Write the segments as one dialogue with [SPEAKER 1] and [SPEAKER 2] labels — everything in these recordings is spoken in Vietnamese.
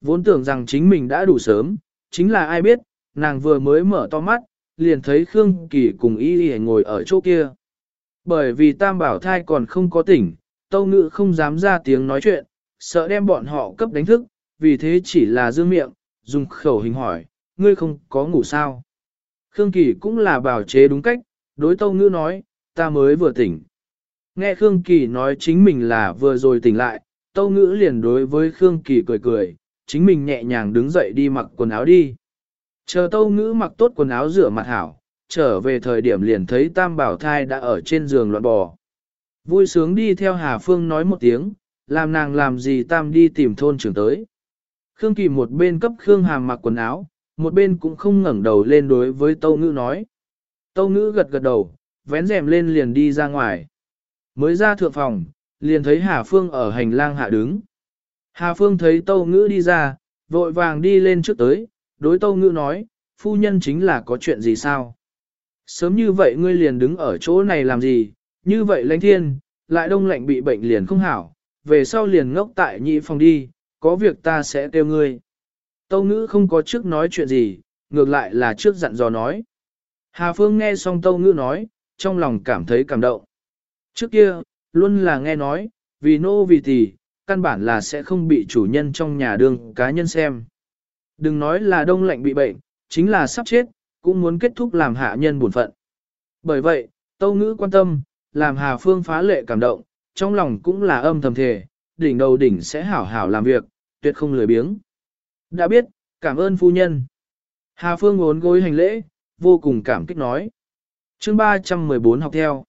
[SPEAKER 1] Vốn tưởng rằng chính mình đã đủ sớm, chính là ai biết, nàng vừa mới mở to mắt, liền thấy Khương Kỳ cùng y y ngồi ở chỗ kia. Bởi vì tam bảo thai còn không có tỉnh, tâu ngự không dám ra tiếng nói chuyện, sợ đem bọn họ cấp đánh thức, vì thế chỉ là dương miệng, dùng khẩu hình hỏi, ngươi không có ngủ sao? Khương Kỳ cũng là bảo chế đúng cách, đối tâu ngữ nói, ta mới vừa tỉnh. Nghe Khương Kỳ nói chính mình là vừa rồi tỉnh lại, tâu ngữ liền đối với Khương Kỳ cười cười, chính mình nhẹ nhàng đứng dậy đi mặc quần áo đi. Chờ tâu ngữ mặc tốt quần áo rửa mặt hảo, trở về thời điểm liền thấy tam bảo thai đã ở trên giường loạn bò. Vui sướng đi theo Hà Phương nói một tiếng, làm nàng làm gì tam đi tìm thôn trưởng tới. Khương Kỳ một bên cấp Khương Hàm mặc quần áo, một bên cũng không ngẩng đầu lên đối với Tâu Ngữ nói. Tâu Ngữ gật gật đầu, vén rèm lên liền đi ra ngoài. Mới ra thượng phòng, liền thấy Hà Phương ở hành lang hạ đứng. Hà Phương thấy Tâu Ngữ đi ra, vội vàng đi lên trước tới, đối Tâu Ngữ nói, phu nhân chính là có chuyện gì sao? Sớm như vậy ngươi liền đứng ở chỗ này làm gì, như vậy lãnh thiên, lại đông lạnh bị bệnh liền không hảo, về sau liền ngốc tại nhị phòng đi, có việc ta sẽ kêu ngươi. Tâu ngữ không có trước nói chuyện gì, ngược lại là trước dặn dò nói. Hà Phương nghe xong tâu ngữ nói, trong lòng cảm thấy cảm động. Trước kia, luôn là nghe nói, vì nô vì tỷ, căn bản là sẽ không bị chủ nhân trong nhà đường cá nhân xem. Đừng nói là đông lạnh bị bệnh, chính là sắp chết, cũng muốn kết thúc làm hạ nhân buồn phận. Bởi vậy, tâu ngữ quan tâm, làm Hà Phương phá lệ cảm động, trong lòng cũng là âm thầm thề, đỉnh đầu đỉnh sẽ hảo hảo làm việc, tuyệt không lười biếng. Đã biết, cảm ơn phu nhân. Hà Phương ốn gối hành lễ, vô cùng cảm kích nói. chương 314 học theo.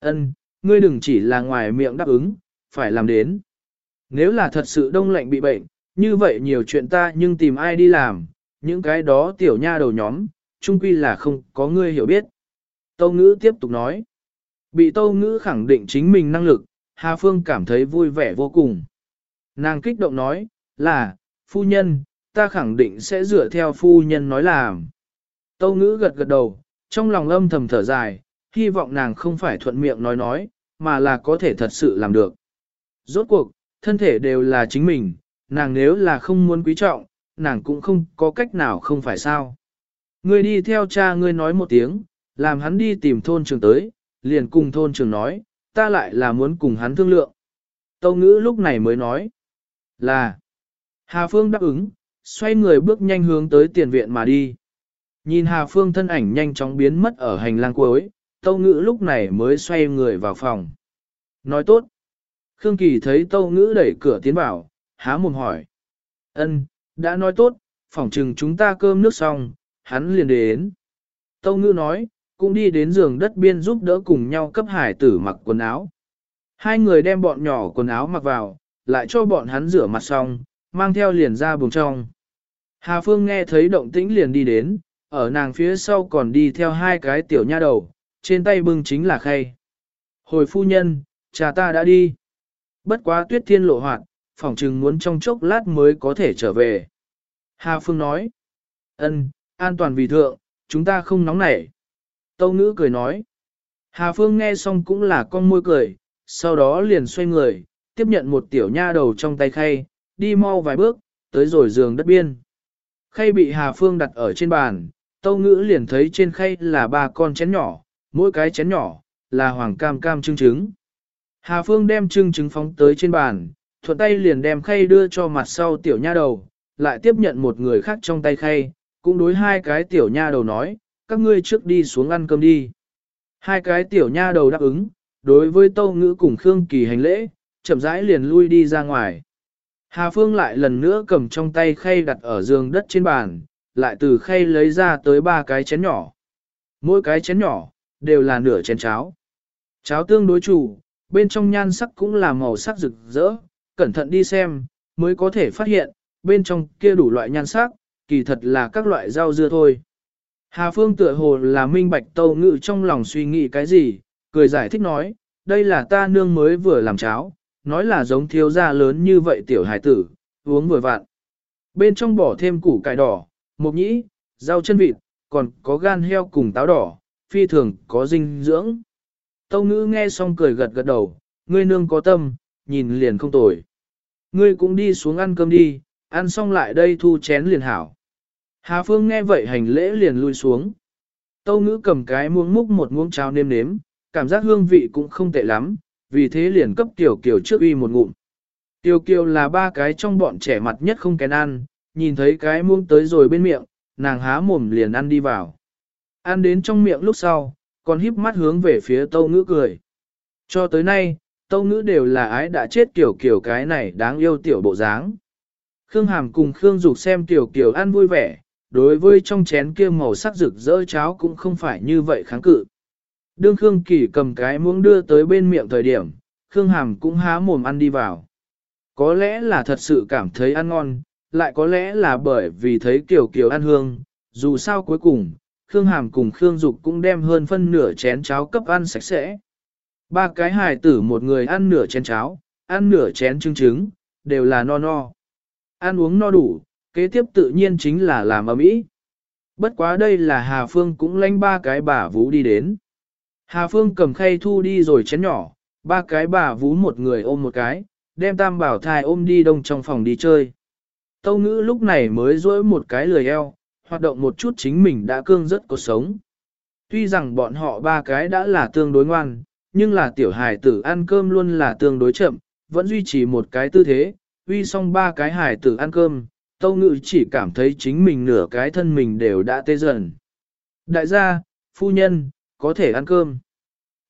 [SPEAKER 1] ân ngươi đừng chỉ là ngoài miệng đáp ứng, phải làm đến. Nếu là thật sự đông lạnh bị bệnh, như vậy nhiều chuyện ta nhưng tìm ai đi làm, những cái đó tiểu nha đầu nhóm, chung quy là không có ngươi hiểu biết. Tâu ngữ tiếp tục nói. Bị tâu ngữ khẳng định chính mình năng lực, Hà Phương cảm thấy vui vẻ vô cùng. Nàng kích động nói, là, phu nhân, ta khẳng định sẽ dựa theo phu nhân nói làm. Tâu ngữ gật gật đầu, trong lòng âm thầm thở dài, hy vọng nàng không phải thuận miệng nói nói, mà là có thể thật sự làm được. Rốt cuộc, thân thể đều là chính mình, nàng nếu là không muốn quý trọng, nàng cũng không có cách nào không phải sao. Ngươi đi theo cha ngươi nói một tiếng, làm hắn đi tìm thôn trường tới, liền cùng thôn trường nói, ta lại là muốn cùng hắn thương lượng. Tâu ngữ lúc này mới nói là Hà Phương đáp ứng, xoay người bước nhanh hướng tới tiền viện mà đi. Nhìn Hà Phương thân ảnh nhanh chóng biến mất ở hành lang cuối, Tâu Ngữ lúc này mới xoay người vào phòng. Nói tốt. Khương Kỳ thấy Tâu Ngữ đẩy cửa tiến vào, há mồm hỏi. ân đã nói tốt, phòng trừng chúng ta cơm nước xong, hắn liền đến. Tâu Ngữ nói, cũng đi đến giường đất biên giúp đỡ cùng nhau cấp hải tử mặc quần áo. Hai người đem bọn nhỏ quần áo mặc vào, lại cho bọn hắn rửa mặt xong, mang theo liền ra buồng trong. Hà Phương nghe thấy động tĩnh liền đi đến, ở nàng phía sau còn đi theo hai cái tiểu nha đầu, trên tay bưng chính là khay. Hồi phu nhân, cha ta đã đi. Bất quá tuyết thiên lộ hoạt, phỏng chừng muốn trong chốc lát mới có thể trở về. Hà Phương nói, ân, an toàn vì thượng, chúng ta không nóng nảy. Tâu ngữ cười nói. Hà Phương nghe xong cũng là con môi cười, sau đó liền xoay người, tiếp nhận một tiểu nha đầu trong tay khay, đi mau vài bước, tới rồi giường đất biên. Khay bị Hà Phương đặt ở trên bàn, Tâu Ngữ liền thấy trên khay là ba con chén nhỏ, mỗi cái chén nhỏ, là hoàng cam cam trưng trứng. Hà Phương đem trưng trứng phóng tới trên bàn, thuận tay liền đem khay đưa cho mặt sau tiểu nha đầu, lại tiếp nhận một người khác trong tay khay, cũng đối hai cái tiểu nha đầu nói, các ngươi trước đi xuống ăn cơm đi. Hai cái tiểu nha đầu đáp ứng, đối với Tâu Ngữ cùng Khương Kỳ hành lễ, chậm rãi liền lui đi ra ngoài. Hà Phương lại lần nữa cầm trong tay khay đặt ở giường đất trên bàn, lại từ khay lấy ra tới ba cái chén nhỏ. Mỗi cái chén nhỏ, đều là nửa chén cháo. Cháo tương đối chủ, bên trong nhan sắc cũng là màu sắc rực rỡ, cẩn thận đi xem, mới có thể phát hiện, bên trong kia đủ loại nhan sắc, kỳ thật là các loại rau dưa thôi. Hà Phương tựa hồ là minh bạch tâu ngự trong lòng suy nghĩ cái gì, cười giải thích nói, đây là ta nương mới vừa làm cháo, nói là giống thiếu gia lớn như vậy tiểu hải tử, uống vừa vạn, Bên trong bỏ thêm củ cải đỏ, mộc nhĩ, rau chân vịt, còn có gan heo cùng táo đỏ, phi thường có dinh dưỡng. Tâu ngữ nghe xong cười gật gật đầu, ngươi nương có tâm, nhìn liền không tồi. Ngươi cũng đi xuống ăn cơm đi, ăn xong lại đây thu chén liền hảo. Hà Phương nghe vậy hành lễ liền lui xuống. Tâu ngữ cầm cái muỗng múc một muỗng cháo nêm nếm, cảm giác hương vị cũng không tệ lắm, vì thế liền cấp Tiểu Kiều trước uy một ngụm. Tiểu Kiều là ba cái trong bọn trẻ mặt nhất không kén ăn, nhìn thấy cái muỗng tới rồi bên miệng, nàng há mồm liền ăn đi vào. Ăn đến trong miệng lúc sau, còn híp mắt hướng về phía tâu ngữ cười. Cho tới nay, tâu ngữ đều là ái đã chết kiểu kiểu cái này đáng yêu tiểu bộ dáng. Khương Hàm cùng Khương Dục xem tiểu kiểu ăn vui vẻ, đối với trong chén kia màu sắc rực rỡ cháo cũng không phải như vậy kháng cự. Đương Khương Kỳ cầm cái muỗng đưa tới bên miệng thời điểm, Khương Hàm cũng há mồm ăn đi vào. Có lẽ là thật sự cảm thấy ăn ngon, lại có lẽ là bởi vì thấy kiểu kiểu ăn hương, dù sao cuối cùng, Khương Hàm cùng Khương Dục cũng đem hơn phân nửa chén cháo cấp ăn sạch sẽ. Ba cái hài tử một người ăn nửa chén cháo, ăn nửa chén trứng trứng, đều là no no. Ăn uống no đủ, kế tiếp tự nhiên chính là làm ấm ý. Bất quá đây là Hà Phương cũng lanh ba cái bà vũ đi đến. Hà Phương cầm khay thu đi rồi chén nhỏ, ba cái bà vũ một người ôm một cái, đem tam bảo thai ôm đi đông trong phòng đi chơi. Tâu ngữ lúc này mới dỗi một cái lười eo, hoạt động một chút chính mình đã cương rất cuộc sống. Tuy rằng bọn họ ba cái đã là tương đối ngoan, nhưng là tiểu hài tử ăn cơm luôn là tương đối chậm, vẫn duy trì một cái tư thế, uy xong ba cái hài tử ăn cơm, tâu ngự chỉ cảm thấy chính mình nửa cái thân mình đều đã tê dần. Đại gia, phu nhân, có thể ăn cơm.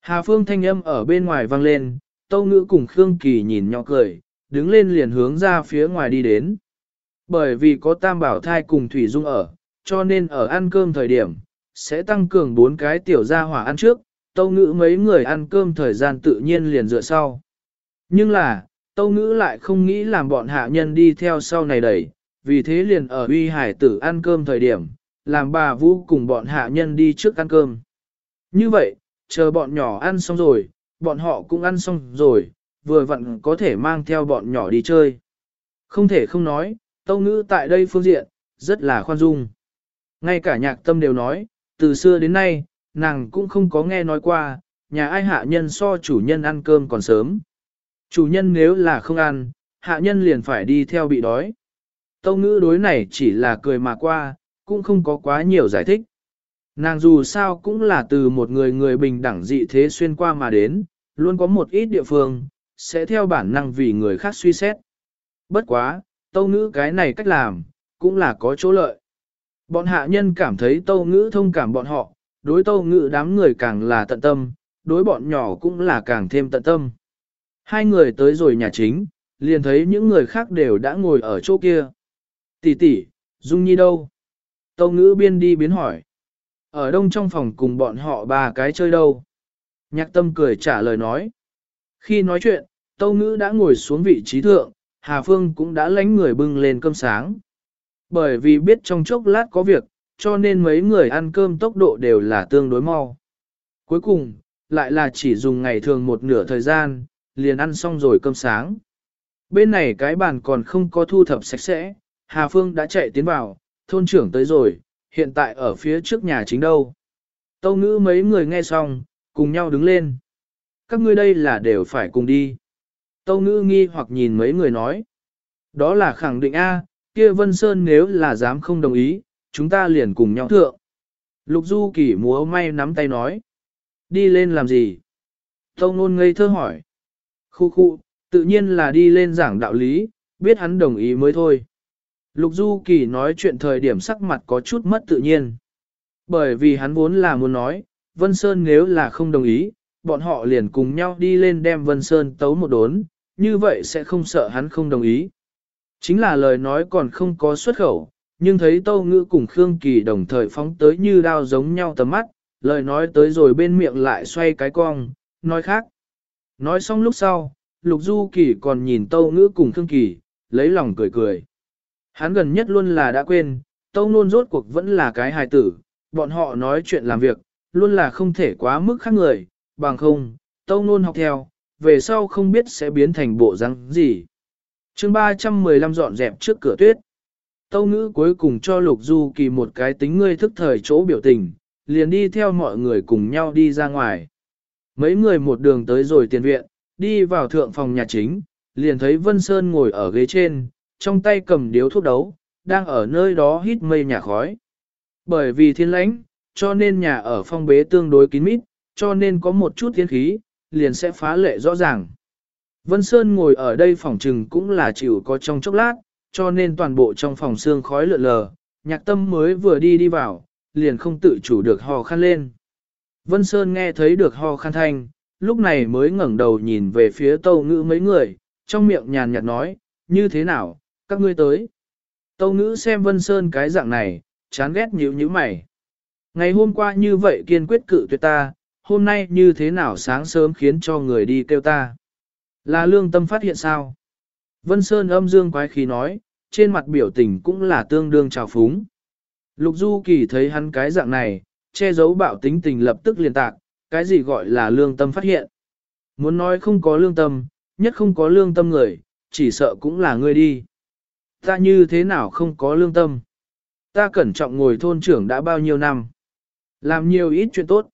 [SPEAKER 1] Hà phương thanh âm ở bên ngoài vang lên, tâu ngữ cùng Khương Kỳ nhìn nhỏ cười, đứng lên liền hướng ra phía ngoài đi đến. Bởi vì có tam bảo thai cùng Thủy Dung ở, cho nên ở ăn cơm thời điểm, sẽ tăng cường bốn cái tiểu gia hỏa ăn trước, tâu ngữ mấy người ăn cơm thời gian tự nhiên liền dựa sau. Nhưng là, tâu ngữ lại không nghĩ làm bọn hạ nhân đi theo sau này đẩy, vì thế liền ở uy hải tử ăn cơm thời điểm, làm bà vũ cùng bọn hạ nhân đi trước ăn cơm. Như vậy, chờ bọn nhỏ ăn xong rồi, bọn họ cũng ăn xong rồi, vừa vặn có thể mang theo bọn nhỏ đi chơi. Không thể không nói, tâu ngữ tại đây phương diện, rất là khoan dung. Ngay cả nhạc tâm đều nói, từ xưa đến nay, nàng cũng không có nghe nói qua, nhà ai hạ nhân so chủ nhân ăn cơm còn sớm. Chủ nhân nếu là không ăn, hạ nhân liền phải đi theo bị đói. Tâu ngữ đối này chỉ là cười mà qua, cũng không có quá nhiều giải thích. Nàng dù sao cũng là từ một người người bình đẳng dị thế xuyên qua mà đến, luôn có một ít địa phương, sẽ theo bản năng vì người khác suy xét. Bất quá, tâu ngữ cái này cách làm, cũng là có chỗ lợi. Bọn hạ nhân cảm thấy tâu ngữ thông cảm bọn họ, đối tâu ngữ đám người càng là tận tâm, đối bọn nhỏ cũng là càng thêm tận tâm. Hai người tới rồi nhà chính, liền thấy những người khác đều đã ngồi ở chỗ kia. Tỷ tỷ, Dung Nhi đâu? Tâu ngữ biên đi biến hỏi. Ở đông trong phòng cùng bọn họ ba cái chơi đâu? Nhạc tâm cười trả lời nói. Khi nói chuyện, Tâu ngữ đã ngồi xuống vị trí thượng, Hà Phương cũng đã lánh người bưng lên cơm sáng. Bởi vì biết trong chốc lát có việc, cho nên mấy người ăn cơm tốc độ đều là tương đối mau. Cuối cùng, lại là chỉ dùng ngày thường một nửa thời gian, liền ăn xong rồi cơm sáng. Bên này cái bàn còn không có thu thập sạch sẽ, Hà Phương đã chạy tiến vào, thôn trưởng tới rồi, hiện tại ở phía trước nhà chính đâu. Tâu ngữ mấy người nghe xong, cùng nhau đứng lên. Các ngươi đây là đều phải cùng đi. Tâu ngữ nghi hoặc nhìn mấy người nói. Đó là khẳng định A, kia Vân Sơn nếu là dám không đồng ý, chúng ta liền cùng nhau thượng. Lục Du Kỳ múa may nắm tay nói. Đi lên làm gì? Tông nôn ngây thơ hỏi. Khu khu, tự nhiên là đi lên giảng đạo lý, biết hắn đồng ý mới thôi. Lục Du Kỳ nói chuyện thời điểm sắc mặt có chút mất tự nhiên. Bởi vì hắn vốn là muốn nói, Vân Sơn nếu là không đồng ý, bọn họ liền cùng nhau đi lên đem Vân Sơn tấu một đốn, như vậy sẽ không sợ hắn không đồng ý. Chính là lời nói còn không có xuất khẩu, nhưng thấy Tâu Ngữ cùng Khương Kỳ đồng thời phóng tới như đao giống nhau tầm mắt, lời nói tới rồi bên miệng lại xoay cái cong, nói khác. Nói xong lúc sau, Lục Du Kỳ còn nhìn Tâu Ngữ cùng Khương Kỳ, lấy lòng cười cười. Hắn gần nhất luôn là đã quên, Tâu Nôn rốt cuộc vẫn là cái hài tử, bọn họ nói chuyện làm việc, luôn là không thể quá mức khác người, bằng không, Tâu Nôn học theo, về sau không biết sẽ biến thành bộ răng gì chương 315 dọn dẹp trước cửa tuyết. Tâu ngữ cuối cùng cho Lục Du Kỳ một cái tính ngươi thức thời chỗ biểu tình, liền đi theo mọi người cùng nhau đi ra ngoài. Mấy người một đường tới rồi tiền viện, đi vào thượng phòng nhà chính, liền thấy Vân Sơn ngồi ở ghế trên, trong tay cầm điếu thuốc đấu, đang ở nơi đó hít mây nhà khói. Bởi vì thiên lãnh, cho nên nhà ở phong bế tương đối kín mít, cho nên có một chút thiên khí, liền sẽ phá lệ rõ ràng. Vân Sơn ngồi ở đây phòng trừng cũng là chịu có trong chốc lát, cho nên toàn bộ trong phòng xương khói lượn lờ, nhạc tâm mới vừa đi đi vào, liền không tự chủ được ho khăn lên. Vân Sơn nghe thấy được ho khăn thanh, lúc này mới ngẩng đầu nhìn về phía tâu ngữ mấy người, trong miệng nhàn nhạt nói, như thế nào, các ngươi tới. Tâu ngữ xem Vân Sơn cái dạng này, chán ghét nhíu nhíu mày. Ngày hôm qua như vậy kiên quyết cự tuyệt ta, hôm nay như thế nào sáng sớm khiến cho người đi kêu ta. Là lương tâm phát hiện sao? Vân Sơn âm dương quái khí nói, trên mặt biểu tình cũng là tương đương trào phúng. Lục Du Kỳ thấy hắn cái dạng này, che giấu bạo tính tình lập tức liền tạc, cái gì gọi là lương tâm phát hiện. Muốn nói không có lương tâm, nhất không có lương tâm người, chỉ sợ cũng là ngươi đi. Ta như thế nào không có lương tâm? Ta cẩn trọng ngồi thôn trưởng đã bao nhiêu năm? Làm nhiều ít chuyện tốt.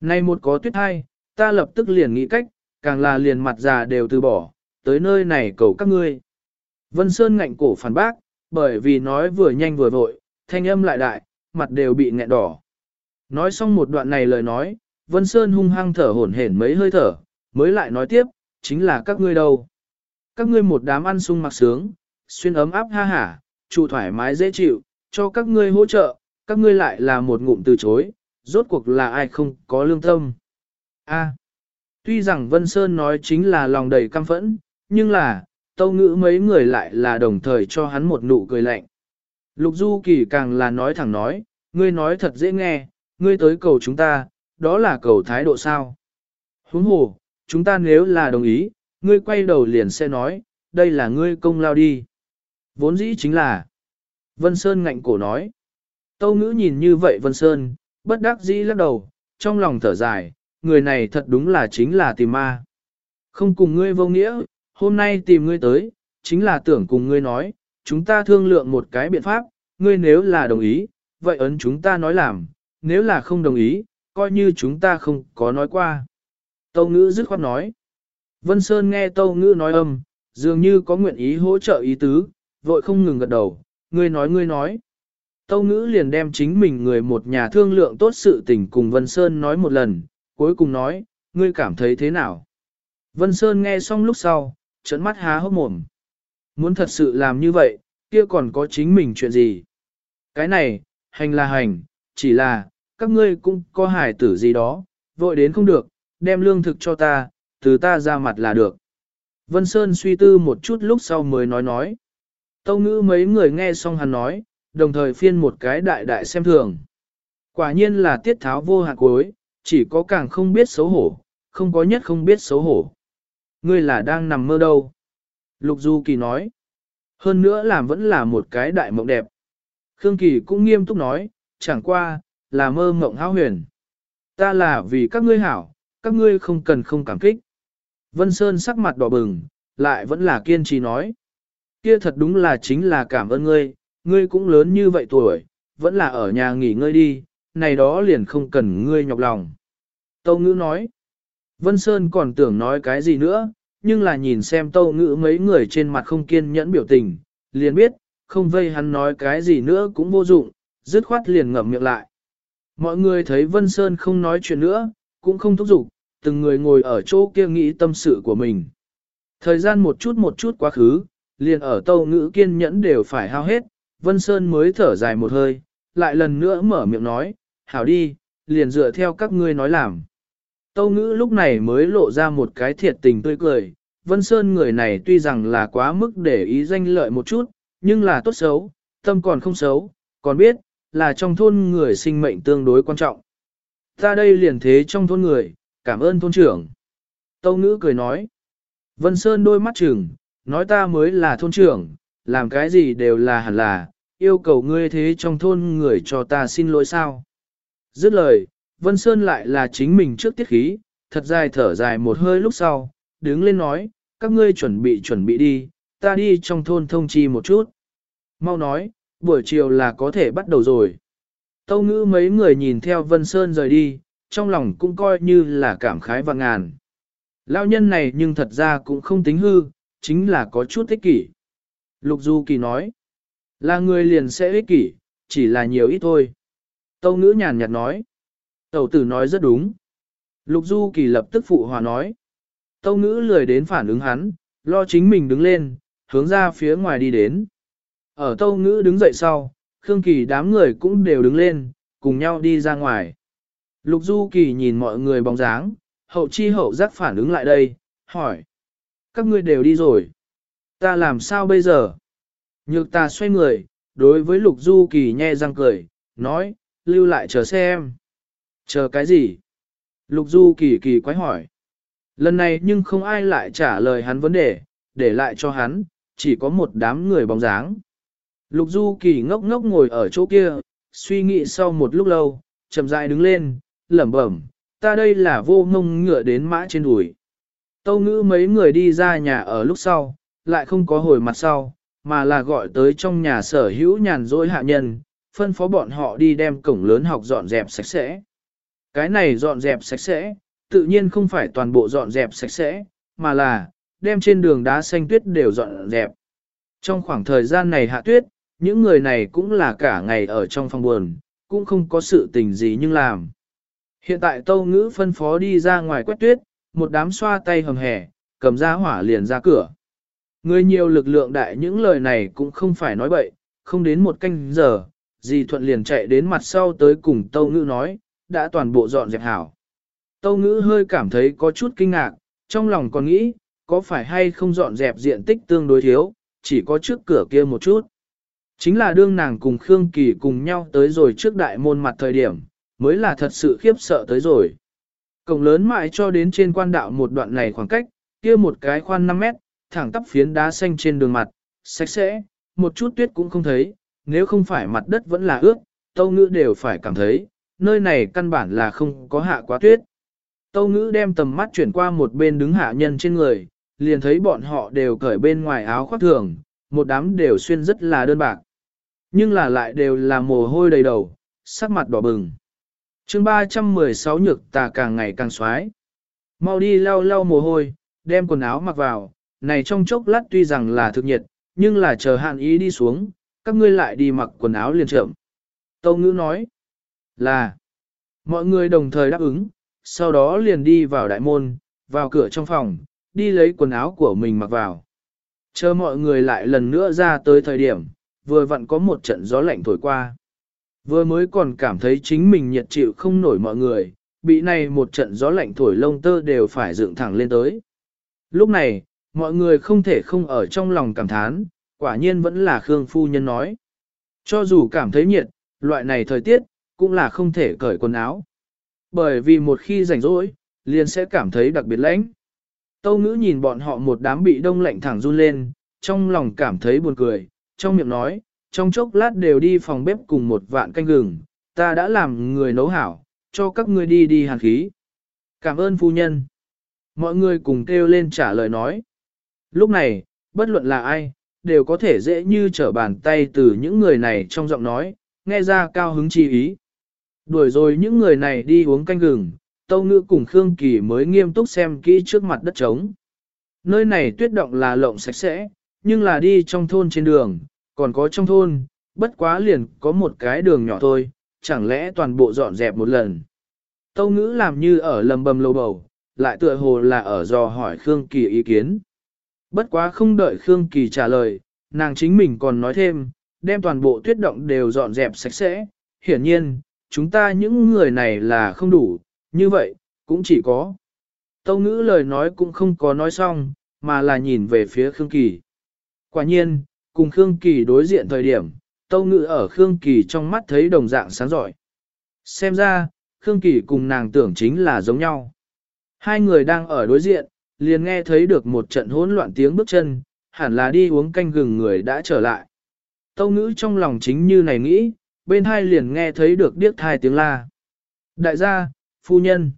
[SPEAKER 1] Nay một có tuyết hay, ta lập tức liền nghĩ cách, càng là liền mặt già đều từ bỏ, tới nơi này cầu các ngươi. Vân Sơn ngạnh cổ phản bác, bởi vì nói vừa nhanh vừa vội, thanh âm lại đại, mặt đều bị nghẹn đỏ. Nói xong một đoạn này lời nói, Vân Sơn hung hăng thở hổn hển mấy hơi thở, mới lại nói tiếp, chính là các ngươi đâu. Các ngươi một đám ăn sung mặc sướng, xuyên ấm áp ha hả, trụ thoải mái dễ chịu, cho các ngươi hỗ trợ, các ngươi lại là một ngụm từ chối, rốt cuộc là ai không có lương tâm. A tuy rằng Vân Sơn nói chính là lòng đầy căm phẫn, nhưng là, tâu ngữ mấy người lại là đồng thời cho hắn một nụ cười lạnh. Lục Du Kỳ càng là nói thẳng nói, ngươi nói thật dễ nghe, ngươi tới cầu chúng ta, đó là cầu thái độ sao. Huống hồ, chúng ta nếu là đồng ý, ngươi quay đầu liền sẽ nói, đây là ngươi công lao đi. Vốn dĩ chính là, Vân Sơn ngạnh cổ nói. Tâu ngữ nhìn như vậy Vân Sơn, bất đắc dĩ lắc đầu, trong lòng thở dài, người này thật đúng là chính là tìm ma. Không cùng ngươi vô nghĩa, hôm nay tìm ngươi tới, chính là tưởng cùng ngươi nói, chúng ta thương lượng một cái biện pháp, ngươi nếu là đồng ý, vậy ấn chúng ta nói làm, nếu là không đồng ý, coi như chúng ta không có nói qua. Tâu ngữ dứt khoát nói. Vân Sơn nghe Tâu ngữ nói âm, dường như có nguyện ý hỗ trợ ý tứ, vội không ngừng gật đầu, ngươi nói ngươi nói. Tâu ngữ liền đem chính mình người một nhà thương lượng tốt sự tình cùng Vân Sơn nói một lần, cuối cùng nói, ngươi cảm thấy thế nào? Vân Sơn nghe xong lúc sau, trấn mắt há hốc mồm. Muốn thật sự làm như vậy, kia còn có chính mình chuyện gì? Cái này, hành là hành, chỉ là, các ngươi cũng có hải tử gì đó, vội đến không được, đem lương thực cho ta, từ ta ra mặt là được. Vân Sơn suy tư một chút lúc sau mới nói nói. Tâu ngữ mấy người nghe xong hắn nói, đồng thời phiên một cái đại đại xem thường. Quả nhiên là tiết tháo vô hạn cuối, chỉ có càng không biết xấu hổ, không có nhất không biết xấu hổ. Ngươi là đang nằm mơ đâu? Lục Du Kỳ nói. Hơn nữa làm vẫn là một cái đại mộng đẹp. Khương Kỳ cũng nghiêm túc nói, chẳng qua, là mơ mộng hao huyền. Ta là vì các ngươi hảo, các ngươi không cần không cảm kích. Vân Sơn sắc mặt đỏ bừng, lại vẫn là kiên trì nói. Kia thật đúng là chính là cảm ơn ngươi, ngươi cũng lớn như vậy tuổi, vẫn là ở nhà nghỉ ngơi đi, này đó liền không cần ngươi nhọc lòng. Tâu ngữ nói. Vân Sơn còn tưởng nói cái gì nữa, nhưng là nhìn xem tâu ngữ mấy người trên mặt không kiên nhẫn biểu tình, liền biết, không vây hắn nói cái gì nữa cũng vô dụng, dứt khoát liền ngậm miệng lại. Mọi người thấy Vân Sơn không nói chuyện nữa, cũng không thúc giục, từng người ngồi ở chỗ kia nghĩ tâm sự của mình. Thời gian một chút một chút quá khứ, liền ở tâu ngữ kiên nhẫn đều phải hao hết, Vân Sơn mới thở dài một hơi, lại lần nữa mở miệng nói, hảo đi, liền dựa theo các ngươi nói làm. Tâu ngữ lúc này mới lộ ra một cái thiệt tình tươi cười, Vân Sơn người này tuy rằng là quá mức để ý danh lợi một chút, nhưng là tốt xấu, tâm còn không xấu, còn biết, là trong thôn người sinh mệnh tương đối quan trọng. Ta đây liền thế trong thôn người, cảm ơn thôn trưởng. Tâu ngữ cười nói. Vân Sơn đôi mắt trừng, nói ta mới là thôn trưởng, làm cái gì đều là hẳn là, yêu cầu ngươi thế trong thôn người cho ta xin lỗi sao. Dứt lời, Vân Sơn lại là chính mình trước tiết khí, thật dài thở dài một hơi lúc sau, đứng lên nói, các ngươi chuẩn bị chuẩn bị đi, ta đi trong thôn thông chi một chút. Mau nói, buổi chiều là có thể bắt đầu rồi. Tâu ngữ mấy người nhìn theo Vân Sơn rời đi, trong lòng cũng coi như là cảm khái và ngàn. Lao nhân này nhưng thật ra cũng không tính hư, chính là có chút ích kỷ. Lục Du Kỳ nói, là người liền sẽ ích kỷ, chỉ là nhiều ít thôi. Tâu ngữ nhàn nhạt nói, tẩu tử nói rất đúng. Lục Du Kỳ lập tức phụ hòa nói, tâu ngữ lười đến phản ứng hắn, lo chính mình đứng lên, hướng ra phía ngoài đi đến. Ở tâu ngữ đứng dậy sau, Khương Kỳ đám người cũng đều đứng lên, cùng nhau đi ra ngoài. Lục Du Kỳ nhìn mọi người bóng dáng, hậu chi hậu giác phản ứng lại đây, hỏi. Các ngươi đều đi rồi. Ta làm sao bây giờ? Nhược ta xoay người, đối với Lục Du Kỳ nhe răng cười, nói, lưu lại chờ xem. Chờ cái gì? Lục Du Kỳ kỳ quái hỏi. Lần này nhưng không ai lại trả lời hắn vấn đề, để lại cho hắn, chỉ có một đám người bóng dáng. Lục Du Kỳ ngốc ngốc ngồi ở chỗ kia, suy nghĩ sau một lúc lâu, chậm rãi đứng lên, lẩm bẩm, ta đây là vô ngông ngựa đến mã trên đùi. Tâu ngữ mấy người đi ra nhà ở lúc sau, lại không có hồi mặt sau, mà là gọi tới trong nhà sở hữu nhàn dối hạ nhân, phân phó bọn họ đi đem cổng lớn học dọn dẹp sạch sẽ. Cái này dọn dẹp sạch sẽ, tự nhiên không phải toàn bộ dọn dẹp sạch sẽ, mà là, đem trên đường đá xanh tuyết đều dọn dẹp. Trong khoảng thời gian này hạ tuyết, những người này cũng là cả ngày ở trong phòng buồn, cũng không có sự tình gì nhưng làm. Hiện tại tâu ngữ phân phó đi ra ngoài quét tuyết, một đám xoa tay hầm hẻ, cầm ra hỏa liền ra cửa. Người nhiều lực lượng đại những lời này cũng không phải nói bậy, không đến một canh giờ, dì thuận liền chạy đến mặt sau tới cùng tâu ngữ nói, đã toàn bộ dọn dẹp hảo. Tâu ngữ hơi cảm thấy có chút kinh ngạc, trong lòng còn nghĩ, có phải hay không dọn dẹp diện tích tương đối thiếu, chỉ có trước cửa kia một chút. Chính là đương nàng cùng Khương Kỳ cùng nhau tới rồi trước đại môn mặt thời điểm, mới là thật sự khiếp sợ tới rồi. Cổng lớn mãi cho đến trên quan đạo một đoạn này khoảng cách, kia một cái khoan 5 mét, thẳng tắp phiến đá xanh trên đường mặt, sạch sẽ, một chút tuyết cũng không thấy, nếu không phải mặt đất vẫn là ướt, tâu ngữ đều phải cảm thấy, nơi này căn bản là không có hạ quá tuyết. Tâu ngữ đem tầm mắt chuyển qua một bên đứng hạ nhân trên người, liền thấy bọn họ đều cởi bên ngoài áo khoác thường, một đám đều xuyên rất là đơn bạc. Nhưng là lại đều là mồ hôi đầy đầu, sắc mặt đỏ bừng. chương 316 nhược tà càng ngày càng xoái. Mau đi lau lau mồ hôi, đem quần áo mặc vào, này trong chốc lát tuy rằng là thực nhiệt, nhưng là chờ hạn ý đi xuống, các ngươi lại đi mặc quần áo liền trộm. Tâu ngữ nói là, mọi người đồng thời đáp ứng, sau đó liền đi vào đại môn, vào cửa trong phòng, đi lấy quần áo của mình mặc vào. Chờ mọi người lại lần nữa ra tới thời điểm, vừa vặn có một trận gió lạnh thổi qua. Vừa mới còn cảm thấy chính mình nhiệt chịu không nổi mọi người, bị này một trận gió lạnh thổi lông tơ đều phải dựng thẳng lên tới. Lúc này, mọi người không thể không ở trong lòng cảm thán, quả nhiên vẫn là Khương Phu Nhân nói. Cho dù cảm thấy nhiệt, loại này thời tiết, cũng là không thể cởi quần áo. Bởi vì một khi rảnh rỗi, liền sẽ cảm thấy đặc biệt lạnh. Tâu ngữ nhìn bọn họ một đám bị đông lạnh thẳng run lên, trong lòng cảm thấy buồn cười, trong miệng nói, trong chốc lát đều đi phòng bếp cùng một vạn canh gừng, ta đã làm người nấu hảo, cho các ngươi đi đi hàn khí. Cảm ơn phu nhân. Mọi người cùng kêu lên trả lời nói. Lúc này, bất luận là ai, đều có thể dễ như trở bàn tay từ những người này trong giọng nói, nghe ra cao hứng chi ý. Đuổi rồi những người này đi uống canh gừng, Tâu Ngữ cùng Khương Kỳ mới nghiêm túc xem kỹ trước mặt đất trống. Nơi này tuyết động là lộng sạch sẽ, nhưng là đi trong thôn trên đường, còn có trong thôn, bất quá liền có một cái đường nhỏ thôi, chẳng lẽ toàn bộ dọn dẹp một lần. Tâu Ngữ làm như ở lầm bầm lâu bầu, lại tựa hồ là ở dò hỏi Khương Kỳ ý kiến. Bất quá không đợi Khương Kỳ trả lời, nàng chính mình còn nói thêm, đem toàn bộ tuyết động đều dọn dẹp sạch sẽ. Hiển nhiên, chúng ta những người này là không đủ, như vậy, cũng chỉ có. Tâu ngữ lời nói cũng không có nói xong, mà là nhìn về phía Khương Kỳ. Quả nhiên, cùng Khương Kỳ đối diện thời điểm, Tâu ngữ ở Khương Kỳ trong mắt thấy đồng dạng sáng giỏi. Xem ra, Khương Kỳ cùng nàng tưởng chính là giống nhau. Hai người đang ở đối diện, liền nghe thấy được một trận hỗn loạn tiếng bước chân, hẳn là đi uống canh gừng người đã trở lại. Tâu ngữ trong lòng chính như này nghĩ, bên hai liền nghe thấy được điếc thai tiếng la. Đại gia, phu nhân.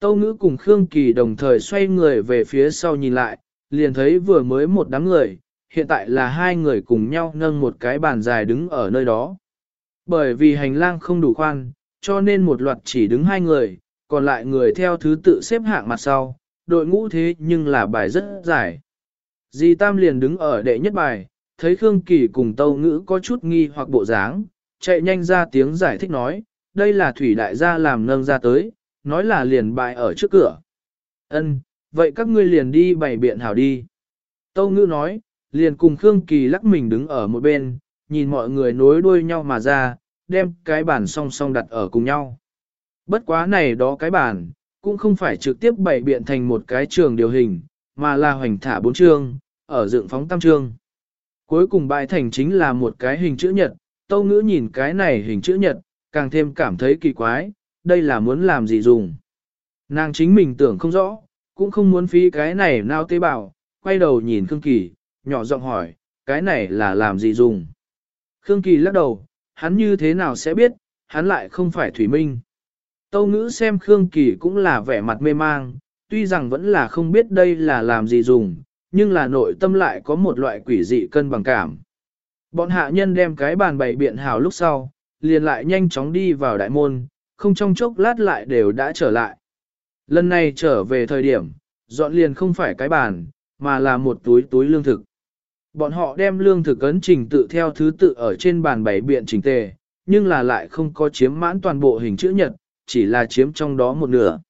[SPEAKER 1] Tâu ngữ cùng Khương Kỳ đồng thời xoay người về phía sau nhìn lại, liền thấy vừa mới một đám người, hiện tại là hai người cùng nhau nâng một cái bàn dài đứng ở nơi đó. Bởi vì hành lang không đủ khoan, cho nên một loạt chỉ đứng hai người, còn lại người theo thứ tự xếp hạng mặt sau, đội ngũ thế nhưng là bài rất dài. Di Tam liền đứng ở đệ nhất bài, thấy Khương Kỳ cùng Tâu Ngữ có chút nghi hoặc bộ dáng, chạy nhanh ra tiếng giải thích nói, đây là thủy đại gia làm nâng ra tới, nói là liền bài ở trước cửa. Ân, vậy các ngươi liền đi bày biện hảo đi. Tâu Ngữ nói, liền cùng Khương Kỳ lắc mình đứng ở một bên, nhìn mọi người nối đuôi nhau mà ra, đem cái bàn song song đặt ở cùng nhau. Bất quá này đó cái bàn, cũng không phải trực tiếp bày biện thành một cái trường điều hình, mà là hoành thả bốn trường ở dựng phóng tam trường. Cuối cùng bại thành chính là một cái hình chữ nhật, tâu ngữ nhìn cái này hình chữ nhật, càng thêm cảm thấy kỳ quái, đây là muốn làm gì dùng. Nàng chính mình tưởng không rõ, cũng không muốn phí cái này nao tế bào, quay đầu nhìn Khương Kỳ, nhỏ giọng hỏi, cái này là làm gì dùng. Khương Kỳ lắc đầu, hắn như thế nào sẽ biết, hắn lại không phải Thủy Minh. Tâu ngữ xem Khương Kỳ cũng là vẻ mặt mê mang, tuy rằng vẫn là không biết đây là làm gì dùng, nhưng là nội tâm lại có một loại quỷ dị cân bằng cảm. Bọn hạ nhân đem cái bàn bày biện hào lúc sau, liền lại nhanh chóng đi vào đại môn, không trong chốc lát lại đều đã trở lại. Lần này trở về thời điểm, dọn liền không phải cái bàn, mà là một túi túi lương thực. Bọn họ đem lương thực ấn trình tự theo thứ tự ở trên bàn bày biện chỉnh tề, nhưng là lại không có chiếm mãn toàn bộ hình chữ nhật, chỉ là chiếm trong đó một nửa.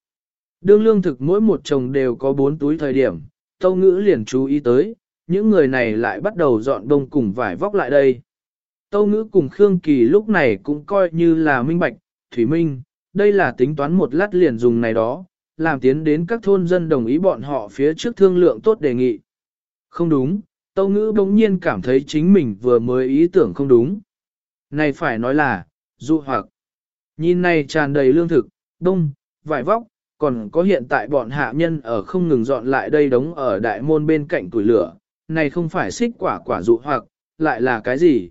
[SPEAKER 1] Đương lương thực mỗi một chồng đều có bốn túi thời điểm, Tâu Ngữ liền chú ý tới, những người này lại bắt đầu dọn đông cùng vải vóc lại đây. Tâu Ngữ cùng Khương Kỳ lúc này cũng coi như là minh bạch, Thủy Minh, đây là tính toán một lát liền dùng này đó, làm tiến đến các thôn dân đồng ý bọn họ phía trước thương lượng tốt đề nghị. Không đúng, Tâu Ngữ bỗng nhiên cảm thấy chính mình vừa mới ý tưởng không đúng. Này phải nói là, dụ hoặc, nhìn này tràn đầy lương thực, đông, vải vóc, còn có hiện tại bọn hạ nhân ở không ngừng dọn lại đây đống ở đại môn bên cạnh tuổi lửa, này không phải xích quả quả dụ hoặc, lại là cái gì?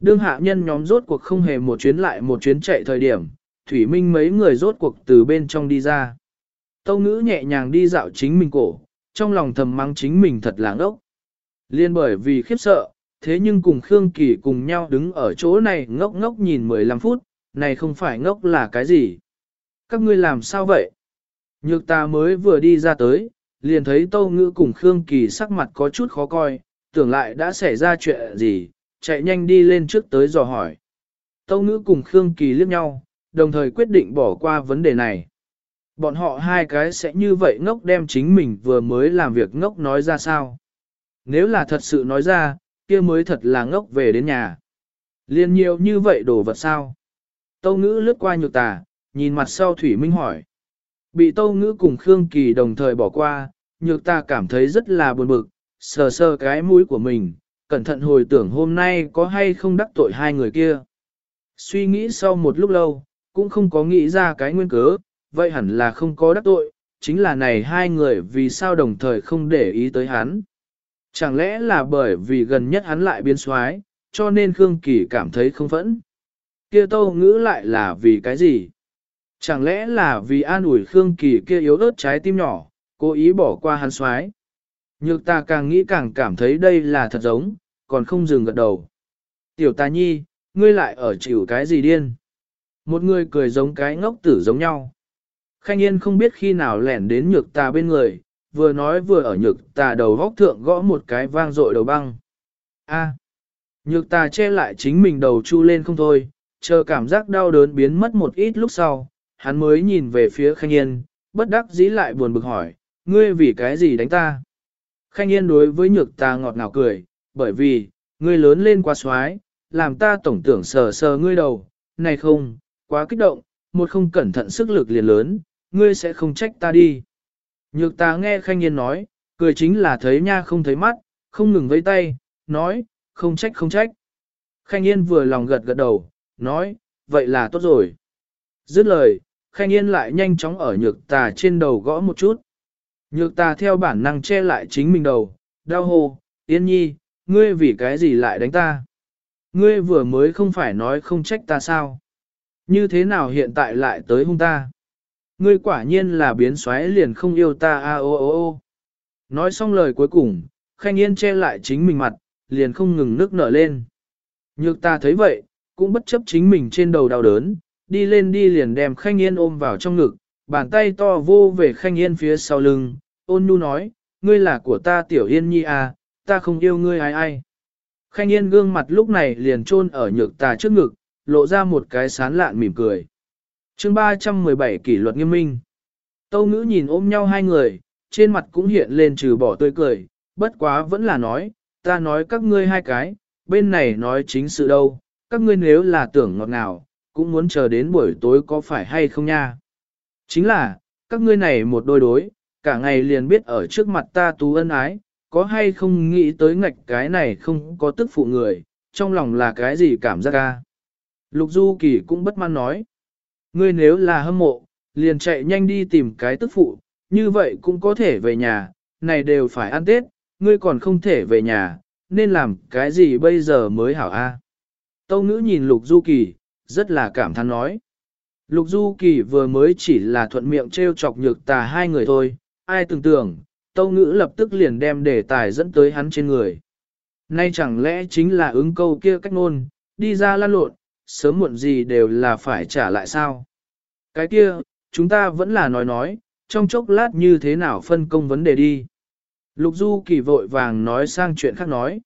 [SPEAKER 1] Đương hạ nhân nhóm rốt cuộc không hề một chuyến lại một chuyến chạy thời điểm, Thủy Minh mấy người rốt cuộc từ bên trong đi ra. Tâu ngữ nhẹ nhàng đi dạo chính mình cổ, trong lòng thầm mắng chính mình thật là ngốc. Liên bởi vì khiếp sợ, thế nhưng cùng Khương Kỳ cùng nhau đứng ở chỗ này ngốc ngốc nhìn 15 phút, này không phải ngốc là cái gì? Các ngươi làm sao vậy? Nhược ta mới vừa đi ra tới, liền thấy Tâu Ngữ cùng Khương Kỳ sắc mặt có chút khó coi, tưởng lại đã xảy ra chuyện gì, chạy nhanh đi lên trước tới dò hỏi. Tâu Ngữ cùng Khương Kỳ liếc nhau, đồng thời quyết định bỏ qua vấn đề này. Bọn họ hai cái sẽ như vậy ngốc đem chính mình vừa mới làm việc ngốc nói ra sao. Nếu là thật sự nói ra, kia mới thật là ngốc về đến nhà. Liên nhiều như vậy đồ vật sao? Tâu ngữ lướt qua nhược tà, nhìn mặt sau Thủy Minh hỏi. Bị Tâu ngữ cùng Khương Kỳ đồng thời bỏ qua, nhược ta cảm thấy rất là buồn bực, sờ sờ cái mũi của mình, cẩn thận hồi tưởng hôm nay có hay không đắc tội hai người kia. Suy nghĩ sau một lúc lâu, cũng không có nghĩ ra cái nguyên cớ, vậy hẳn là không có đắc tội, chính là này hai người vì sao đồng thời không để ý tới hắn. Chẳng lẽ là bởi vì gần nhất hắn lại biến xoái, cho nên Khương Kỳ cảm thấy không phẫn. Kia tâu ngữ lại là vì cái gì? Chẳng lẽ là vì an ủi Khương Kỳ kia yếu ớt trái tim nhỏ, cố ý bỏ qua hắn xoái. Nhược ta càng nghĩ càng cảm thấy đây là thật giống, còn không dừng gật đầu. Tiểu ta nhi, ngươi lại ở chịu cái gì điên? Một người cười giống cái ngốc tử giống nhau. Khanh yên không biết khi nào lẻn đến nhược ta bên người, vừa nói vừa ở nhược ta đầu vóc thượng gõ một cái vang dội đầu băng. A. nhược ta che lại chính mình đầu chu lên không thôi, chờ cảm giác đau đớn biến mất một ít lúc sau, hắn mới nhìn về phía Khanh Yên, bất đắc dĩ lại buồn bực hỏi, ngươi vì cái gì đánh ta? Khanh Yên đối với nhược ta ngọt ngào cười, bởi vì, ngươi lớn lên quá xoái, làm ta tổng tưởng sờ sờ ngươi đầu, này không, quá kích động, một không cẩn thận sức lực liền lớn, ngươi sẽ không trách ta đi. Nhược ta nghe Khanh Yên nói, cười chính là thấy nha không thấy mắt, không ngừng vẫy tay, nói, không trách không trách. Khanh Yên vừa lòng gật gật đầu, nói, vậy là tốt rồi. Dứt lời, Khanh Yên lại nhanh chóng ở nhược tà trên đầu gõ một chút. Nhược tà theo bản năng che lại chính mình đầu, đau hồ, Yên nhi, ngươi vì cái gì lại đánh ta? Ngươi vừa mới không phải nói không trách ta sao? Như thế nào hiện tại lại tới hung ta? Ngươi quả nhiên là biến xoáy liền không yêu ta a o o o. Nói xong lời cuối cùng, Khanh Yên che lại chính mình mặt, liền không ngừng nước nở lên. Nhược ta thấy vậy, cũng bất chấp chính mình trên đầu đau đớn, đi lên đi liền đem Khanh Yên ôm vào trong ngực, bàn tay to vô về Khanh Yên phía sau lưng, ôn nhu nói, ngươi là của ta tiểu Yên Nhi à, ta không yêu ngươi ai ai. Khanh Yên gương mặt lúc này liền chôn ở nhược tà trước ngực, lộ ra một cái sán lạn mỉm cười. chương 317 kỷ luật nghiêm minh. Tâu ngữ nhìn ôm nhau hai người, trên mặt cũng hiện lên trừ bỏ tươi cười, bất quá vẫn là nói, ta nói các ngươi hai cái, bên này nói chính sự đâu, các ngươi nếu là tưởng ngọt ngào, cũng muốn chờ đến buổi tối có phải hay không nha. Chính là, các ngươi này một đôi đối, cả ngày liền biết ở trước mặt ta tú ân ái, có hay không nghĩ tới ngạch cái này không có tức phụ người, trong lòng là cái gì cảm giác ca. Lục Du Kỳ cũng bất mãn nói, ngươi nếu là hâm mộ, liền chạy nhanh đi tìm cái tức phụ, như vậy cũng có thể về nhà, này đều phải ăn Tết, ngươi còn không thể về nhà, nên làm cái gì bây giờ mới hảo a? Tâu ngữ nhìn Lục Du Kỳ, rất là cảm thán nói. Lục Du Kỳ vừa mới chỉ là thuận miệng trêu chọc nhược tà hai người thôi, ai tưởng tưởng, Tâu Ngữ lập tức liền đem đề tài dẫn tới hắn trên người. Nay chẳng lẽ chính là ứng câu kia cách ngôn, đi ra lan lộn, sớm muộn gì đều là phải trả lại sao? Cái kia, chúng ta vẫn là nói nói, trong chốc lát như thế nào phân công vấn đề đi. Lục Du Kỳ vội vàng nói sang chuyện khác nói.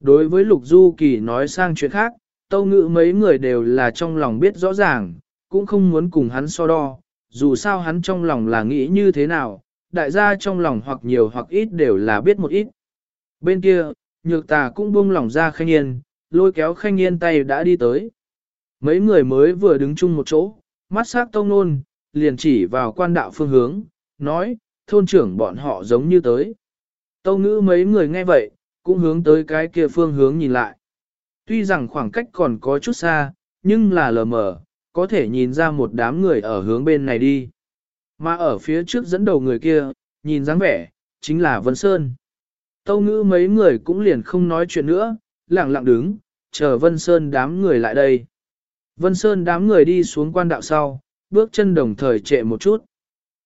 [SPEAKER 1] Đối với Lục Du Kỳ nói sang chuyện khác, Tâu Ngữ mấy người đều là trong lòng biết rõ ràng, cũng không muốn cùng hắn so đo, dù sao hắn trong lòng là nghĩ như thế nào, đại gia trong lòng hoặc nhiều hoặc ít đều là biết một ít. Bên kia, nhược tà cũng buông lòng ra khanh yên, lôi kéo khanh yên tay đã đi tới. Mấy người mới vừa đứng chung một chỗ, mắt sắc tông nôn, liền chỉ vào quan đạo phương hướng, nói, thôn trưởng bọn họ giống như tới. Tâu ngữ mấy người nghe vậy, cũng hướng tới cái kia phương hướng nhìn lại. Tuy rằng khoảng cách còn có chút xa, nhưng là lờ mờ, có thể nhìn ra một đám người ở hướng bên này đi. Mà ở phía trước dẫn đầu người kia, nhìn dáng vẻ, chính là Vân Sơn. Tâu ngữ mấy người cũng liền không nói chuyện nữa, lặng lặng đứng, chờ Vân Sơn đám người lại đây. Vân Sơn đám người đi xuống quan đạo sau, bước chân đồng thời trệ một chút.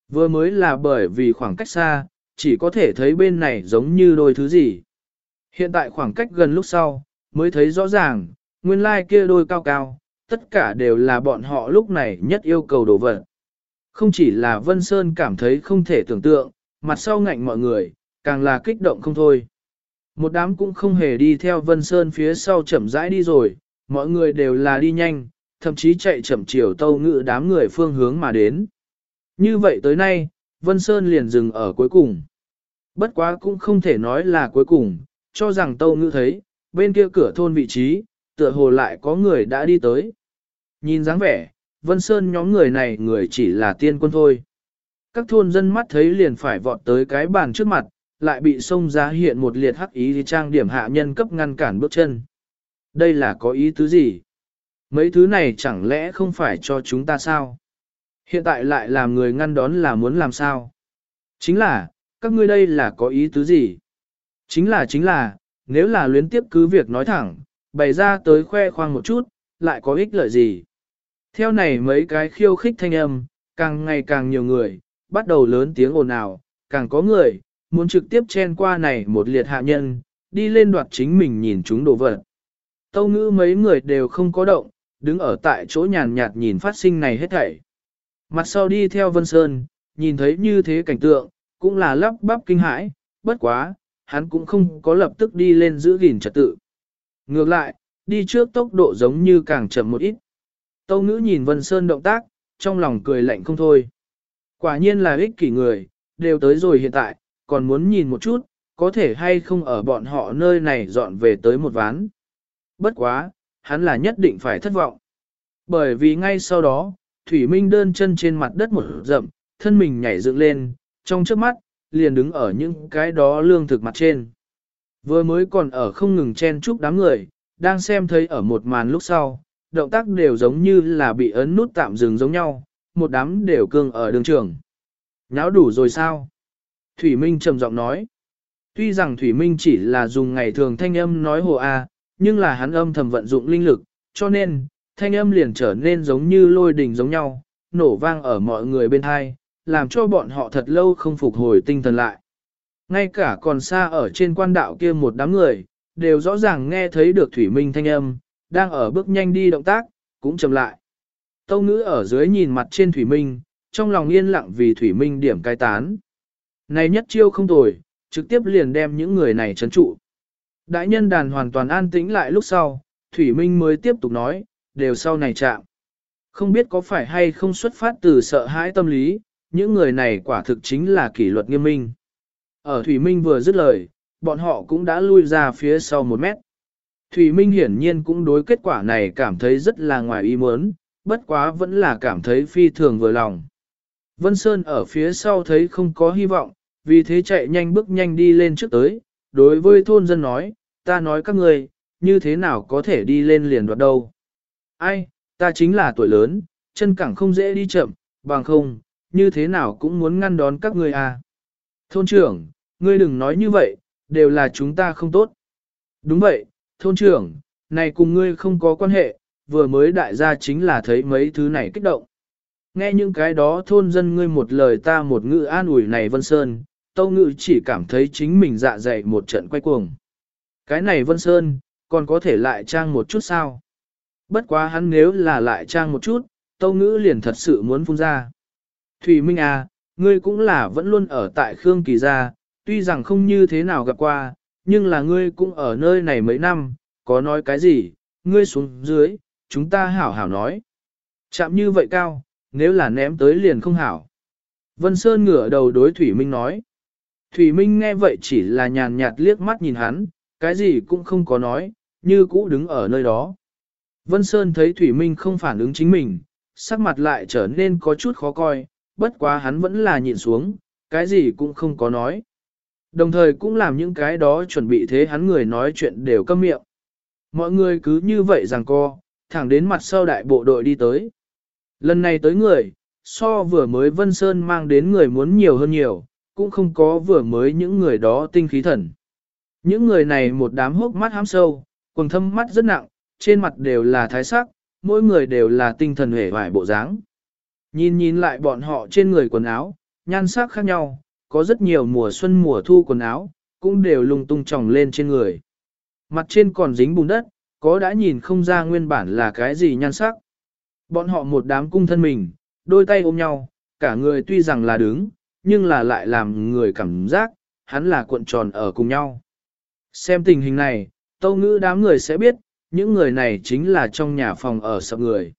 [SPEAKER 1] Vừa mới là bởi vì khoảng cách xa, chỉ có thể thấy bên này giống như đôi thứ gì. Hiện tại khoảng cách gần lúc sau, mới thấy rõ ràng, nguyên lai like kia đôi cao cao, tất cả đều là bọn họ lúc này nhất yêu cầu đồ vật. Không chỉ là Vân Sơn cảm thấy không thể tưởng tượng, mặt sau ngạnh mọi người, càng là kích động không thôi. Một đám cũng không hề đi theo Vân Sơn phía sau chậm rãi đi rồi, mọi người đều là đi nhanh, thậm chí chạy chậm chiều tâu ngự đám người phương hướng mà đến. Như vậy tới nay, Vân Sơn liền dừng ở cuối cùng. Bất quá cũng không thể nói là cuối cùng, cho rằng tâu ngự thấy, bên kia cửa thôn vị trí, tựa hồ lại có người đã đi tới. Nhìn dáng vẻ, Vân Sơn nhóm người này người chỉ là tiên quân thôi. Các thôn dân mắt thấy liền phải vọt tới cái bàn trước mặt, lại bị xông ra hiện một liệt hắc ý trang điểm hạ nhân cấp ngăn cản bước chân. Đây là có ý tứ gì? Mấy thứ này chẳng lẽ không phải cho chúng ta sao? Hiện tại lại làm người ngăn đón là muốn làm sao? Chính là, các ngươi đây là có ý tứ gì? Chính là chính là, nếu là luyến tiếp cứ việc nói thẳng, bày ra tới khoe khoang một chút, lại có ích lợi gì? Theo này mấy cái khiêu khích thanh âm, càng ngày càng nhiều người, bắt đầu lớn tiếng ồn ào, càng có người, muốn trực tiếp chen qua này một liệt hạ nhân, đi lên đoạt chính mình nhìn chúng đồ vật. Tâu ngữ mấy người đều không có động, đứng ở tại chỗ nhàn nhạt nhìn phát sinh này hết thảy. Mặt sau đi theo Vân Sơn, nhìn thấy như thế cảnh tượng, cũng là lắp bắp kinh hãi, bất quá, hắn cũng không có lập tức đi lên giữ gìn trật tự. Ngược lại, đi trước tốc độ giống như càng chậm một ít. Tâu ngữ nhìn Vân Sơn động tác, trong lòng cười lạnh không thôi. Quả nhiên là ích kỷ người, đều tới rồi hiện tại, còn muốn nhìn một chút, có thể hay không ở bọn họ nơi này dọn về tới một ván. Bất quá, hắn là nhất định phải thất vọng. Bởi vì ngay sau đó, Thủy Minh đơn chân trên mặt đất một rậm, thân mình nhảy dựng lên, trong trước mắt, liền đứng ở những cái đó lương thực mặt trên. Vừa mới còn ở không ngừng chen chúc đám người, đang xem thấy ở một màn lúc sau, động tác đều giống như là bị ấn nút tạm dừng giống nhau, một đám đều cương ở đường trường. Nháo đủ rồi sao? Thủy Minh trầm giọng nói. Tuy rằng Thủy Minh chỉ là dùng ngày thường thanh âm nói hồ A, nhưng là hắn âm thầm vận dụng linh lực, cho nên, thanh âm liền trở nên giống như lôi đình giống nhau, nổ vang ở mọi người bên hai, làm cho bọn họ thật lâu không phục hồi tinh thần lại. Ngay cả còn xa ở trên quan đạo kia một đám người, đều rõ ràng nghe thấy được Thủy Minh thanh âm, đang ở bước nhanh đi động tác, cũng chậm lại. Tâu ngữ ở dưới nhìn mặt trên Thủy Minh, trong lòng yên lặng vì Thủy Minh điểm cai tán. Này nhất chiêu không tồi, trực tiếp liền đem những người này chấn trụ. Đại nhân đàn hoàn toàn an tĩnh lại lúc sau, Thủy Minh mới tiếp tục nói, đều sau này chạm. Không biết có phải hay không xuất phát từ sợ hãi tâm lý, những người này quả thực chính là kỷ luật nghiêm minh. Ở Thủy Minh vừa dứt lời, bọn họ cũng đã lui ra phía sau một mét. Thủy Minh hiển nhiên cũng đối kết quả này cảm thấy rất là ngoài ý muốn, bất quá vẫn là cảm thấy phi thường vừa lòng. Vân Sơn ở phía sau thấy không có hy vọng, vì thế chạy nhanh bước nhanh đi lên trước tới, đối với thôn dân nói, ta nói các người, như thế nào có thể đi lên liền đoạt đâu. Ai, ta chính là tuổi lớn, chân cẳng không dễ đi chậm, bằng không, như thế nào cũng muốn ngăn đón các người à. Thôn trưởng, ngươi đừng nói như vậy, đều là chúng ta không tốt. Đúng vậy, thôn trưởng, này cùng ngươi không có quan hệ, vừa mới đại gia chính là thấy mấy thứ này kích động. Nghe những cái đó thôn dân ngươi một lời ta một ngữ an ủi này Vân Sơn, Tâu Ngữ chỉ cảm thấy chính mình dạ dày một trận quay cuồng. Cái này Vân Sơn, còn có thể lại trang một chút sao? Bất quá hắn nếu là lại trang một chút, Tâu Ngữ liền thật sự muốn phun ra. Thủy Minh à, ngươi cũng là vẫn luôn ở tại Khương Kỳ Gia, tuy rằng không như thế nào gặp qua, nhưng là ngươi cũng ở nơi này mấy năm, có nói cái gì, ngươi xuống dưới, chúng ta hảo hảo nói. Chạm như vậy cao, nếu là ném tới liền không hảo. Vân Sơn ngửa đầu đối Thủy Minh nói. Thủy Minh nghe vậy chỉ là nhàn nhạt liếc mắt nhìn hắn, cái gì cũng không có nói, như cũ đứng ở nơi đó. Vân Sơn thấy Thủy Minh không phản ứng chính mình, sắc mặt lại trở nên có chút khó coi, bất quá hắn vẫn là nhìn xuống, cái gì cũng không có nói. Đồng thời cũng làm những cái đó chuẩn bị thế hắn người nói chuyện đều câm miệng. Mọi người cứ như vậy rằng co, thẳng đến mặt sau đại bộ đội đi tới. Lần này tới người, so vừa mới Vân Sơn mang đến người muốn nhiều hơn nhiều, cũng không có vừa mới những người đó tinh khí thần. Những người này một đám hốc mắt hám sâu, quần thâm mắt rất nặng, trên mặt đều là thái sắc, mỗi người đều là tinh thần hề vải bộ dáng. Nhìn nhìn lại bọn họ trên người quần áo, nhan sắc khác nhau, có rất nhiều mùa xuân mùa thu quần áo, cũng đều lung tung tròng lên trên người. Mặt trên còn dính bùn đất, có đã nhìn không ra nguyên bản là cái gì nhan sắc. Bọn họ một đám cung thân mình, đôi tay ôm nhau, cả người tuy rằng là đứng, nhưng là lại làm người cảm giác, hắn là cuộn tròn ở cùng nhau. Xem tình hình này, tâu ngữ đám người sẽ biết, những người này chính là trong nhà phòng ở sập người.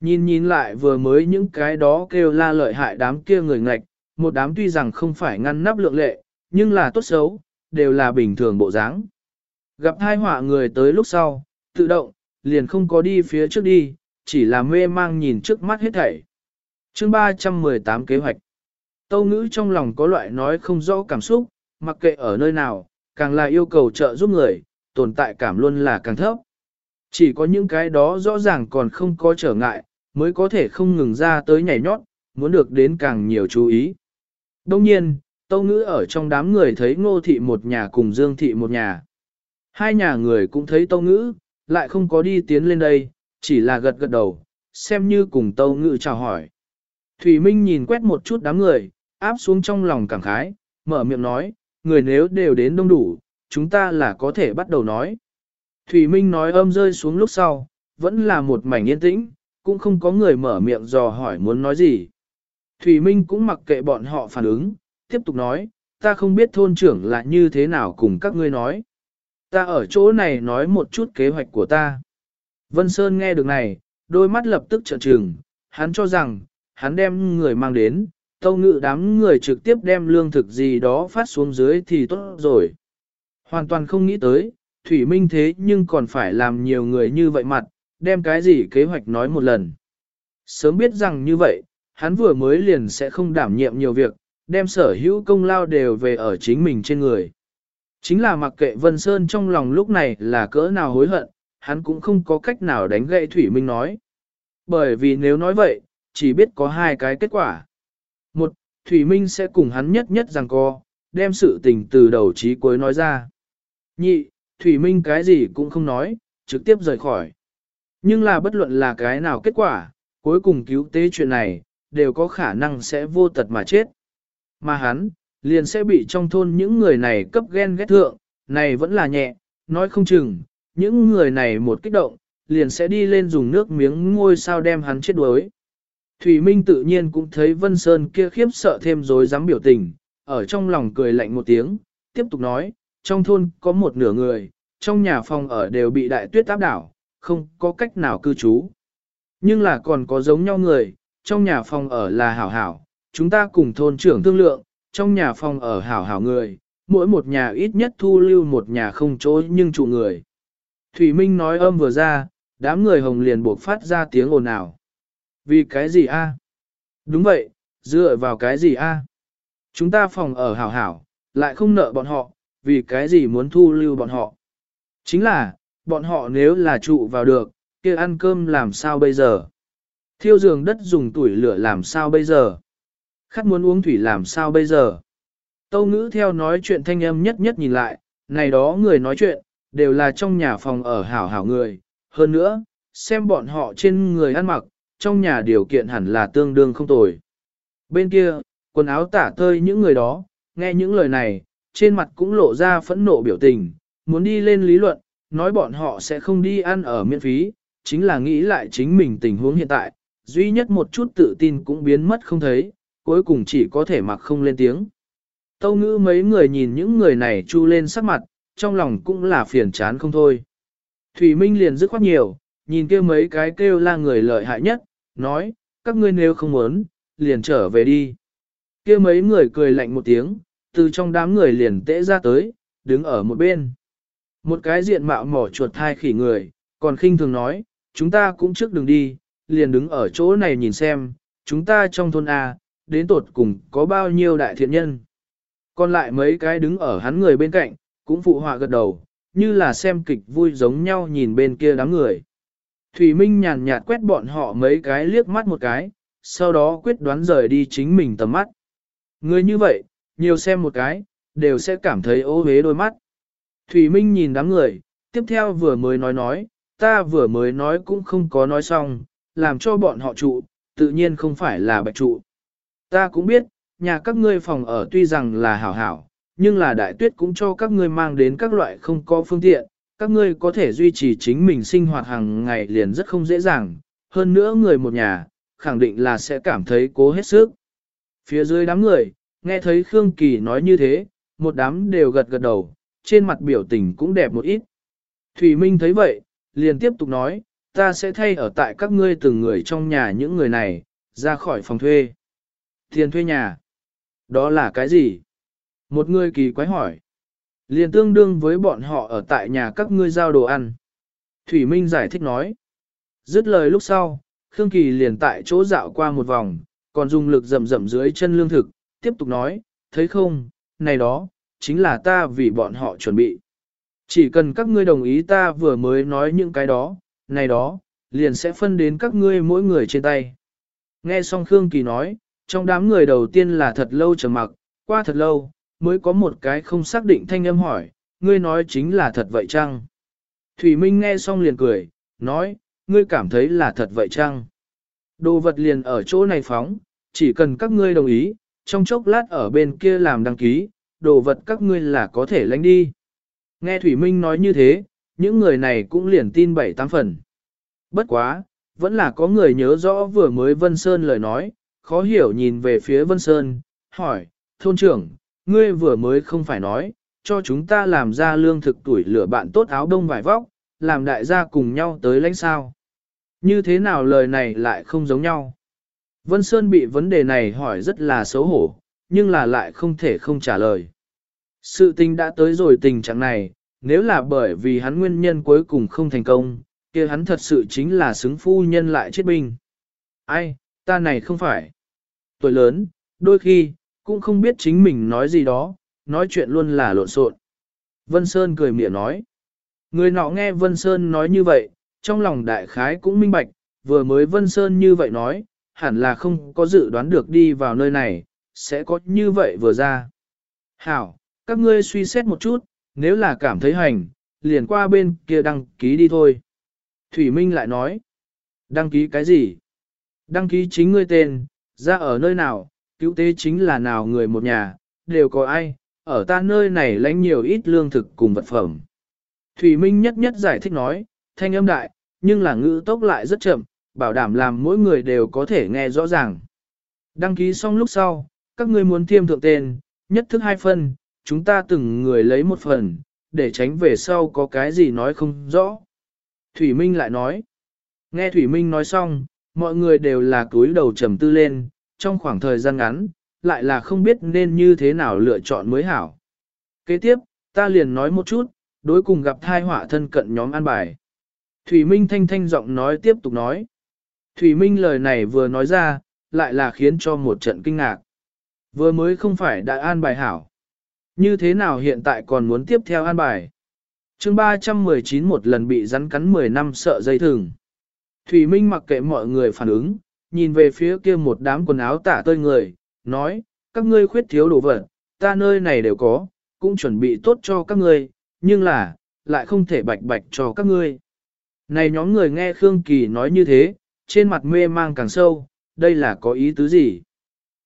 [SPEAKER 1] Nhìn nhìn lại vừa mới những cái đó kêu la lợi hại đám kia người ngạch, một đám tuy rằng không phải ngăn nắp lượng lệ, nhưng là tốt xấu, đều là bình thường bộ dáng. Gặp hai họa người tới lúc sau, tự động, liền không có đi phía trước đi, chỉ là mê mang nhìn trước mắt hết thảy. chương 318 kế hoạch. Tâu ngữ trong lòng có loại nói không rõ cảm xúc, mặc kệ ở nơi nào, càng là yêu cầu trợ giúp người, tồn tại cảm luôn là càng thấp. Chỉ có những cái đó rõ ràng còn không có trở ngại, mới có thể không ngừng ra tới nhảy nhót, muốn được đến càng nhiều chú ý. Đông nhiên, Tâu Ngữ ở trong đám người thấy Ngô Thị một nhà cùng Dương Thị một nhà. Hai nhà người cũng thấy Tâu Ngữ, lại không có đi tiến lên đây, chỉ là gật gật đầu, xem như cùng Tâu Ngữ chào hỏi. Thủy Minh nhìn quét một chút đám người, áp xuống trong lòng cảm khái, mở miệng nói, người nếu đều đến đông đủ, chúng ta là có thể bắt đầu nói. Thủy Minh nói âm rơi xuống lúc sau, vẫn là một mảnh yên tĩnh, cũng không có người mở miệng dò hỏi muốn nói gì. Thủy Minh cũng mặc kệ bọn họ phản ứng, tiếp tục nói, ta không biết thôn trưởng là như thế nào cùng các ngươi nói. Ta ở chỗ này nói một chút kế hoạch của ta. Vân Sơn nghe được này, đôi mắt lập tức trợn trừng, hắn cho rằng, hắn đem người mang đến, tâu ngự đám người trực tiếp đem lương thực gì đó phát xuống dưới thì tốt rồi. Hoàn toàn không nghĩ tới, Thủy Minh thế nhưng còn phải làm nhiều người như vậy mặt, đem cái gì kế hoạch nói một lần. Sớm biết rằng như vậy, hắn vừa mới liền sẽ không đảm nhiệm nhiều việc, đem sở hữu công lao đều về ở chính mình trên người. Chính là mặc kệ Vân Sơn trong lòng lúc này là cỡ nào hối hận, hắn cũng không có cách nào đánh gậy Thủy Minh nói. Bởi vì nếu nói vậy, chỉ biết có hai cái kết quả. Một, Thủy Minh sẽ cùng hắn nhất nhất rằng co, đem sự tình từ đầu chí cuối nói ra. Nhị, Thủy Minh cái gì cũng không nói, trực tiếp rời khỏi. Nhưng là bất luận là cái nào kết quả, cuối cùng cứu tế chuyện này, đều có khả năng sẽ vô tật mà chết. Mà hắn, liền sẽ bị trong thôn những người này cấp ghen ghét thượng, này vẫn là nhẹ, nói không chừng, những người này một kích động, liền sẽ đi lên dùng nước miếng ngôi sao đem hắn chết đuối. Thủy Minh tự nhiên cũng thấy Vân Sơn kia khiếp sợ thêm rồi dám biểu tình, ở trong lòng cười lạnh một tiếng, tiếp tục nói, trong thôn có một nửa người, trong nhà phòng ở đều bị đại tuyết áp đảo, không có cách nào cư trú. Nhưng là còn có giống nhau người, trong nhà phòng ở là hảo hảo, chúng ta cùng thôn trưởng thương lượng, trong nhà phòng ở hảo hảo người, mỗi một nhà ít nhất thu lưu một nhà không chỗ nhưng trụ người. Thủy Minh nói âm vừa ra, đám người hồng liền buộc phát ra tiếng ồn ào. Vì cái gì a? Đúng vậy, dựa vào cái gì a? Chúng ta phòng ở hảo hảo, lại không nợ bọn họ, vì cái gì muốn thu lưu bọn họ. Chính là, bọn họ nếu là trụ vào được, kia ăn cơm làm sao bây giờ? Thiêu giường đất dùng tuổi lửa làm sao bây giờ? Khát muốn uống thủy làm sao bây giờ? Tâu ngữ theo nói chuyện thanh âm nhất nhất nhìn lại, này đó người nói chuyện, đều là trong nhà phòng ở hảo hảo người. Hơn nữa, xem bọn họ trên người ăn mặc, trong nhà điều kiện hẳn là tương đương không tồi. Bên kia, quần áo tả tơi những người đó, nghe những lời này, trên mặt cũng lộ ra phẫn nộ biểu tình, muốn đi lên lý luận, nói bọn họ sẽ không đi ăn ở miễn phí, chính là nghĩ lại chính mình tình huống hiện tại, duy nhất một chút tự tin cũng biến mất không thấy, cuối cùng chỉ có thể mặc không lên tiếng. Tâu ngữ mấy người nhìn những người này chu lên sắc mặt, trong lòng cũng là phiền chán không thôi. Thủy Minh liền dứt khoát nhiều, nhìn kia mấy cái kêu là người lợi hại nhất, nói, các ngươi nếu không muốn, liền trở về đi. kia mấy người cười lạnh một tiếng, từ trong đám người liền tễ ra tới, đứng ở một bên. Một cái diện mạo mỏ chuột thai khỉ người, còn khinh thường nói, chúng ta cũng trước đường đi, liền đứng ở chỗ này nhìn xem, chúng ta trong thôn A, đến tột cùng có bao nhiêu đại thiện nhân. Còn lại mấy cái đứng ở hắn người bên cạnh, cũng phụ họa gật đầu, như là xem kịch vui giống nhau nhìn bên kia đám người. Thủy Minh nhàn nhạt quét bọn họ mấy cái liếc mắt một cái, sau đó quyết đoán rời đi chính mình tầm mắt. Người như vậy, nhiều xem một cái, đều sẽ cảm thấy ô hế đôi mắt. Thủy Minh nhìn đám người, tiếp theo vừa mới nói nói, ta vừa mới nói cũng không có nói xong, làm cho bọn họ trụ, tự nhiên không phải là bạch trụ. Ta cũng biết, nhà các ngươi phòng ở tuy rằng là hảo hảo, nhưng là đại tuyết cũng cho các ngươi mang đến các loại không có phương tiện, các ngươi có thể duy trì chính mình sinh hoạt hàng ngày liền rất không dễ dàng, hơn nữa người một nhà, khẳng định là sẽ cảm thấy cố hết sức. Phía dưới đám người, nghe thấy Khương Kỳ nói như thế, một đám đều gật gật đầu, trên mặt biểu tình cũng đẹp một ít. Thủy Minh thấy vậy, liền tiếp tục nói, ta sẽ thay ở tại các ngươi từng người trong nhà những người này, ra khỏi phòng thuê. Tiền thuê nhà. Đó là cái gì? Một người kỳ quái hỏi. Liền tương đương với bọn họ ở tại nhà các ngươi giao đồ ăn. Thủy Minh giải thích nói. Dứt lời lúc sau, Khương Kỳ liền tại chỗ dạo qua một vòng, còn dùng lực rầm rầm dưới chân lương thực, tiếp tục nói, thấy không, này đó, chính là ta vì bọn họ chuẩn bị. Chỉ cần các ngươi đồng ý ta vừa mới nói những cái đó, này đó, liền sẽ phân đến các ngươi mỗi người trên tay. Nghe xong Khương Kỳ nói, trong đám người đầu tiên là thật lâu trầm mặc, qua thật lâu, mới có một cái không xác định thanh âm hỏi, ngươi nói chính là thật vậy chăng? Thủy Minh nghe xong liền cười, nói, ngươi cảm thấy là thật vậy chăng? Đồ vật liền ở chỗ này phóng, chỉ cần các ngươi đồng ý, trong chốc lát ở bên kia làm đăng ký, đồ vật các ngươi là có thể lánh đi. Nghe Thủy Minh nói như thế, những người này cũng liền tin bảy tám phần. Bất quá, vẫn là có người nhớ rõ vừa mới Vân Sơn lời nói, khó hiểu nhìn về phía Vân Sơn, hỏi, thôn trưởng, ngươi vừa mới không phải nói, cho chúng ta làm ra lương thực tuổi lửa bạn tốt áo đông vải vóc, làm đại gia cùng nhau tới lãnh sao. Như thế nào lời này lại không giống nhau? Vân Sơn bị vấn đề này hỏi rất là xấu hổ, nhưng là lại không thể không trả lời. Sự tình đã tới rồi tình trạng này, nếu là bởi vì hắn nguyên nhân cuối cùng không thành công, kia hắn thật sự chính là xứng phu nhân lại chết binh. Ai, ta này không phải. Tuổi lớn, đôi khi, cũng không biết chính mình nói gì đó, nói chuyện luôn là lộn xộn. Vân Sơn cười miệng nói. Người nọ nghe Vân Sơn nói như vậy, trong lòng đại khái cũng minh bạch, vừa mới Vân Sơn như vậy nói, hẳn là không có dự đoán được đi vào nơi này, sẽ có như vậy vừa ra. Hảo, các ngươi suy xét một chút, nếu là cảm thấy hành, liền qua bên kia đăng ký đi thôi. Thủy Minh lại nói, đăng ký cái gì? Đăng ký chính ngươi tên, ra ở nơi nào, cứu tế chính là nào người một nhà, đều có ai, ở ta nơi này lãnh nhiều ít lương thực cùng vật phẩm. Thủy Minh nhất nhất giải thích nói, thanh âm đại, nhưng là ngữ tốc lại rất chậm, bảo đảm làm mỗi người đều có thể nghe rõ ràng. Đăng ký xong lúc sau, các ngươi muốn thiêm thượng tên, nhất thức hai phân, chúng ta từng người lấy một phần, để tránh về sau có cái gì nói không rõ. Thủy Minh lại nói, nghe Thủy Minh nói xong, mọi người đều là cúi đầu trầm tư lên, trong khoảng thời gian ngắn, lại là không biết nên như thế nào lựa chọn mới hảo. Kế tiếp, ta liền nói một chút, đối cùng gặp thai họa thân cận nhóm an bài. Thủy Minh thanh thanh giọng nói tiếp tục nói. Thủy Minh lời này vừa nói ra, lại là khiến cho một trận kinh ngạc. Vừa mới không phải đã an bài hảo. Như thế nào hiện tại còn muốn tiếp theo an bài? chương 319 một lần bị rắn cắn 10 năm sợ dây thừng. Thủy Minh mặc kệ mọi người phản ứng, nhìn về phía kia một đám quần áo tả tơi người, nói, các ngươi khuyết thiếu đồ vật, ta nơi này đều có, cũng chuẩn bị tốt cho các ngươi, nhưng là, lại không thể bạch bạch cho các ngươi. Này nhóm người nghe Khương Kỳ nói như thế, trên mặt mê mang càng sâu, đây là có ý tứ gì?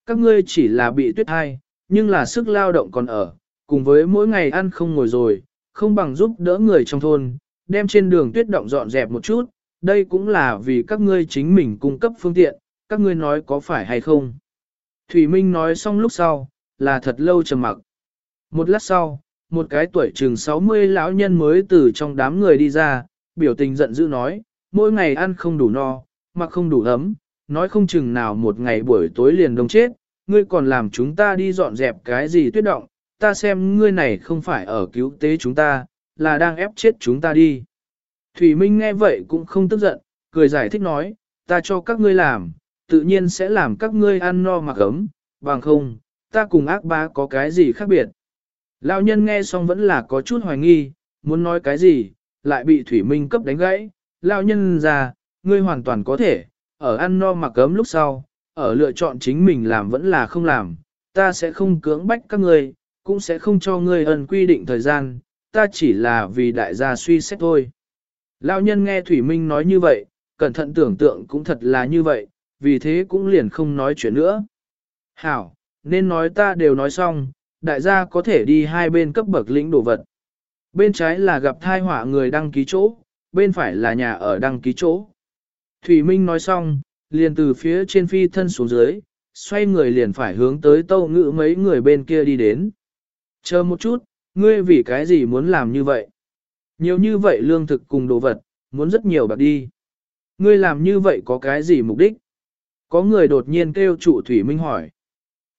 [SPEAKER 1] Các ngươi chỉ là bị tuyết thai, nhưng là sức lao động còn ở, cùng với mỗi ngày ăn không ngồi rồi, không bằng giúp đỡ người trong thôn, đem trên đường tuyết động dọn dẹp một chút, đây cũng là vì các ngươi chính mình cung cấp phương tiện, các ngươi nói có phải hay không. Thủy Minh nói xong lúc sau, là thật lâu trầm mặc. Một lát sau, một cái tuổi chừng 60 lão nhân mới từ trong đám người đi ra, biểu tình giận dữ nói, mỗi ngày ăn không đủ no, mặc không đủ ấm, nói không chừng nào một ngày buổi tối liền đông chết, ngươi còn làm chúng ta đi dọn dẹp cái gì tuyết động, ta xem ngươi này không phải ở cứu tế chúng ta, là đang ép chết chúng ta đi. Thủy Minh nghe vậy cũng không tức giận, cười giải thích nói, ta cho các ngươi làm, tự nhiên sẽ làm các ngươi ăn no mặc ấm, bằng không, ta cùng ác bá có cái gì khác biệt. Lão nhân nghe xong vẫn là có chút hoài nghi, muốn nói cái gì, lại bị Thủy Minh cấp đánh gãy. Lão nhân ra, ngươi hoàn toàn có thể, ở ăn no mặc ấm lúc sau, ở lựa chọn chính mình làm vẫn là không làm, ta sẽ không cưỡng bách các ngươi, cũng sẽ không cho ngươi ân quy định thời gian, ta chỉ là vì đại gia suy xét thôi. Lão nhân nghe Thủy Minh nói như vậy, cẩn thận tưởng tượng cũng thật là như vậy, vì thế cũng liền không nói chuyện nữa. Hảo, nên nói ta đều nói xong, đại gia có thể đi hai bên cấp bậc lĩnh đồ vật. Bên trái là gặp thai họa người đăng ký chỗ, bên phải là nhà ở đăng ký chỗ. Thủy Minh nói xong, liền từ phía trên phi thân xuống dưới, xoay người liền phải hướng tới tâu ngữ mấy người bên kia đi đến. Chờ một chút, ngươi vì cái gì muốn làm như vậy? Nhiều như vậy lương thực cùng đồ vật, muốn rất nhiều bạc đi. Ngươi làm như vậy có cái gì mục đích? Có người đột nhiên kêu trụ Thủy Minh hỏi.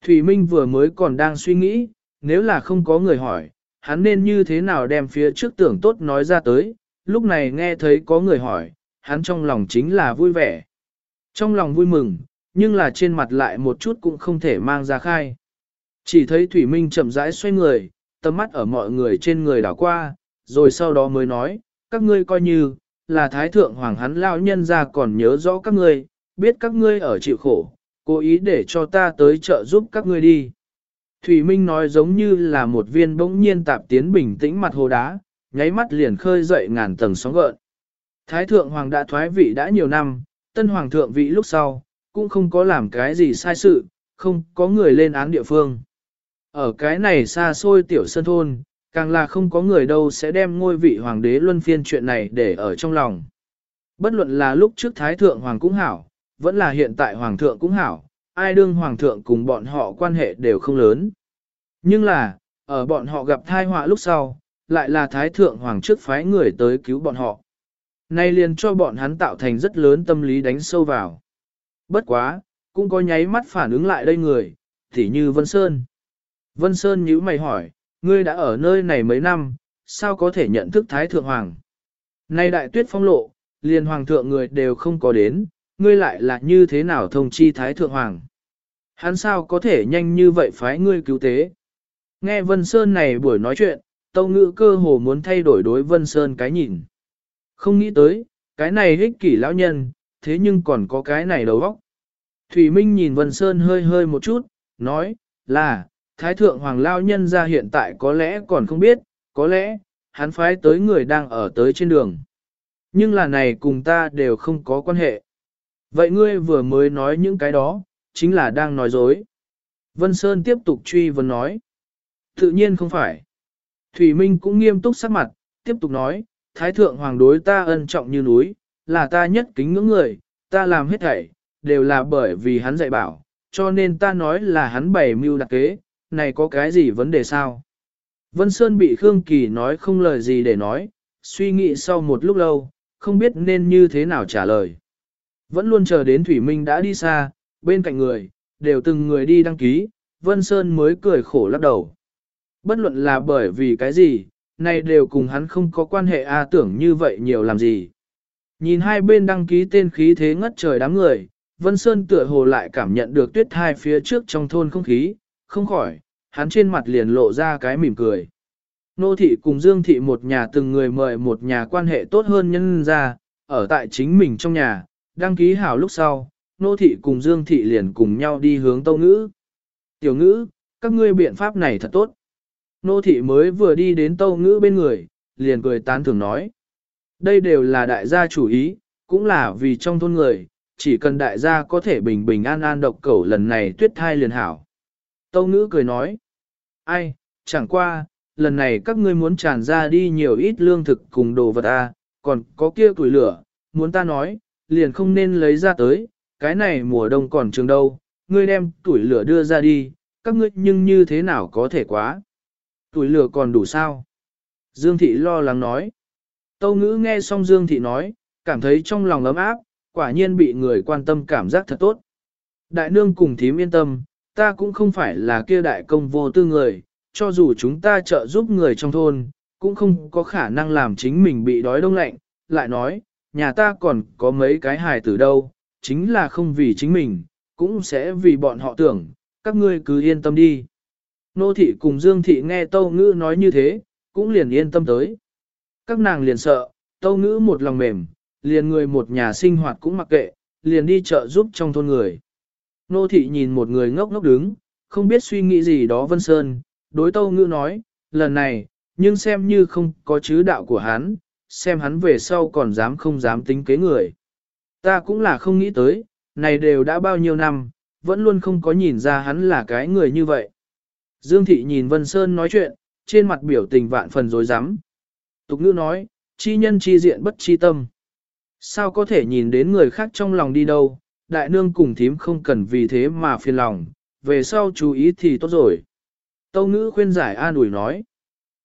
[SPEAKER 1] Thủy Minh vừa mới còn đang suy nghĩ, nếu là không có người hỏi, hắn nên như thế nào đem phía trước tưởng tốt nói ra tới, lúc này nghe thấy có người hỏi, hắn trong lòng chính là vui vẻ. Trong lòng vui mừng, nhưng là trên mặt lại một chút cũng không thể mang ra khai. Chỉ thấy Thủy Minh chậm rãi xoay người, tầm mắt ở mọi người trên người đảo qua, rồi sau đó mới nói, các ngươi coi như, là Thái Thượng Hoàng hắn lao nhân ra còn nhớ rõ các ngươi, biết các ngươi ở chịu khổ, cố ý để cho ta tới trợ giúp các ngươi đi. Thủy Minh nói giống như là một viên bỗng nhiên tạp tiến bình tĩnh mặt hồ đá, nháy mắt liền khơi dậy ngàn tầng sóng gợn. Thái thượng hoàng đã thoái vị đã nhiều năm, tân hoàng thượng vị lúc sau, cũng không có làm cái gì sai sự, không có người lên án địa phương. Ở cái này xa xôi tiểu sân thôn, càng là không có người đâu sẽ đem ngôi vị hoàng đế luân phiên chuyện này để ở trong lòng. Bất luận là lúc trước Thái Thượng Hoàng cũng hảo, vẫn là hiện tại Hoàng thượng cũng hảo, ai đương Hoàng thượng cùng bọn họ quan hệ đều không lớn. Nhưng là, ở bọn họ gặp thai họa lúc sau, lại là Thái Thượng Hoàng trước phái người tới cứu bọn họ. Nay liền cho bọn hắn tạo thành rất lớn tâm lý đánh sâu vào. Bất quá, cũng có nháy mắt phản ứng lại đây người, thì như Vân Sơn. Vân Sơn nhíu mày hỏi, ngươi đã ở nơi này mấy năm, sao có thể nhận thức Thái Thượng Hoàng? Nay đại tuyết phong lộ, liền Hoàng thượng người đều không có đến, ngươi lại là như thế nào thông chi Thái Thượng Hoàng? Hắn sao có thể nhanh như vậy phái ngươi cứu tế? Nghe Vân Sơn này buổi nói chuyện, Tâu Ngữ cơ hồ muốn thay đổi đối Vân Sơn cái nhìn. Không nghĩ tới, cái này ích kỷ lão nhân, thế nhưng còn có cái này đầu óc. Thủy Minh nhìn Vân Sơn hơi hơi một chút, nói, là, Thái Thượng Hoàng Lao Nhân ra hiện tại có lẽ còn không biết, có lẽ, hắn phái tới người đang ở tới trên đường. Nhưng là này cùng ta đều không có quan hệ. Vậy ngươi vừa mới nói những cái đó, chính là đang nói dối. Vân Sơn tiếp tục truy vấn nói. Tự nhiên không phải. Thủy Minh cũng nghiêm túc sắc mặt, tiếp tục nói, Thái Thượng Hoàng đối ta ân trọng như núi, là ta nhất kính ngưỡng người, ta làm hết thảy, đều là bởi vì hắn dạy bảo, cho nên ta nói là hắn bày mưu đặc kế, này có cái gì vấn đề sao? Vân Sơn bị Khương Kỳ nói không lời gì để nói, suy nghĩ sau một lúc lâu, không biết nên như thế nào trả lời. Vẫn luôn chờ đến Thủy Minh đã đi xa, bên cạnh người, đều từng người đi đăng ký, Vân Sơn mới cười khổ lắc đầu. Bất luận là bởi vì cái gì, này đều cùng hắn không có quan hệ a tưởng như vậy nhiều làm gì. Nhìn hai bên đăng ký tên khí thế ngất trời đám người, Vân Sơn tựa hồ lại cảm nhận được tuyết hai phía trước trong thôn không khí, không khỏi, hắn trên mặt liền lộ ra cái mỉm cười. Nô thị cùng Dương thị một nhà từng người mời một nhà quan hệ tốt hơn nhân ra, ở tại chính mình trong nhà, đăng ký hảo lúc sau, nô thị cùng Dương thị liền cùng nhau đi hướng tâu ngữ. Tiểu ngữ, các ngươi biện pháp này thật tốt. Nô thị mới vừa đi đến tâu ngữ bên người, liền cười tán thưởng nói. Đây đều là đại gia chủ ý, cũng là vì trong thôn người, chỉ cần đại gia có thể bình bình an an độc cẩu lần này tuyết thai liền hảo. Tâu ngữ cười nói. Ai, chẳng qua, lần này các ngươi muốn tràn ra đi nhiều ít lương thực cùng đồ vật à, còn có kia tuổi lửa, muốn ta nói, liền không nên lấy ra tới, cái này mùa đông còn trường đâu, ngươi đem tuổi lửa đưa ra đi, các ngươi nhưng như thế nào có thể quá. Tuổi lửa còn đủ sao? Dương Thị lo lắng nói. Tâu ngữ nghe xong Dương Thị nói, cảm thấy trong lòng ấm áp, quả nhiên bị người quan tâm cảm giác thật tốt. Đại nương cùng thím yên tâm, ta cũng không phải là kia đại công vô tư người, cho dù chúng ta trợ giúp người trong thôn, cũng không có khả năng làm chính mình bị đói đông lạnh, lại nói, nhà ta còn có mấy cái hài tử đâu, chính là không vì chính mình, cũng sẽ vì bọn họ tưởng, các ngươi cứ yên tâm đi. Nô thị cùng Dương thị nghe Tâu Ngữ nói như thế, cũng liền yên tâm tới. Các nàng liền sợ, Tâu Ngữ một lòng mềm, liền người một nhà sinh hoạt cũng mặc kệ, liền đi chợ giúp trong thôn người. Nô thị nhìn một người ngốc ngốc đứng, không biết suy nghĩ gì đó Vân Sơn, đối Tâu Ngữ nói, lần này, nhưng xem như không có chứ đạo của hắn, xem hắn về sau còn dám không dám tính kế người. Ta cũng là không nghĩ tới, này đều đã bao nhiêu năm, vẫn luôn không có nhìn ra hắn là cái người như vậy. Dương Thị nhìn Vân Sơn nói chuyện, trên mặt biểu tình vạn phần dối rắm Tục ngữ nói, chi nhân chi diện bất chi tâm. Sao có thể nhìn đến người khác trong lòng đi đâu, đại nương cùng thím không cần vì thế mà phiền lòng, về sau chú ý thì tốt rồi. Tâu ngữ khuyên giải an ủi nói.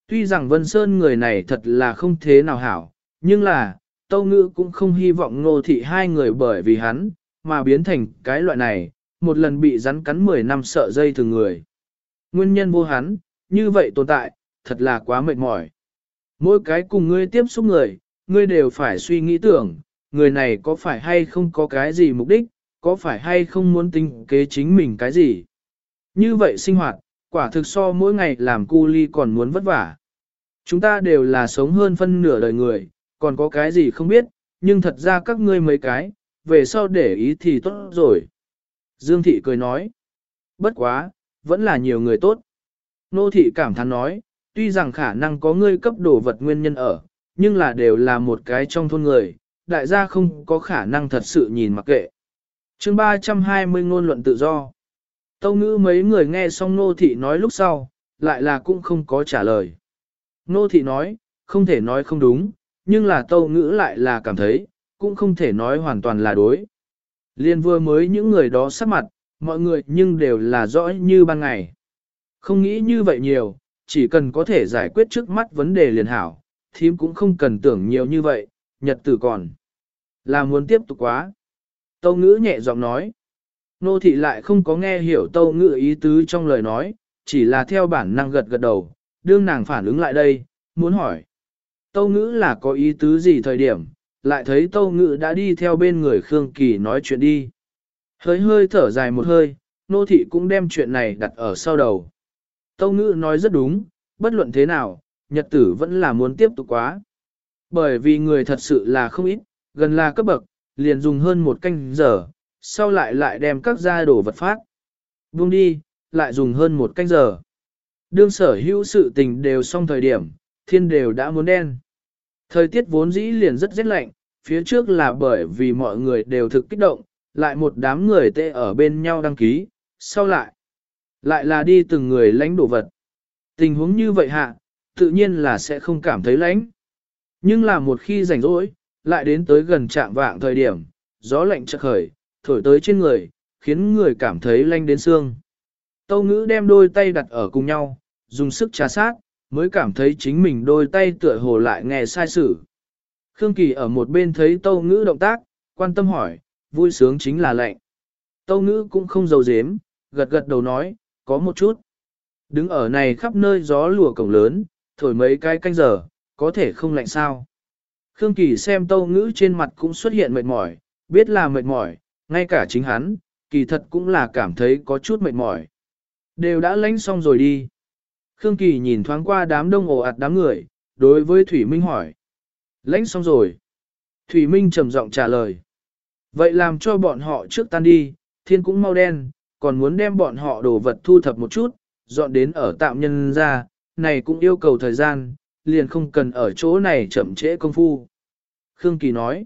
[SPEAKER 1] Tuy rằng Vân Sơn người này thật là không thế nào hảo, nhưng là, Tâu Ngữ cũng không hy vọng ngô thị hai người bởi vì hắn, mà biến thành cái loại này, một lần bị rắn cắn 10 năm sợ dây thường người. Nguyên nhân vô hắn, như vậy tồn tại, thật là quá mệt mỏi. Mỗi cái cùng ngươi tiếp xúc người, ngươi đều phải suy nghĩ tưởng, người này có phải hay không có cái gì mục đích, có phải hay không muốn tính kế chính mình cái gì. Như vậy sinh hoạt, quả thực so mỗi ngày làm cu ly còn muốn vất vả. Chúng ta đều là sống hơn phân nửa đời người, còn có cái gì không biết, nhưng thật ra các ngươi mấy cái, về sau để ý thì tốt rồi. Dương Thị cười nói, bất quá, vẫn là nhiều người tốt. Nô Thị cảm thán nói, tuy rằng khả năng có ngươi cấp đồ vật nguyên nhân ở, nhưng là đều là một cái trong thôn người, đại gia không có khả năng thật sự nhìn mặc kệ. chương 320 ngôn luận tự do. Tâu ngữ mấy người nghe xong nô thị nói lúc sau, lại là cũng không có trả lời. Nô thị nói, không thể nói không đúng, nhưng là tâu ngữ lại là cảm thấy, cũng không thể nói hoàn toàn là đối. Liên vừa mới những người đó sắc mặt, mọi người nhưng đều là rõ như ban ngày. Không nghĩ như vậy nhiều, chỉ cần có thể giải quyết trước mắt vấn đề liền hảo, thím cũng không cần tưởng nhiều như vậy, nhật tử còn. Là muốn tiếp tục quá. Tâu ngữ nhẹ giọng nói. Nô thị lại không có nghe hiểu tâu ngữ ý tứ trong lời nói, chỉ là theo bản năng gật gật đầu, đương nàng phản ứng lại đây, muốn hỏi. Tâu ngữ là có ý tứ gì thời điểm, lại thấy tâu ngữ đã đi theo bên người Khương Kỳ nói chuyện đi. Hơi hơi thở dài một hơi, nô thị cũng đem chuyện này đặt ở sau đầu. Tâu ngữ nói rất đúng, bất luận thế nào, nhật tử vẫn là muốn tiếp tục quá. Bởi vì người thật sự là không ít, gần là cấp bậc, liền dùng hơn một canh giờ, sau lại lại đem các gia đồ vật phát. Buông đi, lại dùng hơn một canh giờ. Đương sở hữu sự tình đều xong thời điểm, thiên đều đã muốn đen. Thời tiết vốn dĩ liền rất rét lạnh, phía trước là bởi vì mọi người đều thực kích động, lại một đám người tê ở bên nhau đăng ký, sau lại, lại là đi từng người lãnh đồ vật. Tình huống như vậy hạ, tự nhiên là sẽ không cảm thấy lãnh. Nhưng là một khi rảnh rỗi, lại đến tới gần trạm vạng thời điểm, gió lạnh chợt khởi, thổi tới trên người, khiến người cảm thấy lanh đến xương. Tâu ngữ đem đôi tay đặt ở cùng nhau, dùng sức trà sát, mới cảm thấy chính mình đôi tay tựa hồ lại nghe sai sự. Khương Kỳ ở một bên thấy Tâu Ngữ động tác, quan tâm hỏi, vui sướng chính là lạnh. Tâu Ngữ cũng không dầu dếm, gật gật đầu nói, có một chút. Đứng ở này khắp nơi gió lùa cổng lớn, thổi mấy cái canh giờ, có thể không lạnh sao. Khương Kỳ xem Tâu Ngữ trên mặt cũng xuất hiện mệt mỏi, biết là mệt mỏi, ngay cả chính hắn, kỳ thật cũng là cảm thấy có chút mệt mỏi. Đều đã lánh xong rồi đi. Khương Kỳ nhìn thoáng qua đám đông ồ ạt đám người, đối với Thủy Minh hỏi. Lãnh xong rồi. Thủy Minh trầm giọng trả lời. Vậy làm cho bọn họ trước tan đi, thiên cũng mau đen, còn muốn đem bọn họ đồ vật thu thập một chút, dọn đến ở tạm nhân ra, này cũng yêu cầu thời gian, liền không cần ở chỗ này chậm trễ công phu. Khương Kỳ nói.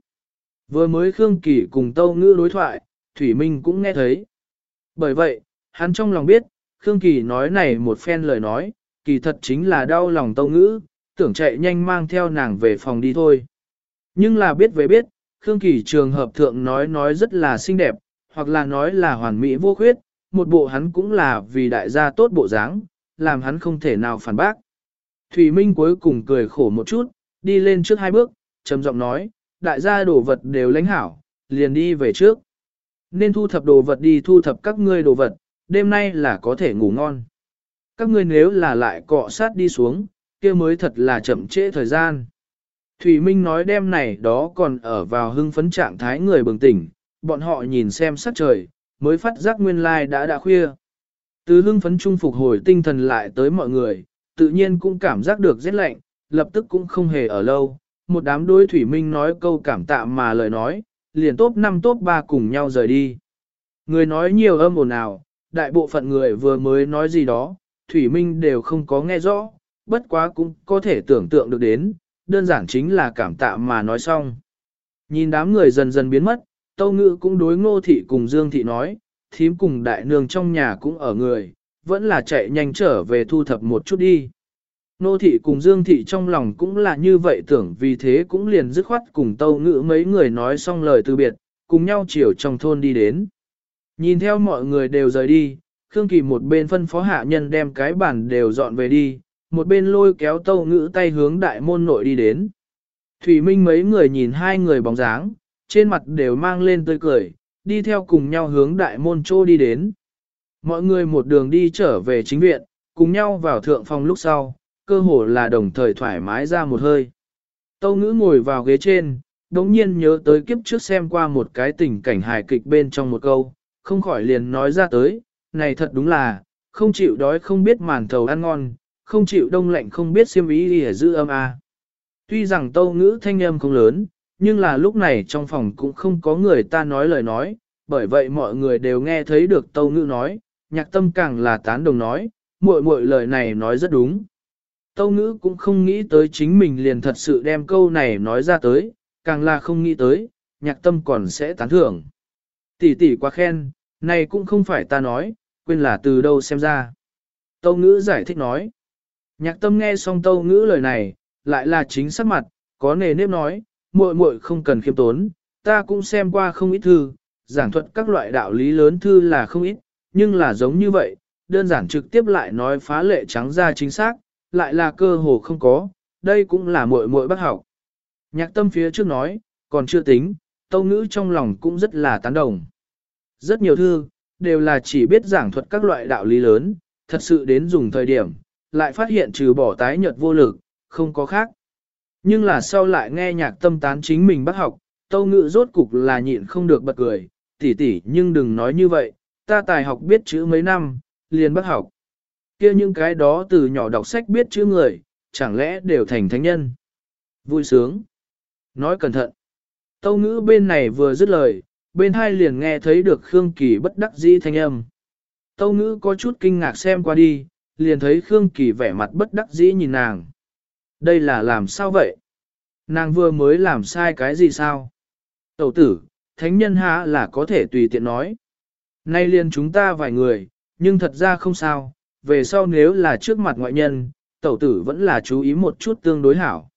[SPEAKER 1] Vừa mới Khương Kỳ cùng Tâu Ngữ đối thoại, Thủy Minh cũng nghe thấy. Bởi vậy, hắn trong lòng biết, Khương Kỳ nói này một phen lời nói, kỳ thật chính là đau lòng Tâu Ngữ, tưởng chạy nhanh mang theo nàng về phòng đi thôi. Nhưng là biết về biết, Khương Kỳ trường hợp thượng nói nói rất là xinh đẹp, hoặc là nói là hoàn mỹ vô khuyết, một bộ hắn cũng là vì đại gia tốt bộ dáng, làm hắn không thể nào phản bác. Thủy Minh cuối cùng cười khổ một chút, đi lên trước hai bước, trầm giọng nói, đại gia đồ vật đều lãnh hảo, liền đi về trước. Nên thu thập đồ vật đi thu thập các ngươi đồ vật, đêm nay là có thể ngủ ngon. Các ngươi nếu là lại cọ sát đi xuống, kia mới thật là chậm trễ thời gian. Thủy Minh nói đêm này đó còn ở vào hưng phấn trạng thái người bừng tỉnh, bọn họ nhìn xem sắc trời, mới phát giác nguyên lai đã đã khuya. Từ hưng phấn trung phục hồi tinh thần lại tới mọi người, tự nhiên cũng cảm giác được rét lạnh, lập tức cũng không hề ở lâu. Một đám đối Thủy Minh nói câu cảm tạ mà lời nói, liền tốt 5 tốt 3 cùng nhau rời đi. Người nói nhiều âm ồn nào, đại bộ phận người vừa mới nói gì đó, Thủy Minh đều không có nghe rõ, bất quá cũng có thể tưởng tượng được đến, đơn giản chính là cảm tạ mà nói xong. Nhìn đám người dần dần biến mất, Tâu Ngữ cũng đối ngô thị cùng Dương thị nói, thím cùng đại nương trong nhà cũng ở người, vẫn là chạy nhanh trở về thu thập một chút đi. Nô thị cùng Dương thị trong lòng cũng là như vậy tưởng vì thế cũng liền dứt khoát cùng Tâu Ngữ mấy người nói xong lời từ biệt, cùng nhau chiều trong thôn đi đến. Nhìn theo mọi người đều rời đi, Khương Kỳ một bên phân phó hạ nhân đem cái bản đều dọn về đi, một bên lôi kéo Tâu Ngữ tay hướng đại môn nội đi đến. Thủy Minh mấy người nhìn hai người bóng dáng, trên mặt đều mang lên tươi cười, đi theo cùng nhau hướng đại môn trô đi đến. Mọi người một đường đi trở về chính viện, cùng nhau vào thượng phòng lúc sau, cơ hồ là đồng thời thoải mái ra một hơi. Tâu ngữ ngồi vào ghế trên, đống nhiên nhớ tới kiếp trước xem qua một cái tình cảnh hài kịch bên trong một câu, không khỏi liền nói ra tới, này thật đúng là, không chịu đói không biết màn thầu ăn ngon, không chịu đông lạnh không biết xiêm ý để giữ âm a. Tuy rằng tâu ngữ thanh âm không lớn, nhưng là lúc này trong phòng cũng không có người ta nói lời nói, bởi vậy mọi người đều nghe thấy được tâu ngữ nói, nhạc tâm càng là tán đồng nói, muội muội lời này nói rất đúng. Tâu ngữ cũng không nghĩ tới chính mình liền thật sự đem câu này nói ra tới, càng là không nghĩ tới, nhạc tâm còn sẽ tán thưởng. Tỷ tỷ quá khen, này cũng không phải ta nói, quên là từ đâu xem ra. Tâu ngữ giải thích nói. Nhạc tâm nghe xong tâu ngữ lời này, lại là chính sắc mặt, có nề nếp nói, muội muội không cần khiêm tốn, ta cũng xem qua không ít thư, giảng thuật các loại đạo lý lớn thư là không ít, nhưng là giống như vậy, đơn giản trực tiếp lại nói phá lệ trắng ra chính xác, lại là cơ hồ không có, đây cũng là muội muội bác học. Nhạc tâm phía trước nói, còn chưa tính, tâu ngữ trong lòng cũng rất là tán đồng. Rất nhiều thư, đều là chỉ biết giảng thuật các loại đạo lý lớn, thật sự đến dùng thời điểm, lại phát hiện trừ bỏ tái nhợt vô lực, không có khác. Nhưng là sau lại nghe nhạc tâm tán chính mình bắt học, tâu ngữ rốt cục là nhịn không được bật cười, tỉ tỉ nhưng đừng nói như vậy, ta tài học biết chữ mấy năm, liền bắt học. kia những cái đó từ nhỏ đọc sách biết chữ người, chẳng lẽ đều thành thánh nhân. Vui sướng. Nói cẩn thận. Tâu ngữ bên này vừa dứt lời, bên hai liền nghe thấy được Khương Kỳ bất đắc dĩ thanh âm. Tâu ngữ có chút kinh ngạc xem qua đi, liền thấy Khương Kỳ vẻ mặt bất đắc dĩ nhìn nàng. Đây là làm sao vậy? Nàng vừa mới làm sai cái gì sao? Tẩu tử, thánh nhân há là có thể tùy tiện nói. Nay liền chúng ta vài người, nhưng thật ra không sao, về sau nếu là trước mặt ngoại nhân, tẩu tử vẫn là chú ý một chút tương đối hảo.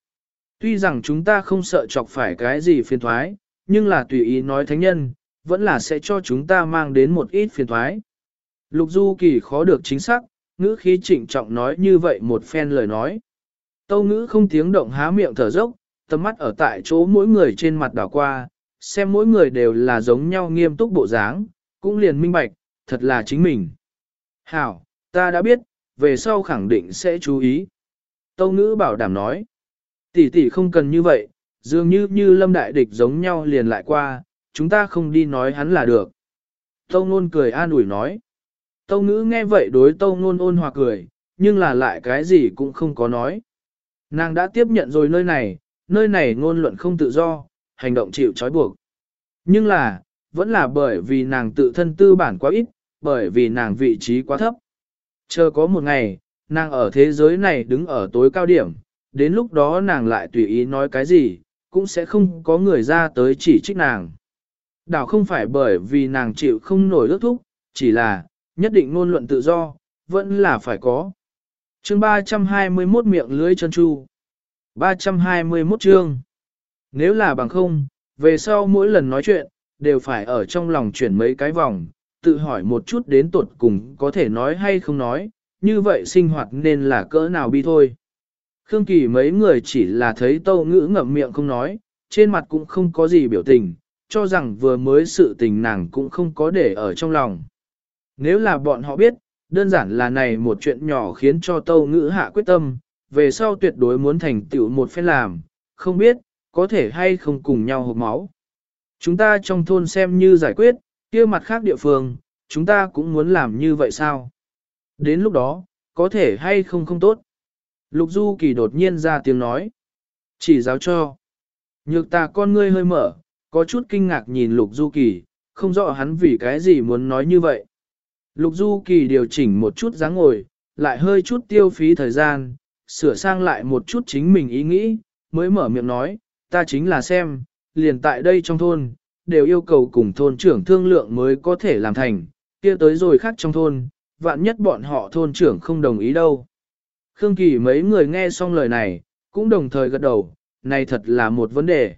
[SPEAKER 1] Tuy rằng chúng ta không sợ chọc phải cái gì phiền thoái, nhưng là tùy ý nói thánh nhân, vẫn là sẽ cho chúng ta mang đến một ít phiền thoái. Lục Du Kỳ khó được chính xác, ngữ khí trịnh trọng nói như vậy một phen lời nói. Tâu ngữ không tiếng động há miệng thở dốc, tầm mắt ở tại chỗ mỗi người trên mặt đảo qua, xem mỗi người đều là giống nhau nghiêm túc bộ dáng, cũng liền minh bạch, thật là chính mình. Hảo, ta đã biết, về sau khẳng định sẽ chú ý. Tâu ngữ bảo đảm nói, tỷ tỷ không cần như vậy, dường như như lâm đại địch giống nhau liền lại qua, chúng ta không đi nói hắn là được. Tâu ngôn cười an ủi nói. Tâu ngữ nghe vậy đối tâu ngôn ôn hòa cười, nhưng là lại cái gì cũng không có nói. Nàng đã tiếp nhận rồi nơi này, nơi này ngôn luận không tự do, hành động chịu trói buộc. Nhưng là, vẫn là bởi vì nàng tự thân tư bản quá ít, bởi vì nàng vị trí quá thấp. Chờ có một ngày, nàng ở thế giới này đứng ở tối cao điểm, đến lúc đó nàng lại tùy ý nói cái gì, cũng sẽ không có người ra tới chỉ trích nàng. Đảo không phải bởi vì nàng chịu không nổi ước thúc, chỉ là, nhất định ngôn luận tự do, vẫn là phải có. chương 321 miệng lưới chân chu. 321 chương. Nếu là bằng không, về sau mỗi lần nói chuyện, đều phải ở trong lòng chuyển mấy cái vòng, tự hỏi một chút đến tuột cùng có thể nói hay không nói, như vậy sinh hoạt nên là cỡ nào bi thôi. Khương Kỳ mấy người chỉ là thấy tâu ngữ ngậm miệng không nói, trên mặt cũng không có gì biểu tình, cho rằng vừa mới sự tình nàng cũng không có để ở trong lòng. Nếu là bọn họ biết, đơn giản là này một chuyện nhỏ khiến cho tâu ngữ hạ quyết tâm, về sau tuyệt đối muốn thành tựu một phen làm, không biết, có thể hay không cùng nhau hộp máu. Chúng ta trong thôn xem như giải quyết, kia mặt khác địa phương, chúng ta cũng muốn làm như vậy sao? Đến lúc đó, có thể hay không không tốt. Lục Du Kỳ đột nhiên ra tiếng nói. Chỉ giáo cho. Nhược ta con ngươi hơi mở, có chút kinh ngạc nhìn Lục Du Kỳ, không rõ hắn vì cái gì muốn nói như vậy. Lục Du Kỳ điều chỉnh một chút dáng ngồi, lại hơi chút tiêu phí thời gian, sửa sang lại một chút chính mình ý nghĩ, mới mở miệng nói, ta chính là xem, liền tại đây trong thôn, đều yêu cầu cùng thôn trưởng thương lượng mới có thể làm thành, kia tới rồi khác trong thôn, vạn nhất bọn họ thôn trưởng không đồng ý đâu. Khương Kỳ mấy người nghe xong lời này, cũng đồng thời gật đầu, này thật là một vấn đề.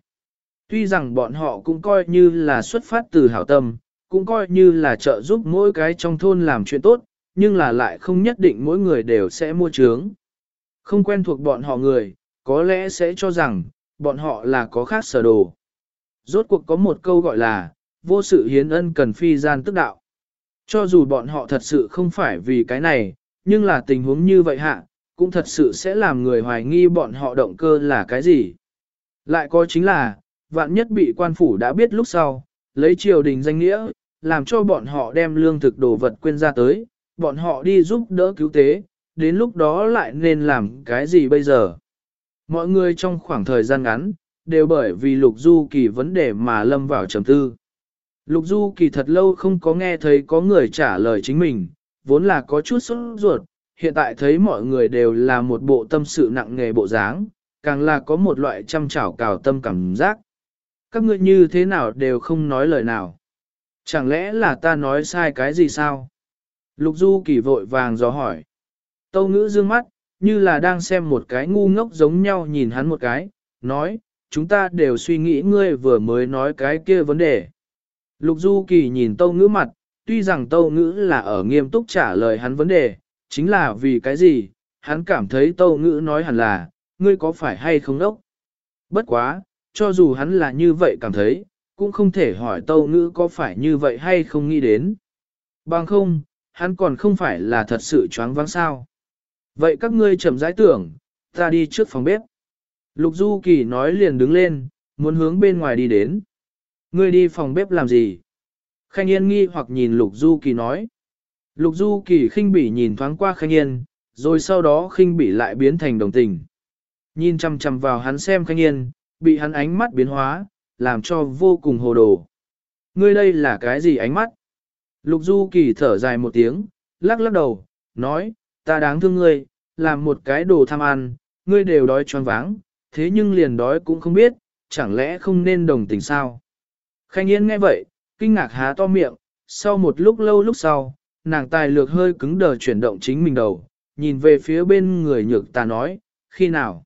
[SPEAKER 1] Tuy rằng bọn họ cũng coi như là xuất phát từ hảo tâm, cũng coi như là trợ giúp mỗi cái trong thôn làm chuyện tốt, nhưng là lại không nhất định mỗi người đều sẽ mua trướng. Không quen thuộc bọn họ người, có lẽ sẽ cho rằng, bọn họ là có khác sở đồ. Rốt cuộc có một câu gọi là, vô sự hiến ân cần phi gian tức đạo. Cho dù bọn họ thật sự không phải vì cái này, nhưng là tình huống như vậy hạ, cũng thật sự sẽ làm người hoài nghi bọn họ động cơ là cái gì. Lại có chính là, vạn nhất bị quan phủ đã biết lúc sau, lấy triều đình danh nghĩa, làm cho bọn họ đem lương thực đồ vật quên ra tới, bọn họ đi giúp đỡ cứu tế, đến lúc đó lại nên làm cái gì bây giờ. Mọi người trong khoảng thời gian ngắn, đều bởi vì Lục Du Kỳ vấn đề mà lâm vào trầm tư. Lục Du Kỳ thật lâu không có nghe thấy có người trả lời chính mình, vốn là có chút sốt ruột, hiện tại thấy mọi người đều là một bộ tâm sự nặng nghề bộ dáng, càng là có một loại chăm chảo cào tâm cảm giác. Các ngươi như thế nào đều không nói lời nào. Chẳng lẽ là ta nói sai cái gì sao? Lục Du Kỳ vội vàng dò hỏi. Tâu ngữ dương mắt, như là đang xem một cái ngu ngốc giống nhau nhìn hắn một cái, nói, chúng ta đều suy nghĩ ngươi vừa mới nói cái kia vấn đề. Lục Du Kỳ nhìn Tâu Ngữ mặt, tuy rằng Tâu Ngữ là ở nghiêm túc trả lời hắn vấn đề, chính là vì cái gì, hắn cảm thấy Tâu Ngữ nói hẳn là, ngươi có phải hay không đốc. Bất quá, cho dù hắn là như vậy cảm thấy, cũng không thể hỏi Tâu Ngữ có phải như vậy hay không nghĩ đến. Bằng không, hắn còn không phải là thật sự choáng váng sao. Vậy các ngươi chậm rãi tưởng, ta đi trước phòng bếp. Lục Du Kỳ nói liền đứng lên, muốn hướng bên ngoài đi đến. Ngươi đi phòng bếp làm gì? Khanh Yên nghi hoặc nhìn Lục Du Kỳ nói. Lục Du Kỳ khinh bỉ nhìn thoáng qua Khanh Yên, rồi sau đó khinh bỉ lại biến thành đồng tình. Nhìn chăm chăm vào hắn xem Khanh Yên, bị hắn ánh mắt biến hóa, làm cho vô cùng hồ đồ. Ngươi đây là cái gì ánh mắt? Lục Du Kỳ thở dài một tiếng, lắc lắc đầu, nói, ta đáng thương ngươi, làm một cái đồ tham ăn, ngươi đều đói choáng váng, thế nhưng liền đói cũng không biết, chẳng lẽ không nên đồng tình sao? Khanh Yên nghe vậy, kinh ngạc há to miệng, sau một lúc lâu lúc sau, nàng tài lược hơi cứng đờ chuyển động chính mình đầu, nhìn về phía bên người nhược ta nói, khi nào?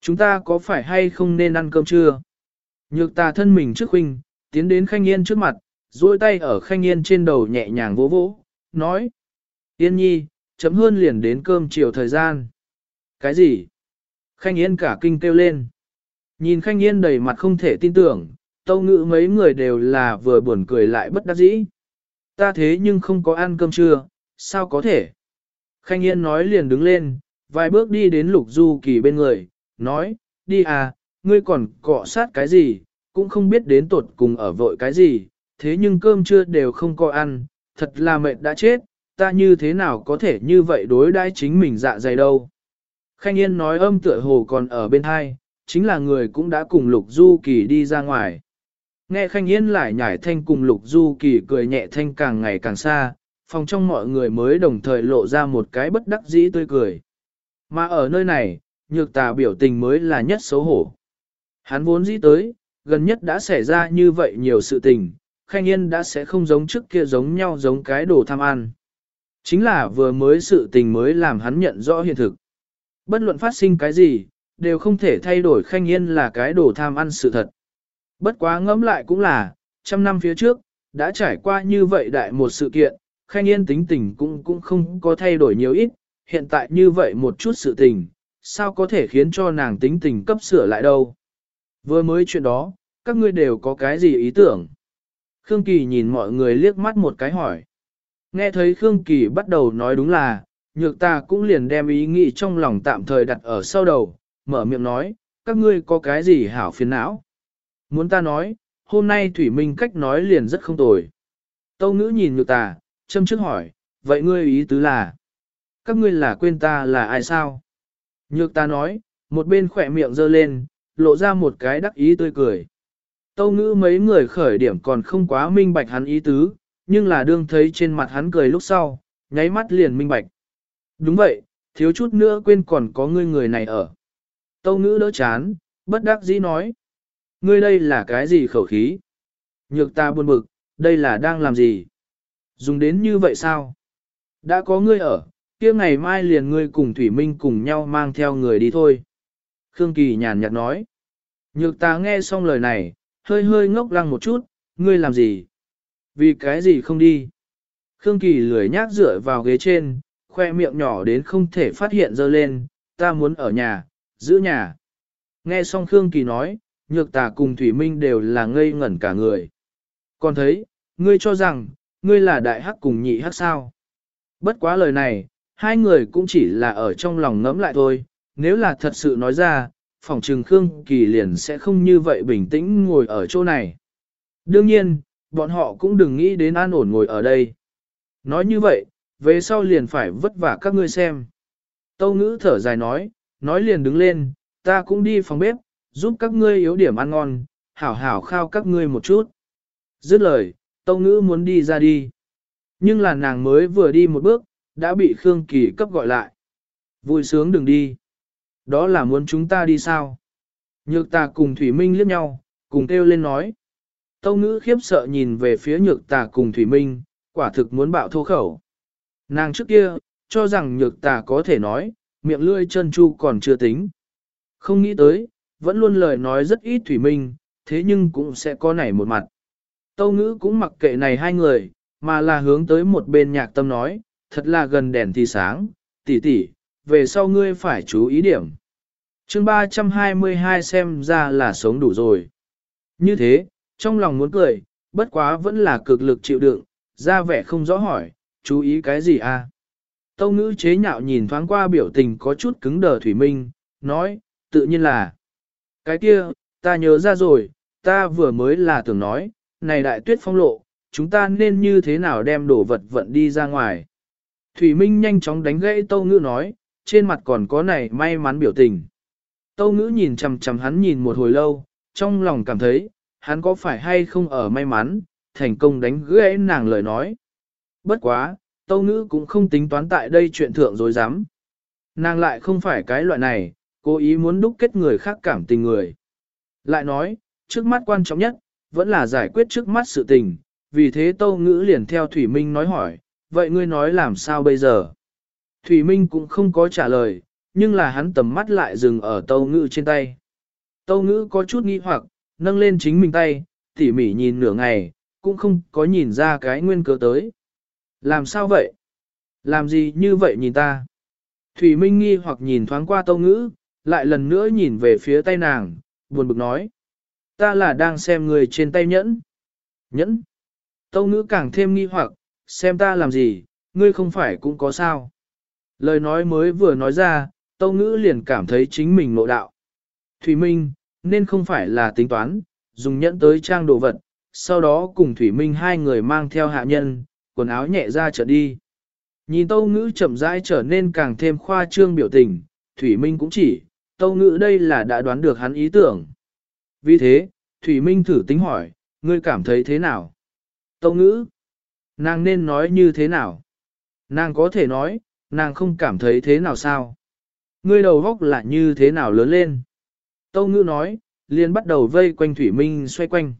[SPEAKER 1] Chúng ta có phải hay không nên ăn cơm trưa? Nhược ta thân mình trước huynh, tiến đến Khanh Yên trước mặt, duỗi tay ở Khanh Yên trên đầu nhẹ nhàng vỗ vỗ, nói. Yên nhi, chấm hơn liền đến cơm chiều thời gian. Cái gì? Khanh Yên cả kinh kêu lên. Nhìn Khanh Yên đầy mặt không thể tin tưởng, tâu ngữ mấy người đều là vừa buồn cười lại bất đắc dĩ. Ta thế nhưng không có ăn cơm trưa, sao có thể? Khanh Yên nói liền đứng lên, vài bước đi đến Lục Du Kỳ bên người, nói, đi à, ngươi còn cọ sát cái gì, cũng không biết đến tột cùng ở vội cái gì, thế nhưng cơm trưa đều không có ăn, thật là mệt đã chết, ta như thế nào có thể như vậy đối đãi chính mình dạ dày đâu. Khanh Yên nói âm tựa hồ còn ở bên hai, chính là người cũng đã cùng Lục Du Kỳ đi ra ngoài. Nghe Khanh Yên lại nhảy thanh cùng Lục Du Kỳ cười nhẹ thanh càng ngày càng xa, phòng trong mọi người mới đồng thời lộ ra một cái bất đắc dĩ tươi cười. Mà ở nơi này, nhược tà biểu tình mới là nhất xấu hổ. Hắn vốn dĩ tới, gần nhất đã xảy ra như vậy nhiều sự tình, Khanh Yên đã sẽ không giống trước kia giống nhau giống cái đồ tham ăn. Chính là vừa mới sự tình mới làm hắn nhận rõ hiện thực. Bất luận phát sinh cái gì, đều không thể thay đổi Khanh Yên là cái đồ tham ăn sự thật. Bất quá ngẫm lại cũng là, trăm năm phía trước, đã trải qua như vậy đại một sự kiện, Khanh Yên tính tình cũng cũng không có thay đổi nhiều ít, hiện tại như vậy một chút sự tình, sao có thể khiến cho nàng tính tình cấp sửa lại đâu. Vừa mới chuyện đó, các ngươi đều có cái gì ý tưởng? Khương Kỳ nhìn mọi người liếc mắt một cái hỏi. Nghe thấy Khương Kỳ bắt đầu nói đúng là, nhược ta cũng liền đem ý nghĩ trong lòng tạm thời đặt ở sau đầu, mở miệng nói, các ngươi có cái gì hảo phiền não? Muốn ta nói, hôm nay Thủy Minh cách nói liền rất không tồi. Tâu ngữ nhìn nhược ta, châm trước hỏi, vậy ngươi ý tứ là? Các ngươi là quên ta là ai sao? Nhược ta nói, một bên khỏe miệng dơ lên, lộ ra một cái đắc ý tươi cười. Tâu ngữ mấy người khởi điểm còn không quá minh bạch hắn ý tứ, nhưng là đương thấy trên mặt hắn cười lúc sau, nháy mắt liền minh bạch. Đúng vậy, thiếu chút nữa quên còn có ngươi người này ở. Tâu ngữ đỡ chán, bất đắc dĩ nói. Ngươi đây là cái gì khẩu khí? Nhược ta buồn bực, đây là đang làm gì? Dùng đến như vậy sao? Đã có ngươi ở, kia ngày mai liền ngươi cùng Thủy Minh cùng nhau mang theo người đi thôi. Khương Kỳ nhàn nhạt nói. Nhược ta nghe xong lời này, hơi hơi ngốc lăng một chút, ngươi làm gì? Vì cái gì không đi? Khương Kỳ lười nhác dựa vào ghế trên, khoe miệng nhỏ đến không thể phát hiện dơ lên, ta muốn ở nhà, giữ nhà. Nghe xong Khương Kỳ nói, nhược tà cùng Thủy Minh đều là ngây ngẩn cả người. Còn thấy, ngươi cho rằng, ngươi là đại hắc cùng nhị hắc sao? Bất quá lời này, hai người cũng chỉ là ở trong lòng ngẫm lại thôi, nếu là thật sự nói ra, phòng trừng Khương Kỳ liền sẽ không như vậy bình tĩnh ngồi ở chỗ này. Đương nhiên, bọn họ cũng đừng nghĩ đến an ổn ngồi ở đây. Nói như vậy, về sau liền phải vất vả các ngươi xem. Tâu ngữ thở dài nói, nói liền đứng lên, ta cũng đi phòng bếp, giúp các ngươi yếu điểm ăn ngon, hảo hảo khao các ngươi một chút. Dứt lời, tâu ngữ muốn đi ra đi. Nhưng là nàng mới vừa đi một bước, đã bị Khương Kỳ cấp gọi lại. Vui sướng đừng đi. Đó là muốn chúng ta đi sao? Nhược tà cùng Thủy Minh liếc nhau, cùng kêu lên nói. Tâu ngữ khiếp sợ nhìn về phía nhược tà cùng Thủy Minh, quả thực muốn bạo thô khẩu. Nàng trước kia, cho rằng nhược tà có thể nói, miệng lươi chân chu còn chưa tính. Không nghĩ tới, vẫn luôn lời nói rất ít Thủy Minh, thế nhưng cũng sẽ có nảy một mặt. Tâu ngữ cũng mặc kệ này hai người, mà là hướng tới một bên nhạc tâm nói, thật là gần đèn thì sáng, tỷ tỷ, về sau ngươi phải chú ý điểm. chương 322 xem ra là sống đủ rồi. Như thế, trong lòng muốn cười, bất quá vẫn là cực lực chịu đựng, ra vẻ không rõ hỏi, chú ý cái gì à? Tâu ngữ chế nhạo nhìn thoáng qua biểu tình có chút cứng đờ Thủy Minh, nói, tự nhiên là, cái kia, ta nhớ ra rồi, ta vừa mới là tưởng nói, này đại tuyết phong lộ, chúng ta nên như thế nào đem đồ vật vận đi ra ngoài. Thủy Minh nhanh chóng đánh gãy Tâu Ngữ nói, trên mặt còn có này may mắn biểu tình. Tâu Ngữ nhìn chầm chầm hắn nhìn một hồi lâu, trong lòng cảm thấy, hắn có phải hay không ở may mắn, thành công đánh gãy nàng lời nói. Bất quá, Tâu Ngữ cũng không tính toán tại đây chuyện thượng dối dám. Nàng lại không phải cái loại này, cố ý muốn đúc kết người khác cảm tình người. Lại nói, trước mắt quan trọng nhất, vẫn là giải quyết trước mắt sự tình, vì thế Tâu Ngữ liền theo Thủy Minh nói hỏi, vậy ngươi nói làm sao bây giờ? Thủy Minh cũng không có trả lời, nhưng là hắn tầm mắt lại dừng ở Tâu Ngữ trên tay. Tâu Ngữ có chút nghi hoặc, nâng lên chính mình tay, tỉ mỉ nhìn nửa ngày, cũng không có nhìn ra cái nguyên cớ tới. Làm sao vậy? Làm gì như vậy nhìn ta? Thủy Minh nghi hoặc nhìn thoáng qua tâu ngữ, lại lần nữa nhìn về phía tay nàng, buồn bực nói. Ta là đang xem người trên tay nhẫn. Nhẫn. Tâu ngữ càng thêm nghi hoặc, xem ta làm gì, ngươi không phải cũng có sao. Lời nói mới vừa nói ra, tâu ngữ liền cảm thấy chính mình ngộ đạo. Thủy Minh, nên không phải là tính toán, dùng nhẫn tới trang đồ vật, sau đó cùng Thủy Minh hai người mang theo hạ nhân, quần áo nhẹ ra trở đi. Nhìn tâu ngữ chậm rãi trở nên càng thêm khoa trương biểu tình, Thủy Minh cũng chỉ, tâu ngữ đây là đã đoán được hắn ý tưởng. Vì thế, Thủy Minh thử tính hỏi, ngươi cảm thấy thế nào? Tâu ngữ, nàng nên nói như thế nào? Nàng có thể nói, nàng không cảm thấy thế nào sao? Ngươi đầu góc là như thế nào lớn lên? Tâu ngữ nói, liền bắt đầu vây quanh Thủy Minh xoay quanh.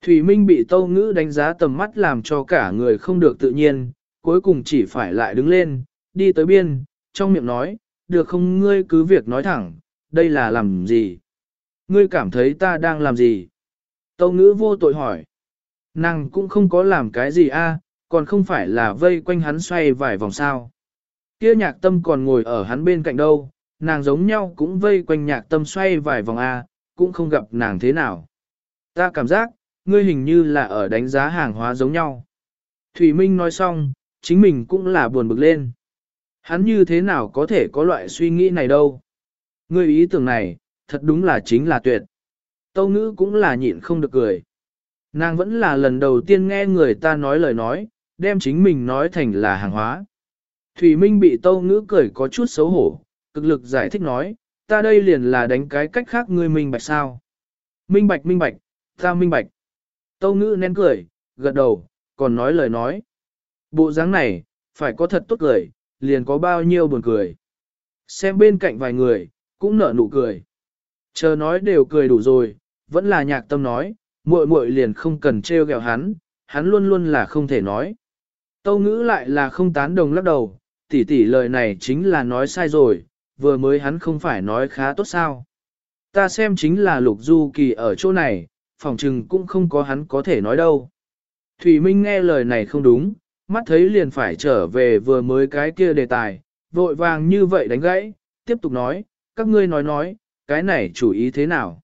[SPEAKER 1] Thủy Minh bị tâu ngữ đánh giá tầm mắt làm cho cả người không được tự nhiên, cuối cùng chỉ phải lại đứng lên, đi tới biên, trong miệng nói, được không ngươi cứ việc nói thẳng, đây là làm gì? Ngươi cảm thấy ta đang làm gì? Tâu ngữ vô tội hỏi. Nàng cũng không có làm cái gì a còn không phải là vây quanh hắn xoay vài vòng sao. Kia nhạc tâm còn ngồi ở hắn bên cạnh đâu, nàng giống nhau cũng vây quanh nhạc tâm xoay vài vòng a cũng không gặp nàng thế nào. Ta cảm giác, ngươi hình như là ở đánh giá hàng hóa giống nhau. Thủy Minh nói xong, chính mình cũng là buồn bực lên. Hắn như thế nào có thể có loại suy nghĩ này đâu. Ngươi ý tưởng này, thật đúng là chính là tuyệt. Tâu ngữ cũng là nhịn không được cười. Nàng vẫn là lần đầu tiên nghe người ta nói lời nói, đem chính mình nói thành là hàng hóa. Thủy Minh bị tâu ngữ cười có chút xấu hổ, cực lực giải thích nói, ta đây liền là đánh cái cách khác ngươi minh bạch sao. Minh bạch minh bạch, ta minh bạch. Tâu ngữ nén cười, gật đầu, còn nói lời nói. Bộ dáng này, phải có thật tốt cười, liền có bao nhiêu buồn cười. Xem bên cạnh vài người, cũng nở nụ cười. Chờ nói đều cười đủ rồi, vẫn là nhạc tâm nói, muội muội liền không cần trêu ghẹo hắn, hắn luôn luôn là không thể nói. Tâu ngữ lại là không tán đồng lắc đầu, tỷ tỷ lời này chính là nói sai rồi, vừa mới hắn không phải nói khá tốt sao. Ta xem chính là lục du kỳ ở chỗ này, phòng trừng cũng không có hắn có thể nói đâu. Thủy Minh nghe lời này không đúng, mắt thấy liền phải trở về vừa mới cái kia đề tài, vội vàng như vậy đánh gãy, tiếp tục nói, các ngươi nói nói, cái này chủ ý thế nào.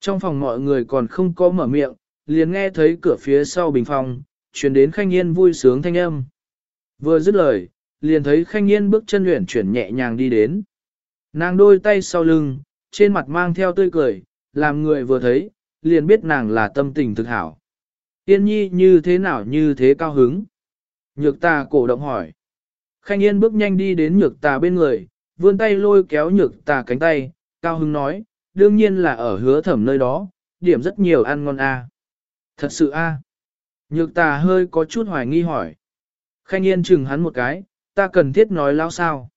[SPEAKER 1] Trong phòng mọi người còn không có mở miệng, liền nghe thấy cửa phía sau bình phòng, chuyển đến khanh yên vui sướng thanh âm. Vừa dứt lời, liền thấy khanh yên bước chân luyện chuyển nhẹ nhàng đi đến. Nàng đôi tay sau lưng, trên mặt mang theo tươi cười, làm người vừa thấy, liền biết nàng là tâm tình thực hảo. Yên nhi như thế nào như thế cao hứng? Nhược ta cổ động hỏi. Khanh yên bước nhanh đi đến nhược tà bên người, vươn tay lôi kéo nhược tà cánh tay, cao hứng nói, đương nhiên là ở hứa thẩm nơi đó, điểm rất nhiều ăn ngon a. À. Thật sự a. Nhược tà hơi có chút hoài nghi hỏi. Khanh yên chừng hắn một cái, ta cần thiết nói lao sao.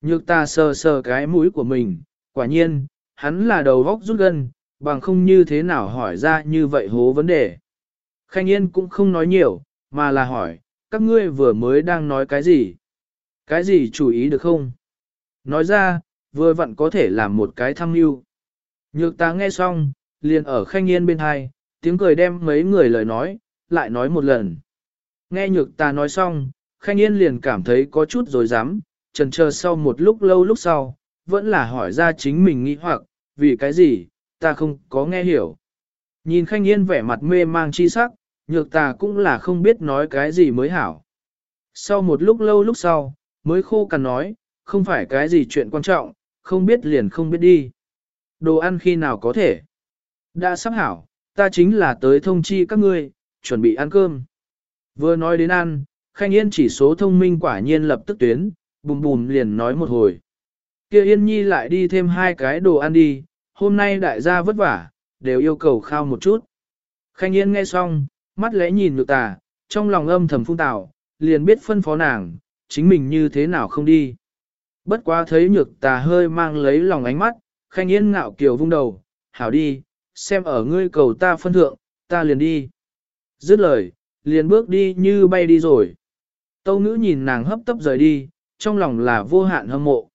[SPEAKER 1] Nhược ta sờ sờ cái mũi của mình, quả nhiên, hắn là đầu vóc rút gân, bằng không như thế nào hỏi ra như vậy hố vấn đề. Khanh yên cũng không nói nhiều, mà là hỏi, các ngươi vừa mới đang nói cái gì? Cái gì chú ý được không? Nói ra, vừa vặn có thể làm một cái thăm mưu. Nhược ta nghe xong, liền ở khanh yên bên hai, tiếng cười đem mấy người lời nói, lại nói một lần. Nghe nhược ta nói xong, khanh yên liền cảm thấy có chút rồi dám, trần chờ sau một lúc lâu lúc sau, vẫn là hỏi ra chính mình nghĩ hoặc, vì cái gì, ta không có nghe hiểu. Nhìn khanh yên vẻ mặt mê mang chi sắc, nhược ta cũng là không biết nói cái gì mới hảo. Sau một lúc lâu lúc sau, mới khô cằn nói, không phải cái gì chuyện quan trọng, không biết liền không biết đi. Đồ ăn khi nào có thể. Đã sắp hảo, ta chính là tới thông chi các ngươi, chuẩn bị ăn cơm. Vừa nói đến ăn, Khanh Yên chỉ số thông minh quả nhiên lập tức tuyến, bùm bùm liền nói một hồi. Kia Yên Nhi lại đi thêm hai cái đồ ăn đi, hôm nay đại gia vất vả, đều yêu cầu khao một chút. Khanh Yên nghe xong, mắt lẽ nhìn nhược tà, trong lòng âm thầm phung tạo, liền biết phân phó nàng, chính mình như thế nào không đi. Bất quá thấy nhược tà hơi mang lấy lòng ánh mắt, khanh yên ngạo kiều vung đầu, hảo đi, xem ở ngươi cầu ta phân thượng, ta liền đi. Dứt lời, liền bước đi như bay đi rồi. Tâu ngữ nhìn nàng hấp tấp rời đi, trong lòng là vô hạn hâm mộ.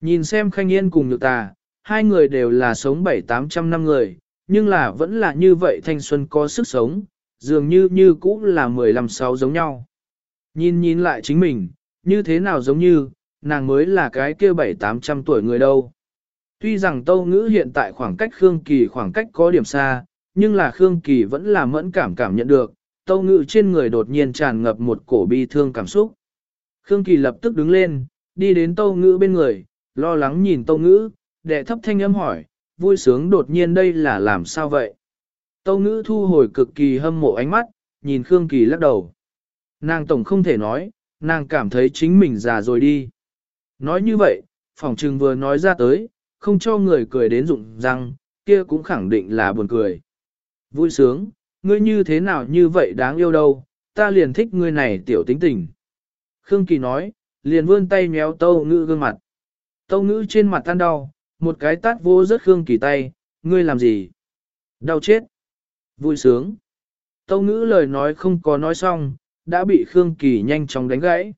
[SPEAKER 1] Nhìn xem khanh yên cùng nhược tà, hai người đều là sống bảy tám trăm năm người, nhưng là vẫn là như vậy thanh xuân có sức sống, dường như như cũ là mười lăm sáu giống nhau. Nhìn nhìn lại chính mình, như thế nào giống như, nàng mới là cái kia bảy tám trăm tuổi người đâu. Tuy rằng Tâu Ngữ hiện tại khoảng cách Khương Kỳ khoảng cách có điểm xa, nhưng là Khương Kỳ vẫn là mẫn cảm cảm nhận được, Tâu ngự trên người đột nhiên tràn ngập một cổ bi thương cảm xúc. Khương Kỳ lập tức đứng lên, đi đến Tâu Ngữ bên người, lo lắng nhìn Tâu Ngữ, đệ thấp thanh âm hỏi, vui sướng đột nhiên đây là làm sao vậy? Tâu Ngữ thu hồi cực kỳ hâm mộ ánh mắt, nhìn Khương Kỳ lắc đầu. Nàng tổng không thể nói, nàng cảm thấy chính mình già rồi đi. Nói như vậy, phòng trừng vừa nói ra tới, không cho người cười đến rụng răng, kia cũng khẳng định là buồn cười. Vui sướng, ngươi như thế nào như vậy đáng yêu đâu, ta liền thích ngươi này tiểu tính tình. Khương Kỳ nói, liền vươn tay méo tâu ngữ gương mặt. Tâu ngữ trên mặt tan đau, một cái tát vô rất Khương Kỳ tay, ngươi làm gì? Đau chết. Vui sướng. Tâu ngữ lời nói không có nói xong, đã bị Khương Kỳ nhanh chóng đánh gãy.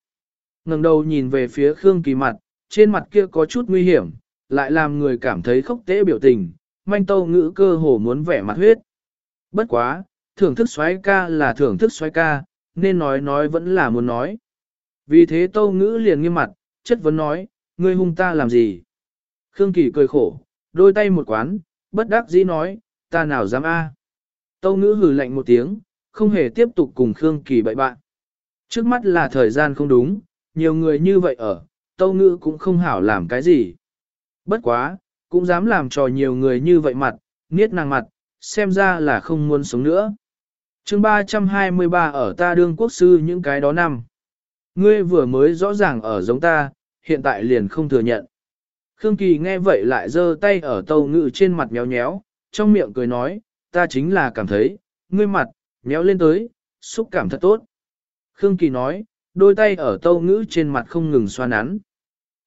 [SPEAKER 1] ngẩng đầu nhìn về phía Khương Kỳ mặt, trên mặt kia có chút nguy hiểm, lại làm người cảm thấy khốc tế biểu tình, manh tâu ngữ cơ hồ muốn vẻ mặt huyết. Bất quá, thưởng thức xoái ca là thưởng thức xoái ca, nên nói nói vẫn là muốn nói. Vì thế tâu ngữ liền nghiêm mặt, chất vấn nói, ngươi hung ta làm gì? Khương Kỳ cười khổ, đôi tay một quán, bất đắc dĩ nói, ta nào dám a? Tâu ngữ hử lạnh một tiếng, không hề tiếp tục cùng Khương Kỳ bậy bạn. Trước mắt là thời gian không đúng, nhiều người như vậy ở, tâu ngữ cũng không hảo làm cái gì. Bất quá, cũng dám làm trò nhiều người như vậy mặt, niết nàng mặt, xem ra là không muốn sống nữa. chương 323 ở ta đương quốc sư những cái đó năm. Ngươi vừa mới rõ ràng ở giống ta, hiện tại liền không thừa nhận. Khương Kỳ nghe vậy lại giơ tay ở tâu ngự trên mặt nhéo nhéo, trong miệng cười nói, ta chính là cảm thấy, ngươi mặt, nhéo lên tới, xúc cảm thật tốt. Khương Kỳ nói, đôi tay ở tâu ngữ trên mặt không ngừng xoa nắn.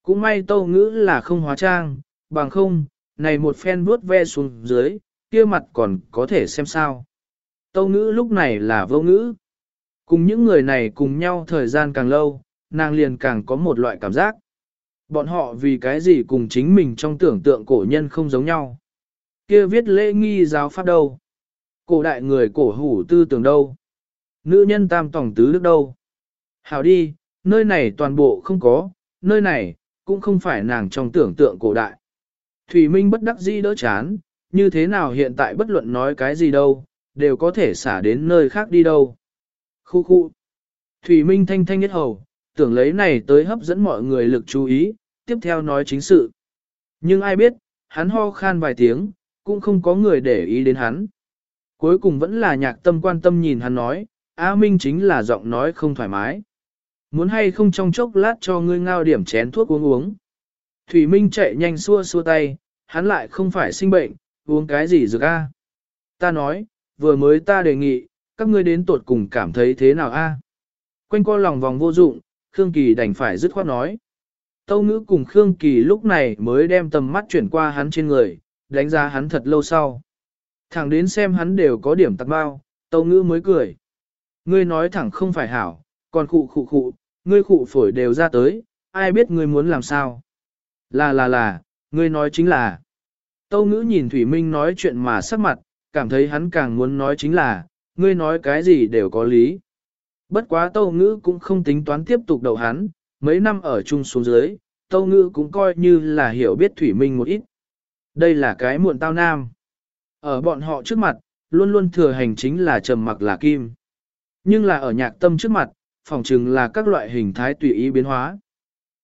[SPEAKER 1] Cũng may tâu ngữ là không hóa trang, bằng không, này một phen vuốt ve xuống dưới, kia mặt còn có thể xem sao. Tâu ngữ lúc này là vô ngữ. Cùng những người này cùng nhau thời gian càng lâu, nàng liền càng có một loại cảm giác. Bọn họ vì cái gì cùng chính mình trong tưởng tượng cổ nhân không giống nhau. Kia viết lễ nghi giáo pháp đâu? Cổ đại người cổ hủ tư tưởng đâu? Nữ nhân tam tổng tứ đức đâu? Hảo đi, nơi này toàn bộ không có, nơi này, cũng không phải nàng trong tưởng tượng cổ đại. Thủy Minh bất đắc dĩ đỡ chán, như thế nào hiện tại bất luận nói cái gì đâu, đều có thể xả đến nơi khác đi đâu. Khu khu. Thủy Minh thanh thanh nhất hầu, tưởng lấy này tới hấp dẫn mọi người lực chú ý, tiếp theo nói chính sự. Nhưng ai biết, hắn ho khan vài tiếng, cũng không có người để ý đến hắn. Cuối cùng vẫn là nhạc tâm quan tâm nhìn hắn nói, A Minh chính là giọng nói không thoải mái. Muốn hay không trong chốc lát cho ngươi ngao điểm chén thuốc uống uống. Thủy Minh chạy nhanh xua xua tay, hắn lại không phải sinh bệnh, uống cái gì dược a? Ta nói, vừa mới ta đề nghị, các ngươi đến tột cùng cảm thấy thế nào a? Quanh co lòng vòng vô dụng, Khương Kỳ đành phải dứt khoát nói. Tâu ngữ cùng Khương Kỳ lúc này mới đem tầm mắt chuyển qua hắn trên người, đánh giá hắn thật lâu sau. Thẳng đến xem hắn đều có điểm tạc bao, tâu ngữ mới cười. Ngươi nói thẳng không phải hảo, còn khụ khụ khụ, ngươi khụ phổi đều ra tới, ai biết ngươi muốn làm sao. Là là là, ngươi nói chính là. Tâu ngữ nhìn Thủy Minh nói chuyện mà sắc mặt, cảm thấy hắn càng muốn nói chính là, ngươi nói cái gì đều có lý. Bất quá tâu ngữ cũng không tính toán tiếp tục đầu hắn, mấy năm ở chung xuống dưới, tâu ngữ cũng coi như là hiểu biết Thủy Minh một ít. Đây là cái muộn tao nam. Ở bọn họ trước mặt, luôn luôn thừa hành chính là trầm mặc là kim. Nhưng là ở nhạc tâm trước mặt, phòng chừng là các loại hình thái tùy ý biến hóa.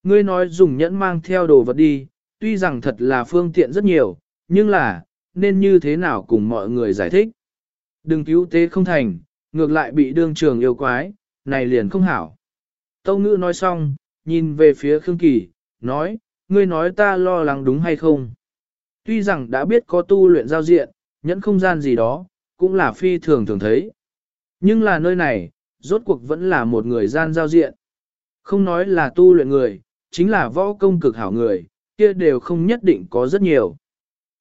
[SPEAKER 1] Ngươi nói dùng nhẫn mang theo đồ vật đi, tuy rằng thật là phương tiện rất nhiều, nhưng là, nên như thế nào cùng mọi người giải thích. Đừng cứu tế không thành, ngược lại bị đương trường yêu quái, này liền không hảo. Tâu ngữ nói xong, nhìn về phía Khương Kỳ, nói, ngươi nói ta lo lắng đúng hay không. Tuy rằng đã biết có tu luyện giao diện, nhẫn không gian gì đó, cũng là phi thường thường thấy. Nhưng là nơi này, rốt cuộc vẫn là một người gian giao diện. Không nói là tu luyện người, chính là võ công cực hảo người, kia đều không nhất định có rất nhiều.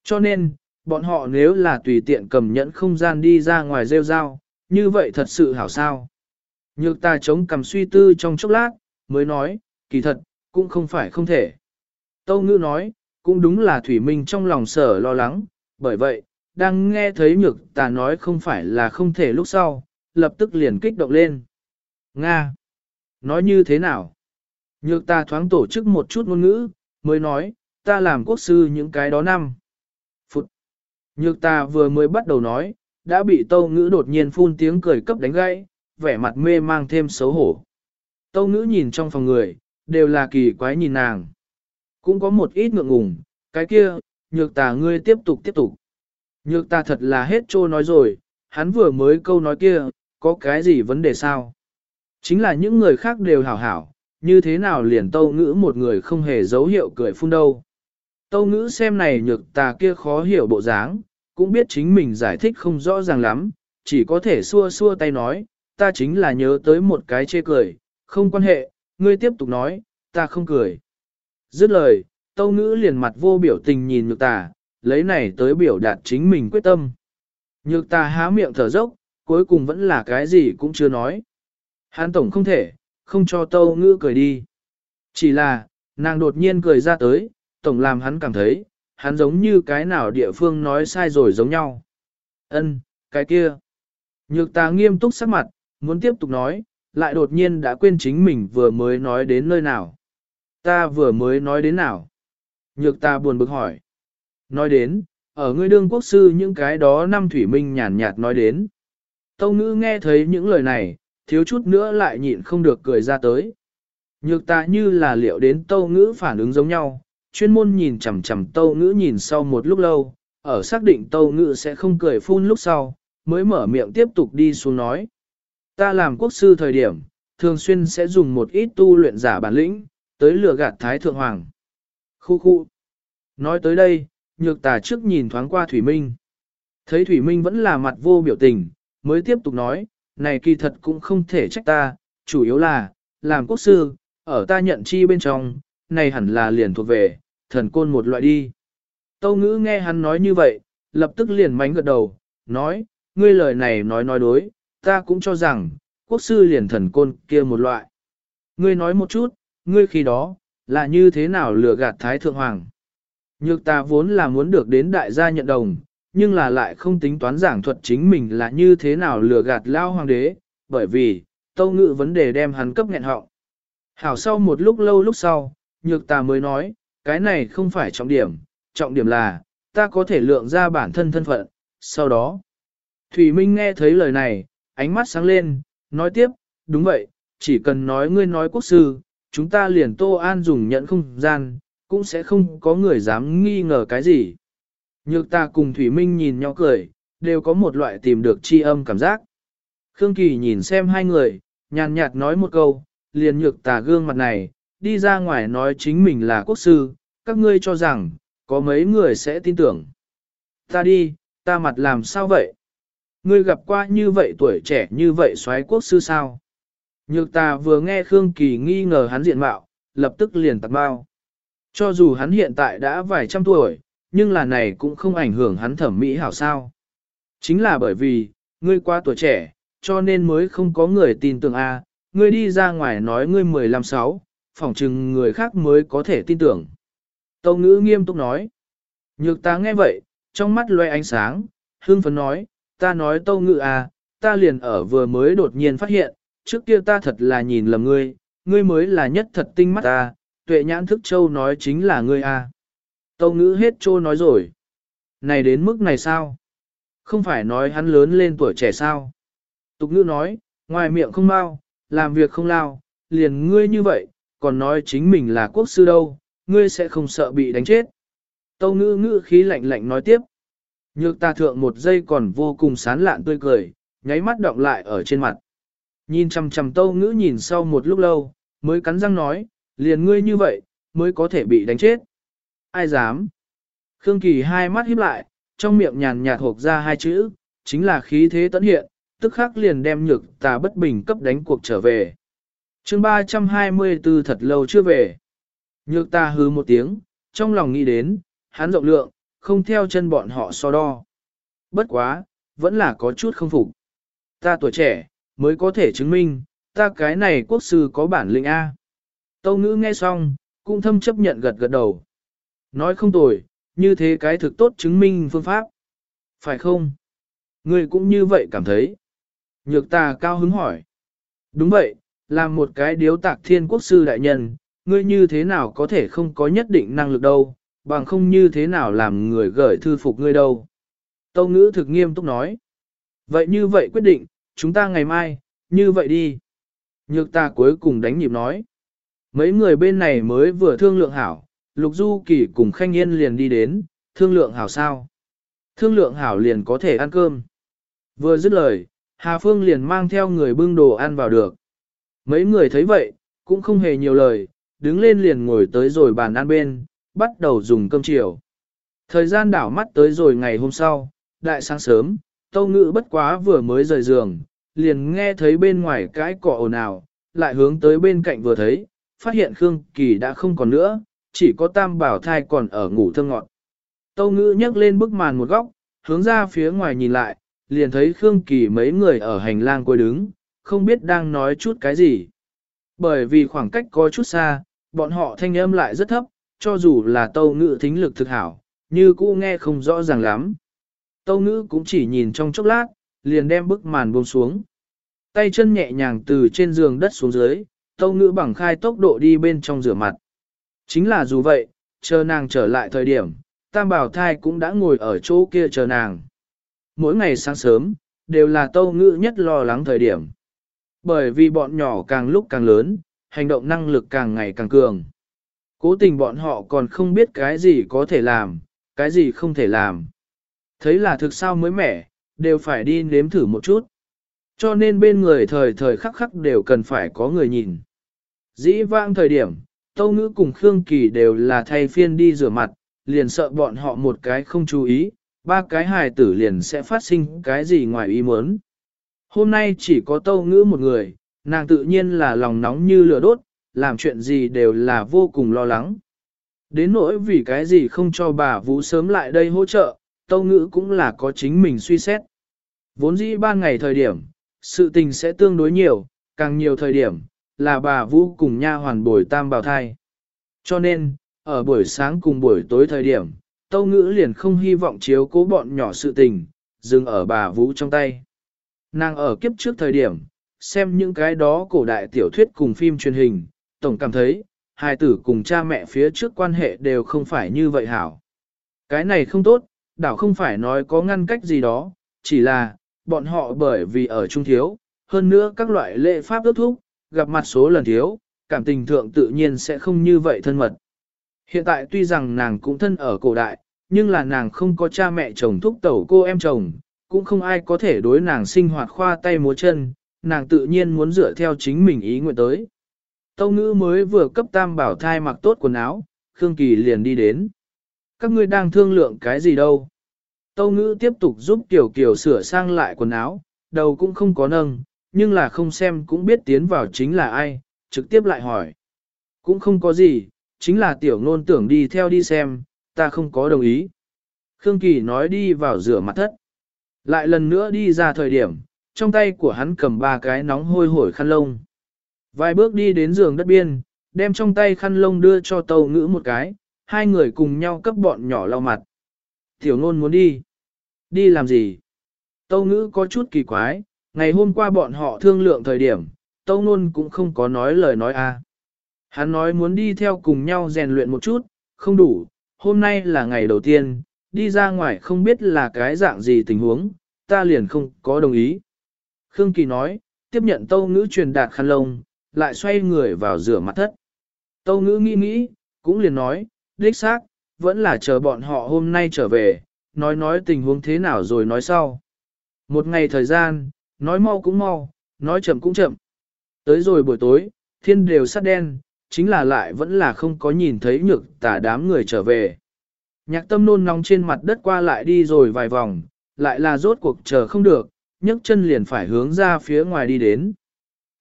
[SPEAKER 1] Cho nên, bọn họ nếu là tùy tiện cầm nhẫn không gian đi ra ngoài rêu rao, như vậy thật sự hảo sao. Nhược ta chống cầm suy tư trong chốc lát, mới nói, kỳ thật, cũng không phải không thể. Tâu ngữ nói, cũng đúng là Thủy Minh trong lòng sở lo lắng, bởi vậy, đang nghe thấy nhược ta nói không phải là không thể lúc sau, lập tức liền kích động lên. Nga! Nói như thế nào? Nhược ta thoáng tổ chức một chút ngôn ngữ, mới nói, ta làm quốc sư những cái đó năm. Nhược ta vừa mới bắt đầu nói, đã bị tâu ngữ đột nhiên phun tiếng cười cấp đánh gãy, vẻ mặt mê mang thêm xấu hổ. Tâu ngữ nhìn trong phòng người, đều là kỳ quái nhìn nàng. Cũng có một ít ngượng ngùng, cái kia, nhược tà ngươi tiếp tục tiếp tục. Nhược ta thật là hết trô nói rồi, hắn vừa mới câu nói kia, có cái gì vấn đề sao? Chính là những người khác đều hảo hảo, như thế nào liền tâu ngữ một người không hề dấu hiệu cười phun đâu. Tâu ngữ xem này nhược tà kia khó hiểu bộ dáng, cũng biết chính mình giải thích không rõ ràng lắm, chỉ có thể xua xua tay nói, ta chính là nhớ tới một cái chê cười, không quan hệ, ngươi tiếp tục nói, ta không cười. Dứt lời, tâu ngữ liền mặt vô biểu tình nhìn nhược tà, lấy này tới biểu đạt chính mình quyết tâm. Nhược tà há miệng thở dốc, cuối cùng vẫn là cái gì cũng chưa nói. Hán tổng không thể, không cho tâu ngữ cười đi. Chỉ là, nàng đột nhiên cười ra tới, tổng làm hắn cảm thấy, hắn giống như cái nào địa phương nói sai rồi giống nhau. Ân, cái kia. Nhược ta nghiêm túc sắc mặt, muốn tiếp tục nói, lại đột nhiên đã quên chính mình vừa mới nói đến nơi nào. Ta vừa mới nói đến nào? Nhược ta buồn bực hỏi. Nói đến, ở ngươi đương quốc sư những cái đó năm thủy minh nhàn nhạt nói đến. Tâu ngữ nghe thấy những lời này, thiếu chút nữa lại nhịn không được cười ra tới. Nhược ta như là liệu đến tâu ngữ phản ứng giống nhau, chuyên môn nhìn chằm chằm tâu ngữ nhìn sau một lúc lâu, ở xác định tâu ngữ sẽ không cười phun lúc sau, mới mở miệng tiếp tục đi xuống nói. Ta làm quốc sư thời điểm, thường xuyên sẽ dùng một ít tu luyện giả bản lĩnh, tới lừa gạt Thái Thượng Hoàng. Khu khu. Nói tới đây, nhược tà trước nhìn thoáng qua Thủy Minh. Thấy Thủy Minh vẫn là mặt vô biểu tình, mới tiếp tục nói, này kỳ thật cũng không thể trách ta, chủ yếu là, làm quốc sư, ở ta nhận chi bên trong, này hẳn là liền thuộc về, thần côn một loại đi. Tâu ngữ nghe hắn nói như vậy, lập tức liền mánh gật đầu, nói, ngươi lời này nói nói đối, ta cũng cho rằng, quốc sư liền thần côn kia một loại. Ngươi nói một chút, ngươi khi đó, là như thế nào lừa gạt Thái Thượng Hoàng. Nhược ta vốn là muốn được đến đại gia nhận đồng, nhưng là lại không tính toán giảng thuật chính mình là như thế nào lừa gạt lao hoàng đế, bởi vì, tâu ngự vấn đề đem hắn cấp nghẹn họng. Hảo sau một lúc lâu lúc sau, nhược ta mới nói, cái này không phải trọng điểm, trọng điểm là, ta có thể lượng ra bản thân thân phận, sau đó. Thủy Minh nghe thấy lời này, ánh mắt sáng lên, nói tiếp, đúng vậy, chỉ cần nói ngươi nói quốc sư, chúng ta liền tô an dùng nhận không gian, cũng sẽ không có người dám nghi ngờ cái gì. Nhược ta cùng Thủy Minh nhìn nhau cười, đều có một loại tìm được chi âm cảm giác. Khương Kỳ nhìn xem hai người, nhàn nhạt nói một câu, liền nhược tà gương mặt này, đi ra ngoài nói chính mình là quốc sư, các ngươi cho rằng, có mấy người sẽ tin tưởng. Ta đi, ta mặt làm sao vậy? Ngươi gặp qua như vậy tuổi trẻ như vậy xoáy quốc sư sao? Nhược ta vừa nghe Khương Kỳ nghi ngờ hắn diện mạo, lập tức liền tặc bao. Cho dù hắn hiện tại đã vài trăm tuổi, nhưng là này cũng không ảnh hưởng hắn thẩm mỹ hảo sao. Chính là bởi vì, ngươi qua tuổi trẻ, cho nên mới không có người tin tưởng A, ngươi đi ra ngoài nói ngươi 15-6, phỏng chừng người khác mới có thể tin tưởng. Tâu ngữ nghiêm túc nói. Nhược ta nghe vậy, trong mắt loe ánh sáng, hương phấn nói, ta nói tâu ngữ à, ta liền ở vừa mới đột nhiên phát hiện, trước kia ta thật là nhìn lầm ngươi, ngươi mới là nhất thật tinh mắt ta, tuệ nhãn thức châu nói chính là ngươi à. Tâu ngữ hết trô nói rồi. Này đến mức này sao? Không phải nói hắn lớn lên tuổi trẻ sao? Tục ngữ nói, ngoài miệng không mau, làm việc không lao, liền ngươi như vậy, còn nói chính mình là quốc sư đâu, ngươi sẽ không sợ bị đánh chết. Tâu ngữ ngữ khí lạnh lạnh nói tiếp. Nhược ta thượng một giây còn vô cùng sán lạn tươi cười, nháy mắt động lại ở trên mặt. Nhìn chầm chầm tâu ngữ nhìn sau một lúc lâu, mới cắn răng nói, liền ngươi như vậy, mới có thể bị đánh chết. Ai dám? Khương Kỳ hai mắt híp lại, trong miệng nhàn nhạt hộp ra hai chữ, chính là khí thế tấn hiện, tức khắc liền đem nhược tà bất bình cấp đánh cuộc trở về chương 324 thật lâu chưa về. Nhược ta hứ một tiếng, trong lòng nghĩ đến, hắn rộng lượng, không theo chân bọn họ so đo. Bất quá, vẫn là có chút không phục. Ta tuổi trẻ, mới có thể chứng minh, ta cái này quốc sư có bản lĩnh A. Tâu ngữ nghe xong, cũng thâm chấp nhận gật gật đầu. Nói không tồi, như thế cái thực tốt chứng minh phương pháp. Phải không? Người cũng như vậy cảm thấy. Nhược ta cao hứng hỏi. Đúng vậy, làm một cái điếu tạc thiên quốc sư đại nhân, ngươi như thế nào có thể không có nhất định năng lực đâu, bằng không như thế nào làm người gửi thư phục ngươi đâu. Tâu ngữ thực nghiêm túc nói. Vậy như vậy quyết định, chúng ta ngày mai, như vậy đi. Nhược ta cuối cùng đánh nhịp nói. Mấy người bên này mới vừa thương lượng hảo, Lục Du Kỳ cùng Khanh Yên liền đi đến, thương lượng hảo sao. Thương lượng hảo liền có thể ăn cơm. Vừa dứt lời, Hà Phương liền mang theo người bưng đồ ăn vào được. Mấy người thấy vậy, cũng không hề nhiều lời, đứng lên liền ngồi tới rồi bàn ăn bên, bắt đầu dùng cơm chiều. Thời gian đảo mắt tới rồi ngày hôm sau, đại sáng sớm, Tâu Ngự bất quá vừa mới rời giường, liền nghe thấy bên ngoài cái cỏ ồn ào, lại hướng tới bên cạnh vừa thấy, phát hiện Khương Kỳ đã không còn nữa, chỉ có tam bảo thai còn ở ngủ thơ ngọn. Tâu Ngữ nhấc lên bức màn một góc, hướng ra phía ngoài nhìn lại, liền thấy Khương Kỳ mấy người ở hành lang cuối đứng, không biết đang nói chút cái gì. Bởi vì khoảng cách có chút xa, bọn họ thanh âm lại rất thấp, cho dù là tâu ngữ thính lực thực hảo, như cũ nghe không rõ ràng lắm. Tâu ngữ cũng chỉ nhìn trong chốc lát, liền đem bức màn buông xuống. Tay chân nhẹ nhàng từ trên giường đất xuống dưới, tâu ngữ bằng khai tốc độ đi bên trong rửa mặt. Chính là dù vậy, chờ nàng trở lại thời điểm, tam bảo thai cũng đã ngồi ở chỗ kia chờ nàng. Mỗi ngày sáng sớm, đều là tâu ngữ nhất lo lắng thời điểm. Bởi vì bọn nhỏ càng lúc càng lớn, hành động năng lực càng ngày càng cường. Cố tình bọn họ còn không biết cái gì có thể làm, cái gì không thể làm. Thấy là thực sao mới mẻ, đều phải đi nếm thử một chút. Cho nên bên người thời thời khắc khắc đều cần phải có người nhìn. Dĩ vãng thời điểm, Tâu Ngữ cùng Khương Kỳ đều là thay phiên đi rửa mặt, liền sợ bọn họ một cái không chú ý, ba cái hài tử liền sẽ phát sinh cái gì ngoài ý muốn. Hôm nay chỉ có Tâu Ngữ một người, nàng tự nhiên là lòng nóng như lửa đốt, làm chuyện gì đều là vô cùng lo lắng. Đến nỗi vì cái gì không cho bà Vũ sớm lại đây hỗ trợ, Tâu Ngữ cũng là có chính mình suy xét. Vốn dĩ ba ngày thời điểm, sự tình sẽ tương đối nhiều, càng nhiều thời điểm, là bà Vũ cùng nha hoàn bồi tam bào thai. Cho nên, ở buổi sáng cùng buổi tối thời điểm, Tâu Ngữ liền không hy vọng chiếu cố bọn nhỏ sự tình, dừng ở bà Vũ trong tay. Nàng ở kiếp trước thời điểm, xem những cái đó cổ đại tiểu thuyết cùng phim truyền hình, tổng cảm thấy, hai tử cùng cha mẹ phía trước quan hệ đều không phải như vậy hảo. Cái này không tốt, đảo không phải nói có ngăn cách gì đó, chỉ là, bọn họ bởi vì ở trung thiếu, hơn nữa các loại lệ pháp ước thúc, gặp mặt số lần thiếu, cảm tình thượng tự nhiên sẽ không như vậy thân mật. Hiện tại tuy rằng nàng cũng thân ở cổ đại, nhưng là nàng không có cha mẹ chồng thúc tẩu cô em chồng, cũng không ai có thể đối nàng sinh hoạt khoa tay múa chân, nàng tự nhiên muốn dựa theo chính mình ý nguyện tới. Tâu ngữ mới vừa cấp tam bảo thai mặc tốt quần áo, Khương Kỳ liền đi đến. Các ngươi đang thương lượng cái gì đâu? Tâu ngữ tiếp tục giúp Tiểu Kiều sửa sang lại quần áo, đầu cũng không có nâng, nhưng là không xem cũng biết tiến vào chính là ai, trực tiếp lại hỏi. Cũng không có gì, chính là Tiểu Nôn tưởng đi theo đi xem, ta không có đồng ý. Khương Kỳ nói đi vào rửa mặt thất. Lại lần nữa đi ra thời điểm, trong tay của hắn cầm ba cái nóng hôi hổi khăn lông. Vài bước đi đến giường đất biên, đem trong tay khăn lông đưa cho tàu ngữ một cái, hai người cùng nhau cấp bọn nhỏ lau mặt. Tiểu ngôn muốn đi. Đi làm gì? Tâu ngữ có chút kỳ quái, ngày hôm qua bọn họ thương lượng thời điểm, tâu ngôn cũng không có nói lời nói a Hắn nói muốn đi theo cùng nhau rèn luyện một chút, không đủ, hôm nay là ngày đầu tiên, đi ra ngoài không biết là cái dạng gì tình huống, ta liền không có đồng ý. Khương Kỳ nói, tiếp nhận tâu ngữ truyền đạt khăn lông, lại xoay người vào rửa mặt thất. Tâu ngữ nghĩ nghĩ, cũng liền nói, đích xác, vẫn là chờ bọn họ hôm nay trở về, nói nói tình huống thế nào rồi nói sau. Một ngày thời gian, nói mau cũng mau, nói chậm cũng chậm. Tới rồi buổi tối, thiên đều sắt đen, chính là lại vẫn là không có nhìn thấy nhược tả đám người trở về. Nhạc tâm nôn nóng trên mặt đất qua lại đi rồi vài vòng, lại là rốt cuộc chờ không được, nhấc chân liền phải hướng ra phía ngoài đi đến.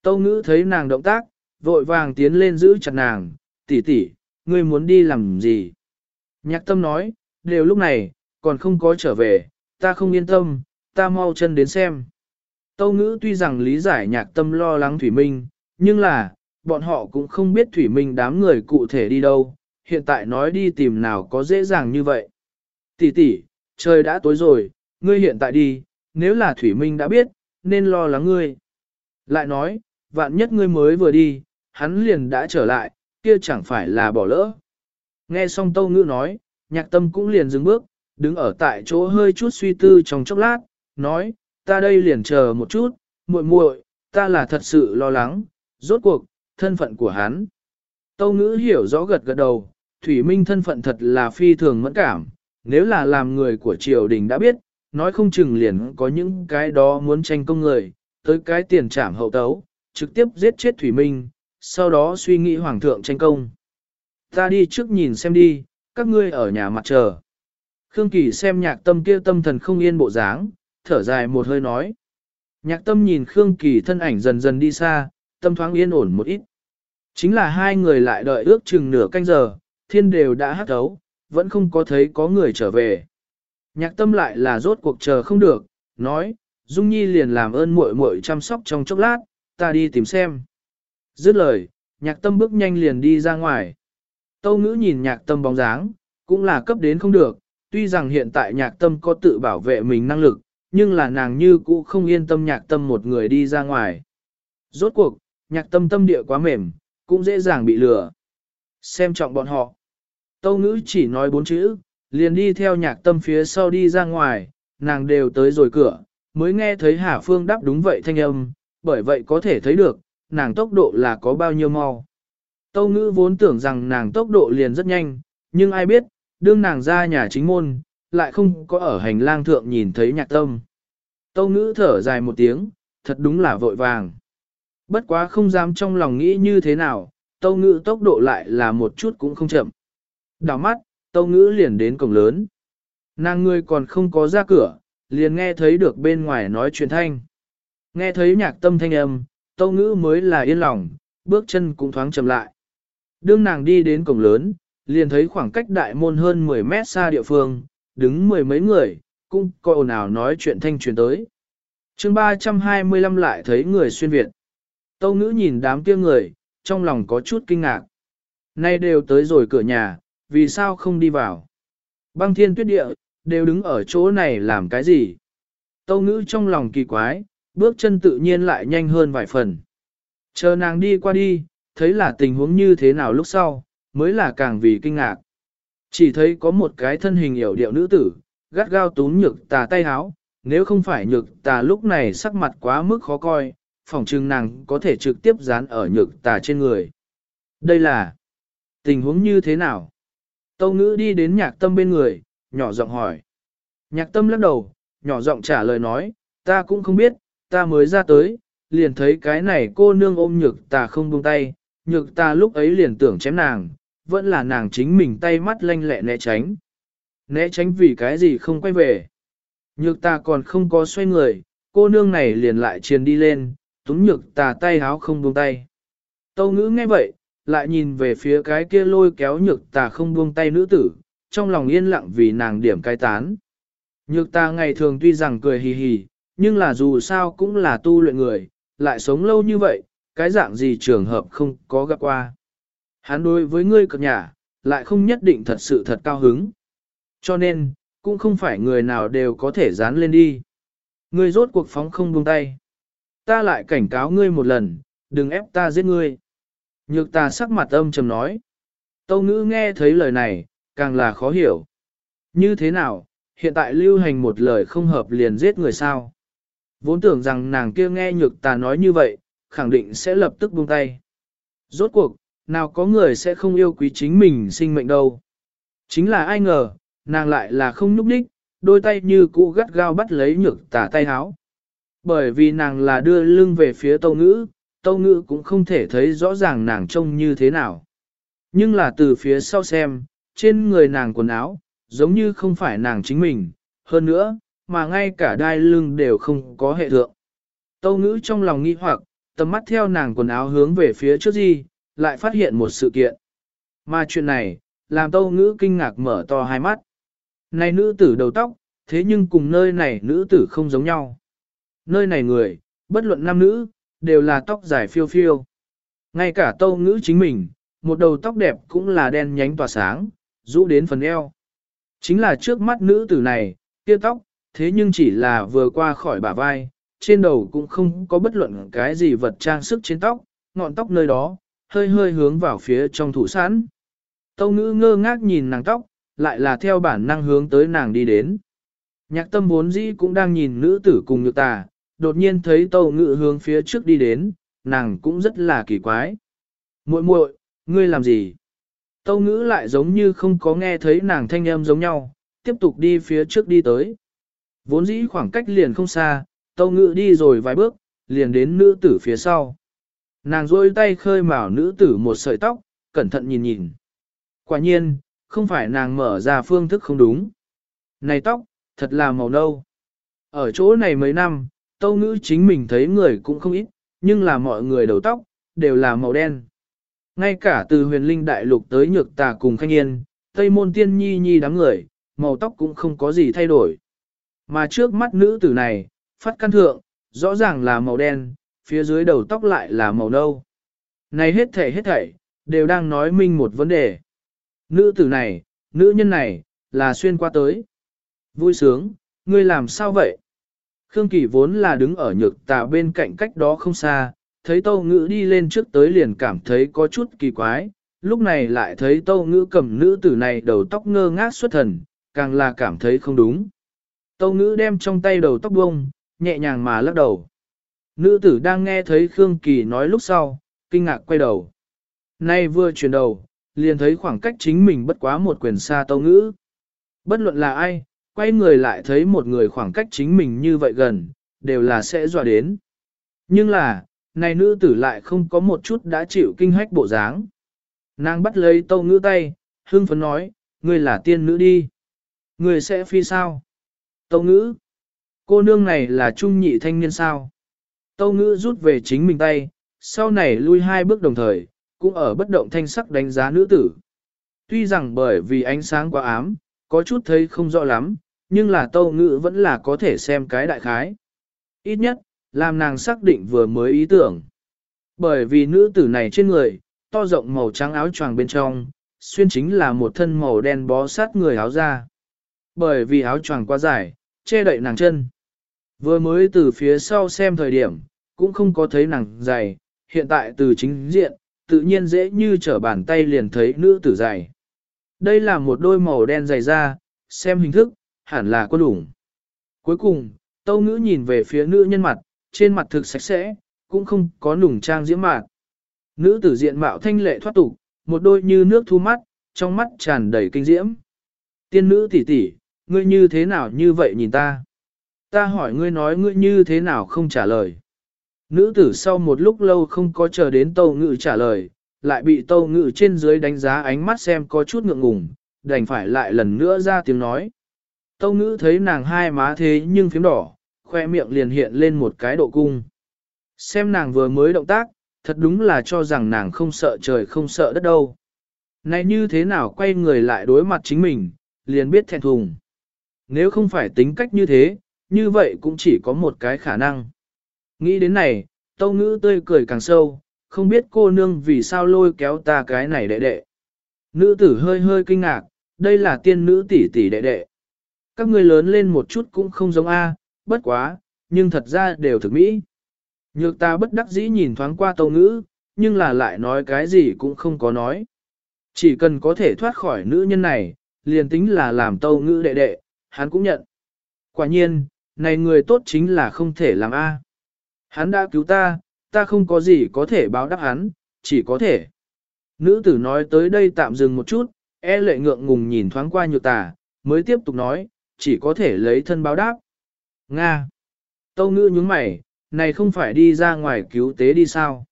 [SPEAKER 1] Tâu ngữ thấy nàng động tác, vội vàng tiến lên giữ chặt nàng, tỷ tỷ, ngươi muốn đi làm gì? Nhạc tâm nói, đều lúc này, còn không có trở về, ta không yên tâm, ta mau chân đến xem. Tâu ngữ tuy rằng lý giải nhạc tâm lo lắng Thủy Minh, nhưng là, bọn họ cũng không biết Thủy Minh đám người cụ thể đi đâu, hiện tại nói đi tìm nào có dễ dàng như vậy. Tỷ tỷ, trời đã tối rồi, ngươi hiện tại đi, nếu là Thủy Minh đã biết, nên lo lắng ngươi. Lại nói, vạn nhất ngươi mới vừa đi, hắn liền đã trở lại, kia chẳng phải là bỏ lỡ. Nghe xong tâu ngữ nói, nhạc tâm cũng liền dừng bước, đứng ở tại chỗ hơi chút suy tư trong chốc lát, nói, ta đây liền chờ một chút, muội muội, ta là thật sự lo lắng, rốt cuộc, thân phận của hắn. Tâu ngữ hiểu rõ gật gật đầu, Thủy Minh thân phận thật là phi thường mẫn cảm, nếu là làm người của triều đình đã biết, nói không chừng liền có những cái đó muốn tranh công người, tới cái tiền trảm hậu tấu, trực tiếp giết chết Thủy Minh, sau đó suy nghĩ hoàng thượng tranh công. Ta đi trước nhìn xem đi, các ngươi ở nhà mặt chờ. Khương Kỳ xem nhạc tâm kia tâm thần không yên bộ dáng, thở dài một hơi nói. Nhạc tâm nhìn Khương Kỳ thân ảnh dần dần đi xa, tâm thoáng yên ổn một ít. Chính là hai người lại đợi ước chừng nửa canh giờ, thiên đều đã hát thấu, vẫn không có thấy có người trở về. Nhạc tâm lại là rốt cuộc chờ không được, nói, Dung Nhi liền làm ơn muội muội chăm sóc trong chốc lát, ta đi tìm xem. Dứt lời, nhạc tâm bước nhanh liền đi ra ngoài. Tâu ngữ nhìn nhạc tâm bóng dáng, cũng là cấp đến không được, tuy rằng hiện tại nhạc tâm có tự bảo vệ mình năng lực, nhưng là nàng như cũ không yên tâm nhạc tâm một người đi ra ngoài. Rốt cuộc, nhạc tâm tâm địa quá mềm, cũng dễ dàng bị lừa. Xem trọng bọn họ. Tâu ngữ chỉ nói bốn chữ, liền đi theo nhạc tâm phía sau đi ra ngoài, nàng đều tới rồi cửa, mới nghe thấy Hà Phương đáp đúng vậy thanh âm, bởi vậy có thể thấy được, nàng tốc độ là có bao nhiêu mau. Tâu ngữ vốn tưởng rằng nàng tốc độ liền rất nhanh, nhưng ai biết, đương nàng ra nhà chính môn, lại không có ở hành lang thượng nhìn thấy nhạc tâm. Tâu ngữ thở dài một tiếng, thật đúng là vội vàng. Bất quá không dám trong lòng nghĩ như thế nào, tâu ngữ tốc độ lại là một chút cũng không chậm. Đào mắt, tâu ngữ liền đến cổng lớn. Nàng người còn không có ra cửa, liền nghe thấy được bên ngoài nói chuyện thanh. Nghe thấy nhạc tâm thanh âm, tâu ngữ mới là yên lòng, bước chân cũng thoáng chậm lại. Đương nàng đi đến cổng lớn, liền thấy khoảng cách đại môn hơn 10 mét xa địa phương, đứng mười mấy người, cũng coi ồn ào nói chuyện thanh truyền tới. chương 325 lại thấy người xuyên Việt. Tâu ngữ nhìn đám kia người, trong lòng có chút kinh ngạc. Nay đều tới rồi cửa nhà, vì sao không đi vào? Băng thiên tuyết địa, đều đứng ở chỗ này làm cái gì? Tâu ngữ trong lòng kỳ quái, bước chân tự nhiên lại nhanh hơn vài phần. Chờ nàng đi qua đi, thấy là tình huống như thế nào lúc sau, mới là càng vì kinh ngạc. Chỉ thấy có một cái thân hình hiểu điệu nữ tử, gắt gao túm nhược tà tay háo, nếu không phải nhược tà lúc này sắc mặt quá mức khó coi, phòng trưng nàng có thể trực tiếp dán ở nhược tà trên người. Đây là tình huống như thế nào? Tâu ngữ đi đến nhạc tâm bên người, nhỏ giọng hỏi. Nhạc tâm lắc đầu, nhỏ giọng trả lời nói, ta cũng không biết, ta mới ra tới, liền thấy cái này cô nương ôm nhược ta không buông tay, nhược ta lúc ấy liền tưởng chém nàng, vẫn là nàng chính mình tay mắt lanh lẹ né tránh. Né tránh vì cái gì không quay về. Nhược ta còn không có xoay người, cô nương này liền lại triền đi lên, túm nhược ta tay háo không buông tay. Tâu ngữ nghe vậy, lại nhìn về phía cái kia lôi kéo nhược tà không buông tay nữ tử, trong lòng yên lặng vì nàng điểm cai tán. Nhược tà ngày thường tuy rằng cười hì hì, nhưng là dù sao cũng là tu luyện người, lại sống lâu như vậy, cái dạng gì trường hợp không có gặp qua. Hắn đối với ngươi cực nhà, lại không nhất định thật sự thật cao hứng. Cho nên, cũng không phải người nào đều có thể dán lên đi. Ngươi rốt cuộc phóng không buông tay. Ta lại cảnh cáo ngươi một lần, đừng ép ta giết ngươi. Nhược ta sắc mặt âm trầm nói. Tâu ngữ nghe thấy lời này, càng là khó hiểu. Như thế nào, hiện tại lưu hành một lời không hợp liền giết người sao? Vốn tưởng rằng nàng kia nghe nhược ta nói như vậy, khẳng định sẽ lập tức buông tay. Rốt cuộc, nào có người sẽ không yêu quý chính mình sinh mệnh đâu. Chính là ai ngờ, nàng lại là không nhúc đích, đôi tay như cũ gắt gao bắt lấy nhược tả tay háo. Bởi vì nàng là đưa lưng về phía tâu ngữ, tâu ngữ cũng không thể thấy rõ ràng nàng trông như thế nào. Nhưng là từ phía sau xem, trên người nàng quần áo, giống như không phải nàng chính mình, hơn nữa, mà ngay cả đai lưng đều không có hệ thượng. Tâu ngữ trong lòng nghi hoặc, tầm mắt theo nàng quần áo hướng về phía trước gì, lại phát hiện một sự kiện. Mà chuyện này, làm tâu ngữ kinh ngạc mở to hai mắt. Này nữ tử đầu tóc, thế nhưng cùng nơi này nữ tử không giống nhau. Nơi này người, bất luận nam nữ, đều là tóc dài phiêu phiêu. Ngay cả tâu ngữ chính mình, một đầu tóc đẹp cũng là đen nhánh tỏa sáng, rũ đến phần eo. Chính là trước mắt nữ tử này, kia tóc, thế nhưng chỉ là vừa qua khỏi bả vai, trên đầu cũng không có bất luận cái gì vật trang sức trên tóc, ngọn tóc nơi đó, hơi hơi hướng vào phía trong thủ sẵn. Tâu ngữ ngơ ngác nhìn nàng tóc, lại là theo bản năng hướng tới nàng đi đến. Nhạc tâm vốn dĩ cũng đang nhìn nữ tử cùng nhược tà, đột nhiên thấy tâu ngự hướng phía trước đi đến, nàng cũng rất là kỳ quái. muội muội ngươi làm gì? Tâu ngữ lại giống như không có nghe thấy nàng thanh âm giống nhau, tiếp tục đi phía trước đi tới. Vốn dĩ khoảng cách liền không xa, tâu ngữ đi rồi vài bước, liền đến nữ tử phía sau. Nàng rôi tay khơi mào nữ tử một sợi tóc, cẩn thận nhìn nhìn. Quả nhiên, không phải nàng mở ra phương thức không đúng. Này tóc, thật là màu nâu. Ở chỗ này mấy năm, tâu ngữ chính mình thấy người cũng không ít, nhưng là mọi người đầu tóc, đều là màu đen. Ngay cả từ huyền linh đại lục tới nhược tà cùng khanh yên, tây môn tiên nhi nhi đám người, màu tóc cũng không có gì thay đổi. Mà trước mắt nữ tử này, phát căn thượng, rõ ràng là màu đen, phía dưới đầu tóc lại là màu nâu. Này hết thảy hết thảy, đều đang nói minh một vấn đề. Nữ tử này, nữ nhân này, là xuyên qua tới. Vui sướng, ngươi làm sao vậy? Khương Kỳ vốn là đứng ở nhược tà bên cạnh cách đó không xa, thấy tâu ngữ đi lên trước tới liền cảm thấy có chút kỳ quái, lúc này lại thấy tâu ngữ cầm nữ tử này đầu tóc ngơ ngác xuất thần, càng là cảm thấy không đúng. Tâu ngữ đem trong tay đầu tóc bông, nhẹ nhàng mà lắc đầu. Nữ tử đang nghe thấy Khương Kỳ nói lúc sau, kinh ngạc quay đầu. Nay vừa chuyển đầu, liền thấy khoảng cách chính mình bất quá một quyền xa tâu ngữ. Bất luận là ai, quay người lại thấy một người khoảng cách chính mình như vậy gần, đều là sẽ dọa đến. Nhưng là, này nữ tử lại không có một chút đã chịu kinh hách bộ dáng. Nàng bắt lấy tâu ngữ tay, hương phấn nói, ngươi là tiên nữ đi. Ngươi sẽ phi sao? Tâu ngữ. Cô nương này là trung nhị thanh niên sao? Tâu ngữ rút về chính mình tay, sau này lui hai bước đồng thời, cũng ở bất động thanh sắc đánh giá nữ tử. Tuy rằng bởi vì ánh sáng quá ám, có chút thấy không rõ lắm, nhưng là tâu ngữ vẫn là có thể xem cái đại khái. Ít nhất, làm nàng xác định vừa mới ý tưởng. Bởi vì nữ tử này trên người, to rộng màu trắng áo choàng bên trong, xuyên chính là một thân màu đen bó sát người áo da. Bởi vì áo choàng quá dài, che đậy nàng chân. Vừa mới từ phía sau xem thời điểm, cũng không có thấy nàng dày, hiện tại từ chính diện, tự nhiên dễ như trở bàn tay liền thấy nữ tử dày. Đây là một đôi màu đen dày da, xem hình thức, hẳn là quân ủng. Cuối cùng, tâu ngữ nhìn về phía nữ nhân mặt, trên mặt thực sạch sẽ, cũng không có nùng trang diễm mạc Nữ tử diện mạo thanh lệ thoát tục, một đôi như nước thu mắt, trong mắt tràn đầy kinh diễm. Tiên nữ tỷ tỷ, ngươi như thế nào như vậy nhìn ta? Ta hỏi ngươi nói ngươi như thế nào không trả lời. Nữ tử sau một lúc lâu không có chờ đến tâu ngự trả lời, lại bị tâu ngự trên dưới đánh giá ánh mắt xem có chút ngượng ngùng, đành phải lại lần nữa ra tiếng nói. Tâu ngữ thấy nàng hai má thế nhưng phím đỏ, khoe miệng liền hiện lên một cái độ cung. Xem nàng vừa mới động tác, thật đúng là cho rằng nàng không sợ trời không sợ đất đâu. Này như thế nào quay người lại đối mặt chính mình, liền biết thẹn thùng. Nếu không phải tính cách như thế, như vậy cũng chỉ có một cái khả năng. Nghĩ đến này, tâu ngữ tươi cười càng sâu, không biết cô nương vì sao lôi kéo ta cái này đệ đệ. Nữ tử hơi hơi kinh ngạc, đây là tiên nữ tỷ tỷ đệ đệ. Các người lớn lên một chút cũng không giống A, bất quá, nhưng thật ra đều thực mỹ. Nhược ta bất đắc dĩ nhìn thoáng qua tâu ngữ, nhưng là lại nói cái gì cũng không có nói. Chỉ cần có thể thoát khỏi nữ nhân này, liền tính là làm tâu ngữ đệ đệ, hắn cũng nhận. Quả nhiên, này người tốt chính là không thể làm A. Hắn đã cứu ta, ta không có gì có thể báo đáp hắn, chỉ có thể. Nữ tử nói tới đây tạm dừng một chút, e lệ ngượng ngùng nhìn thoáng qua nhược tà, mới tiếp tục nói, chỉ có thể lấy thân báo đáp. Nga. Tâu ngữ nhúng mày, này không phải đi ra ngoài cứu tế đi sao?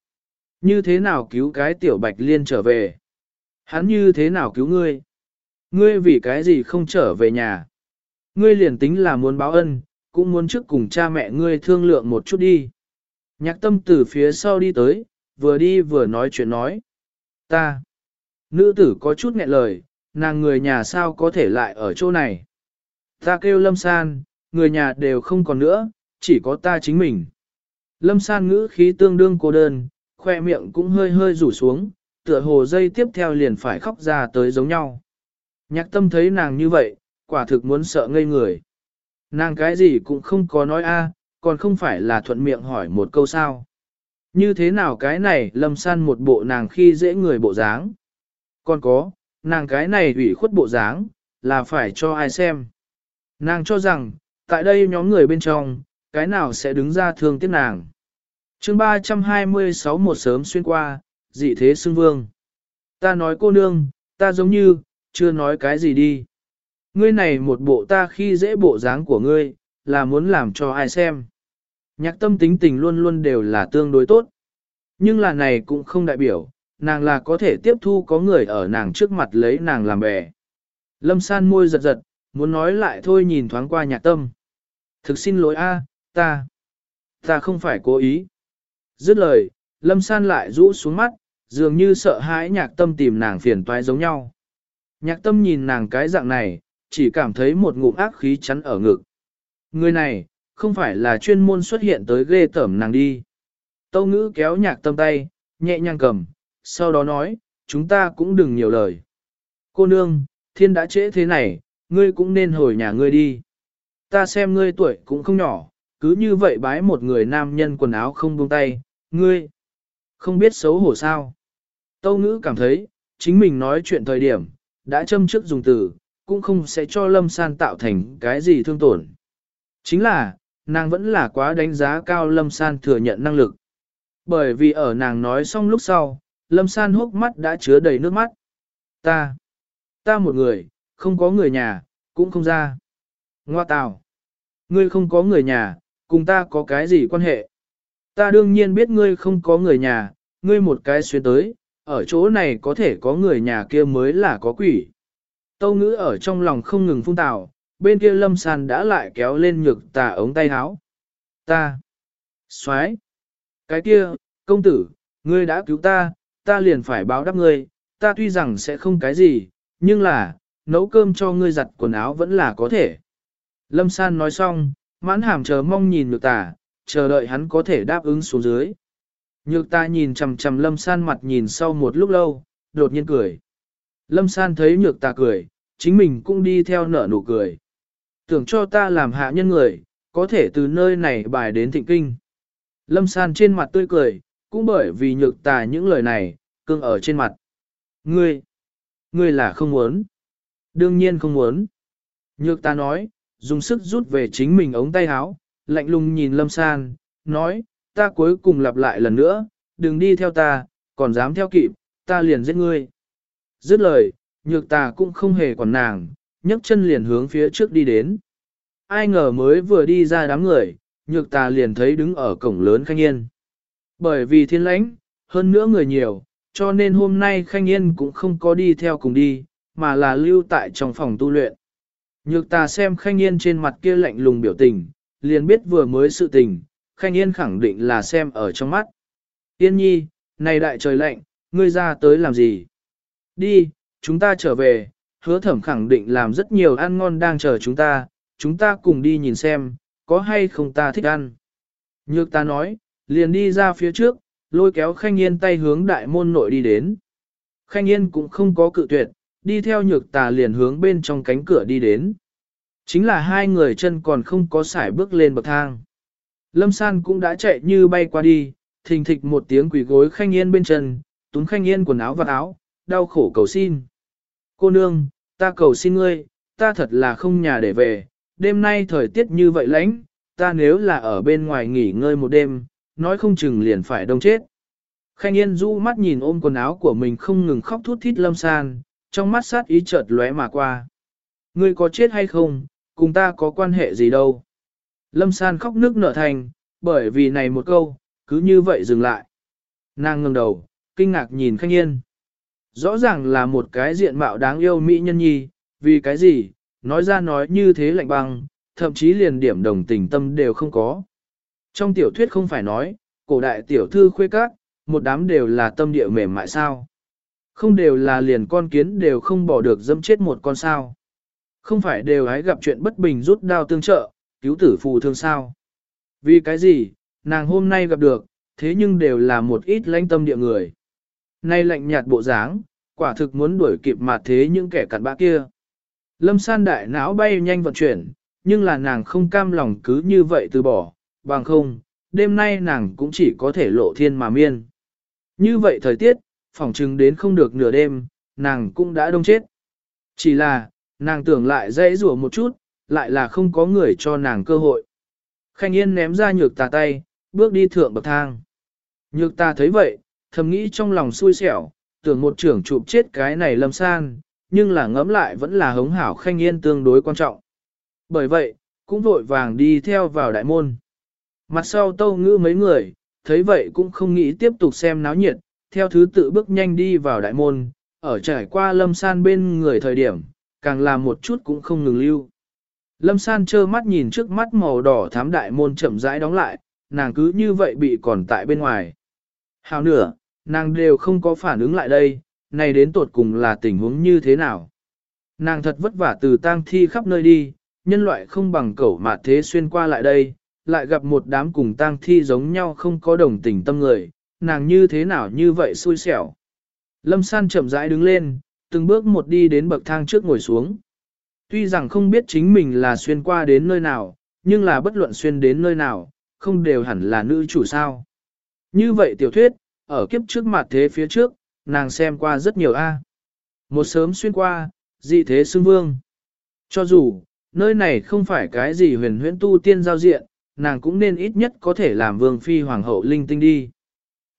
[SPEAKER 1] Như thế nào cứu cái tiểu bạch liên trở về? Hắn như thế nào cứu ngươi? Ngươi vì cái gì không trở về nhà? Ngươi liền tính là muốn báo ân, cũng muốn trước cùng cha mẹ ngươi thương lượng một chút đi. Nhạc tâm từ phía sau đi tới, vừa đi vừa nói chuyện nói. Ta. Nữ tử có chút nghẹn lời, nàng người nhà sao có thể lại ở chỗ này. Ta kêu lâm san, người nhà đều không còn nữa, chỉ có ta chính mình. Lâm san ngữ khí tương đương cô đơn, khoe miệng cũng hơi hơi rủ xuống, tựa hồ dây tiếp theo liền phải khóc ra tới giống nhau. Nhạc tâm thấy nàng như vậy, quả thực muốn sợ ngây người. Nàng cái gì cũng không có nói a, còn không phải là thuận miệng hỏi một câu sao. Như thế nào cái này lâm san một bộ nàng khi dễ người bộ dáng. Còn có, nàng cái này ủy khuất bộ dáng, là phải cho ai xem. Nàng cho rằng, tại đây nhóm người bên trong, cái nào sẽ đứng ra thương tiếc nàng. chương 326 một sớm xuyên qua, dị thế xưng vương. Ta nói cô nương, ta giống như, chưa nói cái gì đi. Ngươi này một bộ ta khi dễ bộ dáng của ngươi, là muốn làm cho ai xem. Nhạc tâm tính tình luôn luôn đều là tương đối tốt. Nhưng là này cũng không đại biểu, nàng là có thể tiếp thu có người ở nàng trước mặt lấy nàng làm bè. Lâm san môi giật giật, muốn nói lại thôi nhìn thoáng qua nhạc tâm. Thực xin lỗi a, ta, ta không phải cố ý. Dứt lời, lâm san lại rũ xuống mắt, dường như sợ hãi nhạc tâm tìm nàng phiền toái giống nhau. Nhạc tâm nhìn nàng cái dạng này, chỉ cảm thấy một ngụm ác khí chắn ở ngực. Người này, không phải là chuyên môn xuất hiện tới ghê tởm nàng đi. Tâu ngữ kéo nhạc tâm tay, nhẹ nhàng cầm, sau đó nói, chúng ta cũng đừng nhiều lời. Cô nương, thiên đã trễ thế này, ngươi cũng nên hồi nhà ngươi đi. Ta xem ngươi tuổi cũng không nhỏ, cứ như vậy bái một người nam nhân quần áo không buông tay, ngươi, không biết xấu hổ sao. Tâu ngữ cảm thấy, chính mình nói chuyện thời điểm, đã châm trước dùng từ, cũng không sẽ cho lâm san tạo thành cái gì thương tổn. Chính là, nàng vẫn là quá đánh giá cao lâm san thừa nhận năng lực. Bởi vì ở nàng nói xong lúc sau, lâm san hốc mắt đã chứa đầy nước mắt. Ta, ta một người, không có người nhà, cũng không ra. Ngoa tào, ngươi không có người nhà, cùng ta có cái gì quan hệ? Ta đương nhiên biết ngươi không có người nhà, ngươi một cái xuyên tới, ở chỗ này có thể có người nhà kia mới là có quỷ. Tâu ngữ ở trong lòng không ngừng phun tào, bên kia lâm sàn đã lại kéo lên nhược tà ống tay áo. Ta! xoái, Cái kia, công tử, ngươi đã cứu ta, ta liền phải báo đáp ngươi, ta tuy rằng sẽ không cái gì, nhưng là, nấu cơm cho ngươi giặt quần áo vẫn là có thể. Lâm san nói xong, mãn hàm chờ mong nhìn nhược tà, chờ đợi hắn có thể đáp ứng xuống dưới. Nhược ta nhìn chầm chầm lâm san mặt nhìn sau một lúc lâu, đột nhiên cười. Lâm san thấy nhược ta cười, chính mình cũng đi theo nở nụ cười. Tưởng cho ta làm hạ nhân người, có thể từ nơi này bài đến thịnh kinh. Lâm san trên mặt tươi cười, cũng bởi vì nhược tà những lời này, cưng ở trên mặt. Ngươi, ngươi là không muốn. Đương nhiên không muốn. Nhược ta nói, dùng sức rút về chính mình ống tay áo, lạnh lùng nhìn lâm san, nói, ta cuối cùng lặp lại lần nữa, đừng đi theo ta, còn dám theo kịp, ta liền giết ngươi. Dứt lời, nhược ta cũng không hề quản nàng, nhấc chân liền hướng phía trước đi đến. Ai ngờ mới vừa đi ra đám người, nhược ta liền thấy đứng ở cổng lớn Khanh Yên. Bởi vì thiên lãnh, hơn nữa người nhiều, cho nên hôm nay Khanh Yên cũng không có đi theo cùng đi, mà là lưu tại trong phòng tu luyện. Nhược ta xem Khanh Yên trên mặt kia lạnh lùng biểu tình, liền biết vừa mới sự tình, Khanh Yên khẳng định là xem ở trong mắt. Yên nhi, này đại trời lạnh, ngươi ra tới làm gì? Đi, chúng ta trở về, hứa thẩm khẳng định làm rất nhiều ăn ngon đang chờ chúng ta, chúng ta cùng đi nhìn xem, có hay không ta thích ăn. Nhược ta nói, liền đi ra phía trước, lôi kéo Khanh Yên tay hướng đại môn nội đi đến. Khanh Yên cũng không có cự tuyệt, đi theo nhược tà liền hướng bên trong cánh cửa đi đến. Chính là hai người chân còn không có sải bước lên bậc thang. Lâm San cũng đã chạy như bay qua đi, thình thịch một tiếng quỷ gối Khanh Yên bên chân, túm Khanh Yên quần áo và áo, đau khổ cầu xin. Cô nương, ta cầu xin ngươi, ta thật là không nhà để về, đêm nay thời tiết như vậy lạnh, ta nếu là ở bên ngoài nghỉ ngơi một đêm, nói không chừng liền phải đông chết. Khanh Yên du mắt nhìn ôm quần áo của mình không ngừng khóc thút thít lâm san, trong mắt sát ý chợt lóe mà qua. Ngươi có chết hay không, cùng ta có quan hệ gì đâu. Lâm san khóc nước nở thành, bởi vì này một câu, cứ như vậy dừng lại. Nàng ngừng đầu, kinh ngạc nhìn Khanh Yên. Rõ ràng là một cái diện mạo đáng yêu mỹ nhân nhi, vì cái gì, nói ra nói như thế lạnh băng, thậm chí liền điểm đồng tình tâm đều không có. Trong tiểu thuyết không phải nói, cổ đại tiểu thư khuê các, một đám đều là tâm địa mềm mại sao. Không đều là liền con kiến đều không bỏ được dâm chết một con sao. Không phải đều hái gặp chuyện bất bình rút đao tương trợ, cứu tử phù thương sao. Vì cái gì, nàng hôm nay gặp được, thế nhưng đều là một ít lãnh tâm địa người. Nay lạnh nhạt bộ dáng, quả thực muốn đuổi kịp mà thế những kẻ cặn bã kia. Lâm san đại não bay nhanh vận chuyển, nhưng là nàng không cam lòng cứ như vậy từ bỏ, bằng không, đêm nay nàng cũng chỉ có thể lộ thiên mà miên. Như vậy thời tiết, phỏng chừng đến không được nửa đêm, nàng cũng đã đông chết. Chỉ là, nàng tưởng lại dễ rủa một chút, lại là không có người cho nàng cơ hội. Khanh Yên ném ra nhược tà tay, bước đi thượng bậc thang. Nhược tà thấy vậy, thầm nghĩ trong lòng xui xẻo, tưởng một trưởng chụp chết cái này lâm san, nhưng là ngẫm lại vẫn là hống hảo Khanh Yên tương đối quan trọng. Bởi vậy, cũng vội vàng đi theo vào đại môn. Mặt sau tâu ngữ mấy người, thấy vậy cũng không nghĩ tiếp tục xem náo nhiệt, theo thứ tự bước nhanh đi vào đại môn, ở trải qua lâm san bên người thời điểm, càng làm một chút cũng không ngừng lưu. Lâm san trơ mắt nhìn trước mắt màu đỏ thám đại môn chậm rãi đóng lại, nàng cứ như vậy bị còn tại bên ngoài. Hào nửa, nàng đều không có phản ứng lại đây, này đến tột cùng là tình huống như thế nào. Nàng thật vất vả từ tang thi khắp nơi đi, nhân loại không bằng cẩu mà thế xuyên qua lại đây, lại gặp một đám cùng tang thi giống nhau không có đồng tình tâm người, nàng như thế nào như vậy xui xẻo. Lâm san chậm rãi đứng lên, từng bước một đi đến bậc thang trước ngồi xuống. Tuy rằng không biết chính mình là xuyên qua đến nơi nào, nhưng là bất luận xuyên đến nơi nào, không đều hẳn là nữ chủ sao. Như vậy tiểu thuyết, ở kiếp trước mặt thế phía trước, nàng xem qua rất nhiều A. Một sớm xuyên qua, dị thế xưng vương. Cho dù, nơi này không phải cái gì huyền huyễn tu tiên giao diện, nàng cũng nên ít nhất có thể làm vương phi hoàng hậu linh tinh đi.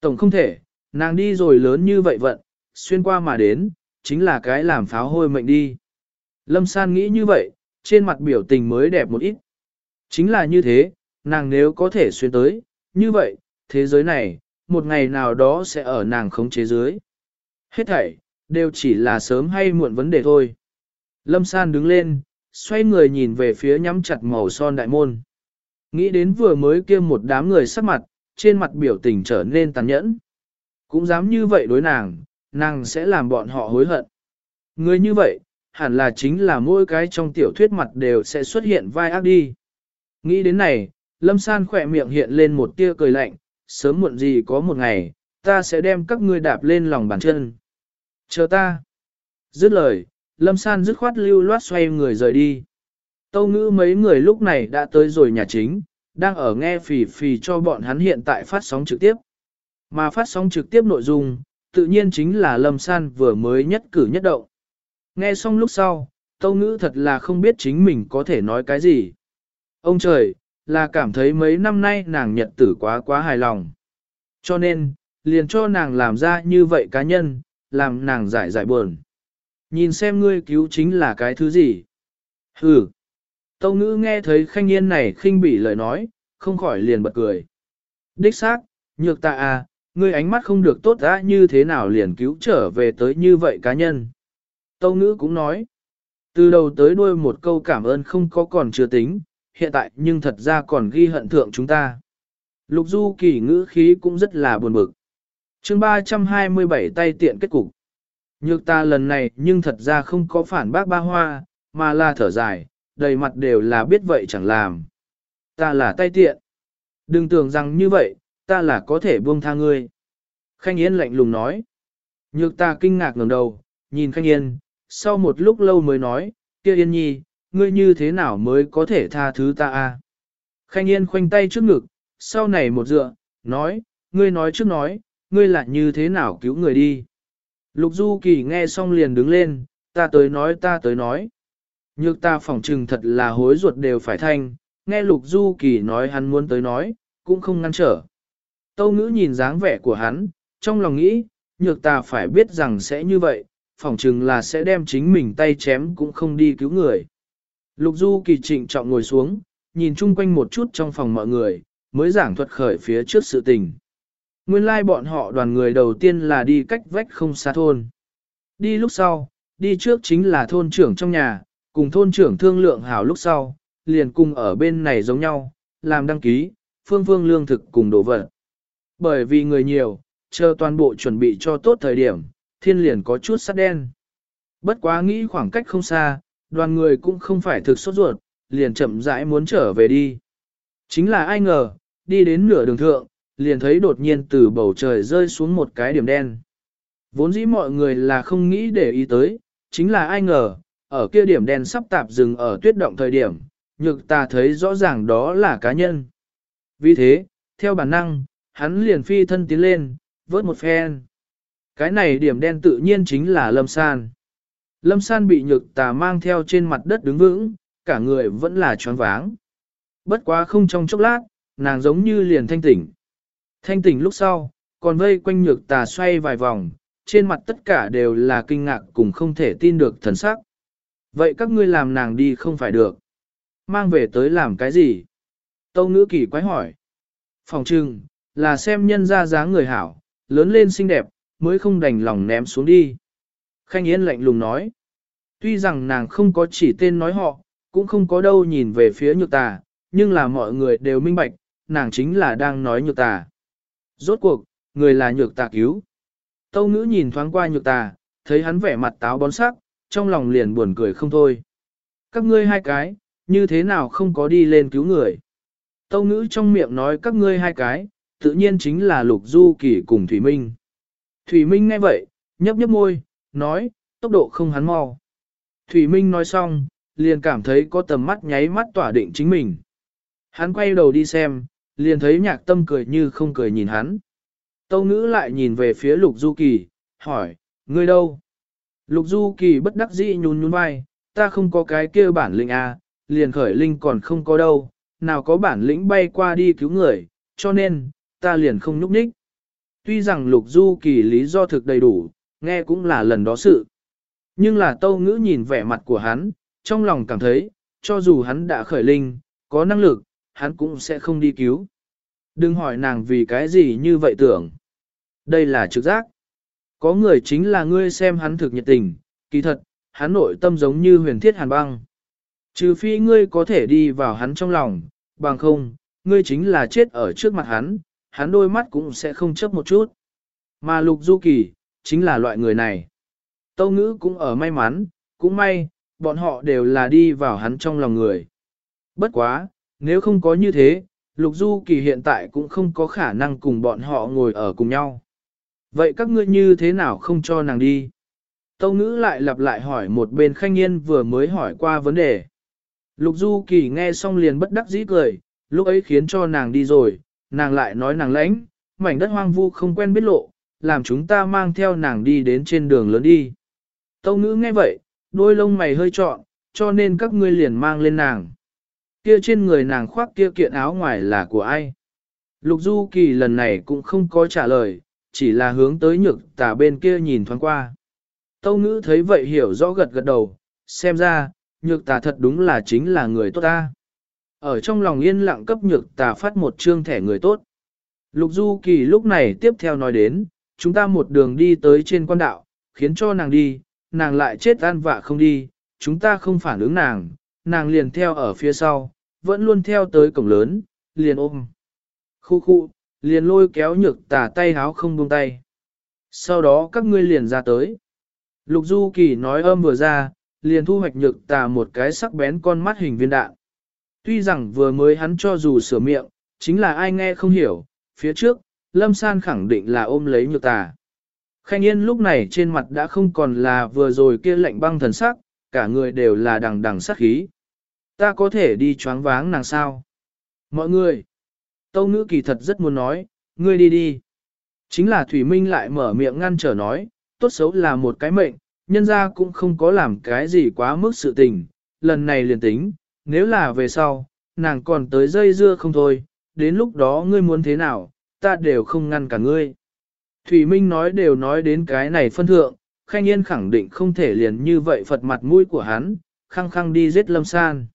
[SPEAKER 1] Tổng không thể, nàng đi rồi lớn như vậy vận, xuyên qua mà đến, chính là cái làm pháo hôi mệnh đi. Lâm San nghĩ như vậy, trên mặt biểu tình mới đẹp một ít. Chính là như thế, nàng nếu có thể xuyên tới, như vậy, thế giới này, một ngày nào đó sẽ ở nàng khống chế dưới. Hết thảy, đều chỉ là sớm hay muộn vấn đề thôi. Lâm San đứng lên, xoay người nhìn về phía nhắm chặt màu son đại môn. Nghĩ đến vừa mới kia một đám người sắc mặt, trên mặt biểu tình trở nên tàn nhẫn. Cũng dám như vậy đối nàng, nàng sẽ làm bọn họ hối hận. Người như vậy, hẳn là chính là mỗi cái trong tiểu thuyết mặt đều sẽ xuất hiện vai ác đi. Nghĩ đến này, Lâm San khỏe miệng hiện lên một tia cười lạnh, sớm muộn gì có một ngày, ta sẽ đem các ngươi đạp lên lòng bàn chân. Chờ ta. Dứt lời, Lâm San dứt khoát lưu loát xoay người rời đi. Tâu ngữ mấy người lúc này đã tới rồi nhà chính, đang ở nghe phì phì cho bọn hắn hiện tại phát sóng trực tiếp. Mà phát sóng trực tiếp nội dung, tự nhiên chính là Lâm San vừa mới nhất cử nhất động. Nghe xong lúc sau, Tâu Ngữ thật là không biết chính mình có thể nói cái gì. Ông trời, là cảm thấy mấy năm nay nàng nhận tử quá quá hài lòng. Cho nên, liền cho nàng làm ra như vậy cá nhân, làm nàng giải giải buồn. Nhìn xem ngươi cứu chính là cái thứ gì. Hừ. Tâu ngữ nghe thấy khanh yên này khinh bỉ lời nói, không khỏi liền bật cười. Đích xác, nhược tạ à, ngươi ánh mắt không được tốt đã như thế nào liền cứu trở về tới như vậy cá nhân. Tâu ngữ cũng nói, từ đầu tới đuôi một câu cảm ơn không có còn chưa tính, hiện tại nhưng thật ra còn ghi hận thượng chúng ta. Lục du kỳ ngữ khí cũng rất là buồn bực. chương 327 tay tiện kết cục. Nhược ta lần này nhưng thật ra không có phản bác ba hoa, mà là thở dài, đầy mặt đều là biết vậy chẳng làm. Ta là tay tiện. Đừng tưởng rằng như vậy, ta là có thể buông tha ngươi. Khanh Yên lạnh lùng nói. Nhược ta kinh ngạc ngẩng đầu, nhìn Khanh Yên, sau một lúc lâu mới nói, kia Yên nhi, ngươi như thế nào mới có thể tha thứ ta a? Khanh Yên khoanh tay trước ngực, sau này một dựa, nói, ngươi nói trước nói, ngươi lại như thế nào cứu người đi. Lục Du Kỳ nghe xong liền đứng lên, ta tới nói ta tới nói. Nhược ta phỏng trừng thật là hối ruột đều phải thanh, nghe Lục Du Kỳ nói hắn muốn tới nói, cũng không ngăn trở. Tâu ngữ nhìn dáng vẻ của hắn, trong lòng nghĩ, nhược ta phải biết rằng sẽ như vậy, phỏng chừng là sẽ đem chính mình tay chém cũng không đi cứu người. Lục Du Kỳ trịnh trọng ngồi xuống, nhìn chung quanh một chút trong phòng mọi người, mới giảng thuật khởi phía trước sự tình. Nguyên lai like bọn họ đoàn người đầu tiên là đi cách vách không xa thôn. Đi lúc sau, đi trước chính là thôn trưởng trong nhà, cùng thôn trưởng thương lượng hảo lúc sau, liền cùng ở bên này giống nhau, làm đăng ký, phương phương lương thực cùng đồ vật. Bởi vì người nhiều, chờ toàn bộ chuẩn bị cho tốt thời điểm, thiên liền có chút sắt đen. Bất quá nghĩ khoảng cách không xa, đoàn người cũng không phải thực sốt ruột, liền chậm rãi muốn trở về đi. Chính là ai ngờ, đi đến nửa đường thượng, liền thấy đột nhiên từ bầu trời rơi xuống một cái điểm đen. Vốn dĩ mọi người là không nghĩ để ý tới, chính là ai ngờ, ở kia điểm đen sắp tạp dừng ở tuyết động thời điểm, nhược ta thấy rõ ràng đó là cá nhân. Vì thế, theo bản năng, hắn liền phi thân tiến lên, vớt một phen. Cái này điểm đen tự nhiên chính là Lâm San. Lâm San bị nhược tà mang theo trên mặt đất đứng vững, cả người vẫn là choáng váng. Bất quá không trong chốc lát, nàng giống như liền thanh tỉnh. Thanh tỉnh lúc sau, còn vây quanh nhược tà xoay vài vòng, trên mặt tất cả đều là kinh ngạc cùng không thể tin được thần sắc. Vậy các ngươi làm nàng đi không phải được. Mang về tới làm cái gì? Tâu ngữ kỳ quái hỏi. Phòng trưng là xem nhân ra dáng người hảo, lớn lên xinh đẹp, mới không đành lòng ném xuống đi. Khanh Yên lạnh lùng nói. Tuy rằng nàng không có chỉ tên nói họ, cũng không có đâu nhìn về phía nhược tà, nhưng là mọi người đều minh bạch, nàng chính là đang nói nhược tà. Rốt cuộc, người là nhược tà cứu. Tâu ngữ nhìn thoáng qua nhược tà, thấy hắn vẻ mặt táo bón sắc, trong lòng liền buồn cười không thôi. Các ngươi hai cái, như thế nào không có đi lên cứu người. Tâu ngữ trong miệng nói các ngươi hai cái, tự nhiên chính là Lục Du Kỳ cùng Thủy Minh. Thủy Minh nghe vậy, nhấp nhấp môi, nói, tốc độ không hắn mau. Thủy Minh nói xong, liền cảm thấy có tầm mắt nháy mắt tỏa định chính mình. Hắn quay đầu đi xem, liền thấy nhạc tâm cười như không cười nhìn hắn. Tâu ngữ lại nhìn về phía Lục Du Kỳ, hỏi, ngươi đâu? Lục Du Kỳ bất đắc dĩ nhún nhún vai, ta không có cái kia bản lĩnh à, liền khởi linh còn không có đâu, nào có bản lĩnh bay qua đi cứu người, cho nên, ta liền không núp ních. Tuy rằng Lục Du Kỳ lý do thực đầy đủ, nghe cũng là lần đó sự. Nhưng là tâu ngữ nhìn vẻ mặt của hắn, trong lòng cảm thấy, cho dù hắn đã khởi linh, có năng lực, hắn cũng sẽ không đi cứu. Đừng hỏi nàng vì cái gì như vậy tưởng. Đây là trực giác. Có người chính là ngươi xem hắn thực nhiệt tình, kỳ thật, hắn nội tâm giống như huyền thiết hàn băng. Trừ phi ngươi có thể đi vào hắn trong lòng, bằng không, ngươi chính là chết ở trước mặt hắn, hắn đôi mắt cũng sẽ không chấp một chút. Mà lục du kỳ, chính là loại người này. Tâu ngữ cũng ở may mắn, cũng may, bọn họ đều là đi vào hắn trong lòng người. Bất quá, nếu không có như thế, Lục Du Kỳ hiện tại cũng không có khả năng cùng bọn họ ngồi ở cùng nhau. Vậy các ngươi như thế nào không cho nàng đi? Tâu ngữ lại lặp lại hỏi một bên khanh yên vừa mới hỏi qua vấn đề. Lục Du Kỳ nghe xong liền bất đắc dĩ cười, lúc ấy khiến cho nàng đi rồi, nàng lại nói nàng lãnh, mảnh đất hoang vu không quen biết lộ, làm chúng ta mang theo nàng đi đến trên đường lớn đi. Tâu ngữ nghe vậy, đôi lông mày hơi trọn, cho nên các ngươi liền mang lên nàng. Kia trên người nàng khoác kia kiện áo ngoài là của ai? Lục Du Kỳ lần này cũng không có trả lời, chỉ là hướng tới nhược tả bên kia nhìn thoáng qua. Tâu ngữ thấy vậy hiểu rõ gật gật đầu, xem ra, nhược tả thật đúng là chính là người tốt ta. Ở trong lòng yên lặng cấp nhược tả phát một chương thẻ người tốt. Lục Du Kỳ lúc này tiếp theo nói đến, chúng ta một đường đi tới trên quan đạo, khiến cho nàng đi, nàng lại chết an vạ không đi, chúng ta không phản ứng nàng, nàng liền theo ở phía sau, vẫn luôn theo tới cổng lớn, liền ôm. Khu khu, liền lôi kéo nhược tà tay háo không buông tay. Sau đó các ngươi liền ra tới. Lục Du Kỳ nói âm vừa ra, liền thu hoạch nhược tà một cái sắc bén con mắt hình viên đạn. Tuy rằng vừa mới hắn cho dù sửa miệng, chính là ai nghe không hiểu, phía trước, Lâm San khẳng định là ôm lấy nhược tà. Khanh Yên lúc này trên mặt đã không còn là vừa rồi kia lạnh băng thần sắc, cả người đều là đằng đằng sát khí. Ta có thể đi choáng váng nàng sao? Mọi người! Tâu ngữ kỳ thật rất muốn nói, ngươi đi đi. Chính là Thủy Minh lại mở miệng ngăn trở nói, tốt xấu là một cái mệnh, nhân ra cũng không có làm cái gì quá mức sự tình, lần này liền tính, nếu là về sau, nàng còn tới dây dưa không thôi, đến lúc đó ngươi muốn thế nào, ta đều không ngăn cả ngươi. Thủy Minh nói đều nói đến cái này phân thượng, Khanh Yên khẳng định không thể liền như vậy phật mặt mũi của hắn, khăng khăng đi giết Lâm San.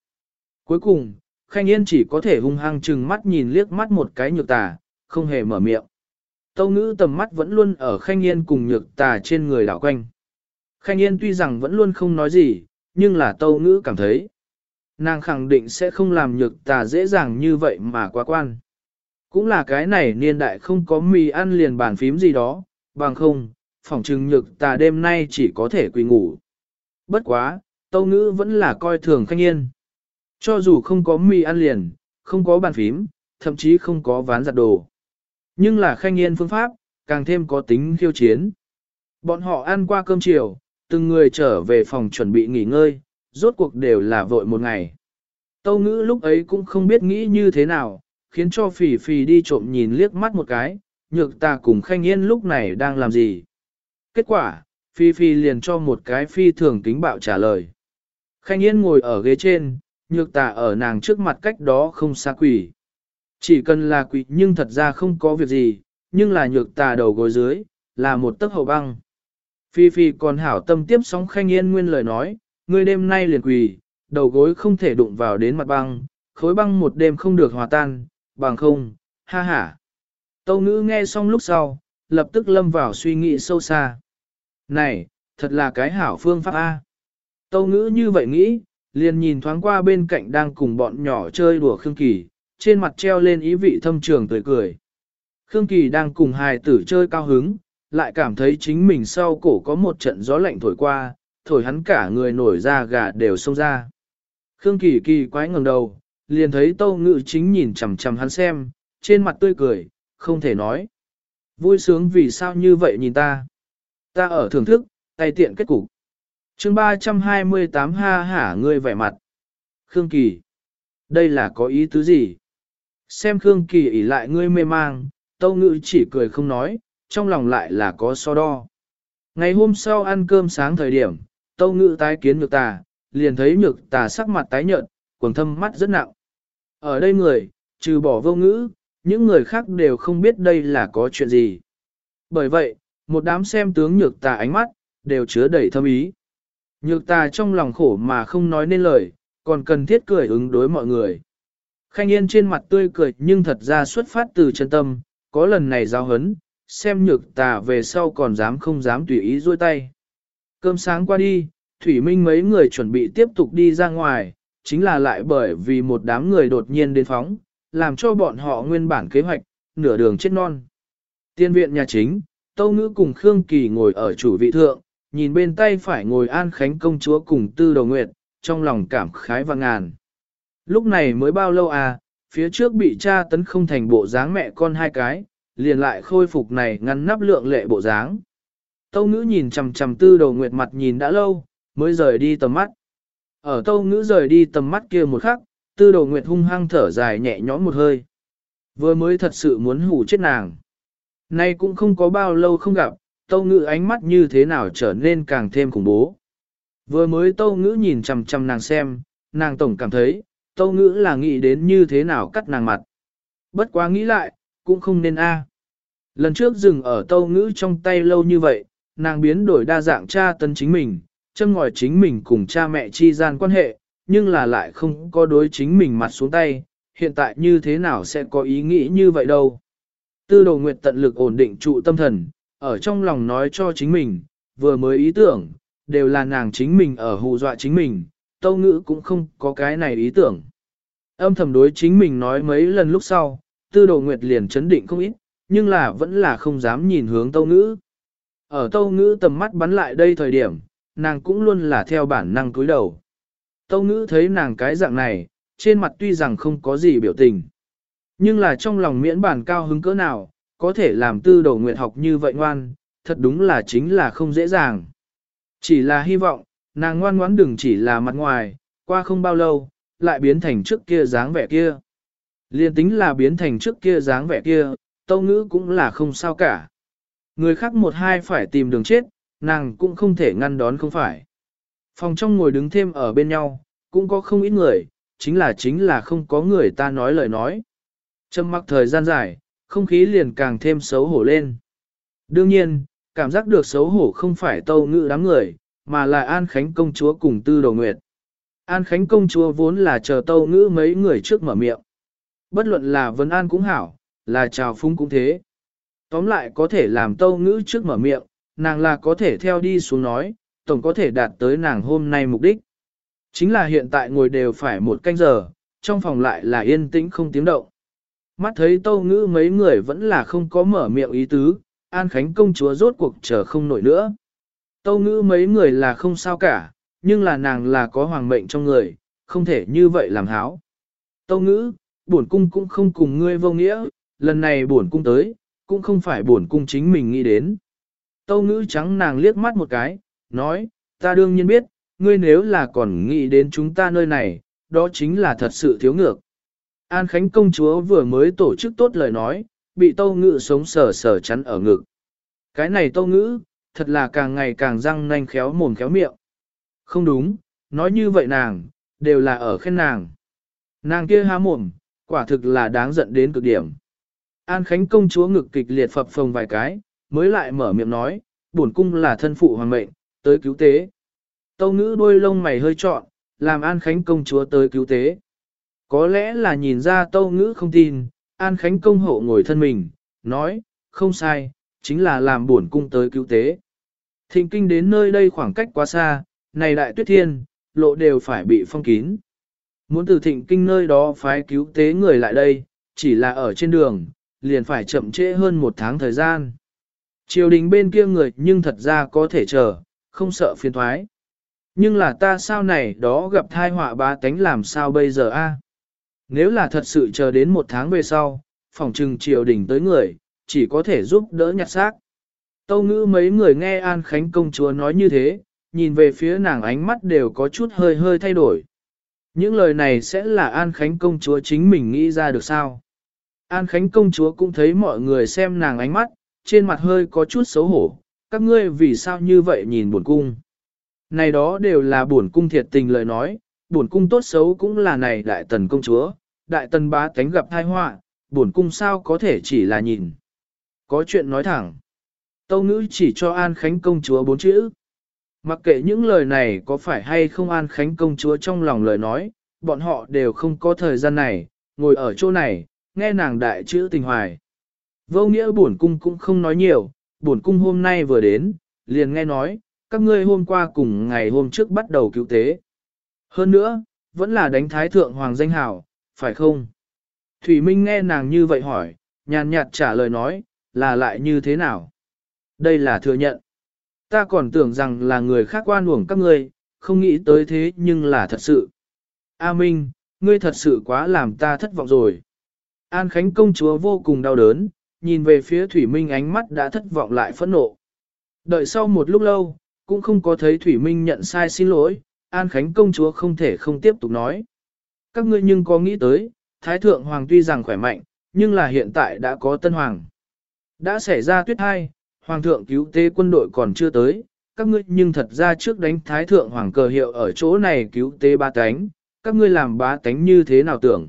[SPEAKER 1] Cuối cùng, Khanh Yên chỉ có thể hung hăng chừng mắt nhìn liếc mắt một cái nhược tà, không hề mở miệng. Tâu ngữ tầm mắt vẫn luôn ở Khanh Yên cùng nhược tà trên người đảo quanh. Khanh Yên tuy rằng vẫn luôn không nói gì, nhưng là tâu ngữ cảm thấy. Nàng khẳng định sẽ không làm nhược tà dễ dàng như vậy mà quá quan. Cũng là cái này niên đại không có mì ăn liền bàn phím gì đó, bằng không, phỏng trừng nhược tà đêm nay chỉ có thể quỳ ngủ. Bất quá, tâu ngữ vẫn là coi thường khanh yên. Cho dù không có mì ăn liền, không có bàn phím, thậm chí không có ván giặt đồ. Nhưng là khanh yên phương pháp, càng thêm có tính khiêu chiến. Bọn họ ăn qua cơm chiều, từng người trở về phòng chuẩn bị nghỉ ngơi, rốt cuộc đều là vội một ngày. Tâu ngữ lúc ấy cũng không biết nghĩ như thế nào, khiến cho phỉ phỉ đi trộm nhìn liếc mắt một cái, nhược ta cùng khanh yên lúc này đang làm gì. Kết quả, phi phi liền cho một cái phi thường kính bạo trả lời. Khanh yên ngồi ở ghế trên, nhược tà ở nàng trước mặt cách đó không xa quỷ. Chỉ cần là quỷ nhưng thật ra không có việc gì, nhưng là nhược tà đầu gối dưới, là một tấc hậu băng. Phi Phi còn hảo tâm tiếp sóng khanh yên nguyên lời nói, ngươi đêm nay liền quỳ, đầu gối không thể đụng vào đến mặt băng, khối băng một đêm không được hòa tan, bằng không, ha ha. Tâu ngữ nghe xong lúc sau, lập tức lâm vào suy nghĩ sâu xa. Này, thật là cái hảo phương pháp A. Tâu ngữ như vậy nghĩ, liền nhìn thoáng qua bên cạnh đang cùng bọn nhỏ chơi đùa Khương Kỳ, trên mặt treo lên ý vị thâm trường tươi cười. Khương Kỳ đang cùng hài tử chơi cao hứng, lại cảm thấy chính mình sau cổ có một trận gió lạnh thổi qua, thổi hắn cả người nổi ra gà đều xông ra. Khương Kỳ kỳ quái ngẩng đầu, liền thấy Tâu Ngự chính nhìn chằm chằm hắn xem, trên mặt tươi cười, không thể nói. Vui sướng vì sao như vậy nhìn ta? Ta ở thưởng thức, tay tiện kết cục chương 328 ha hả ngươi vẻ mặt. Khương Kỳ. Đây là có ý tứ gì? Xem Khương Kỳ ỉ lại ngươi mê mang, Tâu ngữ chỉ cười không nói, trong lòng lại là có so đo. Ngày hôm sau ăn cơm sáng thời điểm, Tâu ngữ tái kiến nhược tà, liền thấy nhược tà sắc mặt tái nhợt, quần thâm mắt rất nặng. Ở đây người, trừ bỏ vô ngữ, những người khác đều không biết đây là có chuyện gì. Bởi vậy, một đám xem tướng nhược tà ánh mắt, đều chứa đầy thâm ý. Nhược tà trong lòng khổ mà không nói nên lời, còn cần thiết cười ứng đối mọi người. Khanh Yên trên mặt tươi cười nhưng thật ra xuất phát từ chân tâm, có lần này giao hấn, xem nhược tà về sau còn dám không dám tùy ý dôi tay. Cơm sáng qua đi, Thủy Minh mấy người chuẩn bị tiếp tục đi ra ngoài, chính là lại bởi vì một đám người đột nhiên đến phóng, làm cho bọn họ nguyên bản kế hoạch, nửa đường chết non. Tiên viện nhà chính, Tâu Ngữ cùng Khương Kỳ ngồi ở chủ vị thượng, nhìn bên tay phải ngồi An Khánh công chúa cùng Tư Đầu Nguyệt, trong lòng cảm khái và ngàn. Lúc này mới bao lâu à, phía trước bị cha tấn không thành bộ dáng mẹ con hai cái, liền lại khôi phục này ngăn nắp lượng lệ bộ dáng. Tâu ngữ nhìn chầm chầm tư đầu nguyệt mặt nhìn đã lâu, mới rời đi tầm mắt. Ở tâu ngữ rời đi tầm mắt kia một khắc, tư đầu nguyệt hung hăng thở dài nhẹ nhõm một hơi. Vừa mới thật sự muốn hủ chết nàng. Nay cũng không có bao lâu không gặp, tâu ngữ ánh mắt như thế nào trở nên càng thêm khủng bố. Vừa mới tâu ngữ nhìn chầm chầm nàng xem, nàng tổng cảm thấy, tâu ngữ là nghĩ đến như thế nào cắt nàng mặt. Bất quá nghĩ lại, cũng không nên a. À. Lần trước dừng ở tâu ngữ trong tay lâu như vậy, nàng biến đổi đa dạng cha tân chính mình, châm ngòi chính mình cùng cha mẹ chi gian quan hệ, nhưng là lại không có đối chính mình mặt xuống tay, hiện tại như thế nào sẽ có ý nghĩ như vậy đâu. Tư đồ nguyệt tận lực ổn định trụ tâm thần, ở trong lòng nói cho chính mình, vừa mới ý tưởng, đều là nàng chính mình ở hù dọa chính mình, tâu ngữ cũng không có cái này ý tưởng. Âm thầm đối chính mình nói mấy lần lúc sau, tư đồ nguyệt liền chấn định không ít, nhưng là vẫn là không dám nhìn hướng tâu ngữ. Ở tâu ngữ tầm mắt bắn lại đây thời điểm, nàng cũng luôn là theo bản năng cúi đầu. Tâu ngữ thấy nàng cái dạng này, trên mặt tuy rằng không có gì biểu tình. Nhưng là trong lòng miễn bản cao hứng cỡ nào, có thể làm tư đồ nguyệt học như vậy ngoan, thật đúng là chính là không dễ dàng. Chỉ là hy vọng, nàng ngoan ngoãn đừng chỉ là mặt ngoài, qua không bao lâu, lại biến thành trước kia dáng vẻ kia. Liên tính là biến thành trước kia dáng vẻ kia, tâu ngữ cũng là không sao cả. Người khác một hai phải tìm đường chết, nàng cũng không thể ngăn đón không phải. Phòng trong ngồi đứng thêm ở bên nhau, cũng có không ít người, chính là chính là không có người ta nói lời nói. Trầm mặc thời gian dài, không khí liền càng thêm xấu hổ lên. Đương nhiên, cảm giác được xấu hổ không phải tâu ngự đám người, mà là An Khánh công chúa cùng Tư Đồ Nguyệt. An Khánh công chúa vốn là chờ tâu ngữ mấy người trước mở miệng. Bất luận là vấn an cũng hảo, là chào phúng cũng thế. Tóm lại có thể làm tâu ngữ trước mở miệng, nàng là có thể theo đi xuống nói, tổng có thể đạt tới nàng hôm nay mục đích. Chính là hiện tại ngồi đều phải một canh giờ, trong phòng lại là yên tĩnh không tiếng động. Mắt thấy tâu ngữ mấy người vẫn là không có mở miệng ý tứ, An Khánh công chúa rốt cuộc chờ không nổi nữa. Tâu ngữ mấy người là không sao cả, nhưng là nàng là có hoàng mệnh trong người, không thể như vậy làm háo. Tâu ngữ, bổn cung cũng không cùng ngươi vô nghĩa, lần này bổn cung tới, cũng không phải bổn cung chính mình nghĩ đến. Tâu ngữ trắng nàng liếc mắt một cái, nói, ta đương nhiên biết, ngươi nếu là còn nghĩ đến chúng ta nơi này, đó chính là thật sự thiếu ngược. An Khánh công chúa vừa mới tổ chức tốt lời nói, bị tâu ngữ sống sờ sờ chắn ở ngực. Cái này tâu ngữ, thật là càng ngày càng răng nanh khéo mồm khéo miệng. Không đúng, nói như vậy nàng, đều là ở khen nàng. Nàng kia há mồm, quả thực là đáng giận đến cực điểm. An Khánh công chúa ngực kịch liệt phập phồng vài cái, mới lại mở miệng nói, bổn cung là thân phụ hoàng mệnh, tới cứu tế. Tâu ngữ đôi lông mày hơi trọn, làm An Khánh công chúa tới cứu tế. Có lẽ là nhìn ra tâu ngữ không tin, An Khánh công hộ ngồi thân mình, nói, không sai, chính là làm buồn cung tới cứu tế. Thịnh kinh đến nơi đây khoảng cách quá xa, này đại tuyết thiên, lộ đều phải bị phong kín. Muốn từ thịnh kinh nơi đó phái cứu tế người lại đây, chỉ là ở trên đường, liền phải chậm trễ hơn một tháng thời gian. Triều đình bên kia người nhưng thật ra có thể chờ, không sợ phiền thoái. Nhưng là ta sao này đó gặp thai họa ba tánh làm sao bây giờ a? Nếu là thật sự chờ đến một tháng về sau, phòng trừng triều đình tới người, chỉ có thể giúp đỡ nhặt xác. Tâu ngữ mấy người nghe An Khánh công chúa nói như thế, nhìn về phía nàng ánh mắt đều có chút hơi hơi thay đổi. Những lời này sẽ là An Khánh công chúa chính mình nghĩ ra được sao? An Khánh công chúa cũng thấy mọi người xem nàng ánh mắt, trên mặt hơi có chút xấu hổ, các ngươi vì sao như vậy nhìn buồn cung. Này đó đều là buồn cung thiệt tình lời nói, buồn cung tốt xấu cũng là này đại tần công chúa, đại tần bá tánh gặp tai họa, bổn cung sao có thể chỉ là nhìn. Có chuyện nói thẳng. Tâu ngữ chỉ cho An Khánh công chúa bốn chữ. Mặc kệ những lời này có phải hay không An Khánh công chúa trong lòng lời nói, bọn họ đều không có thời gian này, ngồi ở chỗ này, nghe nàng đại chữ tình hoài. Vô nghĩa bổn cung cũng không nói nhiều, bổn cung hôm nay vừa đến, liền nghe nói, các ngươi hôm qua cùng ngày hôm trước bắt đầu cứu tế. Hơn nữa, vẫn là đánh thái thượng hoàng danh hào, phải không? Thủy Minh nghe nàng như vậy hỏi, nhàn nhạt trả lời nói, là lại như thế nào? Đây là thừa nhận. Ta còn tưởng rằng là người khác quan uổng các ngươi, không nghĩ tới thế nhưng là thật sự. A Minh, ngươi thật sự quá làm ta thất vọng rồi. An Khánh công chúa vô cùng đau đớn, nhìn về phía Thủy Minh ánh mắt đã thất vọng lại phẫn nộ. Đợi sau một lúc lâu, cũng không có thấy Thủy Minh nhận sai xin lỗi, An Khánh công chúa không thể không tiếp tục nói. Các ngươi nhưng có nghĩ tới, Thái Thượng Hoàng tuy rằng khỏe mạnh, nhưng là hiện tại đã có Tân Hoàng. Đã xảy ra tuyết hai, Hoàng thượng cứu tế quân đội còn chưa tới, các ngươi nhưng thật ra trước đánh Thái Thượng Hoàng cờ hiệu ở chỗ này cứu tế ba tánh, các ngươi làm ba tánh như thế nào tưởng?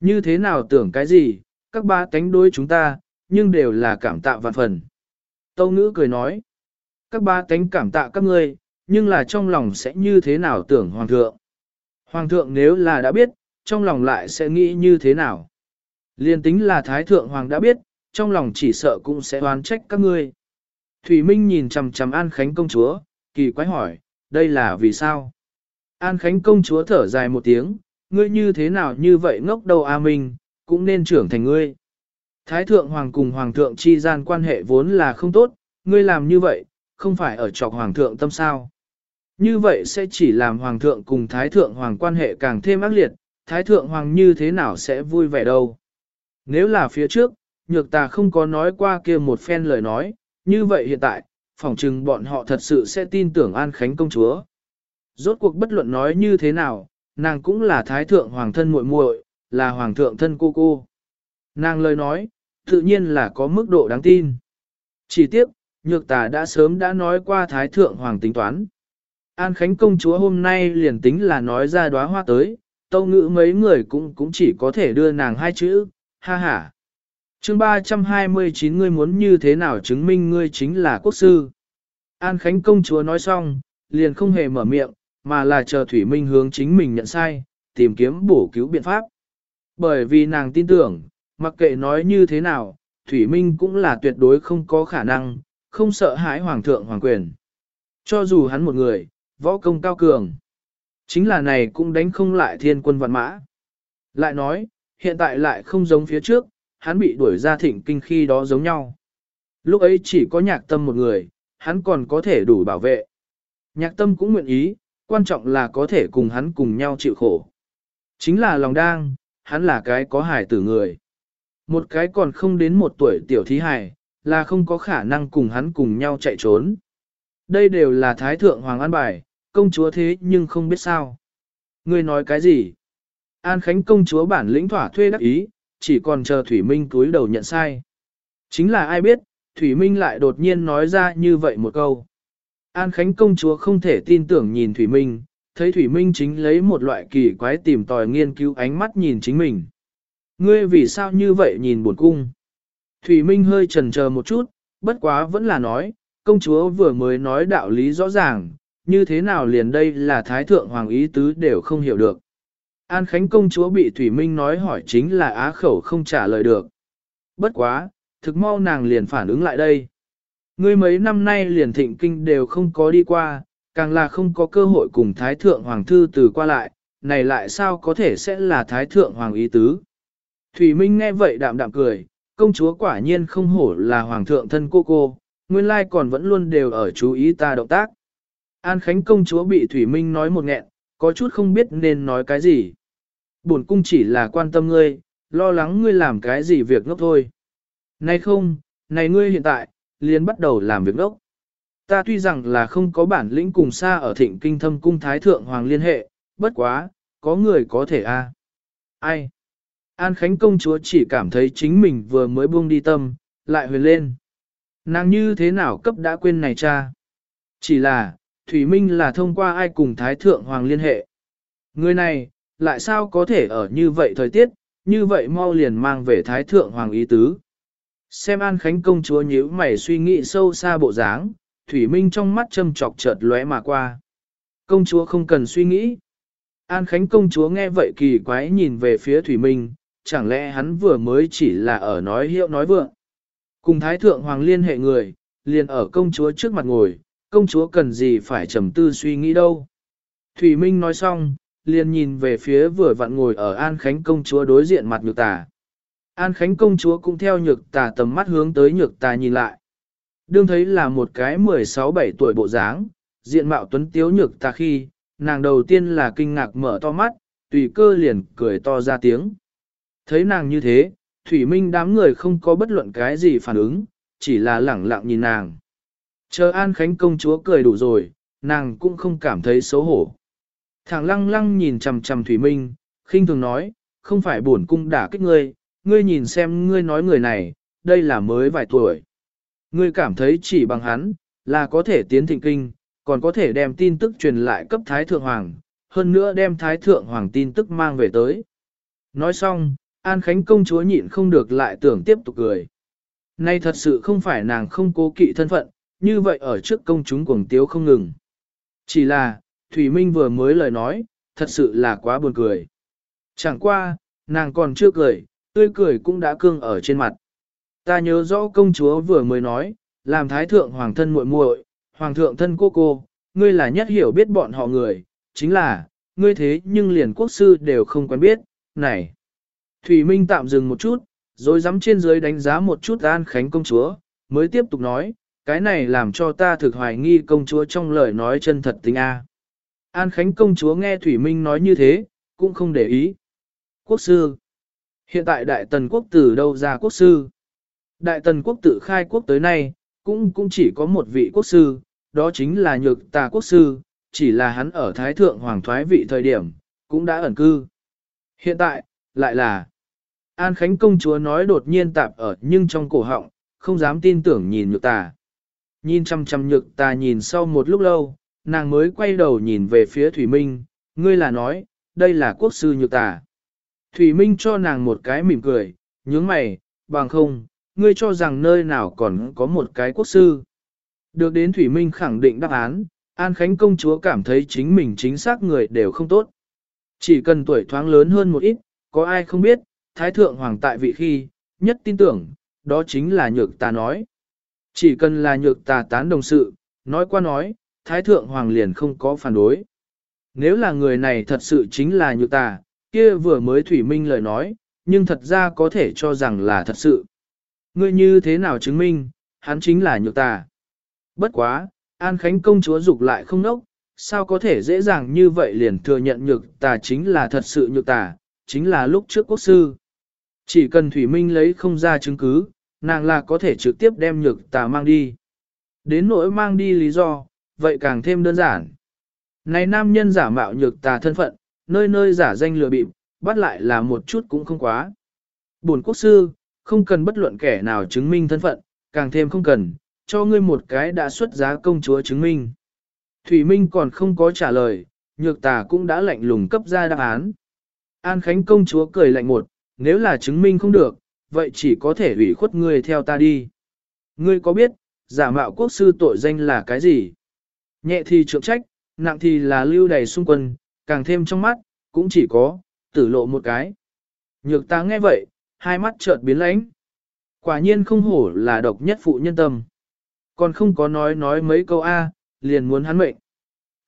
[SPEAKER 1] Như thế nào tưởng cái gì, các ba tánh đối chúng ta, nhưng đều là cảm tạ vạn phần. Tâu ngữ cười nói, các ba tánh cảm tạ các ngươi, nhưng là trong lòng sẽ như thế nào tưởng Hoàng thượng? Hoàng thượng nếu là đã biết, trong lòng lại sẽ nghĩ như thế nào? Liên tính là Thái Thượng Hoàng đã biết, trong lòng chỉ sợ cũng sẽ oán trách các ngươi. Thủy Minh nhìn chằm chằm An Khánh công chúa, kỳ quái hỏi, đây là vì sao? An Khánh công chúa thở dài một tiếng, ngươi như thế nào như vậy ngốc đầu A Minh, cũng nên trưởng thành ngươi. Thái thượng hoàng cùng hoàng thượng chi gian quan hệ vốn là không tốt, ngươi làm như vậy, không phải ở trọc hoàng thượng tâm sao. Như vậy sẽ chỉ làm hoàng thượng cùng thái thượng hoàng quan hệ càng thêm ác liệt, thái thượng hoàng như thế nào sẽ vui vẻ đâu. Nếu là phía trước, nhược ta không có nói qua kia một phen lời nói, như vậy hiện tại, phỏng chừng bọn họ thật sự sẽ tin tưởng An Khánh công chúa. Rốt cuộc bất luận nói như thế nào, nàng cũng là thái thượng hoàng thân muội muội, là hoàng thượng thân cô cô. Nàng lời nói, tự nhiên là có mức độ đáng tin. Chỉ tiếp, nhược tà đã sớm đã nói qua thái thượng hoàng tính toán. An Khánh công chúa hôm nay liền tính là nói ra đóa hoa tới, tâu ngữ mấy người cũng cũng chỉ có thể đưa nàng hai chữ, ha ha. chương 329 ngươi muốn như thế nào chứng minh ngươi chính là quốc sư. An Khánh công chúa nói xong, liền không hề mở miệng, mà là chờ Thủy Minh hướng chính mình nhận sai, tìm kiếm bổ cứu biện pháp. Bởi vì nàng tin tưởng, mặc kệ nói như thế nào, Thủy Minh cũng là tuyệt đối không có khả năng, không sợ hãi Hoàng thượng Hoàng quyền. Cho dù hắn một người, võ công cao cường. Chính là này cũng đánh không lại thiên quân vạn mã. Lại nói, hiện tại lại không giống phía trước, hắn bị đuổi ra thịnh kinh khi đó giống nhau. Lúc ấy chỉ có nhạc tâm một người, hắn còn có thể đủ bảo vệ. Nhạc tâm cũng nguyện ý, quan trọng là có thể cùng hắn cùng nhau chịu khổ. Chính là lòng đang, hắn là cái có hài tử người. Một cái còn không đến một tuổi tiểu thí hài, là không có khả năng cùng hắn cùng nhau chạy trốn. Đây đều là thái thượng hoàng an bài, công chúa thế nhưng không biết sao. Ngươi nói cái gì? An Khánh công chúa bản lĩnh thỏa thuê đắc ý, chỉ còn chờ Thủy Minh túi đầu nhận sai. Chính là ai biết, Thủy Minh lại đột nhiên nói ra như vậy một câu. An Khánh công chúa không thể tin tưởng nhìn Thủy Minh, thấy Thủy Minh chính lấy một loại kỳ quái tìm tòi nghiên cứu ánh mắt nhìn chính mình. Ngươi vì sao như vậy nhìn buồn cung? Thủy Minh hơi chần chờ một chút, bất quá vẫn là nói, công chúa vừa mới nói đạo lý rõ ràng, như thế nào liền đây là Thái Thượng Hoàng ý tứ đều không hiểu được. An Khánh công chúa bị Thủy Minh nói hỏi chính là á khẩu không trả lời được. Bất quá, thực mau nàng liền phản ứng lại đây. Ngươi mấy năm nay liền thịnh kinh đều không có đi qua, càng là không có cơ hội cùng Thái Thượng Hoàng thư từ qua lại, này lại sao có thể sẽ là Thái Thượng Hoàng ý tứ. Thủy Minh nghe vậy đạm đạm cười, công chúa quả nhiên không hổ là Hoàng thượng thân cô cô, nguyên lai còn vẫn luôn đều ở chú ý ta động tác. An Khánh công chúa bị Thủy Minh nói một nghẹn, có chút không biết nên nói cái gì. Bổn cung chỉ là quan tâm ngươi, lo lắng ngươi làm cái gì việc ngốc thôi. Này không, này ngươi hiện tại, liền bắt đầu làm việc ngốc. Ta tuy rằng là không có bản lĩnh cùng xa ở thịnh kinh thâm cung thái thượng hoàng liên hệ, bất quá, có người có thể a. Ai? An Khánh công chúa chỉ cảm thấy chính mình vừa mới buông đi tâm, lại huyền lên. Nàng như thế nào cấp đã quên này cha? Chỉ là, Thủy Minh là thông qua ai cùng Thái Thượng Hoàng liên hệ. Người này, lại sao có thể ở như vậy thời tiết, như vậy mau liền mang về Thái Thượng Hoàng ý tứ. Xem An Khánh công chúa nhíu mày suy nghĩ sâu xa bộ dáng, Thủy Minh trong mắt châm chọc chợt lóe mà qua. Công chúa không cần suy nghĩ. An Khánh công chúa nghe vậy kỳ quái nhìn về phía Thủy Minh, chẳng lẽ hắn vừa mới chỉ là ở nói hiệu nói vượng. Cùng Thái Thượng Hoàng liên hệ người, liền ở công chúa trước mặt ngồi, công chúa cần gì phải trầm tư suy nghĩ đâu. Thủy Minh nói xong, liền nhìn về phía vừa vặn ngồi ở An Khánh công chúa đối diện mặt nhược tà. An Khánh công chúa cũng theo nhược tà tầm mắt hướng tới nhược tà nhìn lại. Đương thấy là một cái 16-17 tuổi bộ dáng, diện mạo tuấn tiếu nhược tà khi, nàng đầu tiên là kinh ngạc mở to mắt, tùy cơ liền cười to ra tiếng. Thấy nàng như thế, Thủy Minh đám người không có bất luận cái gì phản ứng, chỉ là lẳng lặng nhìn nàng. Chờ An Khánh công chúa cười đủ rồi, nàng cũng không cảm thấy xấu hổ. Thằng lăng lăng nhìn chằm chằm Thủy Minh, khinh thường nói, không phải bổn cung đả kích ngươi, ngươi nhìn xem ngươi nói người này, đây là mới vài tuổi. Ngươi cảm thấy chỉ bằng hắn, là có thể tiến thịnh kinh, còn có thể đem tin tức truyền lại cấp Thái Thượng Hoàng, hơn nữa đem Thái Thượng Hoàng tin tức mang về tới. Nói xong, An Khánh công chúa nhịn không được lại tưởng tiếp tục cười. Nay thật sự không phải nàng không cố kỵ thân phận, như vậy ở trước công chúng cuồng tiếu không ngừng. Chỉ là, Thủy Minh vừa mới lời nói, thật sự là quá buồn cười. Chẳng qua, nàng còn chưa cười, tươi cười cũng đã cương ở trên mặt. Ta nhớ rõ công chúa vừa mới nói, làm thái thượng hoàng thân muội muội, hoàng thượng thân cô cô, ngươi là nhất hiểu biết bọn họ người, chính là, ngươi thế nhưng liền quốc sư đều không quen biết, này. Thủy Minh tạm dừng một chút, rồi dám trên dưới đánh giá một chút An Khánh công chúa, mới tiếp tục nói, cái này làm cho ta thực hoài nghi công chúa trong lời nói chân thật tính A. An Khánh công chúa nghe Thủy Minh nói như thế, cũng không để ý. Quốc sư. Hiện tại Đại Tần Quốc từ đâu ra quốc sư? Đại Tần Quốc tự khai quốc tới nay, cũng cũng chỉ có một vị quốc sư, đó chính là nhược tà quốc sư, chỉ là hắn ở Thái Thượng Hoàng thoái vị thời điểm, cũng đã ẩn cư. Hiện tại, lại là An Khánh công chúa nói đột nhiên tạp ở nhưng trong cổ họng, không dám tin tưởng nhìn nhược tà. Nhìn chăm chăm nhược ta nhìn sau một lúc lâu, nàng mới quay đầu nhìn về phía Thủy Minh, ngươi là nói, đây là quốc sư nhược tà. Thủy Minh cho nàng một cái mỉm cười, nhướng mày, bằng không, ngươi cho rằng nơi nào còn có một cái quốc sư. Được đến Thủy Minh khẳng định đáp án, An Khánh công chúa cảm thấy chính mình chính xác người đều không tốt. Chỉ cần tuổi thoáng lớn hơn một ít, có ai không biết, Thái Thượng Hoàng tại vị khi, nhất tin tưởng, đó chính là nhược ta nói. Chỉ cần là nhược tà tán đồng sự, nói qua nói, Thái Thượng Hoàng liền không có phản đối. Nếu là người này thật sự chính là nhược tà, kia vừa mới Thủy Minh lời nói, nhưng thật ra có thể cho rằng là thật sự. Ngươi như thế nào chứng minh, hắn chính là nhược tà. Bất quá, An Khánh công chúa dục lại không nốc, sao có thể dễ dàng như vậy liền thừa nhận nhược tà chính là thật sự nhược tà, chính là lúc trước quốc sư. Chỉ cần Thủy Minh lấy không ra chứng cứ, nàng là có thể trực tiếp đem nhược tà mang đi. Đến nỗi mang đi lý do, vậy càng thêm đơn giản. Này nam nhân giả mạo nhược tà thân phận, nơi nơi giả danh lừa bịp, bắt lại là một chút cũng không quá. Bổn quốc sư, không cần bất luận kẻ nào chứng minh thân phận, càng thêm không cần, cho ngươi một cái đã xuất giá công chúa chứng minh. Thủy Minh còn không có trả lời, nhược tà cũng đã lạnh lùng cấp ra đáp án. An Khánh công chúa cười lạnh một, nếu là chứng minh không được, vậy chỉ có thể ủy khuất ngươi theo ta đi. Ngươi có biết, giả mạo quốc sư tội danh là cái gì? Nhẹ thì trượng trách, nặng thì là lưu đầy xung quân, càng thêm trong mắt, cũng chỉ có, tử lộ một cái. Nhược ta nghe vậy, hai mắt chợt biến lãnh. Quả nhiên không hổ là độc nhất phụ nhân tâm. Còn không có nói nói mấy câu A, liền muốn hắn mệnh.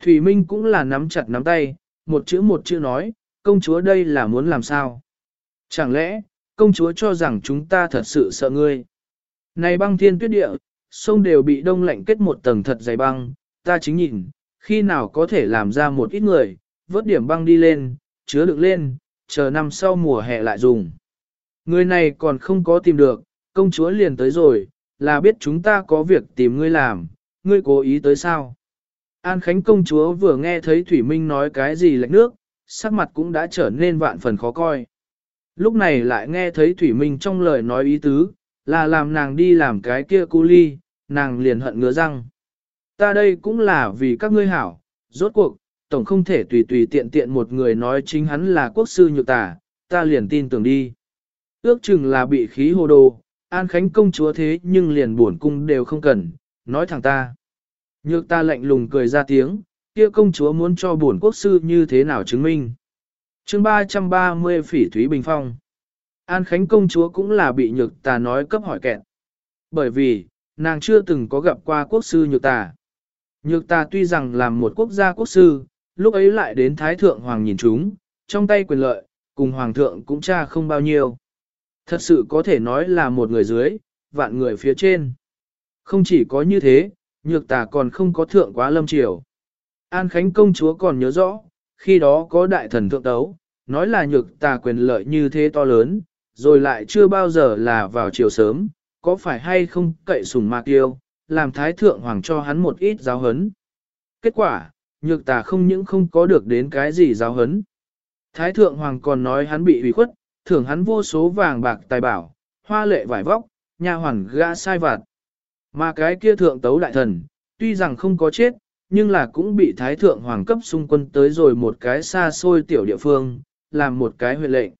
[SPEAKER 1] Thủy Minh cũng là nắm chặt nắm tay, một chữ một chữ nói, công chúa đây là muốn làm sao? Chẳng lẽ, công chúa cho rằng chúng ta thật sự sợ ngươi? Này băng thiên tuyết địa, sông đều bị đông lạnh kết một tầng thật dày băng, ta chính nhìn, khi nào có thể làm ra một ít người, vớt điểm băng đi lên, chứa đựng lên, chờ năm sau mùa hè lại dùng. Người này còn không có tìm được, công chúa liền tới rồi, là biết chúng ta có việc tìm ngươi làm, ngươi cố ý tới sao? An Khánh công chúa vừa nghe thấy Thủy Minh nói cái gì lạnh nước, sắc mặt cũng đã trở nên vạn phần khó coi. Lúc này lại nghe thấy Thủy Minh trong lời nói ý tứ, là làm nàng đi làm cái kia cu ly, nàng liền hận ngứa răng. Ta đây cũng là vì các ngươi hảo, rốt cuộc, tổng không thể tùy tùy tiện tiện một người nói chính hắn là quốc sư nhược tả, ta liền tin tưởng đi. Ước chừng là bị khí hồ đồ, An Khánh công chúa thế nhưng liền buồn cung đều không cần, nói thẳng ta. Nhược ta lạnh lùng cười ra tiếng, kia công chúa muốn cho buồn quốc sư như thế nào chứng minh chương 330 phỉ Thúy Bình Phong. An Khánh công chúa cũng là bị nhược ta nói cấp hỏi kẹt. Bởi vì, nàng chưa từng có gặp qua quốc sư nhược ta. Nhược ta tuy rằng làm một quốc gia quốc sư, lúc ấy lại đến Thái Thượng Hoàng nhìn chúng, trong tay quyền lợi, cùng Hoàng thượng cũng cha không bao nhiêu. Thật sự có thể nói là một người dưới, vạn người phía trên. Không chỉ có như thế, nhược tà còn không có thượng quá lâm triều. An Khánh công chúa còn nhớ rõ, khi đó có đại thần thượng tấu, nói là nhược tà quyền lợi như thế to lớn, rồi lại chưa bao giờ là vào chiều sớm, có phải hay không cậy sùng mạc tiêu, làm thái thượng hoàng cho hắn một ít giáo hấn. Kết quả, nhược tà không những không có được đến cái gì giáo hấn. Thái thượng hoàng còn nói hắn bị ủy khuất, thưởng hắn vô số vàng bạc tài bảo, hoa lệ vải vóc, nha hoàn gã sai vặt. Mà cái kia thượng tấu đại thần, tuy rằng không có chết, nhưng là cũng bị thái thượng hoàng cấp xung quân tới rồi một cái xa xôi tiểu địa phương, làm một cái huyện lệnh.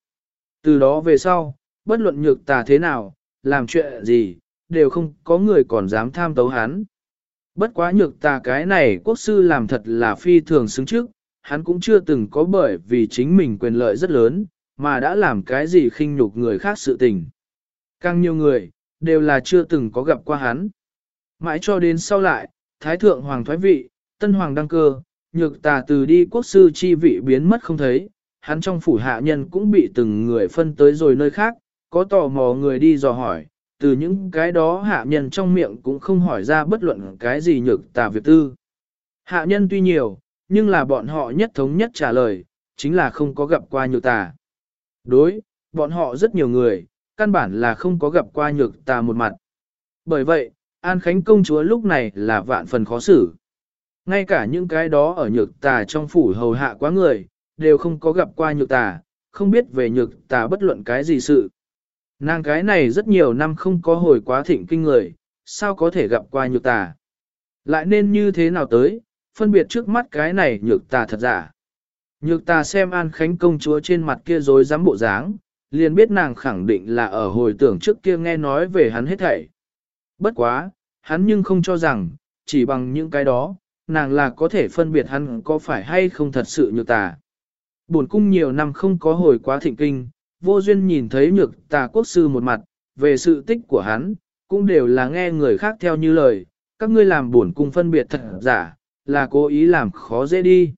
[SPEAKER 1] Từ đó về sau, bất luận nhược tà thế nào, làm chuyện gì, đều không có người còn dám tham tấu hắn. Bất quá nhược tà cái này quốc sư làm thật là phi thường xứng trước, hắn cũng chưa từng có bởi vì chính mình quyền lợi rất lớn, mà đã làm cái gì khinh nhục người khác sự tình. Càng nhiều người, đều là chưa từng có gặp qua hắn. Mãi cho đến sau lại, Thái Thượng Hoàng thoái vị, Tân Hoàng đăng cơ, nhược tà từ đi quốc sư chi vị biến mất không thấy, hắn trong phủ hạ nhân cũng bị từng người phân tới rồi nơi khác, có tò mò người đi dò hỏi, từ những cái đó hạ nhân trong miệng cũng không hỏi ra bất luận cái gì nhược tà việc tư. Hạ nhân tuy nhiều, nhưng là bọn họ nhất thống nhất trả lời, chính là không có gặp qua nhược tà. Đối, bọn họ rất nhiều người, căn bản là không có gặp qua nhược tà một mặt. Bởi vậy, An Khánh công chúa lúc này là vạn phần khó xử. Ngay cả những cái đó ở nhược tà trong phủ hầu hạ quá người, đều không có gặp qua nhược tà, không biết về nhược tà bất luận cái gì sự. Nàng cái này rất nhiều năm không có hồi quá thịnh kinh người, sao có thể gặp qua nhược tà. Lại nên như thế nào tới, phân biệt trước mắt cái này nhược tà thật giả. Nhược tà xem An Khánh công chúa trên mặt kia rồi dám bộ dáng, liền biết nàng khẳng định là ở hồi tưởng trước kia nghe nói về hắn hết thảy. Bất quá, hắn nhưng không cho rằng, chỉ bằng những cái đó, nàng là có thể phân biệt hắn có phải hay không thật sự nhược tà. bổn cung nhiều năm không có hồi quá thịnh kinh, vô duyên nhìn thấy nhược tà quốc sư một mặt, về sự tích của hắn, cũng đều là nghe người khác theo như lời, các ngươi làm bổn cung phân biệt thật giả, là cố ý làm khó dễ đi.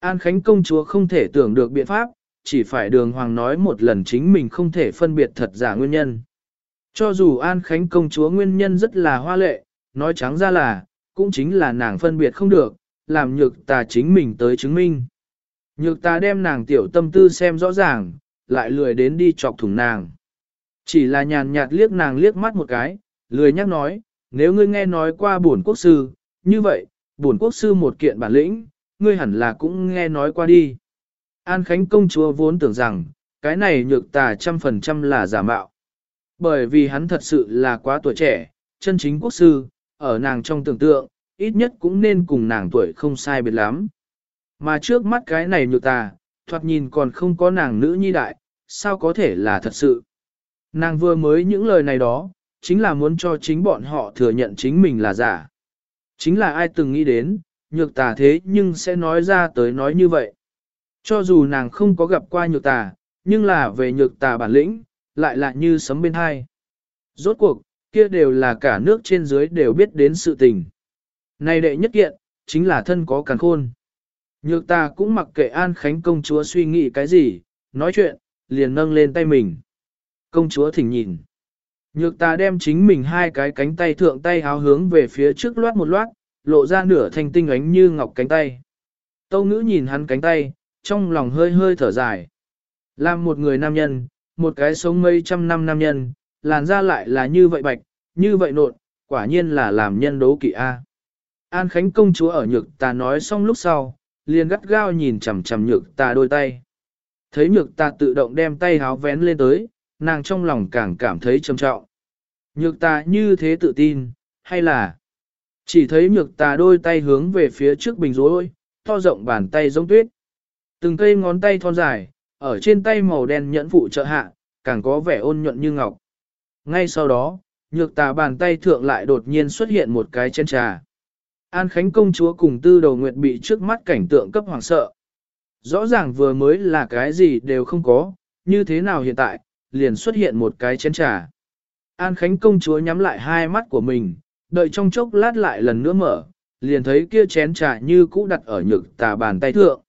[SPEAKER 1] An Khánh công chúa không thể tưởng được biện pháp, chỉ phải đường hoàng nói một lần chính mình không thể phân biệt thật giả nguyên nhân. Cho dù An Khánh công chúa nguyên nhân rất là hoa lệ, nói trắng ra là, cũng chính là nàng phân biệt không được, làm nhược tà chính mình tới chứng minh. Nhược tà đem nàng tiểu tâm tư xem rõ ràng, lại lười đến đi chọc thủng nàng. Chỉ là nhàn nhạt liếc nàng liếc mắt một cái, lười nhắc nói, nếu ngươi nghe nói qua bổn quốc sư, như vậy, bổn quốc sư một kiện bản lĩnh, ngươi hẳn là cũng nghe nói qua đi. An Khánh công chúa vốn tưởng rằng, cái này nhược tà trăm phần trăm là giả mạo. Bởi vì hắn thật sự là quá tuổi trẻ, chân chính quốc sư, ở nàng trong tưởng tượng, ít nhất cũng nên cùng nàng tuổi không sai biệt lắm. Mà trước mắt cái này nhược tà, thoạt nhìn còn không có nàng nữ nhi đại, sao có thể là thật sự. Nàng vừa mới những lời này đó, chính là muốn cho chính bọn họ thừa nhận chính mình là giả. Chính là ai từng nghĩ đến, nhược tà thế nhưng sẽ nói ra tới nói như vậy. Cho dù nàng không có gặp qua nhược tà, nhưng là về nhược tà bản lĩnh, lại là như sấm bên hai. Rốt cuộc, kia đều là cả nước trên dưới đều biết đến sự tình. Này đệ nhất kiện, chính là thân có càn khôn. Nhược ta cũng mặc kệ An Khánh công chúa suy nghĩ cái gì, nói chuyện, liền nâng lên tay mình. Công chúa thỉnh nhìn. Nhược ta đem chính mình hai cái cánh tay thượng tay háo hướng về phía trước loát một loát, lộ ra nửa thanh tinh ánh như ngọc cánh tay. Tâu ngữ nhìn hắn cánh tay, trong lòng hơi hơi thở dài. Làm một người nam nhân, một cái sống mấy trăm năm nam nhân, làn da lại là như vậy bạch, như vậy nộn, quả nhiên là làm nhân đố kỵ A. An Khánh công chúa ở nhược ta nói xong lúc sau, liền gắt gao nhìn chằm chằm nhược ta đôi tay. Thấy nhược ta tự động đem tay háo vén lên tới, nàng trong lòng càng cảm thấy trầm trọng. Nhược ta như thế tự tin, hay là chỉ thấy nhược ta đôi tay hướng về phía trước bình rối, to rộng bàn tay giống tuyết. Từng cây ngón tay thon dài, ở trên tay màu đen nhẫn phụ trợ hạ, càng có vẻ ôn nhuận như ngọc. Ngay sau đó, nhược tà bàn tay thượng lại đột nhiên xuất hiện một cái chén trà. An Khánh công chúa cùng tư đầu nguyệt bị trước mắt cảnh tượng cấp hoàng sợ. Rõ ràng vừa mới là cái gì đều không có, như thế nào hiện tại, liền xuất hiện một cái chén trà. An Khánh công chúa nhắm lại hai mắt của mình, đợi trong chốc lát lại lần nữa mở, liền thấy kia chén trà như cũ đặt ở nhược tà bàn tay thượng.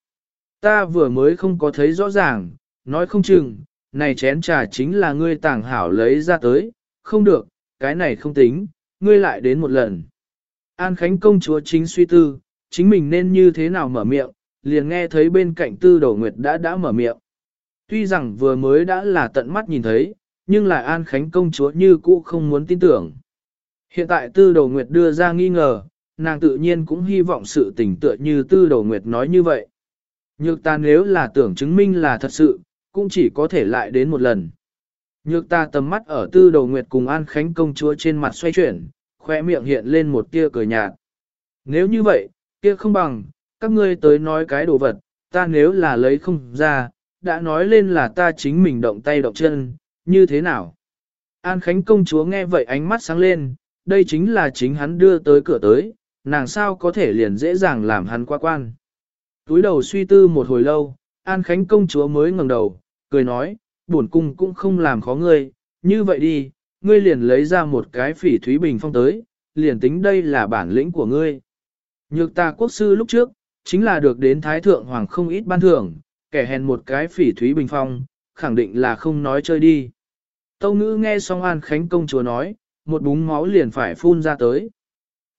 [SPEAKER 1] Ta vừa mới không có thấy rõ ràng, nói không chừng, này chén trà chính là ngươi tàng hảo lấy ra tới, không được, cái này không tính, ngươi lại đến một lần. An Khánh công chúa chính suy tư, chính mình nên như thế nào mở miệng, liền nghe thấy bên cạnh tư đầu nguyệt đã đã mở miệng. Tuy rằng vừa mới đã là tận mắt nhìn thấy, nhưng lại An Khánh công chúa như cũ không muốn tin tưởng. Hiện tại tư đầu nguyệt đưa ra nghi ngờ, nàng tự nhiên cũng hy vọng sự tình tựa như tư đầu nguyệt nói như vậy. Nhược ta nếu là tưởng chứng minh là thật sự, cũng chỉ có thể lại đến một lần. Nhược ta tầm mắt ở tư đầu nguyệt cùng An Khánh công chúa trên mặt xoay chuyển, khoe miệng hiện lên một tia cười nhạt. Nếu như vậy, kia không bằng, các ngươi tới nói cái đồ vật, ta nếu là lấy không ra, đã nói lên là ta chính mình động tay động chân, như thế nào? An Khánh công chúa nghe vậy ánh mắt sáng lên, đây chính là chính hắn đưa tới cửa tới, nàng sao có thể liền dễ dàng làm hắn qua quan. Túi đầu suy tư một hồi lâu, An Khánh công chúa mới ngẩng đầu, cười nói, bổn cung cũng không làm khó ngươi, như vậy đi, ngươi liền lấy ra một cái phỉ thúy bình phong tới, liền tính đây là bản lĩnh của ngươi. Nhược ta quốc sư lúc trước, chính là được đến Thái Thượng Hoàng không ít ban thưởng, kẻ hèn một cái phỉ thúy bình phong, khẳng định là không nói chơi đi. Tâu ngữ nghe xong An Khánh công chúa nói, một búng máu liền phải phun ra tới.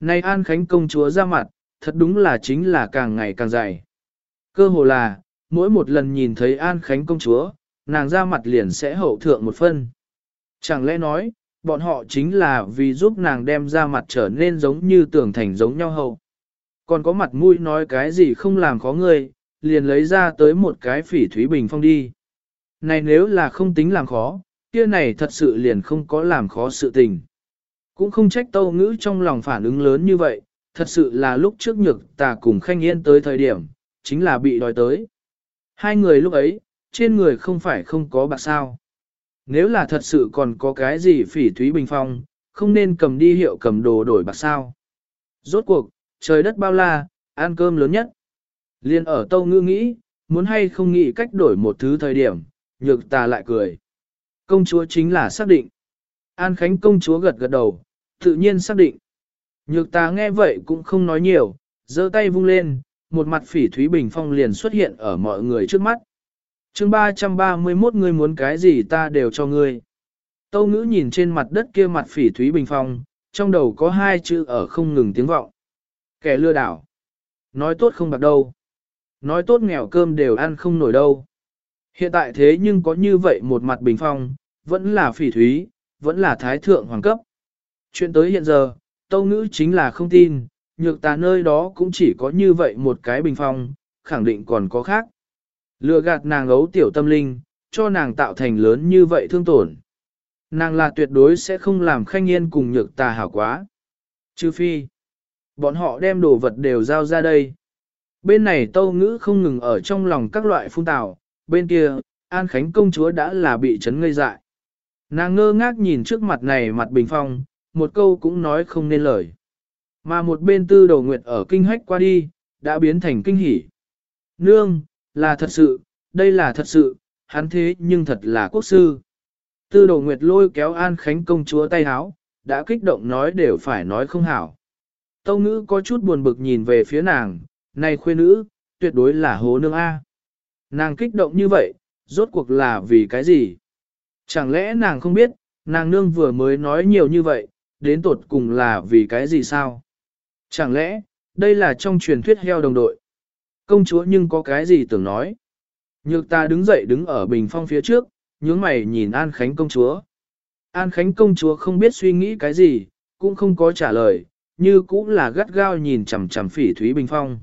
[SPEAKER 1] Này An Khánh công chúa ra mặt, thật đúng là chính là càng ngày càng dày. Cơ hồ là, mỗi một lần nhìn thấy An Khánh công chúa, nàng ra mặt liền sẽ hậu thượng một phân. Chẳng lẽ nói, bọn họ chính là vì giúp nàng đem ra mặt trở nên giống như tưởng thành giống nhau hậu. Còn có mặt mũi nói cái gì không làm khó người, liền lấy ra tới một cái phỉ thúy bình phong đi. Này nếu là không tính làm khó, kia này thật sự liền không có làm khó sự tình. Cũng không trách tâu ngữ trong lòng phản ứng lớn như vậy, thật sự là lúc trước nhược tà cùng khanh yên tới thời điểm, chính là bị đòi tới. Hai người lúc ấy, trên người không phải không có bạc sao. Nếu là thật sự còn có cái gì phỉ thúy bình phong, không nên cầm đi hiệu cầm đồ đổi bạc sao. Rốt cuộc, trời đất bao la, ăn cơm lớn nhất. Liên ở tâu ngư nghĩ, muốn hay không nghĩ cách đổi một thứ thời điểm, nhược tà lại cười. Công chúa chính là xác định. An Khánh công chúa gật gật đầu, tự nhiên xác định. Nhược tà nghe vậy cũng không nói nhiều, giơ tay vung lên, một mặt phỉ thúy bình phong liền xuất hiện ở mọi người trước mắt chương 331 ngươi muốn cái gì ta đều cho ngươi. Tâu ngữ nhìn trên mặt đất kia mặt phỉ thúy bình phong, trong đầu có hai chữ ở không ngừng tiếng vọng. Kẻ lừa đảo. Nói tốt không bạc đâu. Nói tốt nghèo cơm đều ăn không nổi đâu. Hiện tại thế nhưng có như vậy một mặt bình phong, vẫn là phỉ thúy, vẫn là thái thượng hoàng cấp. Chuyện tới hiện giờ, tâu ngữ chính là không tin, nhược tà nơi đó cũng chỉ có như vậy một cái bình phong, khẳng định còn có khác. Lừa gạt nàng ấu tiểu tâm linh, cho nàng tạo thành lớn như vậy thương tổn. Nàng là tuyệt đối sẽ không làm khanh yên cùng nhược tà hảo quá. Chứ phi, bọn họ đem đồ vật đều giao ra đây. Bên này tâu ngữ không ngừng ở trong lòng các loại phun tảo, bên kia, An Khánh công chúa đã là bị chấn ngây dại. Nàng ngơ ngác nhìn trước mặt này mặt bình phong, một câu cũng nói không nên lời. Mà một bên tư đầu nguyệt ở kinh hách qua đi, đã biến thành kinh hỉ. Nương, là thật sự, đây là thật sự, hắn thế nhưng thật là quốc sư. Tư Đồ nguyệt lôi kéo An Khánh công chúa tay háo, đã kích động nói đều phải nói không hảo. Tâu ngữ có chút buồn bực nhìn về phía nàng, này khuê nữ, tuyệt đối là hố nương A. Nàng kích động như vậy, rốt cuộc là vì cái gì? Chẳng lẽ nàng không biết, nàng nương vừa mới nói nhiều như vậy, đến tột cùng là vì cái gì sao? Chẳng lẽ, đây là trong truyền thuyết heo đồng đội? Công chúa nhưng có cái gì tưởng nói? Nhược ta đứng dậy đứng ở bình phong phía trước, nhướng mày nhìn An Khánh công chúa. An Khánh công chúa không biết suy nghĩ cái gì, cũng không có trả lời, như cũng là gắt gao nhìn chằm chằm phỉ thúy bình phong.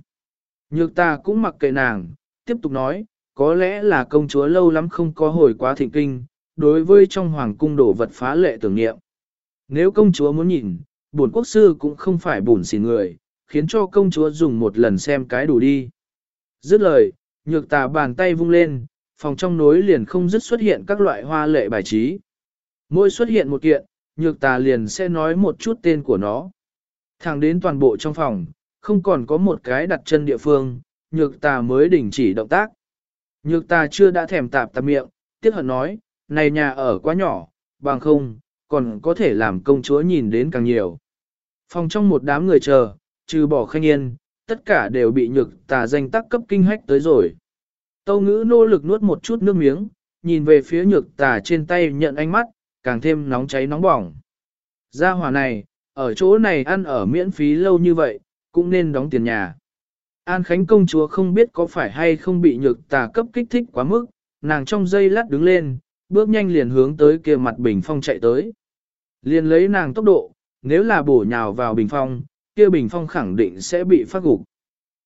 [SPEAKER 1] Nhược ta cũng mặc kệ nàng, tiếp tục nói, có lẽ là công chúa lâu lắm không có hồi quá thịnh kinh, đối với trong hoàng cung đổ vật phá lệ tưởng niệm. Nếu công chúa muốn nhìn, bổn quốc sư cũng không phải bổn xỉn người, khiến cho công chúa dùng một lần xem cái đủ đi. Dứt lời, nhược tà bàn tay vung lên, phòng trong nối liền không dứt xuất hiện các loại hoa lệ bài trí. Mỗi xuất hiện một kiện, nhược tà liền sẽ nói một chút tên của nó. Thẳng đến toàn bộ trong phòng, không còn có một cái đặt chân địa phương, nhược tà mới đình chỉ động tác. Nhược tà chưa đã thèm tạp tạp miệng, tiếc hận nói, này nhà ở quá nhỏ, bằng không, còn có thể làm công chúa nhìn đến càng nhiều. Phòng trong một đám người chờ, trừ bỏ khanh yên, tất cả đều bị nhược tà danh tác cấp kinh hách tới rồi. Tâu ngữ nỗ lực nuốt một chút nước miếng, nhìn về phía nhược tà trên tay nhận ánh mắt, càng thêm nóng cháy nóng bỏng. Gia hỏa này, ở chỗ này ăn ở miễn phí lâu như vậy, cũng nên đóng tiền nhà. An Khánh công chúa không biết có phải hay không bị nhược tà cấp kích thích quá mức, nàng trong giây lát đứng lên, bước nhanh liền hướng tới kia mặt bình phong chạy tới. Liền lấy nàng tốc độ, nếu là bổ nhào vào bình phong, kia bình phong khẳng định sẽ bị phát gục.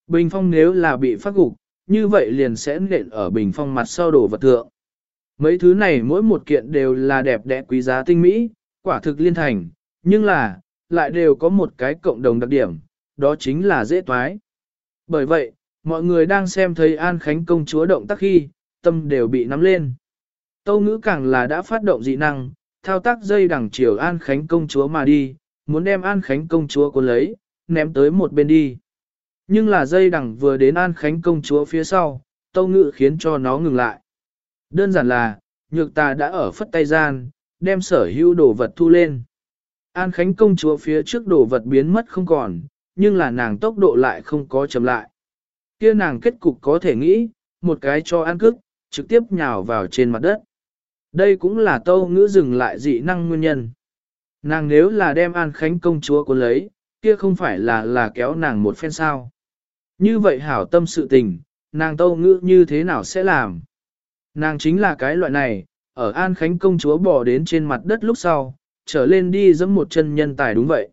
[SPEAKER 1] Bình phong nếu là bị phát gục, như vậy liền sẽ nện ở bình phong mặt sau đổ vật thượng. Mấy thứ này mỗi một kiện đều là đẹp đẽ quý giá tinh mỹ, quả thực liên thành, nhưng là, lại đều có một cái cộng đồng đặc điểm, đó chính là dễ toái. Bởi vậy, mọi người đang xem thấy An Khánh công chúa động tác khi, tâm đều bị nắm lên. Tâu ngữ càng là đã phát động dị năng, thao tác dây đằng chiều An Khánh công chúa mà đi, muốn đem An Khánh công chúa cuốn lấy, ném tới một bên đi. Nhưng là dây đằng vừa đến An Khánh công chúa phía sau, tâu Ngự khiến cho nó ngừng lại. Đơn giản là, nhược ta đã ở phất tay gian, đem sở hữu đồ vật thu lên. An Khánh công chúa phía trước đồ vật biến mất không còn, nhưng là nàng tốc độ lại không có chậm lại. Kia nàng kết cục có thể nghĩ, một cái cho ăn cức, trực tiếp nhào vào trên mặt đất. Đây cũng là tâu ngữ dừng lại dị năng nguyên nhân. Nàng nếu là đem An Khánh công chúa của lấy, kia không phải là là kéo nàng một phen sao. Như vậy hảo tâm sự tình, nàng tâu ngữ như thế nào sẽ làm? Nàng chính là cái loại này, ở An Khánh công chúa bỏ đến trên mặt đất lúc sau, trở lên đi giẫm một chân nhân tài đúng vậy.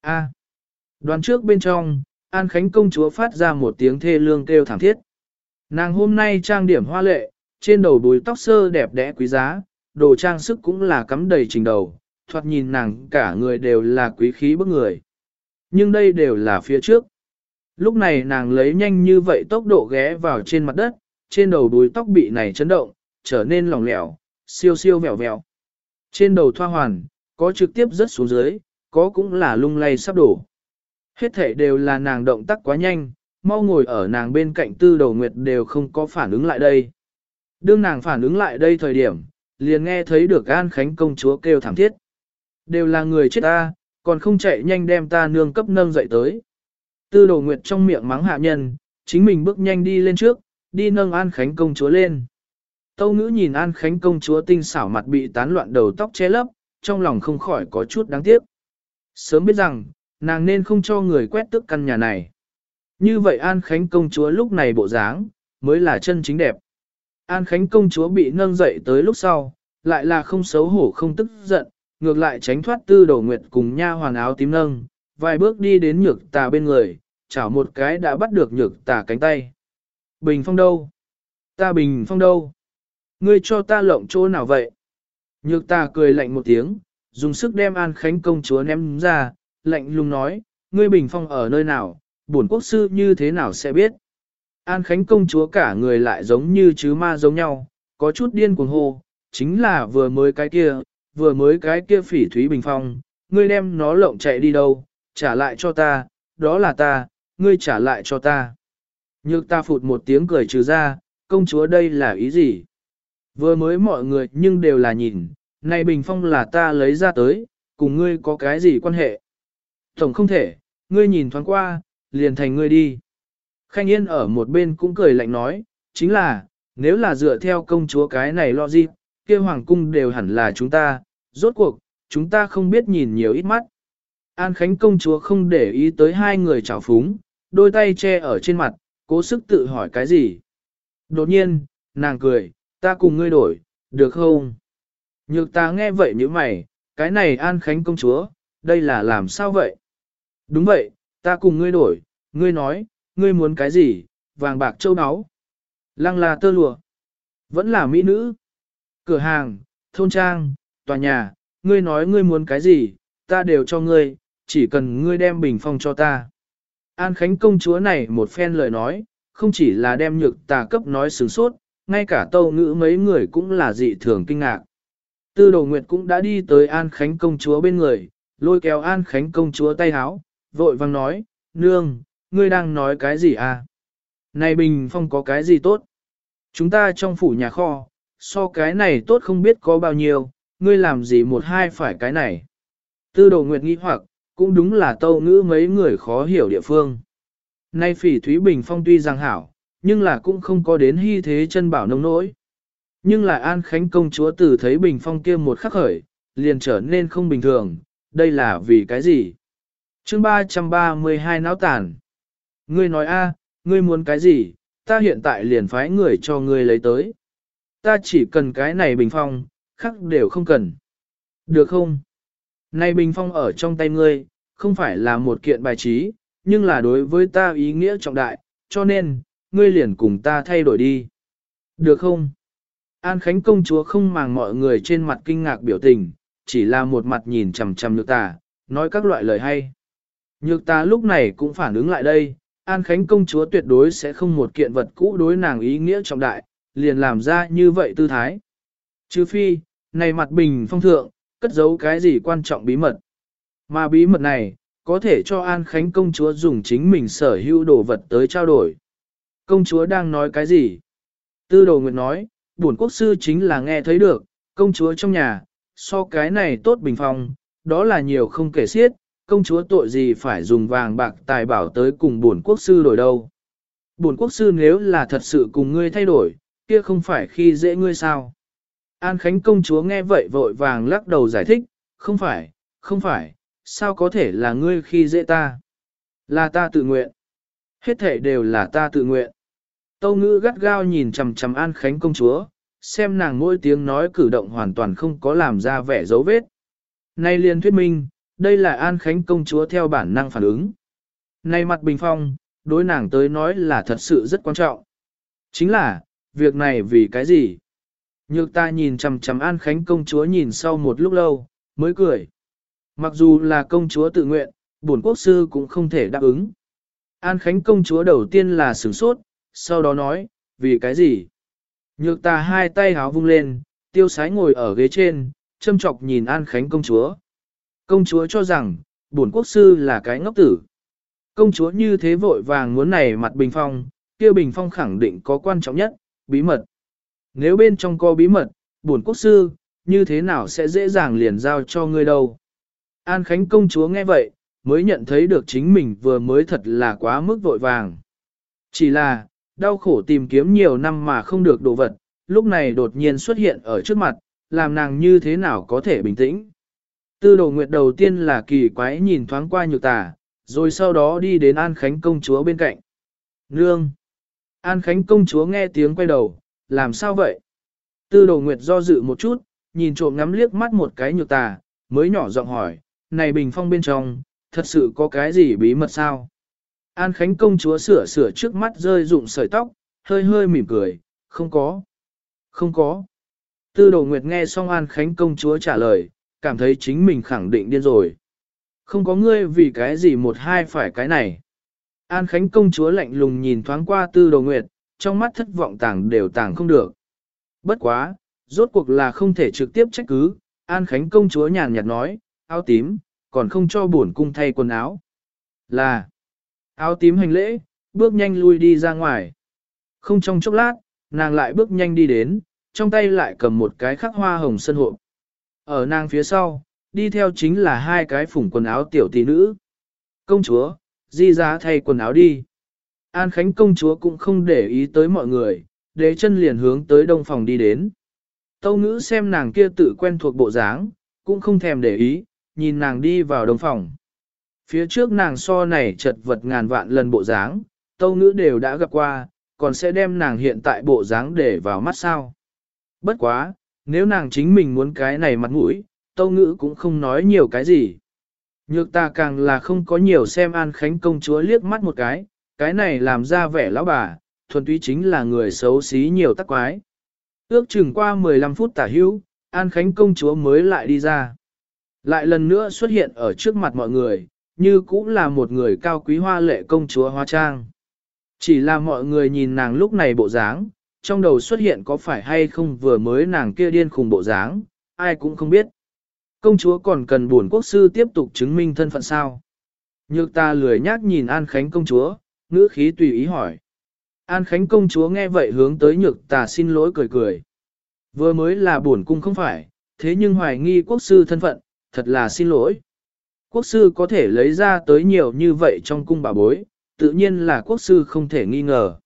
[SPEAKER 1] A. Đoàn trước bên trong, An Khánh công chúa phát ra một tiếng thê lương kêu thảm thiết. Nàng hôm nay trang điểm hoa lệ, trên đầu đuôi tóc sơ đẹp đẽ quý giá, đồ trang sức cũng là cắm đầy trình đầu, thoạt nhìn nàng cả người đều là quý khí bức người. Nhưng đây đều là phía trước. Lúc này nàng lấy nhanh như vậy tốc độ ghé vào trên mặt đất, trên đầu đuôi tóc bị này chấn động, trở nên lỏng lẻo, siêu siêu vẹo vẹo. Trên đầu thoa hoàn, có trực tiếp rớt xuống dưới, có cũng là lung lay sắp đổ. Hết thể đều là nàng động tác quá nhanh, mau ngồi ở nàng bên cạnh tư đầu nguyệt đều không có phản ứng lại đây. Đương nàng phản ứng lại đây thời điểm, liền nghe thấy được An Khánh công chúa kêu thảm thiết. Đều là người chết ta, còn không chạy nhanh đem ta nương cấp nâng dậy tới. Tư đồ nguyệt trong miệng mắng hạ nhân, chính mình bước nhanh đi lên trước, đi nâng An Khánh công chúa lên. Tâu ngữ nhìn An Khánh công chúa tinh xảo mặt bị tán loạn đầu tóc che lấp, trong lòng không khỏi có chút đáng tiếc. Sớm biết rằng, nàng nên không cho người quét tước căn nhà này. Như vậy An Khánh công chúa lúc này bộ dáng, mới là chân chính đẹp. An Khánh công chúa bị nâng dậy tới lúc sau, lại là không xấu hổ không tức giận, ngược lại tránh thoát tư đầu nguyệt cùng nha hoàn áo tím nâng, vài bước đi đến nhược tà bên người, chảo một cái đã bắt được nhược tà cánh tay. Bình phong đâu? Ta bình phong đâu? Ngươi cho ta lộng chỗ nào vậy? Nhược tà cười lạnh một tiếng, dùng sức đem An Khánh công chúa ném ra, lạnh lùng nói, ngươi bình phong ở nơi nào, bổn quốc sư như thế nào sẽ biết. An Khánh công chúa cả người lại giống như chứ ma giống nhau, có chút điên cuồng hô, chính là vừa mới cái kia, vừa mới cái kia phỉ thúy bình phong, ngươi đem nó lộng chạy đi đâu, trả lại cho ta, đó là ta, ngươi trả lại cho ta. Nhược ta phụt một tiếng cười trừ ra, công chúa đây là ý gì? Vừa mới mọi người nhưng đều là nhìn, này bình phong là ta lấy ra tới, cùng ngươi có cái gì quan hệ? Tổng không thể, ngươi nhìn thoáng qua, liền thành ngươi đi. Khanh Yên ở một bên cũng cười lạnh nói, chính là, nếu là dựa theo công chúa cái này lo gì, kia hoàng cung đều hẳn là chúng ta, rốt cuộc, chúng ta không biết nhìn nhiều ít mắt. An Khánh công chúa không để ý tới hai người trào phúng, đôi tay che ở trên mặt, cố sức tự hỏi cái gì. Đột nhiên, nàng cười, ta cùng ngươi đổi, được không? Nhược ta nghe vậy như mày, cái này An Khánh công chúa, đây là làm sao vậy? Đúng vậy, ta cùng ngươi đổi, ngươi nói, ngươi muốn cái gì, vàng bạc châu áo, lăng là tơ lụa, vẫn là mỹ nữ, cửa hàng, thôn trang, tòa nhà, ngươi nói ngươi muốn cái gì, ta đều cho ngươi, chỉ cần ngươi đem bình phong cho ta. An Khánh công chúa này một phen lời nói, không chỉ là đem nhược tà cấp nói sướng sốt, ngay cả tâu ngữ mấy người cũng là dị thường kinh ngạc. Tư đồ nguyệt cũng đã đi tới An Khánh công chúa bên người, lôi kéo An Khánh công chúa tay háo, vội vang nói, nương, ngươi đang nói cái gì à? Này bình phong có cái gì tốt? Chúng ta trong phủ nhà kho, so cái này tốt không biết có bao nhiêu, ngươi làm gì một hai phải cái này. Tư đồ nguyệt nghi hoặc, cũng đúng là tâu ngữ mấy người khó hiểu địa phương. Nay phỉ Thúy Bình Phong tuy rằng hảo, nhưng là cũng không có đến hy thế chân bảo nông nỗi. Nhưng là An Khánh công chúa từ thấy Bình Phong kia một khắc khởi, liền trở nên không bình thường, đây là vì cái gì? chương 332 náo tàn. Ngươi nói a, ngươi muốn cái gì, ta hiện tại liền phái người cho ngươi lấy tới. Ta chỉ cần cái này Bình Phong, khác đều không cần. Được không? Này bình phong ở trong tay ngươi, không phải là một kiện bài trí, nhưng là đối với ta ý nghĩa trọng đại, cho nên, ngươi liền cùng ta thay đổi đi. Được không? An Khánh công chúa không màng mọi người trên mặt kinh ngạc biểu tình, chỉ là một mặt nhìn chằm chằm nhược tà, nói các loại lời hay. Nhược ta lúc này cũng phản ứng lại đây, An Khánh công chúa tuyệt đối sẽ không một kiện vật cũ đối nàng ý nghĩa trọng đại, liền làm ra như vậy tư thái. Chứ phi, này mặt bình phong thượng, cất giấu cái gì quan trọng bí mật. Mà bí mật này, có thể cho An Khánh công chúa dùng chính mình sở hữu đồ vật tới trao đổi. Công chúa đang nói cái gì? Tư đồ nguyệt nói, bổn quốc sư chính là nghe thấy được, công chúa trong nhà, so cái này tốt bình phong, đó là nhiều không kể xiết, công chúa tội gì phải dùng vàng bạc tài bảo tới cùng bổn quốc sư đổi đâu. Bổn quốc sư nếu là thật sự cùng ngươi thay đổi, kia không phải khi dễ ngươi sao. An Khánh công chúa nghe vậy vội vàng lắc đầu giải thích, không phải, không phải, sao có thể là ngươi khi dễ ta? Là ta tự nguyện. Hết thể đều là ta tự nguyện. Tâu ngữ gắt gao nhìn chầm chầm An Khánh công chúa, xem nàng mỗi tiếng nói cử động hoàn toàn không có làm ra vẻ dấu vết. Nay liền thuyết minh, đây là An Khánh công chúa theo bản năng phản ứng. Nay mặt bình phong, đối nàng tới nói là thật sự rất quan trọng. Chính là, việc này vì cái gì? Nhược ta nhìn chằm chằm An Khánh công chúa nhìn sau một lúc lâu, mới cười. Mặc dù là công chúa tự nguyện, bổn quốc sư cũng không thể đáp ứng. An Khánh công chúa đầu tiên là sửng sốt, sau đó nói, vì cái gì? Nhược ta hai tay háo vung lên, tiêu sái ngồi ở ghế trên, châm chọc nhìn An Khánh công chúa. Công chúa cho rằng, bổn quốc sư là cái ngốc tử. Công chúa như thế vội vàng muốn này mặt bình phong, kia bình phong khẳng định có quan trọng nhất, bí mật. Nếu bên trong có bí mật, bổn quốc sư, như thế nào sẽ dễ dàng liền giao cho ngươi đâu. An Khánh công chúa nghe vậy, mới nhận thấy được chính mình vừa mới thật là quá mức vội vàng. Chỉ là, đau khổ tìm kiếm nhiều năm mà không được đồ vật, lúc này đột nhiên xuất hiện ở trước mặt, làm nàng như thế nào có thể bình tĩnh. Tư đồ nguyệt đầu tiên là kỳ quái nhìn thoáng qua nhược tà, rồi sau đó đi đến An Khánh công chúa bên cạnh. Nương! An Khánh công chúa nghe tiếng quay đầu, làm sao vậy? Tư đồ nguyệt do dự một chút, nhìn trộm ngắm liếc mắt một cái nhược tà, mới nhỏ giọng hỏi, này bình phong bên trong, thật sự có cái gì bí mật sao? An Khánh công chúa sửa sửa trước mắt rơi rụng sợi tóc, hơi hơi mỉm cười, Không có. Không có. Tư đồ nguyệt nghe xong An Khánh công chúa trả lời, cảm thấy chính mình khẳng định điên rồi. Không có ngươi vì cái gì một hai phải cái này. An Khánh công chúa lạnh lùng nhìn thoáng qua tư đồ nguyệt, trong mắt thất vọng tàng đều tàng không được. Bất quá, rốt cuộc là không thể trực tiếp trách cứ, An Khánh công chúa nhàn nhạt nói, áo tím, còn không cho bổn cung thay quần áo. Là, áo tím hành lễ, bước nhanh lui đi ra ngoài. Không trong chốc lát, nàng lại bước nhanh đi đến, trong tay lại cầm một cái khắc hoa hồng sân hộp. Ở nàng phía sau, đi theo chính là hai cái phủng quần áo tiểu tỷ nữ. Công chúa, di giá thay quần áo đi. An Khánh công chúa cũng không để ý tới mọi người, đế chân liền hướng tới đông phòng đi đến. Tâu ngữ xem nàng kia tự quen thuộc bộ dáng, cũng không thèm để ý, nhìn nàng đi vào đông phòng. Phía trước nàng so này chật vật ngàn vạn lần bộ dáng, tâu ngữ đều đã gặp qua, còn sẽ đem nàng hiện tại bộ dáng để vào mắt sao. Bất quá, nếu nàng chính mình muốn cái này mặt mũi, tâu ngữ cũng không nói nhiều cái gì. Nhược ta càng là không có nhiều xem An Khánh công chúa liếc mắt một cái, cái này làm ra vẻ lão bà, thuần túy chính là người xấu xí nhiều tắc quái. Ước chừng qua 15 phút tả hữu, An Khánh công chúa mới lại đi ra. Lại lần nữa xuất hiện ở trước mặt mọi người, như cũng là một người cao quý hoa lệ công chúa hoa trang. Chỉ là mọi người nhìn nàng lúc này bộ dáng, trong đầu xuất hiện có phải hay không vừa mới nàng kia điên khùng bộ dáng, ai cũng không biết. Công chúa còn cần buồn quốc sư tiếp tục chứng minh thân phận sao. Nhược ta lười nhác nhìn An Khánh công chúa, ngữ khí tùy ý hỏi. An Khánh công chúa nghe vậy hướng tới nhược ta xin lỗi cười cười. Vừa mới là buồn cung không phải, thế nhưng hoài nghi quốc sư thân phận, thật là xin lỗi. Quốc sư có thể lấy ra tới nhiều như vậy trong cung bà bối, tự nhiên là quốc sư không thể nghi ngờ.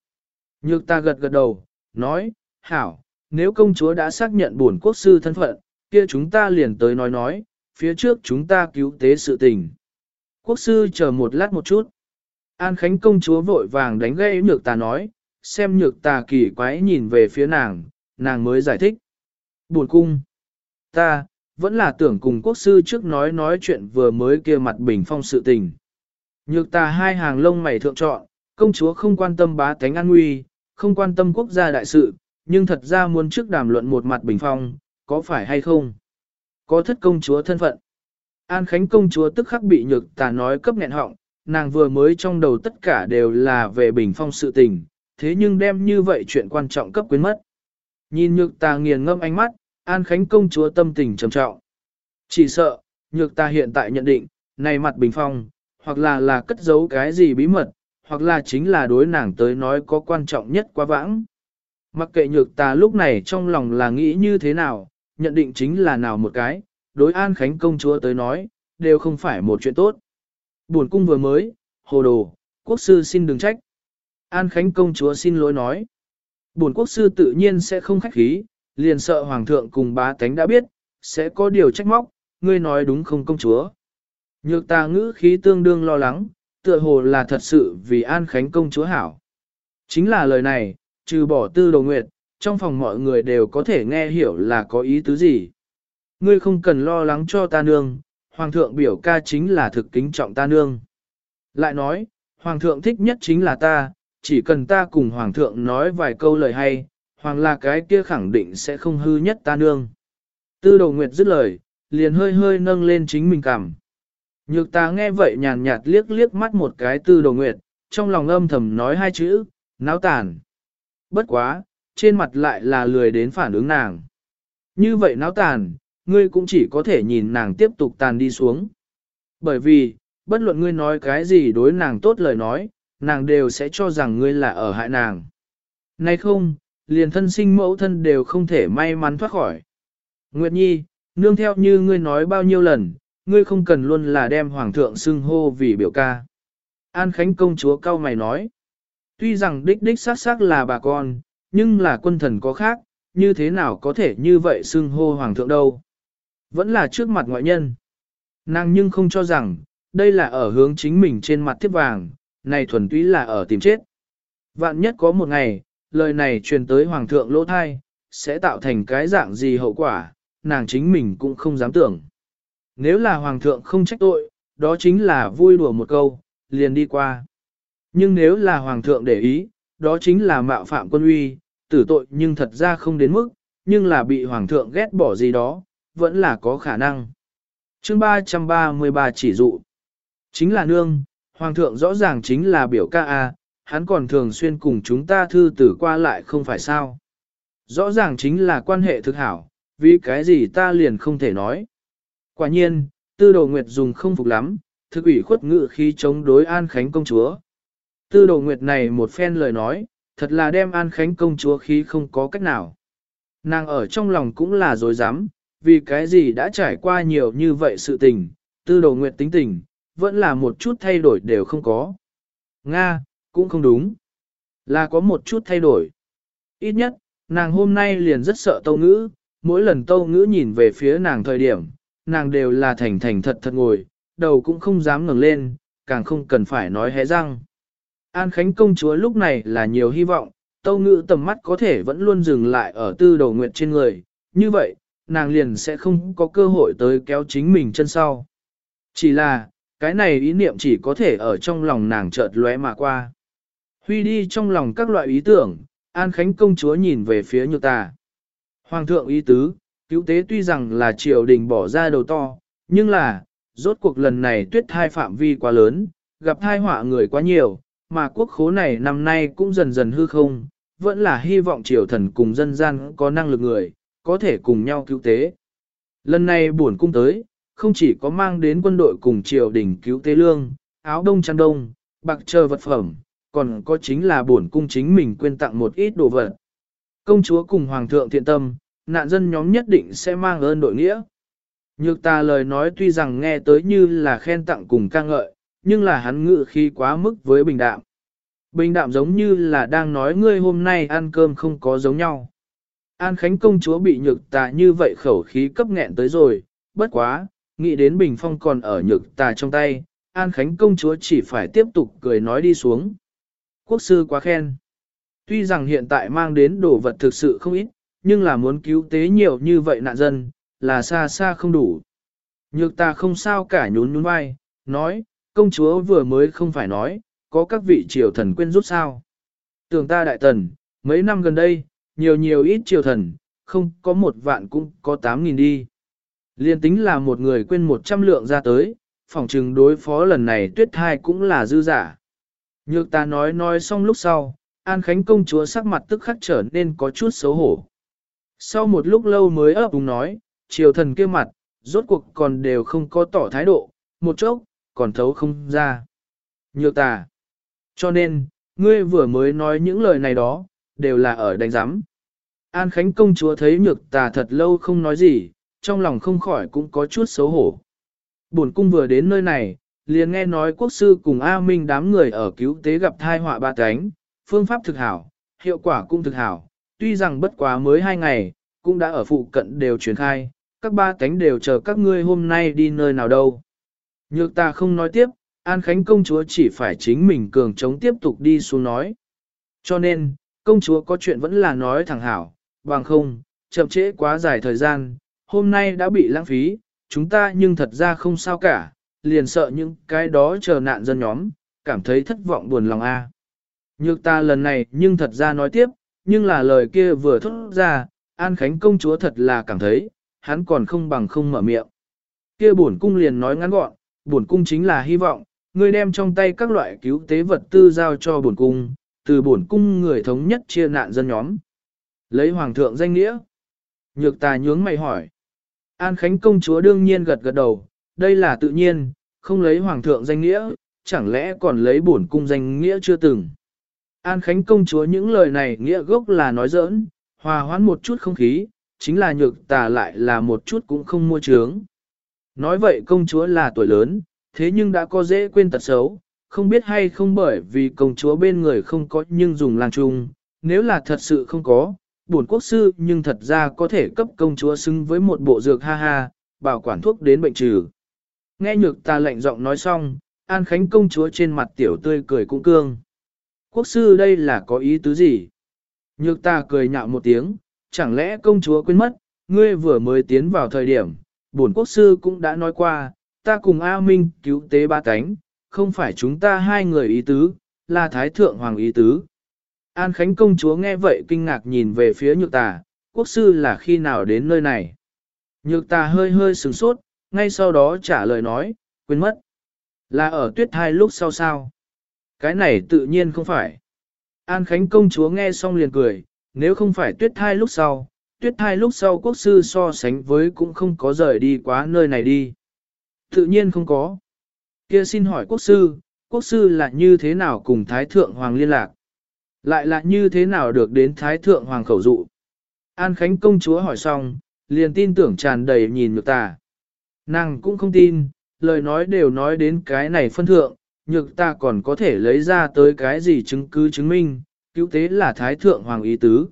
[SPEAKER 1] Nhược ta gật gật đầu, nói, hảo, nếu công chúa đã xác nhận buồn quốc sư thân phận, kia chúng ta liền tới nói nói, phía trước chúng ta cứu tế sự tình. Quốc sư chờ một lát một chút. An Khánh công chúa vội vàng đánh gây nhược tà nói, xem nhược tà kỳ quái nhìn về phía nàng, nàng mới giải thích. Buồn cung. Ta, vẫn là tưởng cùng quốc sư trước nói nói chuyện vừa mới kia mặt bình phong sự tình. Nhược tà hai hàng lông mày thượng trọn, công chúa không quan tâm bá tánh an nguy, không quan tâm quốc gia đại sự, nhưng thật ra muốn trước đàm luận một mặt bình phong, có phải hay không? Có thất công chúa thân phận. An Khánh công chúa tức khắc bị nhược tà nói cấp nghẹn họng, nàng vừa mới trong đầu tất cả đều là về bình phong sự tình, thế nhưng đem như vậy chuyện quan trọng cấp quyến mất. Nhìn nhược tà nghiền ngâm ánh mắt, An Khánh công chúa tâm tình trầm trọng. Chỉ sợ, nhược tà hiện tại nhận định, này mặt bình phong, hoặc là là cất giấu cái gì bí mật, hoặc là chính là đối nàng tới nói có quan trọng nhất quá vãng. Mặc kệ nhược tà lúc này trong lòng là nghĩ như thế nào, nhận định chính là nào một cái, đối An Khánh công chúa tới nói, đều không phải một chuyện tốt. Buồn cung vừa mới, hồ đồ, quốc sư xin đừng trách. An Khánh công chúa xin lỗi nói. Buồn quốc sư tự nhiên sẽ không khách khí, liền sợ hoàng thượng cùng bá tánh đã biết, sẽ có điều trách móc, ngươi nói đúng không công chúa. Nhược ta ngữ khí tương đương lo lắng, tựa hồ là thật sự vì An Khánh công chúa hảo. Chính là lời này, trừ bỏ tư đồ nguyệt, trong phòng mọi người đều có thể nghe hiểu là có ý tứ gì. Ngươi không cần lo lắng cho ta nương, hoàng thượng biểu ca chính là thực kính trọng ta nương. Lại nói, hoàng thượng thích nhất chính là ta, chỉ cần ta cùng hoàng thượng nói vài câu lời hay, hoàng là cái kia khẳng định sẽ không hư nhất ta nương. Tư đồ nguyệt dứt lời, liền hơi hơi nâng lên chính mình cảm. Nhược ta nghe vậy nhàn nhạt liếc liếc mắt một cái tư đồ nguyệt, trong lòng âm thầm nói hai chữ, náo tàn. Bất quá, trên mặt lại là lười đến phản ứng nàng. Như vậy náo tàn, ngươi cũng chỉ có thể nhìn nàng tiếp tục tàn đi xuống. Bởi vì, bất luận ngươi nói cái gì đối nàng tốt lời nói, nàng đều sẽ cho rằng ngươi là ở hại nàng. Nay không, liền thân sinh mẫu thân đều không thể may mắn thoát khỏi. Nguyệt Nhi, nương theo như ngươi nói bao nhiêu lần, ngươi không cần luôn là đem hoàng thượng xưng hô vì biểu ca. An Khánh công chúa cao mày nói, tuy rằng đích đích sát sát là bà con, nhưng là quân thần có khác, như thế nào có thể như vậy xưng hô hoàng thượng đâu. Vẫn là trước mặt ngoại nhân. Nàng nhưng không cho rằng, đây là ở hướng chính mình trên mặt thiếp vàng, này thuần túy là ở tìm chết. Vạn nhất có một ngày, lời này truyền tới hoàng thượng lỗ thai, sẽ tạo thành cái dạng gì hậu quả, nàng chính mình cũng không dám tưởng. Nếu là hoàng thượng không trách tội, đó chính là vui đùa một câu, liền đi qua. Nhưng nếu là hoàng thượng để ý, đó chính là mạo phạm quân uy, tử tội nhưng thật ra không đến mức, nhưng là bị hoàng thượng ghét bỏ gì đó, vẫn là có khả năng. chương 333 chỉ dụ. Chính là nương, hoàng thượng rõ ràng chính là biểu ca A, hắn còn thường xuyên cùng chúng ta thư tử qua lại không phải sao. Rõ ràng chính là quan hệ thực hảo, vì cái gì ta liền không thể nói. Quả nhiên, tư đồ nguyệt dùng không phục lắm, thực ủy khuất ngự khi chống đối An Khánh công chúa. Tư đồ nguyệt này một phen lời nói, thật là đem An Khánh công chúa khí không có cách nào. Nàng ở trong lòng cũng là dối dám, vì cái gì đã trải qua nhiều như vậy sự tình, tư đồ nguyện tính tình, vẫn là một chút thay đổi đều không có. Nga, cũng không đúng. Là có một chút thay đổi. Ít nhất, nàng hôm nay liền rất sợ tâu ngữ, mỗi lần tâu ngữ nhìn về phía nàng thời điểm, nàng đều là thành thành thật thật ngồi, đầu cũng không dám ngẩng lên, càng không cần phải nói hé răng. An Khánh công chúa lúc này là nhiều hy vọng, tâu ngữ tầm mắt có thể vẫn luôn dừng lại ở tư đầu Nguyệt trên người, như vậy, nàng liền sẽ không có cơ hội tới kéo chính mình chân sau. Chỉ là, cái này ý niệm chỉ có thể ở trong lòng nàng chợt lóe mà qua. Huy đi trong lòng các loại ý tưởng, An Khánh công chúa nhìn về phía nhược tà. Hoàng thượng ý tứ, cứu tế tuy rằng là triều đình bỏ ra đầu to, nhưng là, rốt cuộc lần này tuyết thai phạm vi quá lớn, gặp thai họa người quá nhiều, mà quốc khố này năm nay cũng dần dần hư không, vẫn là hy vọng triều thần cùng dân gian có năng lực người, có thể cùng nhau cứu tế. Lần này buồn cung tới, không chỉ có mang đến quân đội cùng triều đình cứu tế lương, áo đông chăn đông, bạc chờ vật phẩm, còn có chính là bổn cung chính mình quên tặng một ít đồ vật. Công chúa cùng hoàng thượng thiện tâm, nạn dân nhóm nhất định sẽ mang ơn đội nghĩa. Nhược ta lời nói tuy rằng nghe tới như là khen tặng cùng ca ngợi, nhưng là hắn ngự khi quá mức với bình đạm. Bình đạm giống như là đang nói ngươi hôm nay ăn cơm không có giống nhau. An Khánh công chúa bị nhược tà như vậy khẩu khí cấp nghẹn tới rồi, bất quá, nghĩ đến bình phong còn ở nhược tà trong tay, An Khánh công chúa chỉ phải tiếp tục cười nói đi xuống. Quốc sư quá khen. Tuy rằng hiện tại mang đến đồ vật thực sự không ít, nhưng là muốn cứu tế nhiều như vậy nạn dân, là xa xa không đủ. Nhược ta không sao cả nhún nhún vai, nói, công chúa vừa mới không phải nói, có các vị triều thần quên rút sao. Tưởng ta đại tần, mấy năm gần đây, nhiều nhiều ít triều thần, không có một vạn cũng có tám nghìn đi. Liên tính là một người quên một trăm lượng ra tới, phỏng trừng đối phó lần này tuyết thai cũng là dư giả. Nhược ta nói nói xong lúc sau, An Khánh công chúa sắc mặt tức khắc trở nên có chút xấu hổ. Sau một lúc lâu mới ấp úng nói, triều thần kia mặt, rốt cuộc còn đều không có tỏ thái độ, một chốc, còn thấu không ra. Nhược tà. Cho nên, ngươi vừa mới nói những lời này đó, đều là ở đánh giám. An Khánh công chúa thấy nhược tà thật lâu không nói gì, trong lòng không khỏi cũng có chút xấu hổ. Bổn cung vừa đến nơi này, liền nghe nói quốc sư cùng A Minh đám người ở cứu tế gặp thai họa ba cánh, phương pháp thực hảo, hiệu quả cũng thực hảo, tuy rằng bất quá mới hai ngày, cũng đã ở phụ cận đều truyền khai, các ba cánh đều chờ các ngươi hôm nay đi nơi nào đâu. Nhược ta không nói tiếp, An Khánh công chúa chỉ phải chính mình cường chống tiếp tục đi xuống nói. Cho nên, công chúa có chuyện vẫn là nói thẳng hảo, bằng không, chậm trễ quá dài thời gian, hôm nay đã bị lãng phí, chúng ta nhưng thật ra không sao cả, liền sợ những cái đó chờ nạn dân nhóm, cảm thấy thất vọng buồn lòng a. Nhược ta lần này nhưng thật ra nói tiếp, nhưng là lời kia vừa thốt ra, An Khánh công chúa thật là cảm thấy, hắn còn không bằng không mở miệng. Kia bổn cung liền nói ngắn gọn, bổn cung chính là hy vọng, ngươi đem trong tay các loại cứu tế vật tư giao cho bổn cung, từ bổn cung người thống nhất chia nạn dân nhóm. Lấy hoàng thượng danh nghĩa. Nhược ta nhướng mày hỏi. An Khánh công chúa đương nhiên gật gật đầu, đây là tự nhiên, không lấy hoàng thượng danh nghĩa, chẳng lẽ còn lấy bổn cung danh nghĩa chưa từng. An Khánh công chúa những lời này nghĩa gốc là nói giỡn, hòa hoãn một chút không khí, chính là nhược tà lại là một chút cũng không mua trướng. Nói vậy công chúa là tuổi lớn, thế nhưng đã có dễ quên tật xấu, không biết hay không bởi vì công chúa bên người không có nhưng dùng lang trung, nếu là thật sự không có, bổn quốc sư nhưng thật ra có thể cấp công chúa xứng với một bộ dược ha ha, bảo quản thuốc đến bệnh trừ. Nghe nhược ta lệnh giọng nói xong, An Khánh công chúa trên mặt tiểu tươi cười cũng cương. Quốc sư đây là có ý tứ gì? Nhược ta cười nhạo một tiếng, chẳng lẽ công chúa quên mất, ngươi vừa mới tiến vào thời điểm, bổn quốc sư cũng đã nói qua, ta cùng A Minh cứu tế ba cánh, không phải chúng ta hai người ý tứ, là Thái Thượng Hoàng ý tứ. An Khánh công chúa nghe vậy kinh ngạc nhìn về phía nhược tà, quốc sư là khi nào đến nơi này. Nhược tà hơi hơi sửng sốt, ngay sau đó trả lời nói, quên mất. Là ở tuyết hai lúc sau sao? Cái này tự nhiên không phải. An Khánh công chúa nghe xong liền cười, nếu không phải tuyết thai lúc sau, tuyết thai lúc sau quốc sư so sánh với cũng không có rời đi quá nơi này đi. Tự nhiên không có. Kia xin hỏi quốc sư, quốc sư là như thế nào cùng Thái Thượng Hoàng liên lạc? Lại là như thế nào được đến Thái Thượng Hoàng khẩu dụ? An Khánh công chúa hỏi xong, liền tin tưởng tràn đầy nhìn nhược tà. Nàng cũng không tin, lời nói đều nói đến cái này phân thượng, nhược ta còn có thể lấy ra tới cái gì chứng cứ chứng minh, cứu tế là Thái Thượng Hoàng ý tứ.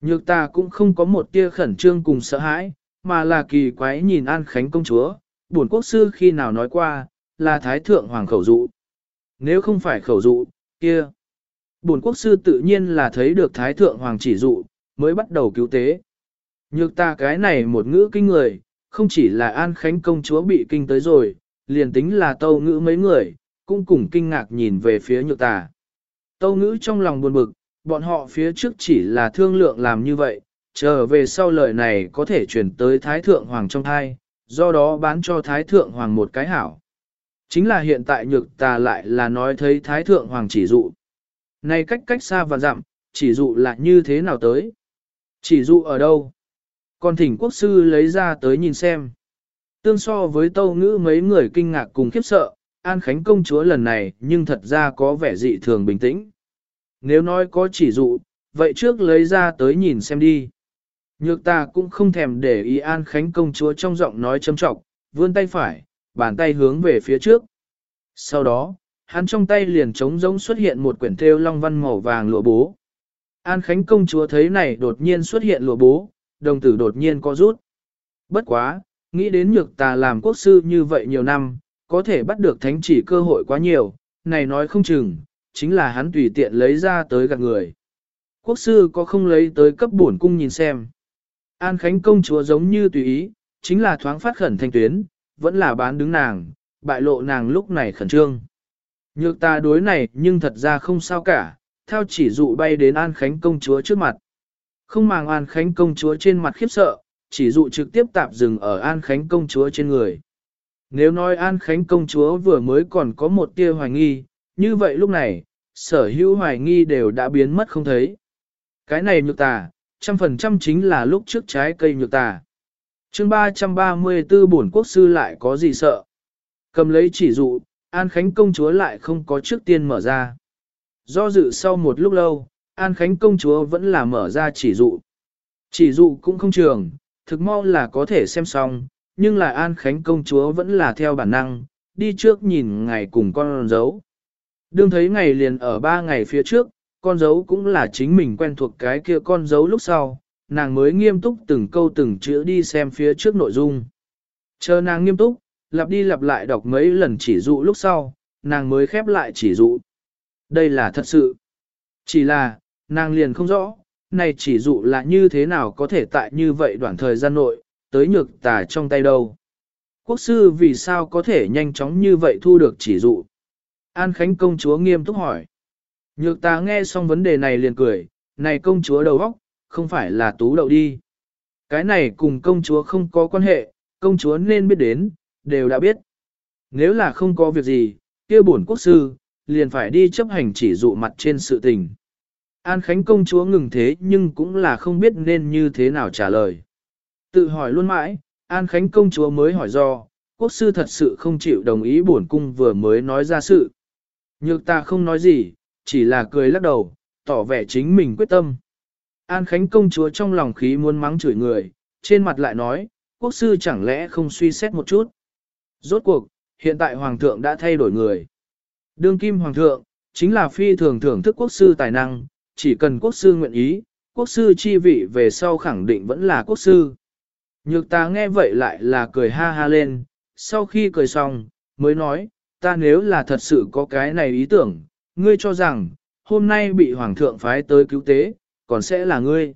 [SPEAKER 1] Nhược ta cũng không có một tia khẩn trương cùng sợ hãi, mà là kỳ quái nhìn An Khánh công chúa, buồn quốc sư khi nào nói qua, là Thái Thượng Hoàng khẩu dụ. Nếu không phải khẩu dụ, kia. Buồn quốc sư tự nhiên là thấy được Thái Thượng Hoàng chỉ dụ, mới bắt đầu cứu tế. Nhược ta cái này một ngữ kinh người, không chỉ là An Khánh công chúa bị kinh tới rồi, liền tính là tâu ngữ mấy người, cũng cùng kinh ngạc nhìn về phía nhược ta Tâu ngữ trong lòng buồn bực, bọn họ phía trước chỉ là thương lượng làm như vậy, trở về sau lời này có thể chuyển tới Thái Thượng Hoàng trong thai, do đó bán cho Thái Thượng Hoàng một cái hảo. Chính là hiện tại nhược tà lại là nói thấy Thái Thượng Hoàng chỉ dụ. Này cách cách xa và dặm, chỉ dụ là như thế nào tới? Chỉ dụ ở đâu? Còn thỉnh quốc sư lấy ra tới nhìn xem. Tương so với tâu ngữ mấy người kinh ngạc cùng khiếp sợ, An Khánh công chúa lần này nhưng thật ra có vẻ dị thường bình tĩnh. Nếu nói có chỉ dụ, vậy trước lấy ra tới nhìn xem đi. Nhược ta cũng không thèm để ý An Khánh công chúa trong giọng nói châm trọng, vươn tay phải, bàn tay hướng về phía trước. Sau đó, hắn trong tay liền trống rỗng xuất hiện một quyển thêu long văn màu vàng lụa bố. An Khánh công chúa thấy này đột nhiên xuất hiện lụa bố, đồng tử đột nhiên có rút. Bất quá, nghĩ đến nhược ta làm quốc sư như vậy nhiều năm, có thể bắt được thánh chỉ cơ hội quá nhiều, này nói không chừng, chính là hắn tùy tiện lấy ra tới gạt người. Quốc sư có không lấy tới cấp bổn cung nhìn xem. An Khánh công chúa giống như tùy ý, chính là thoáng phát khẩn thanh tuyến, vẫn là bán đứng nàng, bại lộ nàng lúc này khẩn trương. Nhược ta đối này nhưng thật ra không sao cả, theo chỉ dụ bay đến An Khánh công chúa trước mặt. Không màng An Khánh công chúa trên mặt khiếp sợ, chỉ dụ trực tiếp tạp dừng ở An Khánh công chúa trên người. Nếu nói An Khánh công chúa vừa mới còn có một tia hoài nghi, như vậy lúc này, sở hữu hoài nghi đều đã biến mất không thấy. Cái này nhược tà, trăm phần trăm chính là lúc trước trái cây nhược tà. chương 334 bổn quốc sư lại có gì sợ. Cầm lấy chỉ dụ, An Khánh công chúa lại không có trước tiên mở ra. Do dự sau một lúc lâu, An Khánh công chúa vẫn là mở ra chỉ dụ. Chỉ dụ cũng không trường, thực mau là có thể xem xong, nhưng là An Khánh công chúa vẫn là theo bản năng, đi trước nhìn ngày cùng con dấu. Đương thấy ngày liền ở ba ngày phía trước, con dấu cũng là chính mình quen thuộc cái kia con dấu lúc sau, nàng mới nghiêm túc từng câu từng chữ đi xem phía trước nội dung. Chờ nàng nghiêm túc, lặp đi lặp lại đọc mấy lần chỉ dụ lúc sau, nàng mới khép lại chỉ dụ. Đây là thật sự. Chỉ là, nàng liền không rõ, này chỉ dụ là như thế nào có thể tại như vậy đoạn thời gian nội, tới nhược tà trong tay đâu. Quốc sư vì sao có thể nhanh chóng như vậy thu được chỉ dụ? An Khánh công chúa nghiêm túc hỏi. Nhược ta nghe xong vấn đề này liền cười, này công chúa đầu óc, không phải là tú đậu đi. Cái này cùng công chúa không có quan hệ, công chúa nên biết đến, đều đã biết. Nếu là không có việc gì, kia bổn quốc sư, liền phải đi chấp hành chỉ dụ mặt trên sự tình. An Khánh công chúa ngừng thế nhưng cũng là không biết nên như thế nào trả lời. Tự hỏi luôn mãi, An Khánh công chúa mới hỏi do, quốc sư thật sự không chịu đồng ý bổn cung vừa mới nói ra sự. Nhược ta không nói gì, chỉ là cười lắc đầu, tỏ vẻ chính mình quyết tâm. An Khánh công chúa trong lòng khí muốn mắng chửi người, trên mặt lại nói, quốc sư chẳng lẽ không suy xét một chút. Rốt cuộc, hiện tại hoàng thượng đã thay đổi người. Đương kim hoàng thượng, chính là phi thường thưởng thức quốc sư tài năng, chỉ cần quốc sư nguyện ý, quốc sư chi vị về sau khẳng định vẫn là quốc sư. Nhược ta nghe vậy lại là cười ha ha lên, sau khi cười xong, mới nói, ta nếu là thật sự có cái này ý tưởng, ngươi cho rằng, hôm nay bị hoàng thượng phái tới cứu tế, còn sẽ là ngươi.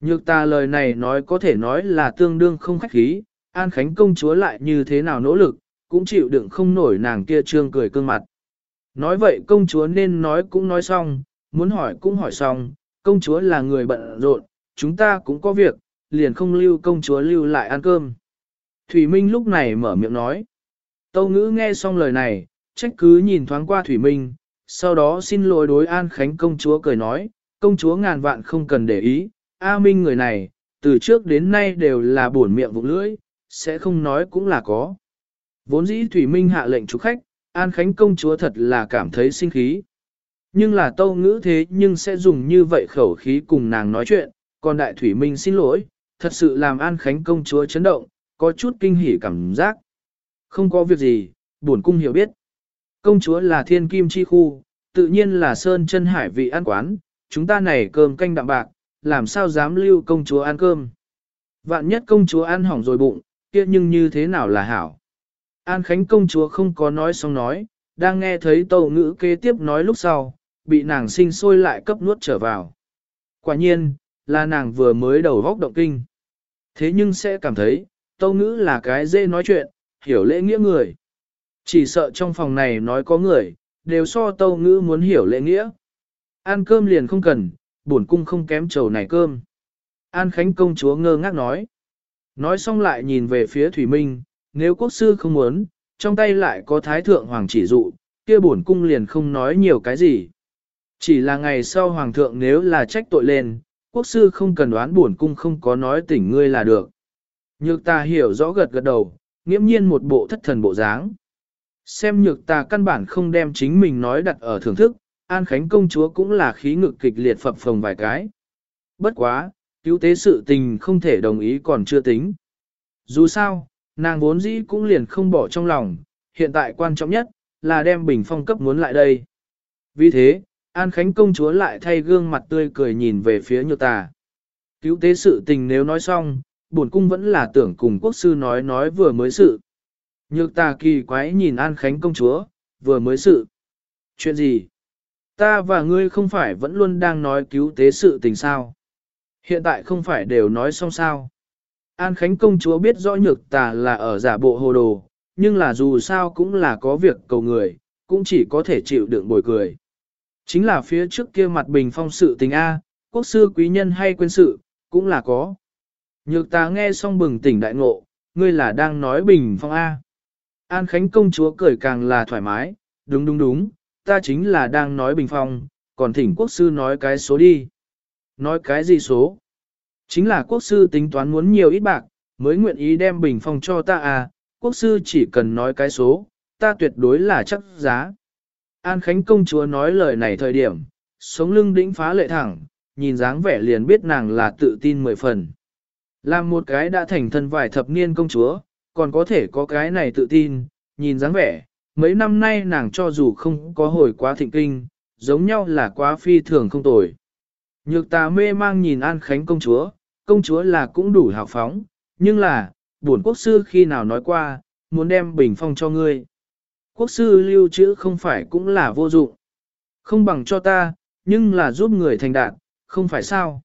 [SPEAKER 1] Nhược ta lời này nói có thể nói là tương đương không khách khí, An Khánh công chúa lại như thế nào nỗ lực, cũng chịu đựng không nổi nàng kia trương cười cương mặt. Nói vậy công chúa nên nói cũng nói xong, muốn hỏi cũng hỏi xong, công chúa là người bận rộn, chúng ta cũng có việc, liền không lưu công chúa lưu lại ăn cơm. Thủy Minh lúc này mở miệng nói. Tâu ngữ nghe xong lời này, trách cứ nhìn thoáng qua Thủy Minh, sau đó xin lỗi đối An Khánh công chúa cười nói, công chúa ngàn vạn không cần để ý, A Minh người này, từ trước đến nay đều là buồn miệng vụng lưỡi, sẽ không nói cũng là có. Vốn dĩ Thủy Minh hạ lệnh chủ khách, An Khánh công chúa thật là cảm thấy sinh khí. Nhưng là tâu ngữ thế nhưng sẽ dùng như vậy khẩu khí cùng nàng nói chuyện, còn Đại Thủy Minh xin lỗi, thật sự làm An Khánh công chúa chấn động, có chút kinh hỉ cảm giác. Không có việc gì, buồn cung hiểu biết. Công chúa là thiên kim chi khu, tự nhiên là sơn chân hải vị ăn quán, chúng ta này cơm canh đạm bạc, làm sao dám lưu công chúa ăn cơm. Vạn nhất công chúa ăn hỏng rồi bụng, kia nhưng như thế nào là hảo. An Khánh công chúa không có nói xong nói, đang nghe thấy tàu ngữ kế tiếp nói lúc sau, bị nàng sinh sôi lại cấp nuốt trở vào. Quả nhiên, là nàng vừa mới đầu góc động kinh. Thế nhưng sẽ cảm thấy, tâu ngữ là cái dễ nói chuyện, hiểu lễ nghĩa người. Chỉ sợ trong phòng này nói có người, đều so tâu ngữ muốn hiểu lễ nghĩa. Ăn cơm liền không cần, bổn cung không kém trầu này cơm. An Khánh công chúa ngơ ngác nói. Nói xong lại nhìn về phía Thủy Minh, nếu quốc sư không muốn, trong tay lại có thái thượng hoàng chỉ dụ, kia bổn cung liền không nói nhiều cái gì. Chỉ là ngày sau hoàng thượng nếu là trách tội lên, quốc sư không cần đoán bổn cung không có nói tỉnh ngươi là được. Nhược ta hiểu rõ gật gật đầu, nghiễm nhiên một bộ thất thần bộ dáng. Xem nhược ta căn bản không đem chính mình nói đặt ở thưởng thức, An Khánh công chúa cũng là khí ngực kịch liệt phập phồng vài cái. Bất quá, cứu tế sự tình không thể đồng ý còn chưa tính. Dù sao, nàng vốn dĩ cũng liền không bỏ trong lòng, hiện tại quan trọng nhất, là đem bình phong cấp muốn lại đây. Vì thế, An Khánh công chúa lại thay gương mặt tươi cười nhìn về phía nhược tà. Cứu tế sự tình nếu nói xong, bổn cung vẫn là tưởng cùng quốc sư nói nói vừa mới sự. Nhược tà kỳ quái nhìn An Khánh công chúa, vừa mới sự. Chuyện gì? Ta và ngươi không phải vẫn luôn đang nói cứu tế sự tình sao? Hiện tại không phải đều nói xong sao? An Khánh công chúa biết rõ nhược tà là ở giả bộ hồ đồ, nhưng là dù sao cũng là có việc cầu người, cũng chỉ có thể chịu đựng bồi cười. Chính là phía trước kia mặt bình phong sự tình A, quốc sư quý nhân hay quên sự, cũng là có. Nhược ta nghe xong bừng tỉnh đại ngộ, ngươi là đang nói bình phong A. An Khánh công chúa cười càng là thoải mái, đúng đúng đúng, ta chính là đang nói bình phong, còn thỉnh quốc sư nói cái số đi. Nói cái gì số? Chính là quốc sư tính toán muốn nhiều ít bạc, mới nguyện ý đem bình phong cho ta à, quốc sư chỉ cần nói cái số, ta tuyệt đối là chắc giá. An Khánh công chúa nói lời này thời điểm, sống lưng đĩnh phá lệ thẳng, nhìn dáng vẻ liền biết nàng là tự tin mười phần. Làm một cái đã thành thân vài thập niên công chúa, còn có thể có cái này tự tin, nhìn dáng vẻ, mấy năm nay nàng cho dù không có hồi quá thịnh kinh, giống nhau là quá phi thường không tồi. Nhược tà mê mang nhìn An Khánh công chúa, công chúa là cũng đủ hào phóng, nhưng là, bổn quốc sư khi nào nói qua, muốn đem bình phong cho ngươi. Quốc sư lưu trữ không phải cũng là vô dụng. Không bằng cho ta, nhưng là giúp người thành đạt, không phải sao.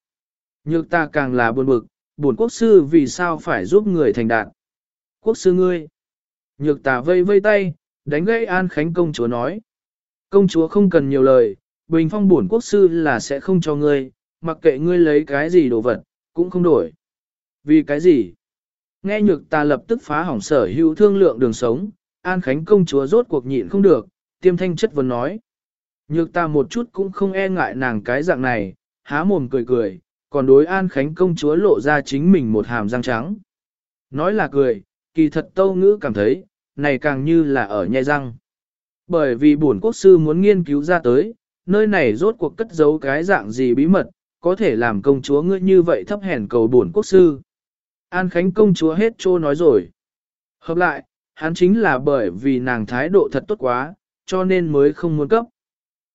[SPEAKER 1] Nhược ta càng là buồn bực, bổn quốc sư vì sao phải giúp người thành đạt. Quốc sư ngươi. Nhược ta vây vây tay, đánh gây An Khánh công chúa nói. Công chúa không cần nhiều lời, bình phong bổn quốc sư là sẽ không cho ngươi, mặc kệ ngươi lấy cái gì đồ vật, cũng không đổi. Vì cái gì? Nghe nhược ta lập tức phá hỏng sở hữu thương lượng đường sống, An Khánh công chúa rốt cuộc nhịn không được, tiêm thanh chất vấn nói. Nhược ta một chút cũng không e ngại nàng cái dạng này, há mồm cười cười, còn đối An Khánh công chúa lộ ra chính mình một hàm răng trắng. Nói là cười, kỳ thật tâu ngữ cảm thấy, này càng như là ở nhai răng. Bởi vì bổn quốc sư muốn nghiên cứu ra tới, nơi này rốt cuộc cất giấu cái dạng gì bí mật, có thể làm công chúa ngươi như vậy thấp hèn cầu bổn quốc sư. An Khánh công chúa hết trô nói rồi. Hợp lại, hắn chính là bởi vì nàng thái độ thật tốt quá, cho nên mới không muốn cấp.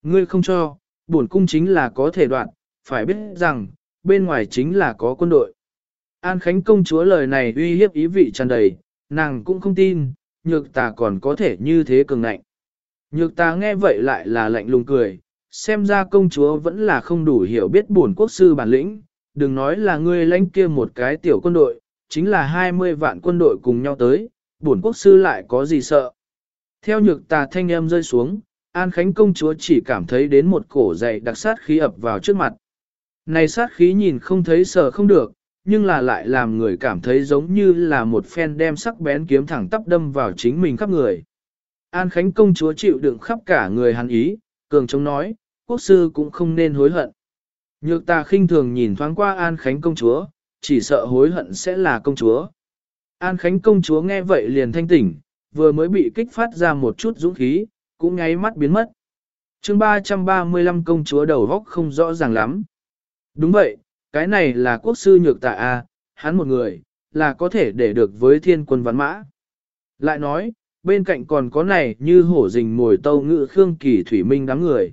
[SPEAKER 1] Ngươi không cho, bổn cung chính là có thể đoạn, phải biết rằng, bên ngoài chính là có quân đội. An Khánh công chúa lời này uy hiếp ý vị tràn đầy, nàng cũng không tin, nhược ta còn có thể như thế cường ngạnh. Nhược ta nghe vậy lại là lạnh lùng cười, xem ra công chúa vẫn là không đủ hiểu biết bổn quốc sư bản lĩnh, đừng nói là ngươi lãnh kia một cái tiểu quân đội, chính là 20 vạn quân đội cùng nhau tới, bổn quốc sư lại có gì sợ. Theo nhược tà thanh em rơi xuống, An Khánh công chúa chỉ cảm thấy đến một cổ dày đặc sát khí ập vào trước mặt. Này sát khí nhìn không thấy sợ không được, nhưng là lại làm người cảm thấy giống như là một phen đem sắc bén kiếm thẳng tắp đâm vào chính mình khắp người. An Khánh công chúa chịu đựng khắp cả người hắn ý, cường chống nói, quốc sư cũng không nên hối hận. Nhược ta khinh thường nhìn thoáng qua An Khánh công chúa, chỉ sợ hối hận sẽ là công chúa. An Khánh công chúa nghe vậy liền thanh tỉnh, vừa mới bị kích phát ra một chút dũng khí, cũng nháy mắt biến mất. chương 335 công chúa đầu góc không rõ ràng lắm. Đúng vậy, cái này là quốc sư nhược tạ A, hắn một người, là có thể để được với thiên quân văn mã. Lại nói, bên cạnh còn có này như hổ rình mồi tâu ngự khương kỳ thủy minh đám người.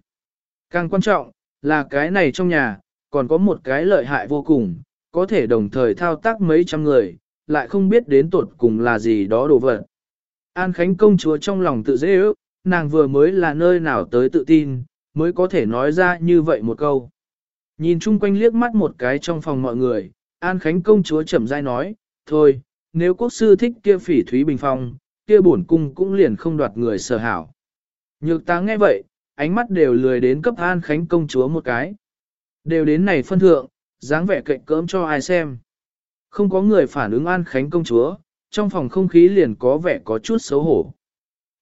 [SPEAKER 1] Càng quan trọng, là cái này trong nhà, còn có một cái lợi hại vô cùng, có thể đồng thời thao tác mấy trăm người, lại không biết đến tuột cùng là gì đó đồ vật. An Khánh công chúa trong lòng tự dễ ước, nàng vừa mới là nơi nào tới tự tin, mới có thể nói ra như vậy một câu. Nhìn chung quanh liếc mắt một cái trong phòng mọi người, An Khánh công chúa chậm rãi nói, thôi, nếu quốc sư thích kia phỉ thúy bình phong, kia bổn cung cũng liền không đoạt người sở hảo. Nhược ta nghe vậy, ánh mắt đều lười đến cấp An Khánh công chúa một cái. Đều đến này phân thượng, dáng vẻ cạnh cỡm cho ai xem. Không có người phản ứng An Khánh công chúa, trong phòng không khí liền có vẻ có chút xấu hổ.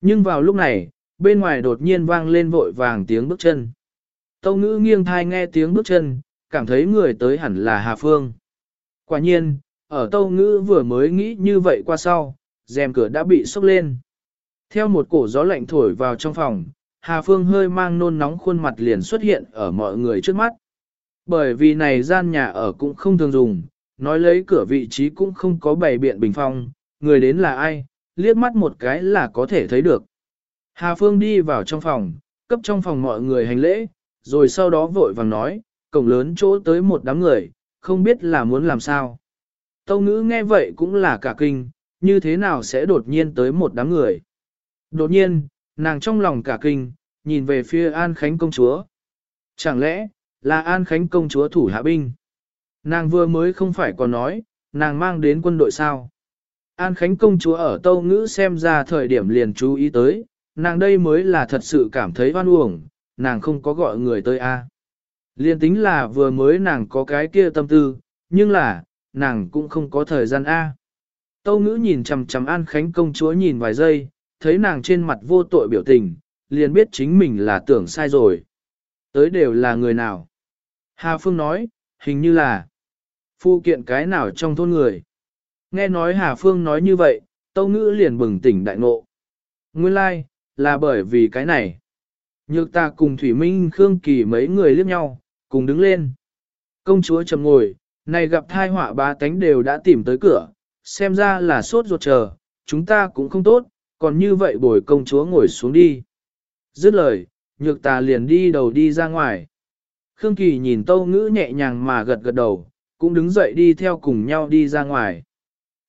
[SPEAKER 1] Nhưng vào lúc này, bên ngoài đột nhiên vang lên vội vàng tiếng bước chân. Tâu ngữ nghiêng thai nghe tiếng bước chân, cảm thấy người tới hẳn là Hà Phương. Quả nhiên, ở tâu ngữ vừa mới nghĩ như vậy qua sau, rèm cửa đã bị sốc lên. Theo một cổ gió lạnh thổi vào trong phòng, Hà Phương hơi mang nôn nóng khuôn mặt liền xuất hiện ở mọi người trước mắt. Bởi vì này gian nhà ở cũng không thường dùng, nói lấy cửa vị trí cũng không có bày biện bình phong, người đến là ai, liếc mắt một cái là có thể thấy được. Hà Phương đi vào trong phòng, cấp trong phòng mọi người hành lễ, rồi sau đó vội vàng nói, cổng lớn chỗ tới một đám người, không biết là muốn làm sao. Tâu ngữ nghe vậy cũng là cả kinh, như thế nào sẽ đột nhiên tới một đám người. Đột nhiên, nàng trong lòng cả kinh, nhìn về phía An Khánh công chúa. Chẳng lẽ, là An Khánh công chúa thủ hạ binh? Nàng vừa mới không phải còn nói, nàng mang đến quân đội sao? An Khánh công chúa ở Tâu Ngữ xem ra thời điểm liền chú ý tới, nàng đây mới là thật sự cảm thấy oan uổng, nàng không có gọi người tới a. Liên tính là vừa mới nàng có cái kia tâm tư, nhưng là, nàng cũng không có thời gian a. Tâu ngữ nhìn chầm chầm An Khánh công chúa nhìn vài giây, thấy nàng trên mặt vô tội biểu tình, liền biết chính mình là tưởng sai rồi. Tới đều là người nào? Hà Phương nói, hình như là phụ kiện cái nào trong thôn người. Nghe nói Hà Phương nói như vậy, Tâu Ngữ liền bừng tỉnh đại ngộ. Nguyên lai, like, là bởi vì cái này. Nhược ta cùng Thủy Minh Khương Kỳ mấy người liếc nhau, cùng đứng lên. Công chúa trầm ngồi, này gặp thai họa ba tánh đều đã tìm tới cửa, xem ra là sốt ruột chờ, chúng ta cũng không tốt, còn như vậy bồi công chúa ngồi xuống đi. Dứt lời, nhược ta liền đi đầu đi ra ngoài. Khương Kỳ nhìn tâu ngữ nhẹ nhàng mà gật gật đầu, cũng đứng dậy đi theo cùng nhau đi ra ngoài.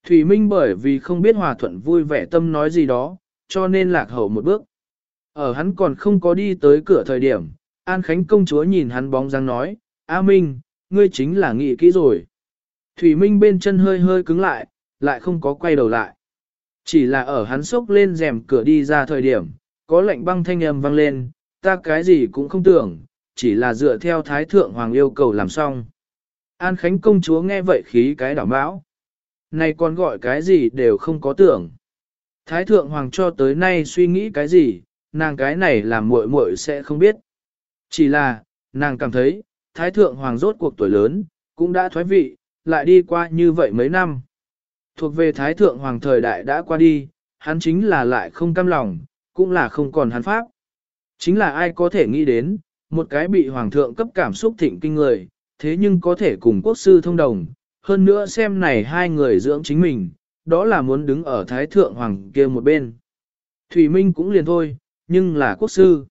[SPEAKER 1] Thủy Minh bởi vì không biết hòa thuận vui vẻ tâm nói gì đó, cho nên lạc hậu một bước. Ở hắn còn không có đi tới cửa thời điểm, An Khánh công chúa nhìn hắn bóng dáng nói, A Minh, ngươi chính là nghị kỹ rồi. Thủy Minh bên chân hơi hơi cứng lại, lại không có quay đầu lại. Chỉ là ở hắn sốc lên rèm cửa đi ra thời điểm, có lệnh băng thanh âm vang lên, ta cái gì cũng không tưởng, chỉ là dựa theo Thái Thượng Hoàng yêu cầu làm xong. An Khánh công chúa nghe vậy khí cái đảo bão. Này còn gọi cái gì đều không có tưởng. Thái Thượng Hoàng cho tới nay suy nghĩ cái gì, nàng cái này làm muội muội sẽ không biết. Chỉ là, nàng cảm thấy, Thái Thượng Hoàng rốt cuộc tuổi lớn, cũng đã thoái vị, lại đi qua như vậy mấy năm. Thuộc về Thái Thượng Hoàng thời đại đã qua đi, hắn chính là lại không cam lòng, cũng là không còn hắn pháp. Chính là ai có thể nghĩ đến, một cái bị Hoàng thượng cấp cảm xúc thịnh kinh người, thế nhưng có thể cùng quốc sư thông đồng, hơn nữa xem này hai người dưỡng chính mình, đó là muốn đứng ở Thái Thượng Hoàng kia một bên. Thủy Minh cũng liền thôi, nhưng là quốc sư.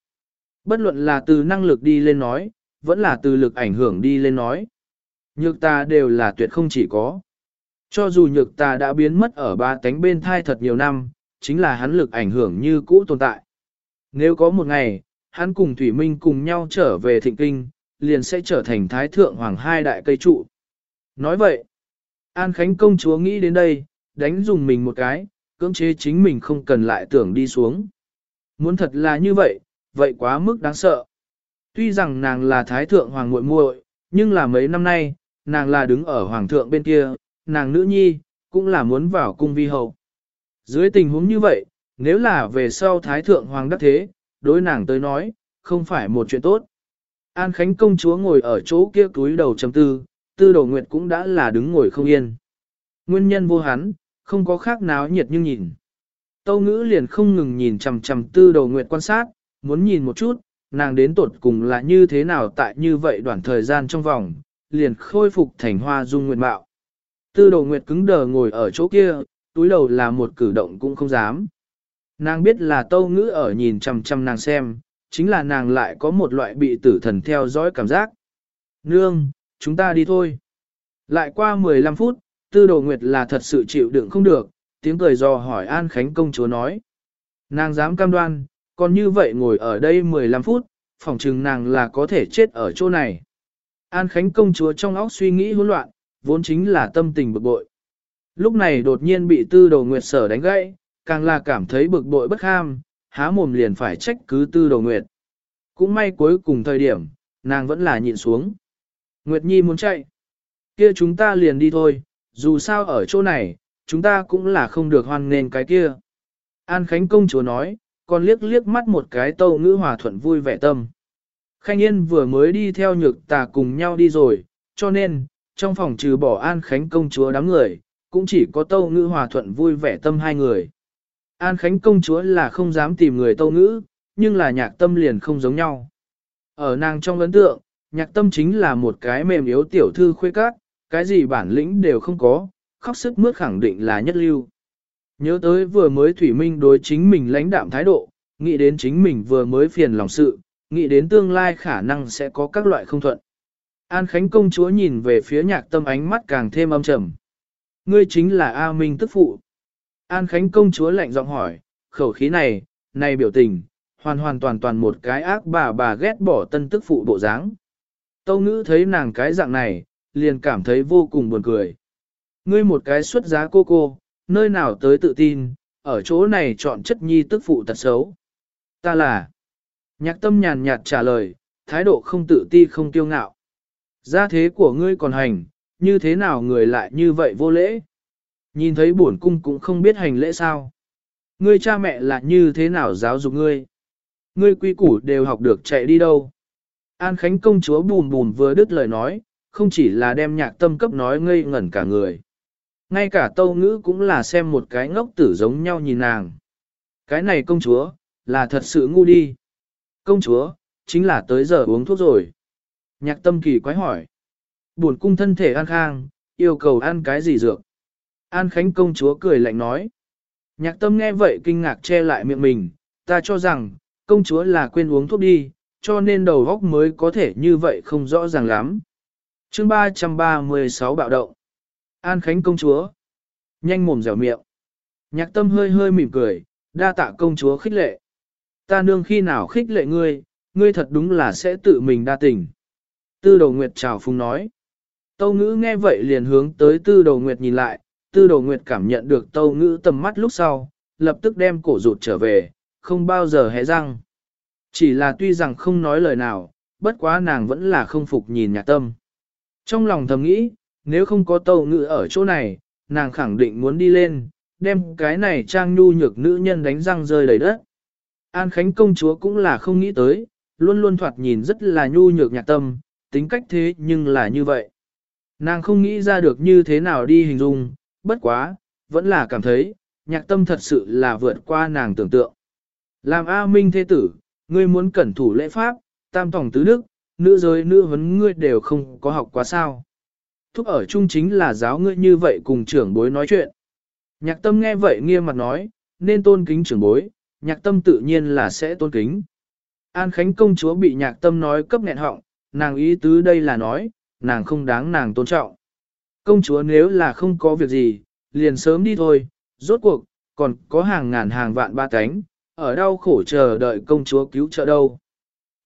[SPEAKER 1] Bất luận là từ năng lực đi lên nói, vẫn là từ lực ảnh hưởng đi lên nói. Nhược ta đều là tuyệt không chỉ có. Cho dù nhược ta đã biến mất ở ba tánh bên thai thật nhiều năm, chính là hắn lực ảnh hưởng như cũ tồn tại. Nếu có một ngày, hắn cùng Thủy Minh cùng nhau trở về thịnh kinh, liền sẽ trở thành Thái Thượng Hoàng hai đại cây trụ. Nói vậy, An Khánh công chúa nghĩ đến đây, đánh dùng mình một cái, cưỡng chế chính mình không cần lại tưởng đi xuống. Muốn thật là như vậy, vậy quá mức đáng sợ. Tuy rằng nàng là thái thượng hoàng muội muội, nhưng là mấy năm nay, nàng là đứng ở hoàng thượng bên kia, nàng nữ nhi, cũng là muốn vào cung vi hậu. Dưới tình huống như vậy, nếu là về sau thái thượng hoàng đắc thế, đối nàng tới nói, không phải một chuyện tốt. An Khánh công chúa ngồi ở chỗ kia túi đầu chấm tư, tư đầu nguyệt cũng đã là đứng ngồi không yên. Nguyên nhân vô hắn, không có khác nào nhiệt nhưng nhìn. Tâu ngữ liền không ngừng nhìn chầm chầm tư đầu nguyệt quan sát, muốn nhìn một chút, nàng đến tột cùng là như thế nào tại như vậy đoạn thời gian trong vòng, liền khôi phục thành hoa dung nguyệt mạo. Tư đầu nguyệt cứng đờ ngồi ở chỗ kia, túi đầu là một cử động cũng không dám. Nàng biết là tâu ngữ ở nhìn chầm chầm nàng xem, chính là nàng lại có một loại bị tử thần theo dõi cảm giác. Nương, chúng ta đi thôi. Lại qua 15 phút, tư đồ nguyệt là thật sự chịu đựng không được, tiếng cười dò hỏi An Khánh công chúa nói. Nàng dám cam đoan, còn như vậy ngồi ở đây 15 phút, phỏng chừng nàng là có thể chết ở chỗ này. An Khánh công chúa trong óc suy nghĩ hỗn loạn, vốn chính là tâm tình bực bội. Lúc này đột nhiên bị tư đồ nguyệt sở đánh gãy, càng là cảm thấy bực bội bất ham, há mồm liền phải trách cứ tư đồ nguyệt. Cũng may cuối cùng thời điểm, nàng vẫn là nhịn xuống. Nguyệt Nhi muốn chạy. Kia chúng ta liền đi thôi, dù sao ở chỗ này, chúng ta cũng là không được hoan nghênh cái kia. An Khánh công chúa nói, còn liếc liếc mắt một cái tâu ngữ hòa thuận vui vẻ tâm. Khanh Yên vừa mới đi theo nhược tà cùng nhau đi rồi, cho nên, trong phòng trừ bỏ An Khánh công chúa đám người, cũng chỉ có tâu ngữ hòa thuận vui vẻ tâm hai người. An Khánh công chúa là không dám tìm người tâu ngữ, nhưng là nhạc tâm liền không giống nhau. Ở nàng trong ấn tượng, nhạc tâm chính là một cái mềm yếu tiểu thư khuê cát, cái gì bản lĩnh đều không có, khóc sức mướt khẳng định là nhất lưu. Nhớ tới vừa mới Thủy Minh đối chính mình lãnh đạm thái độ, nghĩ đến chính mình vừa mới phiền lòng sự, nghĩ đến tương lai khả năng sẽ có các loại không thuận. An Khánh công chúa nhìn về phía nhạc tâm ánh mắt càng thêm âm trầm. Ngươi chính là A Minh tức phụ. An Khánh công chúa lạnh giọng hỏi, khẩu khí này, này biểu tình, hoàn hoàn toàn toàn một cái ác bà bà ghét bỏ tân tức phụ bộ dáng. Tâu ngữ thấy nàng cái dạng này, liền cảm thấy vô cùng buồn cười. Ngươi một cái xuất giá cô cô, nơi nào tới tự tin, ở chỗ này chọn chất nhi tức phụ tật xấu. Ta là, nhạc tâm nhàn nhạt trả lời, thái độ không tự ti không tiêu ngạo. Gia thế của ngươi còn hành, như thế nào người lại như vậy vô lễ? Nhìn thấy bổn cung cũng không biết hành lễ sao. Ngươi cha mẹ là như thế nào giáo dục ngươi? Ngươi quy củ đều học được chạy đi đâu? An Khánh công chúa bùn bùn vừa đứt lời nói, không chỉ là đem nhạc tâm cấp nói ngây ngẩn cả người. Ngay cả tâu ngữ cũng là xem một cái ngốc tử giống nhau nhìn nàng. Cái này công chúa, là thật sự ngu đi. Công chúa, chính là tới giờ uống thuốc rồi. Nhạc tâm kỳ quái hỏi. Buồn cung thân thể an khang, yêu cầu ăn cái gì dược. An Khánh công chúa cười lạnh nói. Nhạc tâm nghe vậy kinh ngạc che lại miệng mình, ta cho rằng, công chúa là quên uống thuốc đi, cho nên đầu góc mới có thể như vậy không rõ ràng lắm. chương 336 bạo động. An Khánh công chúa. Nhanh mồm dẻo miệng. Nhạc tâm hơi hơi mỉm cười, đa tạ công chúa khích lệ. Ta nương khi nào khích lệ ngươi, ngươi thật đúng là sẽ tự mình đa tình. Tư đầu nguyệt chào phung nói. Tâu ngữ nghe vậy liền hướng tới tư đầu nguyệt nhìn lại, tư đầu nguyệt cảm nhận được tâu ngữ tầm mắt lúc sau, lập tức đem cổ rụt trở về, không bao giờ hé răng. Chỉ là tuy rằng không nói lời nào, bất quá nàng vẫn là không phục nhìn nhạc tâm. Trong lòng thầm nghĩ, nếu không có tâu ngữ ở chỗ này, nàng khẳng định muốn đi lên, đem cái này trang nhu nhược nữ nhân đánh răng rơi đầy đất. An Khánh công chúa cũng là không nghĩ tới, luôn luôn thoạt nhìn rất là nhu nhược nhạc tâm, tính cách thế nhưng là như vậy. Nàng không nghĩ ra được như thế nào đi hình dung, bất quá, vẫn là cảm thấy, nhạc tâm thật sự là vượt qua nàng tưởng tượng. Làm A Minh thế tử, ngươi muốn cẩn thủ lễ pháp, tam tổng tứ đức, nữ giới nữ vấn ngươi đều không có học quá sao. Thúc ở chung chính là giáo ngươi như vậy cùng trưởng bối nói chuyện. Nhạc tâm nghe vậy nghiêm mặt nói, nên tôn kính trưởng bối, nhạc tâm tự nhiên là sẽ tôn kính. An Khánh công chúa bị nhạc tâm nói cấp nghẹn họng, nàng ý tứ đây là nói, nàng không đáng nàng tôn trọng. Công chúa nếu là không có việc gì, liền sớm đi thôi, rốt cuộc, còn có hàng ngàn hàng vạn ba cánh, ở đâu khổ chờ đợi công chúa cứu trợ đâu.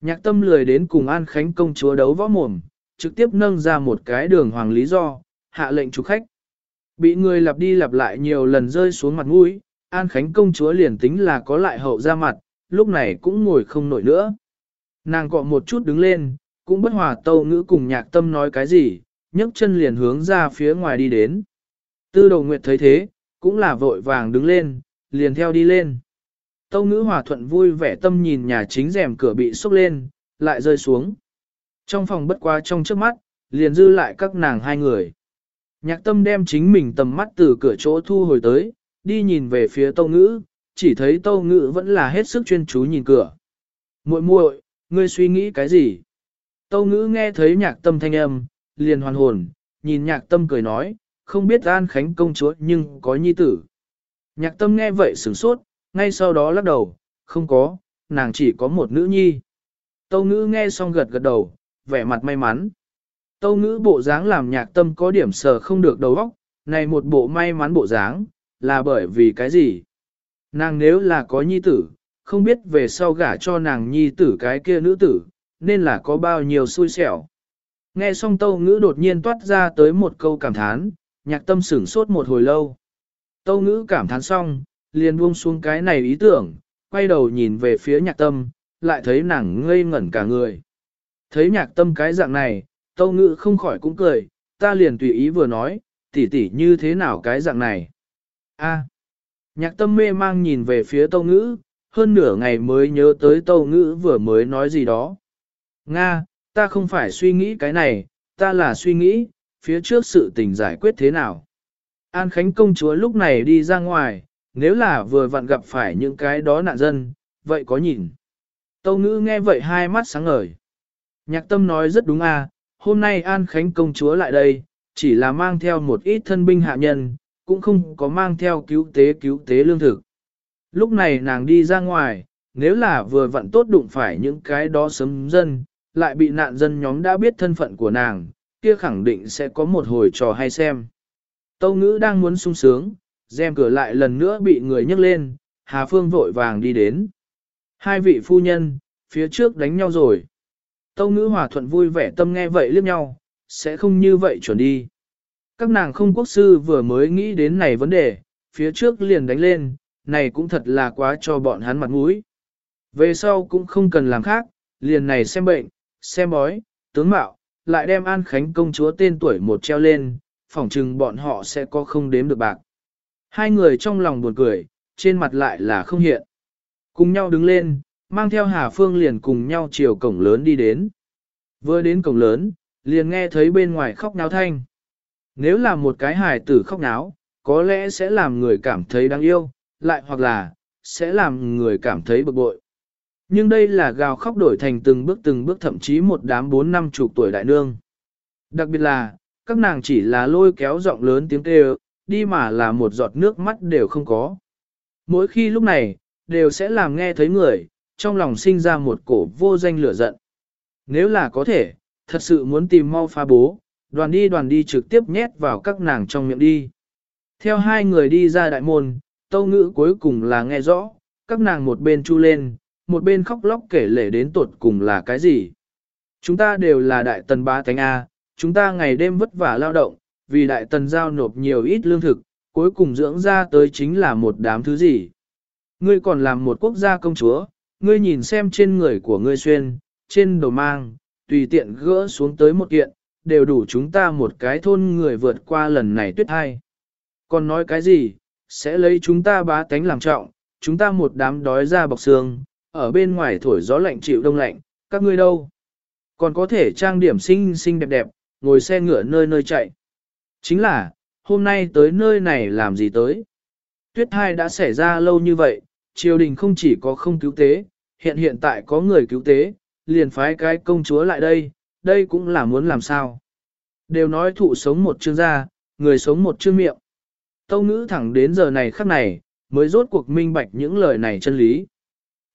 [SPEAKER 1] Nhạc tâm lười đến cùng An Khánh công chúa đấu võ mồm, trực tiếp nâng ra một cái đường hoàng lý do, hạ lệnh chủ khách. Bị người lặp đi lặp lại nhiều lần rơi xuống mặt mũi, An Khánh công chúa liền tính là có lại hậu ra mặt, lúc này cũng ngồi không nổi nữa. Nàng cọ một chút đứng lên, cũng bất hòa tâu ngữ cùng nhạc tâm nói cái gì, nhấc chân liền hướng ra phía ngoài đi đến. Tư đầu nguyệt thấy thế, cũng là vội vàng đứng lên, liền theo đi lên. Tâu ngữ hòa thuận vui vẻ tâm nhìn nhà chính rèm cửa bị sốc lên, lại rơi xuống. Trong phòng bất quá trong trước mắt, liền dư lại các nàng hai người. Nhạc tâm đem chính mình tầm mắt từ cửa chỗ thu hồi tới, đi nhìn về phía tâu ngữ, chỉ thấy tâu ngữ vẫn là hết sức chuyên chú nhìn cửa. muội muội ngươi suy nghĩ cái gì? Tâu ngữ nghe thấy nhạc tâm thanh âm, liền hoàn hồn, nhìn nhạc tâm cười nói, không biết an khánh công chúa nhưng có nhi tử. Nhạc tâm nghe vậy sửng sốt, ngay sau đó lắc đầu, không có, nàng chỉ có một nữ nhi. Tâu ngữ nghe xong gật gật đầu, vẻ mặt may mắn. Tâu ngữ bộ dáng làm nhạc tâm có điểm sờ không được đầu óc, này một bộ may mắn bộ dáng, là bởi vì cái gì? Nàng nếu là có nhi tử, không biết về sau gả cho nàng nhi tử cái kia nữ tử, nên là có bao nhiêu xui xẻo. Nghe xong tâu ngữ đột nhiên toát ra tới một câu cảm thán, nhạc tâm sửng sốt một hồi lâu. Tâu ngữ cảm thán xong, liền buông xuống cái này ý tưởng, quay đầu nhìn về phía nhạc tâm, lại thấy nàng ngây ngẩn cả người. Thấy nhạc tâm cái dạng này, tâu ngữ không khỏi cũng cười, ta liền tùy ý vừa nói, tỉ tỉ như thế nào cái dạng này. a nhạc tâm mê mang nhìn về phía tâu ngữ, hơn nửa ngày mới nhớ tới tâu ngữ vừa mới nói gì đó. Nga, ta không phải suy nghĩ cái này, ta là suy nghĩ, phía trước sự tình giải quyết thế nào. An Khánh công chúa lúc này đi ra ngoài, nếu là vừa vặn gặp phải những cái đó nạn dân, vậy có nhìn. Tâu ngữ nghe vậy hai mắt sáng ngời. Nhạc tâm nói rất đúng à, hôm nay An Khánh công chúa lại đây, chỉ là mang theo một ít thân binh hạ nhân, cũng không có mang theo cứu tế cứu tế lương thực. Lúc này nàng đi ra ngoài, nếu là vừa vặn tốt đụng phải những cái đó sấm dân, lại bị nạn dân nhóm đã biết thân phận của nàng, kia khẳng định sẽ có một hồi trò hay xem. Tâu ngữ đang muốn sung sướng, rèm cửa lại lần nữa bị người nhấc lên, Hà Phương vội vàng đi đến. Hai vị phu nhân, phía trước đánh nhau rồi. Tâu ngữ hòa thuận vui vẻ tâm nghe vậy liếc nhau, sẽ không như vậy chuẩn đi. Các nàng không quốc sư vừa mới nghĩ đến này vấn đề, phía trước liền đánh lên, này cũng thật là quá cho bọn hắn mặt mũi. Về sau cũng không cần làm khác, liền này xem bệnh, xem bói, tướng mạo, lại đem An Khánh công chúa tên tuổi một treo lên, phỏng chừng bọn họ sẽ có không đếm được bạc. Hai người trong lòng buồn cười, trên mặt lại là không hiện. Cùng nhau đứng lên, mang theo Hà Phương liền cùng nhau chiều cổng lớn đi đến. Vừa đến cổng lớn, liền nghe thấy bên ngoài khóc náo thanh. Nếu là một cái hài tử khóc náo, có lẽ sẽ làm người cảm thấy đáng yêu, lại hoặc là, sẽ làm người cảm thấy bực bội. Nhưng đây là gào khóc đổi thành từng bước từng bước thậm chí một đám bốn năm chục tuổi đại nương. Đặc biệt là, các nàng chỉ là lôi kéo giọng lớn tiếng kêu, đi mà là một giọt nước mắt đều không có. Mỗi khi lúc này, đều sẽ làm nghe thấy người, trong lòng sinh ra một cổ vô danh lửa giận. Nếu là có thể, thật sự muốn tìm mau phá bố, đoàn đi đoàn đi trực tiếp nhét vào các nàng trong miệng đi. Theo hai người đi ra đại môn, tâu ngữ cuối cùng là nghe rõ, các nàng một bên chu lên, một bên khóc lóc kể lể đến tột cùng là cái gì. Chúng ta đều là đại tần ba thánh A, chúng ta ngày đêm vất vả lao động, vì đại tần giao nộp nhiều ít lương thực, cuối cùng dưỡng ra tới chính là một đám thứ gì. Ngươi còn làm một quốc gia công chúa, ngươi nhìn xem trên người của ngươi xuyên, trên đầu mang, tùy tiện gỡ xuống tới một kiện, đều đủ chúng ta một cái thôn người vượt qua lần này tuyết hai. Còn nói cái gì, sẽ lấy chúng ta bá tánh làm trọng, chúng ta một đám đói ra bọc xương, ở bên ngoài thổi gió lạnh chịu đông lạnh, các ngươi đâu? Còn có thể trang điểm xinh xinh đẹp đẹp, ngồi xe ngựa nơi nơi chạy. Chính là, hôm nay tới nơi này làm gì tới? Tuyết hai đã xảy ra lâu như vậy, triều đình không chỉ có không cứu tế, hiện hiện tại có người cứu tế, liền phái cái công chúa lại đây, đây cũng là muốn làm sao. Đều nói thụ sống một chương gia, người sống một chương miệng. Tâu ngữ thẳng đến giờ này khắc này, mới rốt cuộc minh bạch những lời này chân lý.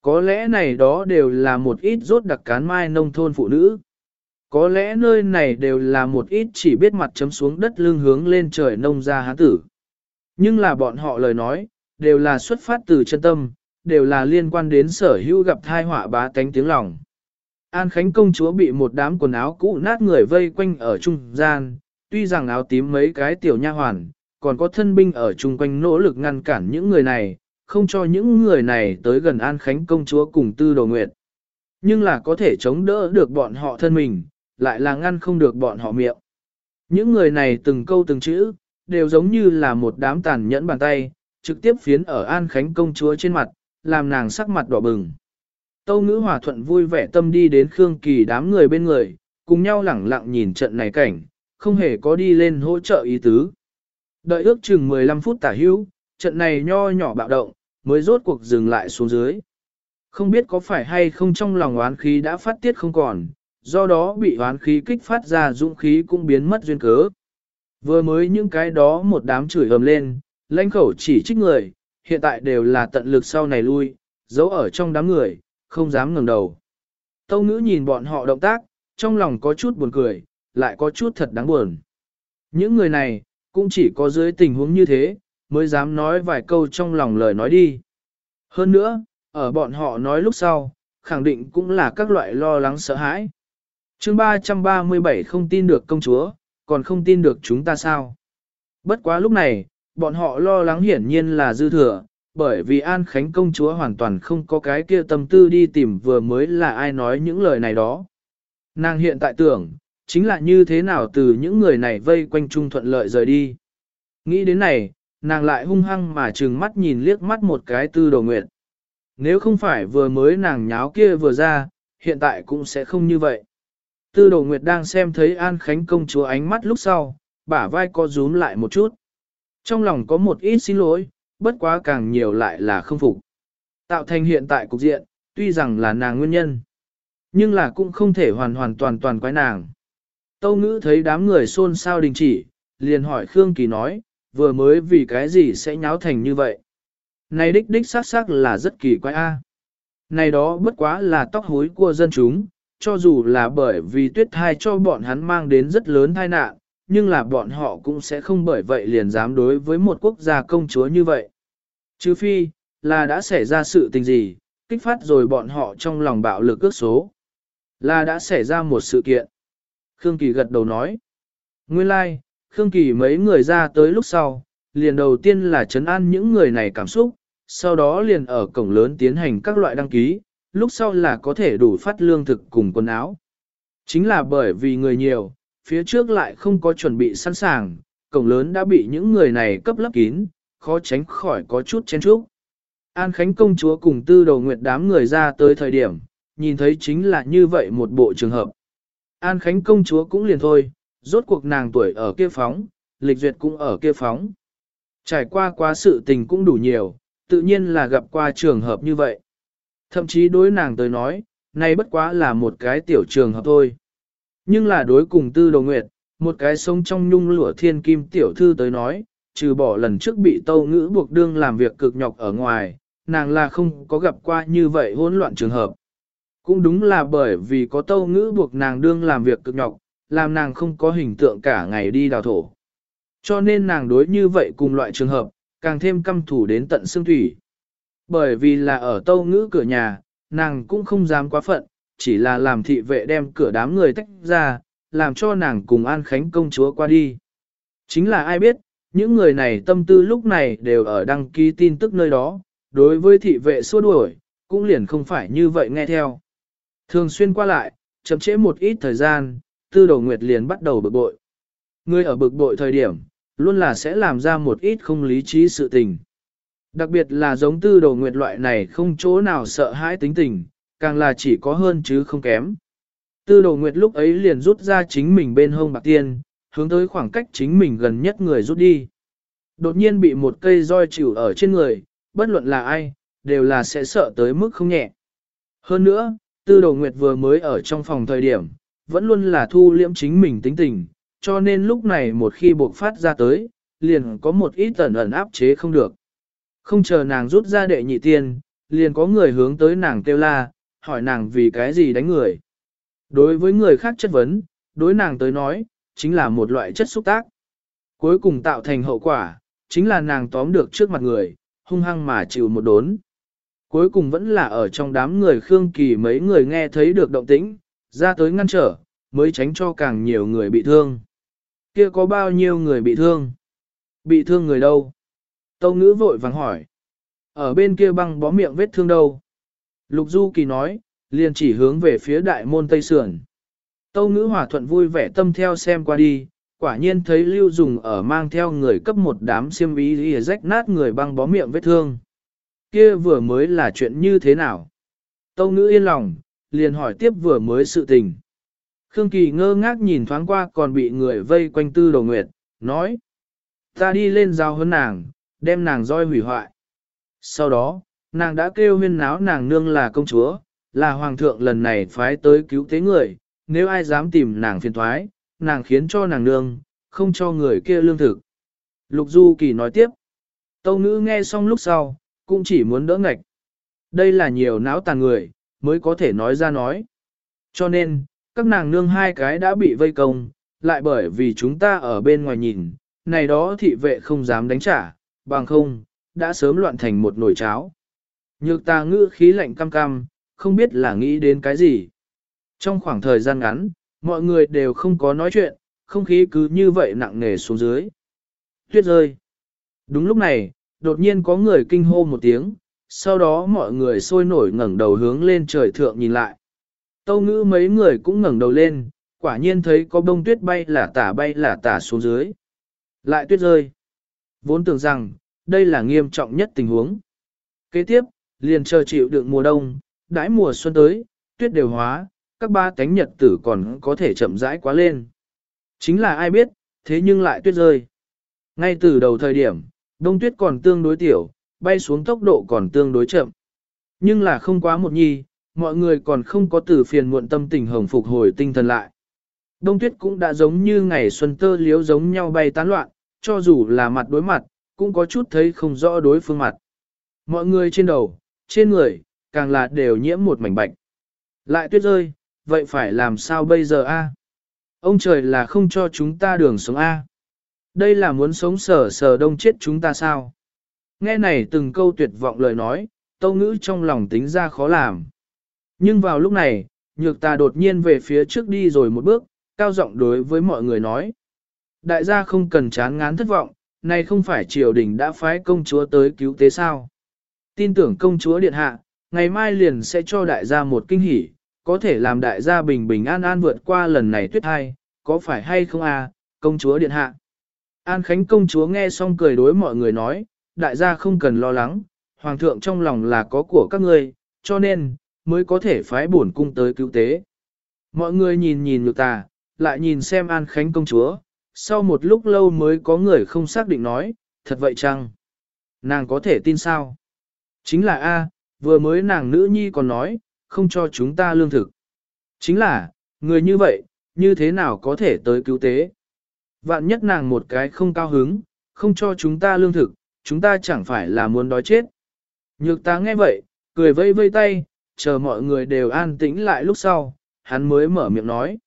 [SPEAKER 1] Có lẽ này đó đều là một ít rốt đặc cán mai nông thôn phụ nữ. Có lẽ nơi này đều là một ít chỉ biết mặt chấm xuống đất lưng hướng lên trời nông gia hán tử. Nhưng là bọn họ lời nói, đều là xuất phát từ chân tâm, đều là liên quan đến sở hữu gặp thai họa bá tánh tiếng lòng. An Khánh công chúa bị một đám quần áo cũ nát người vây quanh ở trung gian, tuy rằng áo tím mấy cái tiểu nha hoàn, còn có thân binh ở chung quanh nỗ lực ngăn cản những người này, không cho những người này tới gần An Khánh công chúa cùng Tư Đồ Nguyệt. Nhưng là có thể chống đỡ được bọn họ thân mình, lại là ngăn không được bọn họ miệng. Những người này từng câu từng chữ, đều giống như là một đám tàn nhẫn bàn tay, trực tiếp phiến ở An Khánh công chúa trên mặt, làm nàng sắc mặt đỏ bừng. Tâu ngữ hòa thuận vui vẻ tâm đi đến Khương Kỳ đám người bên người, cùng nhau lẳng lặng nhìn trận này cảnh, không hề có đi lên hỗ trợ ý tứ. Đợi ước chừng 15 phút tả hữu, trận này nho nhỏ bạo động, mới rốt cuộc dừng lại xuống dưới. Không biết có phải hay không trong lòng oán khí đã phát tiết không còn, do đó bị oán khí kích phát ra dũng khí cũng biến mất duyên cớ. Vừa mới những cái đó một đám chửi ầm lên, lãnh khẩu chỉ trích người, hiện tại đều là tận lực sau này lui, giấu ở trong đám người, không dám ngẩng đầu. Tâu ngữ nhìn bọn họ động tác, trong lòng có chút buồn cười, lại có chút thật đáng buồn. Những người này, cũng chỉ có dưới tình huống như thế, mới dám nói vài câu trong lòng lời nói đi. Hơn nữa, ở bọn họ nói lúc sau, khẳng định cũng là các loại lo lắng sợ hãi. chương 337 không tin được công chúa, còn không tin được chúng ta sao. Bất quá lúc này, bọn họ lo lắng hiển nhiên là dư thừa, bởi vì An Khánh công chúa hoàn toàn không có cái kia tâm tư đi tìm vừa mới là ai nói những lời này đó. Nàng hiện tại tưởng, chính là như thế nào từ những người này vây quanh trung thuận lợi rời đi. Nghĩ đến này, nàng lại hung hăng mà trừng mắt nhìn liếc mắt một cái tư đồ nguyệt. Nếu không phải vừa mới nàng nháo kia vừa ra, hiện tại cũng sẽ không như vậy. Tư đồ nguyệt đang xem thấy An Khánh công chúa ánh mắt lúc sau, bả vai co rúm lại một chút. Trong lòng có một ít xin lỗi, bất quá càng nhiều lại là không phục. Tạo thành hiện tại cục diện, tuy rằng là nàng nguyên nhân, nhưng là cũng không thể hoàn hoàn toàn toàn quái nàng. Tâu ngữ thấy đám người xôn xao đình chỉ, liền hỏi Khương Kỳ nói, vừa mới vì cái gì sẽ nháo thành như vậy. Này đích đích xác xác là rất kỳ quái a. Này đó bất quá là tóc hối của dân chúng, cho dù là bởi vì tuyết thai cho bọn hắn mang đến rất lớn tai nạn, nhưng là bọn họ cũng sẽ không bởi vậy liền dám đối với một quốc gia công chúa như vậy. Chứ phi, là đã xảy ra sự tình gì, kích phát rồi bọn họ trong lòng bạo lực ước số. Là đã xảy ra một sự kiện. Khương Kỳ gật đầu nói. Nguyên lai, like, Khương Kỳ mấy người ra tới lúc sau, liền đầu tiên là chấn an những người này cảm xúc, sau đó liền ở cổng lớn tiến hành các loại đăng ký, lúc sau là có thể đủ phát lương thực cùng quần áo. Chính là bởi vì người nhiều, phía trước lại không có chuẩn bị sẵn sàng, cổng lớn đã bị những người này cấp lấp kín, khó tránh khỏi có chút chen chúc. An Khánh công chúa cùng tư đầu nguyệt đám người ra tới thời điểm, nhìn thấy chính là như vậy một bộ trường hợp. An Khánh công chúa cũng liền thôi, rốt cuộc nàng tuổi ở kia phóng, lịch duyệt cũng ở kia phóng. Trải qua quá sự tình cũng đủ nhiều, tự nhiên là gặp qua trường hợp như vậy. Thậm chí đối nàng tới nói, nay bất quá là một cái tiểu trường hợp thôi. Nhưng là đối cùng tư đồ nguyệt, một cái sống trong nhung lụa thiên kim tiểu thư tới nói, trừ bỏ lần trước bị tâu ngữ buộc đương làm việc cực nhọc ở ngoài, nàng là không có gặp qua như vậy hỗn loạn trường hợp. Cũng đúng là bởi vì có tâu ngữ buộc nàng đương làm việc cực nhọc, làm nàng không có hình tượng cả ngày đi đào thổ. Cho nên nàng đối như vậy cùng loại trường hợp, càng thêm căm thủ đến tận xương thủy. Bởi vì là ở tâu ngữ cửa nhà, nàng cũng không dám quá phận, chỉ là làm thị vệ đem cửa đám người tách ra, làm cho nàng cùng An Khánh công chúa qua đi. Chính là ai biết, những người này tâm tư lúc này đều ở đăng ký tin tức nơi đó, đối với thị vệ xua đuổi, cũng liền không phải như vậy nghe theo. Thường xuyên qua lại, chậm trễ một ít thời gian, tư đầu nguyệt liền bắt đầu bực bội. Người ở bực bội thời điểm, luôn là sẽ làm ra một ít không lý trí sự tình. Đặc biệt là giống tư đầu nguyệt loại này không chỗ nào sợ hãi tính tình, càng là chỉ có hơn chứ không kém. Tư Đồ nguyệt lúc ấy liền rút ra chính mình bên hông bạc tiên, hướng tới khoảng cách chính mình gần nhất người rút đi. Đột nhiên bị một cây roi chịu ở trên người, bất luận là ai, đều là sẽ sợ tới mức không nhẹ. Hơn nữa, tư Đồ nguyệt vừa mới ở trong phòng thời điểm, vẫn luôn là thu liễm chính mình tính tình, cho nên lúc này một khi buộc phát ra tới, liền có một ít tẩn ẩn áp chế không được. Không chờ nàng rút ra đệ nhị tiên, liền có người hướng tới nàng kêu la, hỏi nàng vì cái gì đánh người. Đối với người khác chất vấn, đối nàng tới nói, chính là một loại chất xúc tác. Cuối cùng tạo thành hậu quả, chính là nàng tóm được trước mặt người, hung hăng mà chịu một đốn. Cuối cùng vẫn là ở trong đám người Khương Kỳ mấy người nghe thấy được động tĩnh, ra tới ngăn trở, mới tránh cho càng nhiều người bị thương. Kia có bao nhiêu người bị thương? Bị thương người đâu? Tâu ngữ vội vàng hỏi. Ở bên kia băng bó miệng vết thương đâu? Lục Du Kỳ nói, liền chỉ hướng về phía đại môn Tây Sườn. Tâu ngữ hòa thuận vui vẻ tâm theo xem qua đi, quả nhiên thấy Lưu Dùng ở mang theo người cấp một đám xiêm ý y rách nát người băng bó miệng vết thương. Kia vừa mới là chuyện như thế nào? Tâu ngữ yên lòng, liền hỏi tiếp vừa mới sự tình. Khương Kỳ ngơ ngác nhìn thoáng qua còn bị người vây quanh tư đầu nguyệt, nói. Ta đi lên giao hơn nàng, đem nàng roi hủy hoại. Sau đó, nàng đã kêu huyên náo nàng nương là công chúa, là hoàng thượng lần này phái tới cứu tế người, nếu ai dám tìm nàng phiền thoái, nàng khiến cho nàng nương, không cho người kia lương thực. Lục Du Kỳ nói tiếp. Tâu ngữ nghe xong lúc sau, cũng chỉ muốn đỡ ngạch. Đây là nhiều não tàn người, mới có thể nói ra nói. Cho nên, các nàng nương hai cái đã bị vây công, lại bởi vì chúng ta ở bên ngoài nhìn, này đó thị vệ không dám đánh trả, bằng không, đã sớm loạn thành một nồi cháo. Nhược ta ngữ khí lạnh cam cam, không biết là nghĩ đến cái gì. Trong khoảng thời gian ngắn, mọi người đều không có nói chuyện, không khí cứ như vậy nặng nề xuống dưới. Tuyết rơi. Đúng lúc này, đột nhiên có người kinh hô một tiếng, sau đó mọi người sôi nổi ngẩng đầu hướng lên trời thượng nhìn lại. Tâu ngữ mấy người cũng ngẩng đầu lên, quả nhiên thấy có bông tuyết bay là tả bay là tả xuống dưới. Lại tuyết rơi. Vốn tưởng rằng, đây là nghiêm trọng nhất tình huống. Kế tiếp, liền chờ chịu đựng mùa đông, đãi mùa xuân tới, tuyết đều hóa, các ba cánh nhật tử còn có thể chậm rãi quá lên. Chính là ai biết, thế nhưng lại tuyết rơi. Ngay từ đầu thời điểm, đông tuyết còn tương đối tiểu, bay xuống tốc độ còn tương đối chậm. Nhưng là không quá một nhi, mọi người còn không có từ phiền muộn tâm tình hồng phục hồi tinh thần lại. Đông tuyết cũng đã giống như ngày xuân tơ liếu giống nhau bay tán loạn, cho dù là mặt đối mặt, cũng có chút thấy không rõ đối phương mặt. Mọi người trên đầu, trên người, càng là đều nhiễm một mảnh bạch. Lại tuyết rơi, vậy phải làm sao bây giờ a? Ông trời là không cho chúng ta đường sống a. Đây là muốn sống sờ sờ đông chết chúng ta sao? Nghe này từng câu tuyệt vọng lời nói, tâu ngữ trong lòng tính ra khó làm. Nhưng vào lúc này, nhược ta đột nhiên về phía trước đi rồi một bước, cao giọng đối với mọi người nói. Đại gia không cần chán ngán thất vọng, này không phải triều đình đã phái công chúa tới cứu tế sao. Tin tưởng công chúa điện hạ, ngày mai liền sẽ cho đại gia một kinh hỉ, có thể làm đại gia bình bình an an vượt qua lần này tuyết hai, có phải hay không à, công chúa điện hạ. An Khánh công chúa nghe xong cười đối mọi người nói, đại gia không cần lo lắng, hoàng thượng trong lòng là có của các ngươi, cho nên, mới có thể phái bổn cung tới cứu tế. Mọi người nhìn nhìn nhược tà, lại nhìn xem An Khánh công chúa, sau một lúc lâu mới có người không xác định nói, thật vậy chăng? Nàng có thể tin sao? Chính là A, vừa mới nàng nữ nhi còn nói, không cho chúng ta lương thực. Chính là, người như vậy, như thế nào có thể tới cứu tế? Vạn nhất nàng một cái không cao hứng, không cho chúng ta lương thực, chúng ta chẳng phải là muốn đói chết. Nhược ta nghe vậy, cười vây vây tay, chờ mọi người đều an tĩnh lại lúc sau, hắn mới mở miệng nói.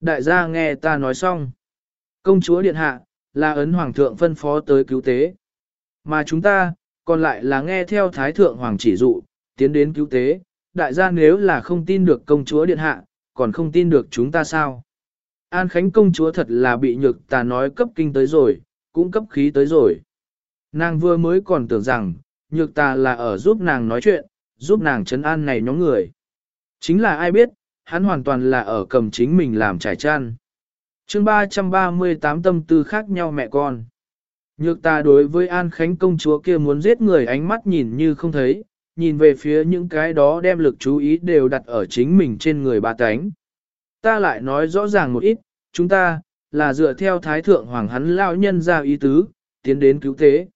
[SPEAKER 1] Đại gia nghe ta nói xong. Công chúa điện hạ, là ấn hoàng thượng phân phó tới cứu tế. Mà chúng ta, còn lại là nghe theo thái thượng hoàng chỉ dụ, tiến đến cứu tế. Đại gia nếu là không tin được công chúa điện hạ, còn không tin được chúng ta sao? An Khánh công chúa thật là bị nhược tà nói cấp kinh tới rồi, cũng cấp khí tới rồi. Nàng vừa mới còn tưởng rằng, nhược tà là ở giúp nàng nói chuyện, giúp nàng chấn an này nhóm người. Chính là ai biết, hắn hoàn toàn là ở cầm chính mình làm trải chăn. chương 338 tâm tư khác nhau mẹ con. Nhược ta đối với An Khánh công chúa kia muốn giết người ánh mắt nhìn như không thấy, nhìn về phía những cái đó đem lực chú ý đều đặt ở chính mình trên người ba cánh. Ta lại nói rõ ràng một ít, chúng ta, là dựa theo thái thượng hoàng hắn lao nhân ra ý tứ, tiến đến cứu tế.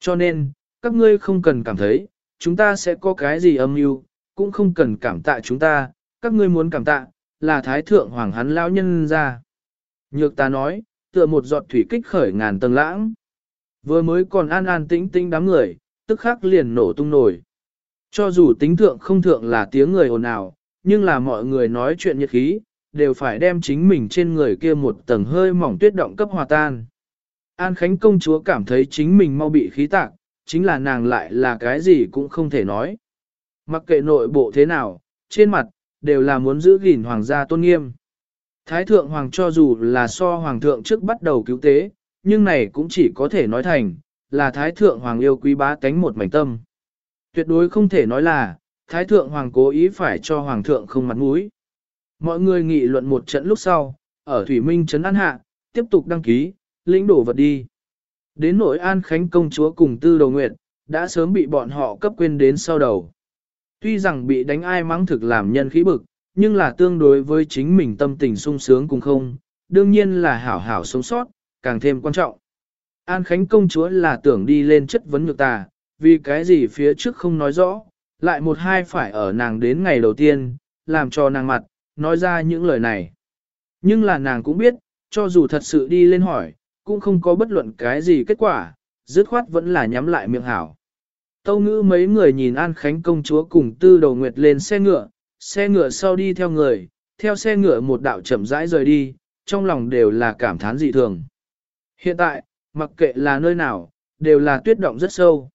[SPEAKER 1] Cho nên, các ngươi không cần cảm thấy, chúng ta sẽ có cái gì âm mưu, cũng không cần cảm tạ chúng ta, các ngươi muốn cảm tạ, là thái thượng hoàng hắn lao nhân ra. Nhược ta nói, tựa một giọt thủy kích khởi ngàn tầng lãng. Vừa mới còn an an tĩnh tĩnh đám người, tức khắc liền nổ tung nổi. Cho dù tính thượng không thượng là tiếng người ồn ào, nhưng là mọi người nói chuyện nhiệt khí, đều phải đem chính mình trên người kia một tầng hơi mỏng tuyết động cấp hòa tan. An Khánh công chúa cảm thấy chính mình mau bị khí tạc, chính là nàng lại là cái gì cũng không thể nói. Mặc kệ nội bộ thế nào, trên mặt, đều là muốn giữ gìn hoàng gia tôn nghiêm. Thái thượng hoàng cho dù là so hoàng thượng trước bắt đầu cứu tế, nhưng này cũng chỉ có thể nói thành, là thái thượng hoàng yêu quý bá tánh một mảnh tâm. Tuyệt đối không thể nói là, Thái Thượng Hoàng cố ý phải cho Hoàng thượng không mặt mũi. Mọi người nghị luận một trận lúc sau, ở Thủy Minh Trấn An Hạ, tiếp tục đăng ký, lĩnh đổ vật đi. Đến nội An Khánh công chúa cùng Tư Đầu Nguyệt, đã sớm bị bọn họ cấp quên đến sau đầu. Tuy rằng bị đánh ai mắng thực làm nhân khí bực, nhưng là tương đối với chính mình tâm tình sung sướng cùng không, đương nhiên là hảo hảo sống sót, càng thêm quan trọng. An Khánh công chúa là tưởng đi lên chất vấn nhược tà, vì cái gì phía trước không nói rõ, lại một hai phải ở nàng đến ngày đầu tiên, làm cho nàng mặt, nói ra những lời này. Nhưng là nàng cũng biết, cho dù thật sự đi lên hỏi, cũng không có bất luận cái gì kết quả, dứt khoát vẫn là nhắm lại miệng hảo. Tâu ngữ mấy người nhìn An Khánh công chúa cùng tư đầu nguyệt lên xe ngựa, xe ngựa sau đi theo người, theo xe ngựa một đạo chậm rãi rời đi, trong lòng đều là cảm thán dị thường. Hiện tại, mặc kệ là nơi nào, đều là tuyết động rất sâu.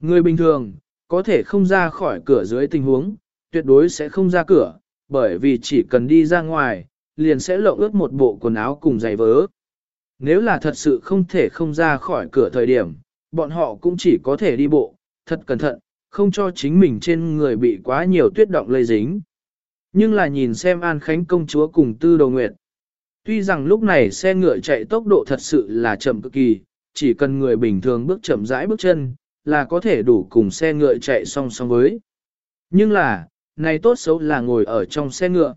[SPEAKER 1] Người bình thường, có thể không ra khỏi cửa dưới tình huống, tuyệt đối sẽ không ra cửa, bởi vì chỉ cần đi ra ngoài, liền sẽ lộ ướt một bộ quần áo cùng giày vớ. Nếu là thật sự không thể không ra khỏi cửa thời điểm, bọn họ cũng chỉ có thể đi bộ, thật cẩn thận, không cho chính mình trên người bị quá nhiều tuyết động lây dính. Nhưng là nhìn xem An Khánh công chúa cùng Tư Đầu Nguyệt. Tuy rằng lúc này xe ngựa chạy tốc độ thật sự là chậm cực kỳ, chỉ cần người bình thường bước chậm rãi bước chân, là có thể đủ cùng xe ngựa chạy song song với. Nhưng là, này tốt xấu là ngồi ở trong xe ngựa.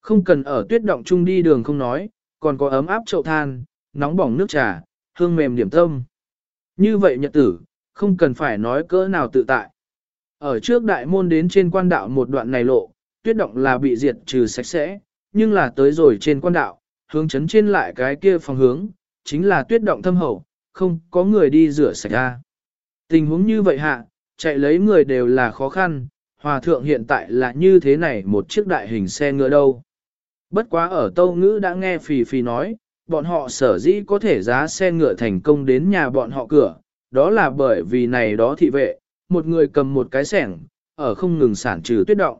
[SPEAKER 1] Không cần ở tuyết động chung đi đường không nói, còn có ấm áp chậu than, nóng bỏng nước trà, hương mềm điểm tâm. Như vậy nhật tử, không cần phải nói cỡ nào tự tại. Ở trước đại môn đến trên quan đạo một đoạn này lộ, tuyết động là bị diệt trừ sạch sẽ, nhưng là tới rồi trên quan đạo, hướng chấn trên lại cái kia phòng hướng, chính là tuyết động thâm hậu, không có người đi rửa sạch ra. Tình huống như vậy hạ, chạy lấy người đều là khó khăn, hòa thượng hiện tại là như thế này một chiếc đại hình xe ngựa đâu. Bất quá ở Tâu Ngữ đã nghe Phì Phì nói, bọn họ sở dĩ có thể giá xe ngựa thành công đến nhà bọn họ cửa, đó là bởi vì này đó thị vệ, một người cầm một cái sẻng, ở không ngừng sản trừ tuyết động.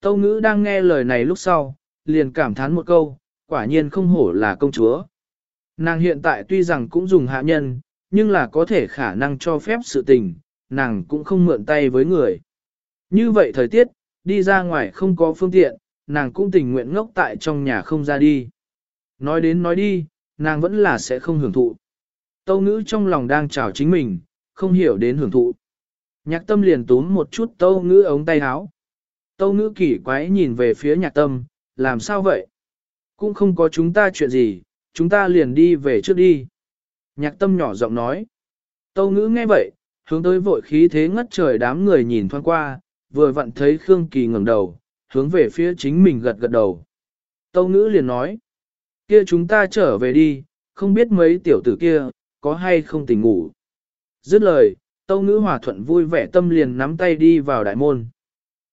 [SPEAKER 1] Tâu Ngữ đang nghe lời này lúc sau, liền cảm thán một câu, quả nhiên không hổ là công chúa. Nàng hiện tại tuy rằng cũng dùng hạ nhân, nhưng là có thể khả năng cho phép sự tình, nàng cũng không mượn tay với người. Như vậy thời tiết, đi ra ngoài không có phương tiện, nàng cũng tình nguyện ngốc tại trong nhà không ra đi. Nói đến nói đi, nàng vẫn là sẽ không hưởng thụ. Tâu ngữ trong lòng đang chào chính mình, không hiểu đến hưởng thụ. Nhạc tâm liền túm một chút tâu ngữ ống tay áo. Tâu ngữ kỳ quái nhìn về phía nhạc tâm, làm sao vậy? Cũng không có chúng ta chuyện gì, chúng ta liền đi về trước đi. Nhạc tâm nhỏ giọng nói. Tâu ngữ nghe vậy, hướng tới vội khí thế ngất trời đám người nhìn thoáng qua, vừa vặn thấy Khương Kỳ ngẩng đầu, hướng về phía chính mình gật gật đầu. Tâu ngữ liền nói. Kia chúng ta trở về đi, không biết mấy tiểu tử kia, có hay không tỉnh ngủ. Dứt lời, tâu ngữ hòa thuận vui vẻ tâm liền nắm tay đi vào đại môn.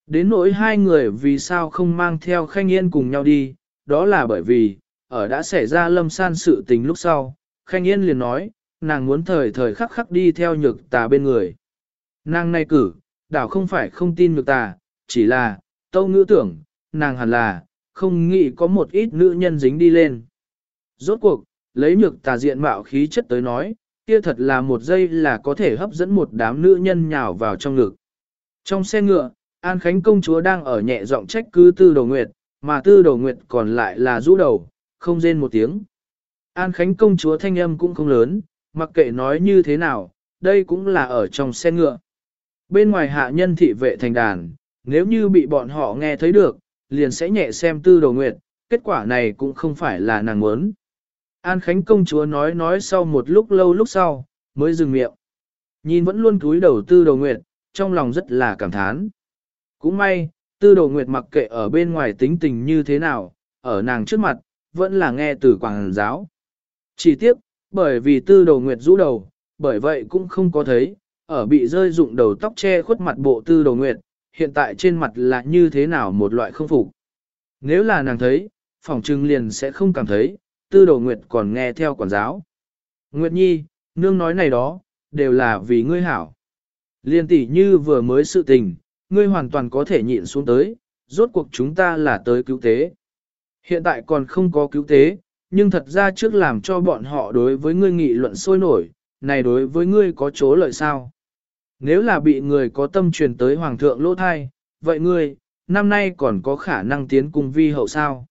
[SPEAKER 1] Đến nỗi hai người vì sao không mang theo khanh yên cùng nhau đi, đó là bởi vì, ở đã xảy ra lâm san sự tình lúc sau, khanh yên liền nói, nàng muốn thời thời khắc khắc đi theo nhược tà bên người. Nàng này cử, đảo không phải không tin nhược tà, chỉ là, tâu ngữ tưởng, nàng hẳn là, không nghĩ có một ít nữ nhân dính đi lên. Rốt cuộc, lấy nhược tà diện mạo khí chất tới nói, kia thật là một giây là có thể hấp dẫn một đám nữ nhân nhào vào trong ngực. Trong xe ngựa, An Khánh công chúa đang ở nhẹ giọng trách cứ tư đầu nguyệt, mà tư đầu nguyệt còn lại là rũ đầu, không rên một tiếng. An Khánh công chúa thanh âm cũng không lớn, mặc kệ nói như thế nào, đây cũng là ở trong xe ngựa. Bên ngoài hạ nhân thị vệ thành đàn, nếu như bị bọn họ nghe thấy được, liền sẽ nhẹ xem tư đầu nguyệt, kết quả này cũng không phải là nàng muốn. An Khánh công chúa nói nói sau một lúc lâu lúc sau, mới dừng miệng. Nhìn vẫn luôn cúi đầu tư đầu nguyệt, trong lòng rất là cảm thán. Cũng may, tư Đồ nguyệt mặc kệ ở bên ngoài tính tình như thế nào, ở nàng trước mặt, vẫn là nghe từ quảng giáo. Chỉ tiếc, bởi vì tư Đồ nguyệt rũ đầu, bởi vậy cũng không có thấy, ở bị rơi dụng đầu tóc che khuất mặt bộ tư Đồ nguyệt, hiện tại trên mặt là như thế nào một loại không phục. Nếu là nàng thấy, phòng trưng liền sẽ không cảm thấy, tư Đồ nguyệt còn nghe theo quản giáo. Nguyệt nhi, nương nói này đó, đều là vì ngươi hảo. Liên tỷ như vừa mới sự tình, ngươi hoàn toàn có thể nhịn xuống tới, rốt cuộc chúng ta là tới cứu tế. Hiện tại còn không có cứu tế, nhưng thật ra trước làm cho bọn họ đối với ngươi nghị luận sôi nổi, này đối với ngươi có chỗ lợi sao? Nếu là bị người có tâm truyền tới hoàng thượng lỗ thai, vậy ngươi, năm nay còn có khả năng tiến cung vi hậu sao?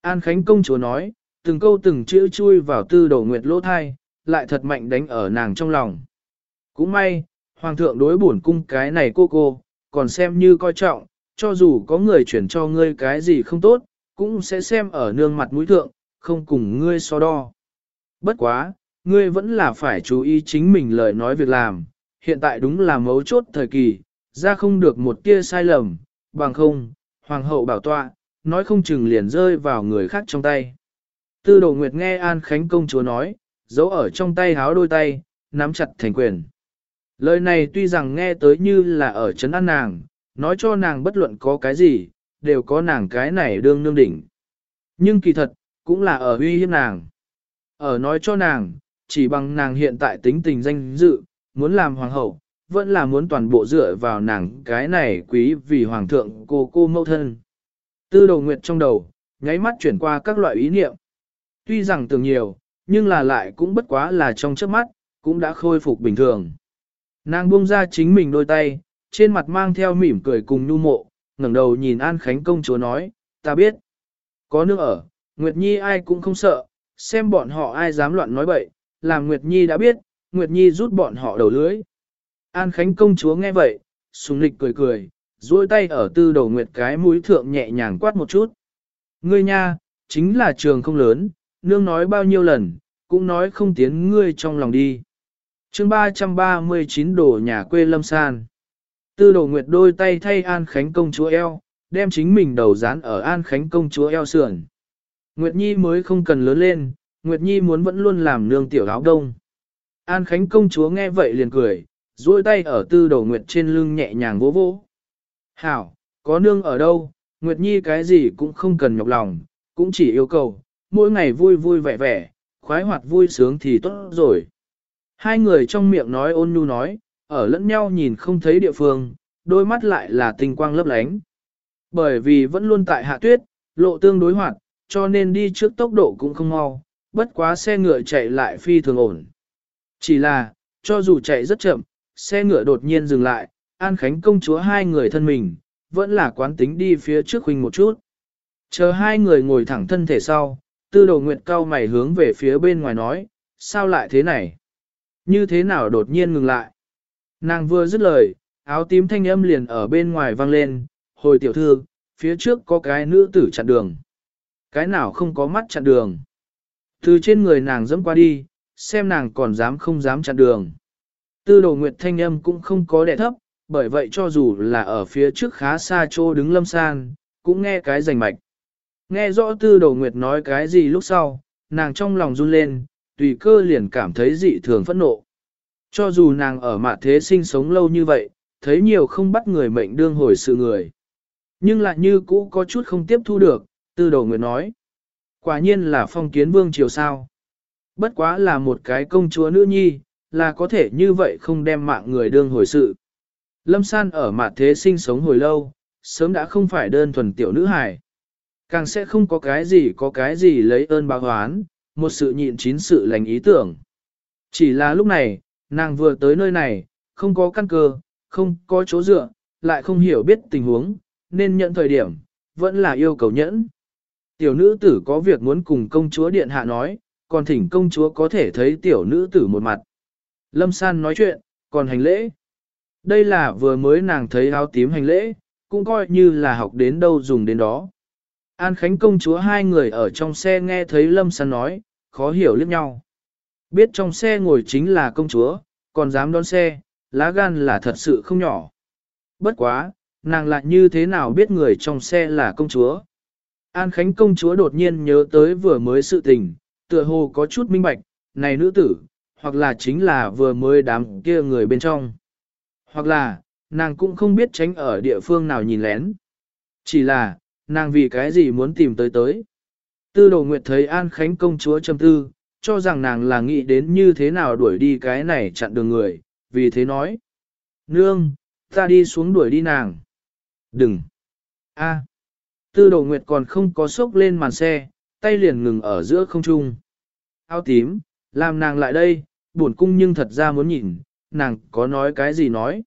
[SPEAKER 1] An Khánh công chúa nói, từng câu từng chữ chui vào tư đầu nguyệt lỗ thai, lại thật mạnh đánh ở nàng trong lòng. Cũng may, hoàng thượng đối bổn cung cái này cô cô, còn xem như coi trọng, cho dù có người chuyển cho ngươi cái gì không tốt, cũng sẽ xem ở nương mặt mũi thượng, không cùng ngươi so đo. Bất quá, ngươi vẫn là phải chú ý chính mình lời nói việc làm, hiện tại đúng là mấu chốt thời kỳ, ra không được một tia sai lầm, bằng không, hoàng hậu bảo tọa, nói không chừng liền rơi vào người khác trong tay. Tư đồ nguyệt nghe An Khánh công chúa nói, giấu ở trong tay háo đôi tay, nắm chặt thành quyền. Lời này tuy rằng nghe tới như là ở chấn an nàng, nói cho nàng bất luận có cái gì, đều có nàng cái này đương nương đỉnh. Nhưng kỳ thật, cũng là ở uy hiếp nàng. Ở nói cho nàng, chỉ bằng nàng hiện tại tính tình danh dự, muốn làm hoàng hậu, vẫn là muốn toàn bộ dựa vào nàng cái này quý vì hoàng thượng cô cô mẫu thân. Tư đầu nguyệt trong đầu, nháy mắt chuyển qua các loại ý niệm. Tuy rằng tưởng nhiều, nhưng là lại cũng bất quá là trong chớp mắt, cũng đã khôi phục bình thường. Nàng buông ra chính mình đôi tay, trên mặt mang theo mỉm cười cùng nhu mộ, ngẩng đầu nhìn An Khánh công chúa nói, ta biết. Có nước ở, Nguyệt Nhi ai cũng không sợ, xem bọn họ ai dám loạn nói bậy, làm Nguyệt Nhi đã biết, Nguyệt Nhi rút bọn họ đầu lưới. An Khánh công chúa nghe vậy, sùng lịch cười cười, duỗi tay ở tư đầu Nguyệt cái mũi thượng nhẹ nhàng quát một chút. Ngươi nha, chính là trường không lớn, nương nói bao nhiêu lần, cũng nói không tiến ngươi trong lòng đi chương 339 đổ nhà quê Lâm San. Tư đồ Nguyệt đôi tay thay An Khánh công chúa eo, đem chính mình đầu dán ở An Khánh công chúa eo sườn. Nguyệt Nhi mới không cần lớn lên, Nguyệt Nhi muốn vẫn luôn làm nương tiểu áo đông. An Khánh công chúa nghe vậy liền cười, duỗi tay ở tư đầu Nguyệt trên lưng nhẹ nhàng vỗ vỗ. Hảo, có nương ở đâu, Nguyệt Nhi cái gì cũng không cần nhọc lòng, cũng chỉ yêu cầu, mỗi ngày vui vui vẻ vẻ, khoái hoạt vui sướng thì tốt rồi. Hai người trong miệng nói ôn nhu nói, ở lẫn nhau nhìn không thấy địa phương, đôi mắt lại là tinh quang lấp lánh. Bởi vì vẫn luôn tại hạ tuyết, lộ tương đối hoạt, cho nên đi trước tốc độ cũng không mau, bất quá xe ngựa chạy lại phi thường ổn. Chỉ là, cho dù chạy rất chậm, xe ngựa đột nhiên dừng lại, An Khánh công chúa hai người thân mình, vẫn là quán tính đi phía trước huynh một chút. Chờ hai người ngồi thẳng thân thể sau, tư đồ nguyệt cao mày hướng về phía bên ngoài nói, sao lại thế này? Như thế nào đột nhiên ngừng lại? Nàng vừa dứt lời, áo tím thanh âm liền ở bên ngoài vang lên, hồi tiểu thư, phía trước có cái nữ tử chặn đường. Cái nào không có mắt chặn đường. Từ trên người nàng dẫm qua đi, xem nàng còn dám không dám chặn đường. Tư đồ nguyệt thanh âm cũng không có đẻ thấp, bởi vậy cho dù là ở phía trước khá xa chỗ đứng lâm san, cũng nghe cái rành mạch. Nghe rõ tư đồ nguyệt nói cái gì lúc sau, nàng trong lòng run lên, tùy cơ liền cảm thấy dị thường phẫn nộ. Cho dù nàng ở mạ thế sinh sống lâu như vậy, thấy nhiều không bắt người mệnh đương hồi sự người. Nhưng lại như cũ có chút không tiếp thu được, tư đồ người nói. Quả nhiên là phong kiến vương triều sao. Bất quá là một cái công chúa nữ nhi, là có thể như vậy không đem mạng người đương hồi sự. Lâm san ở mạ thế sinh sống hồi lâu, sớm đã không phải đơn thuần tiểu nữ hài. Càng sẽ không có cái gì có cái gì lấy ơn báo hoán, một sự nhịn chín sự lành ý tưởng. Chỉ là lúc này, nàng vừa tới nơi này, không có căn cơ, không có chỗ dựa, lại không hiểu biết tình huống, nên nhận thời điểm, vẫn là yêu cầu nhẫn. Tiểu nữ tử có việc muốn cùng công chúa điện hạ nói, còn thỉnh công chúa có thể thấy tiểu nữ tử một mặt. Lâm san nói chuyện, còn hành lễ. Đây là vừa mới nàng thấy áo tím hành lễ, cũng coi như là học đến đâu dùng đến đó. An Khánh công chúa hai người ở trong xe nghe thấy Lâm san nói, khó hiểu liếc nhau. Biết trong xe ngồi chính là công chúa, còn dám đón xe, lá gan là thật sự không nhỏ. Bất quá, nàng lại như thế nào biết người trong xe là công chúa. An Khánh công chúa đột nhiên nhớ tới vừa mới sự tình, tựa hồ có chút minh bạch, này nữ tử, hoặc là chính là vừa mới đám kia người bên trong. Hoặc là, nàng cũng không biết tránh ở địa phương nào nhìn lén. Chỉ là, nàng vì cái gì muốn tìm tới tới. Tư đồ nguyệt thấy An Khánh công chúa châm tư, cho rằng nàng là nghĩ đến như thế nào đuổi đi cái này chặn đường người, vì thế nói. Nương, ta đi xuống đuổi đi nàng. Đừng. A. Tư đồ nguyệt còn không có sốc lên màn xe, tay liền ngừng ở giữa không trung. Áo tím, làm nàng lại đây, buồn cung nhưng thật ra muốn nhìn, nàng có nói cái gì nói.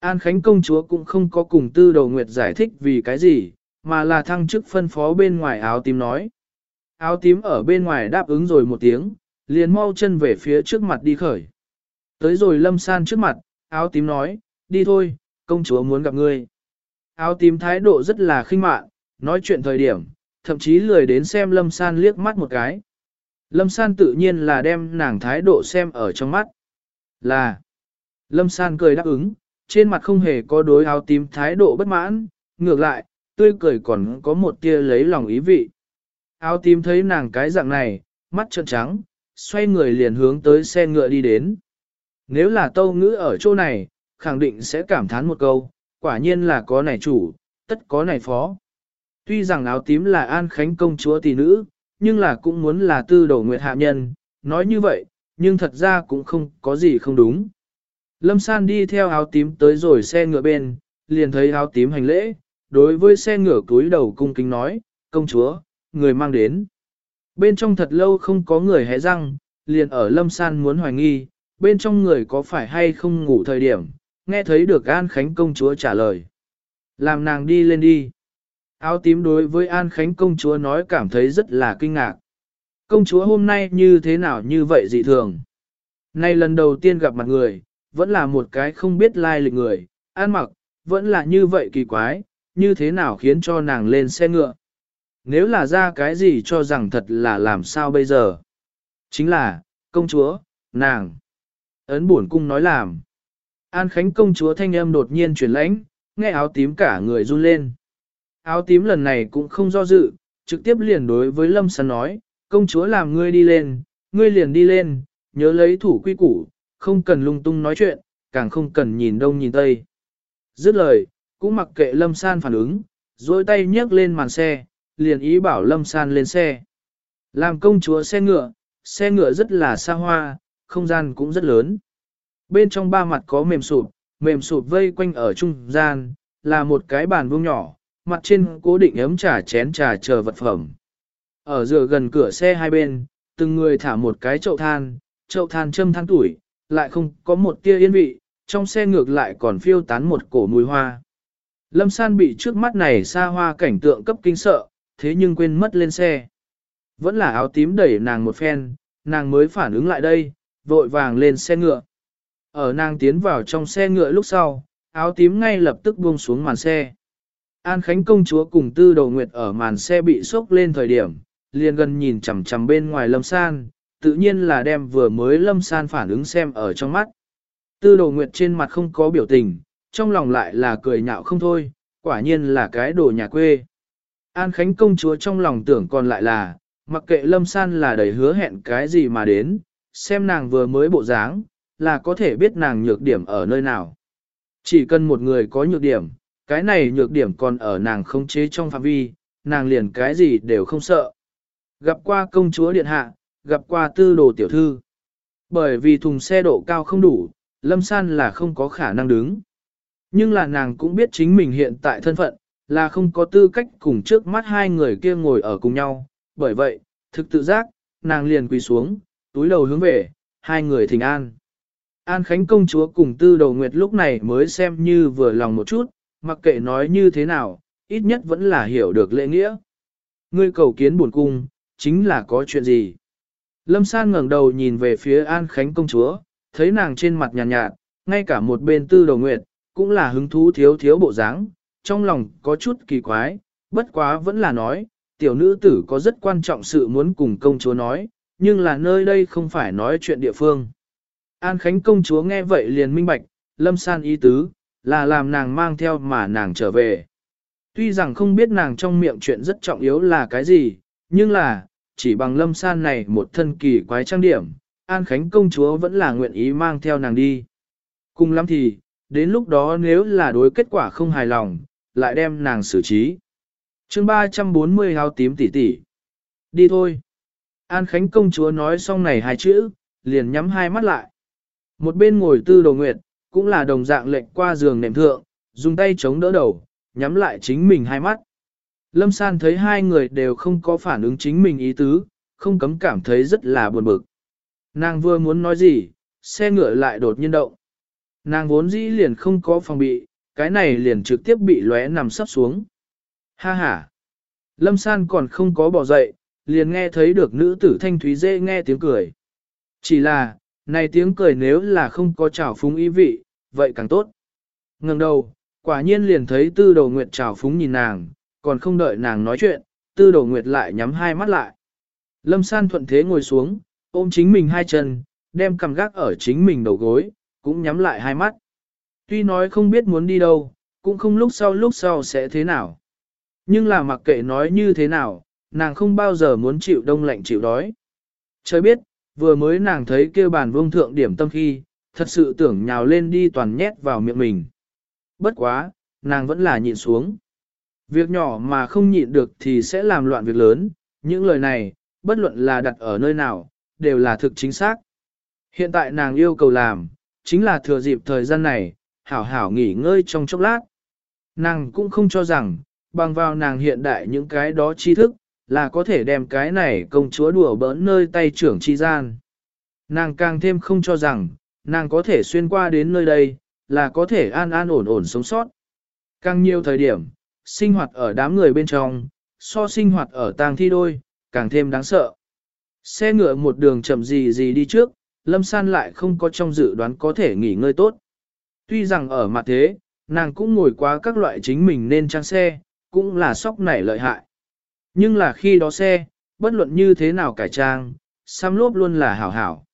[SPEAKER 1] An Khánh công chúa cũng không có cùng tư đầu nguyệt giải thích vì cái gì, mà là thăng chức phân phó bên ngoài áo tím nói. Áo tím ở bên ngoài đáp ứng rồi một tiếng, liền mau chân về phía trước mặt đi khởi. Tới rồi lâm san trước mặt, áo tím nói, đi thôi, công chúa muốn gặp ngươi. Áo tím thái độ rất là khinh mạn, nói chuyện thời điểm, thậm chí lười đến xem lâm san liếc mắt một cái. Lâm san tự nhiên là đem nàng thái độ xem ở trong mắt. Là, lâm san cười đáp ứng, trên mặt không hề có đối áo tím thái độ bất mãn, ngược lại, tươi cười còn có một tia lấy lòng ý vị. Áo tím thấy nàng cái dạng này, mắt trợn trắng, xoay người liền hướng tới xe ngựa đi đến. Nếu là tâu ngữ ở chỗ này, khẳng định sẽ cảm thán một câu, quả nhiên là có này chủ, tất có này phó. Tuy rằng áo tím là an khánh công chúa tỷ nữ, nhưng là cũng muốn là tư đầu nguyệt hạ nhân, nói như vậy, nhưng thật ra cũng không có gì không đúng. Lâm San đi theo áo tím tới rồi xe ngựa bên, liền thấy áo tím hành lễ, đối với xe ngựa túi đầu cung kính nói, công chúa, người mang đến. Bên trong thật lâu không có người hé răng, liền ở Lâm San muốn hoài nghi, bên trong người có phải hay không ngủ thời điểm, nghe thấy được An Khánh công chúa trả lời. Làm nàng đi lên đi. Áo tím đối với An Khánh công chúa nói cảm thấy rất là kinh ngạc. Công chúa hôm nay như thế nào như vậy dị thường. Nay lần đầu tiên gặp mặt người, vẫn là một cái không biết lai lịch người, an mặc, vẫn là như vậy kỳ quái, như thế nào khiến cho nàng lên xe ngựa. Nếu là ra cái gì cho rằng thật là làm sao bây giờ. Chính là, công chúa, nàng. Ấn buồn cung nói làm. An Khánh công chúa thanh âm đột nhiên chuyển lãnh, nghe áo tím cả người run lên. Áo tím lần này cũng không do dự, trực tiếp liền đối với Lâm Săn nói, công chúa làm ngươi đi lên, ngươi liền đi lên, nhớ lấy thủ quy củ, không cần lung tung nói chuyện, càng không cần nhìn đông nhìn tây. Dứt lời, cũng mặc kệ Lâm San phản ứng, dôi tay nhấc lên màn xe, liền ý bảo Lâm San lên xe. Làm công chúa xe ngựa, xe ngựa rất là xa hoa, không gian cũng rất lớn. Bên trong ba mặt có mềm sụp, mềm sụp vây quanh ở trung gian, là một cái bàn vuông nhỏ, mặt trên cố định ấm trà chén trà chờ vật phẩm. Ở giữa gần cửa xe hai bên, từng người thả một cái chậu than, chậu than châm than tuổi, lại không có một tia yên vị, trong xe ngược lại còn phiêu tán một cổ mùi hoa. Lâm San bị trước mắt này xa hoa cảnh tượng cấp kinh sợ, thế nhưng quên mất lên xe. Vẫn là áo tím đẩy nàng một phen, nàng mới phản ứng lại đây, vội vàng lên xe ngựa. Ở nàng tiến vào trong xe ngựa lúc sau, áo tím ngay lập tức buông xuống màn xe. An Khánh công chúa cùng tư đầu nguyệt ở màn xe bị sốc lên thời điểm, liền gần nhìn chằm chằm bên ngoài lâm san, tự nhiên là đem vừa mới lâm san phản ứng xem ở trong mắt. Tư đầu nguyệt trên mặt không có biểu tình, trong lòng lại là cười nhạo không thôi, quả nhiên là cái đồ nhà quê. An Khánh công chúa trong lòng tưởng còn lại là, mặc kệ lâm san là đầy hứa hẹn cái gì mà đến, xem nàng vừa mới bộ dáng, là có thể biết nàng nhược điểm ở nơi nào. Chỉ cần một người có nhược điểm, cái này nhược điểm còn ở nàng không chế trong phạm vi, nàng liền cái gì đều không sợ. Gặp qua công chúa điện hạ, gặp qua tư đồ tiểu thư. Bởi vì thùng xe độ cao không đủ, lâm san là không có khả năng đứng. Nhưng là nàng cũng biết chính mình hiện tại thân phận, là không có tư cách cùng trước mắt hai người kia ngồi ở cùng nhau. Bởi vậy, thực tự giác, nàng liền quỳ xuống, túi đầu hướng về, hai người thỉnh an. An Khánh công chúa cùng tư đầu nguyệt lúc này mới xem như vừa lòng một chút, mặc kệ nói như thế nào, ít nhất vẫn là hiểu được lễ nghĩa. Ngươi cầu kiến buồn cung, chính là có chuyện gì? Lâm San ngẩng đầu nhìn về phía An Khánh công chúa, thấy nàng trên mặt nhàn nhạt, nhạt, ngay cả một bên tư đầu nguyệt, cũng là hứng thú thiếu thiếu bộ dáng, trong lòng có chút kỳ quái, bất quá vẫn là nói, tiểu nữ tử có rất quan trọng sự muốn cùng công chúa nói, nhưng là nơi đây không phải nói chuyện địa phương. An Khánh công chúa nghe vậy liền minh bạch, lâm san ý tứ, là làm nàng mang theo mà nàng trở về. Tuy rằng không biết nàng trong miệng chuyện rất trọng yếu là cái gì, nhưng là, chỉ bằng lâm san này một thân kỳ quái trang điểm, An Khánh công chúa vẫn là nguyện ý mang theo nàng đi. Cùng lắm thì, đến lúc đó nếu là đối kết quả không hài lòng, lại đem nàng xử trí. chương 340 hao tím tỷ tỷ. Đi thôi. An Khánh công chúa nói xong này hai chữ, liền nhắm hai mắt lại. Một bên ngồi tư đồ nguyệt, cũng là đồng dạng lệnh qua giường nệm thượng, dùng tay chống đỡ đầu, nhắm lại chính mình hai mắt. Lâm San thấy hai người đều không có phản ứng chính mình ý tứ, không cấm cảm thấy rất là buồn bực. Nàng vừa muốn nói gì, xe ngựa lại đột nhiên động. Nàng vốn dĩ liền không có phòng bị, cái này liền trực tiếp bị lóe nằm sắp xuống. Ha ha! Lâm san còn không có bỏ dậy, liền nghe thấy được nữ tử thanh thúy dễ nghe tiếng cười. Chỉ là, này tiếng cười nếu là không có trào phúng ý vị, vậy càng tốt. Ngừng đầu, quả nhiên liền thấy tư đầu nguyệt trào phúng nhìn nàng, còn không đợi nàng nói chuyện, tư đầu nguyệt lại nhắm hai mắt lại. Lâm san thuận thế ngồi xuống, ôm chính mình hai chân, đem cầm gác ở chính mình đầu gối, cũng nhắm lại hai mắt. Tuy nói không biết muốn đi đâu, cũng không lúc sau lúc sau sẽ thế nào. Nhưng là mặc kệ nói như thế nào, nàng không bao giờ muốn chịu đông lạnh chịu đói. Trời biết, vừa mới nàng thấy kêu bàn vương thượng điểm tâm khi, thật sự tưởng nhào lên đi toàn nhét vào miệng mình. Bất quá, nàng vẫn là nhịn xuống. Việc nhỏ mà không nhịn được thì sẽ làm loạn việc lớn, những lời này, bất luận là đặt ở nơi nào, đều là thực chính xác. Hiện tại nàng yêu cầu làm, chính là thừa dịp thời gian này, hảo hảo nghỉ ngơi trong chốc lát. Nàng cũng không cho rằng, bằng vào nàng hiện đại những cái đó tri thức, là có thể đem cái này công chúa đùa bỡn nơi tay trưởng chi gian. Nàng càng thêm không cho rằng, nàng có thể xuyên qua đến nơi đây, là có thể an an ổn ổn sống sót. Càng nhiều thời điểm, sinh hoạt ở đám người bên trong, so sinh hoạt ở tang thi đôi, càng thêm đáng sợ. Xe ngựa một đường chậm gì gì đi trước, Lâm San lại không có trong dự đoán có thể nghỉ ngơi tốt. Tuy rằng ở mặt thế, nàng cũng ngồi qua các loại chính mình nên trang xe, cũng là sóc nảy lợi hại. Nhưng là khi đó xe, bất luận như thế nào cải trang, xăm lốp luôn là hảo hảo.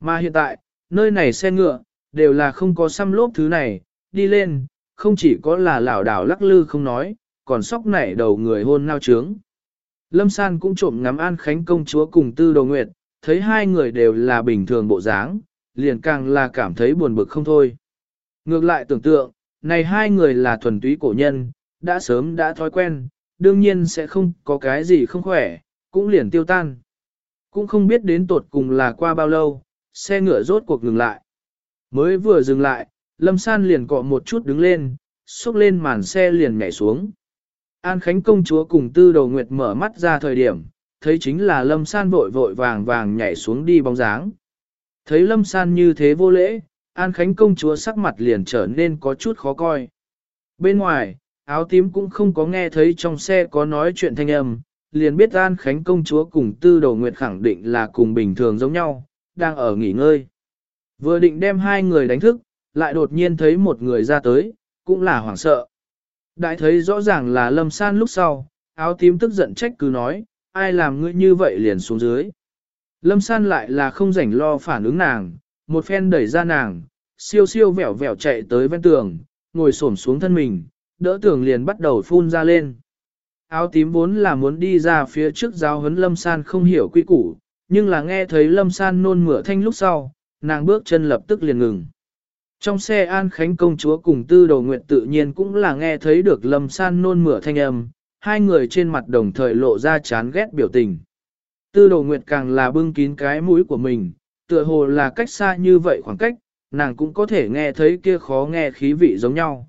[SPEAKER 1] Mà hiện tại, nơi này xe ngựa, đều là không có xăm lốp thứ này, đi lên, không chỉ có là lảo đảo lắc lư không nói, còn sóc nảy đầu người hôn nao trướng. Lâm San cũng trộm ngắm An Khánh công chúa cùng Tư Đồ Nguyệt, thấy hai người đều là bình thường bộ dáng, liền càng là cảm thấy buồn bực không thôi. Ngược lại tưởng tượng, này hai người là thuần túy cổ nhân, đã sớm đã thói quen, đương nhiên sẽ không có cái gì không khỏe, cũng liền tiêu tan. Cũng không biết đến tột cùng là qua bao lâu, xe ngựa rốt cuộc ngừng lại. Mới vừa dừng lại, Lâm San liền cọ một chút đứng lên, xúc lên màn xe liền nhảy xuống. An Khánh công chúa cùng tư đầu nguyệt mở mắt ra thời điểm, thấy chính là Lâm San vội vội vàng vàng nhảy xuống đi bóng dáng. Thấy Lâm San như thế vô lễ, An Khánh công chúa sắc mặt liền trở nên có chút khó coi. Bên ngoài, áo tím cũng không có nghe thấy trong xe có nói chuyện thanh âm, liền biết An Khánh công chúa cùng tư đầu nguyệt khẳng định là cùng bình thường giống nhau, đang ở nghỉ ngơi. Vừa định đem hai người đánh thức, lại đột nhiên thấy một người ra tới, cũng là hoảng sợ. Đại thấy rõ ràng là lâm san lúc sau, áo tím tức giận trách cứ nói, ai làm ngươi như vậy liền xuống dưới. Lâm san lại là không rảnh lo phản ứng nàng, một phen đẩy ra nàng, siêu siêu vẻo vẻo chạy tới ven tường, ngồi xổm xuống thân mình, đỡ tường liền bắt đầu phun ra lên. Áo tím vốn là muốn đi ra phía trước giáo huấn lâm san không hiểu quy củ, nhưng là nghe thấy lâm san nôn mửa thanh lúc sau, nàng bước chân lập tức liền ngừng. Trong xe An Khánh công chúa cùng tư đầu nguyện tự nhiên cũng là nghe thấy được lâm san nôn mửa thanh âm, hai người trên mặt đồng thời lộ ra chán ghét biểu tình. Tư Đồ nguyệt càng là bưng kín cái mũi của mình, tựa hồ là cách xa như vậy khoảng cách, nàng cũng có thể nghe thấy kia khó nghe khí vị giống nhau.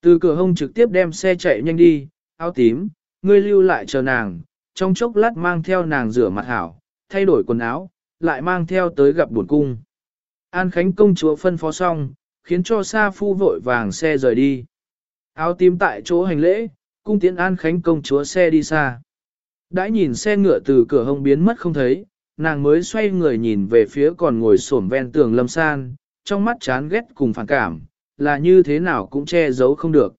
[SPEAKER 1] Từ cửa hông trực tiếp đem xe chạy nhanh đi, áo tím, ngươi lưu lại chờ nàng, trong chốc lát mang theo nàng rửa mặt hảo, thay đổi quần áo, lại mang theo tới gặp buồn cung. An Khánh công chúa phân phó xong, khiến cho Sa Phu vội vàng xe rời đi. Áo tím tại chỗ hành lễ, cung tiễn An Khánh công chúa xe đi xa. Đã nhìn xe ngựa từ cửa hông biến mất không thấy, nàng mới xoay người nhìn về phía còn ngồi xổm ven tường lâm san, trong mắt chán ghét cùng phản cảm, là như thế nào cũng che giấu không được.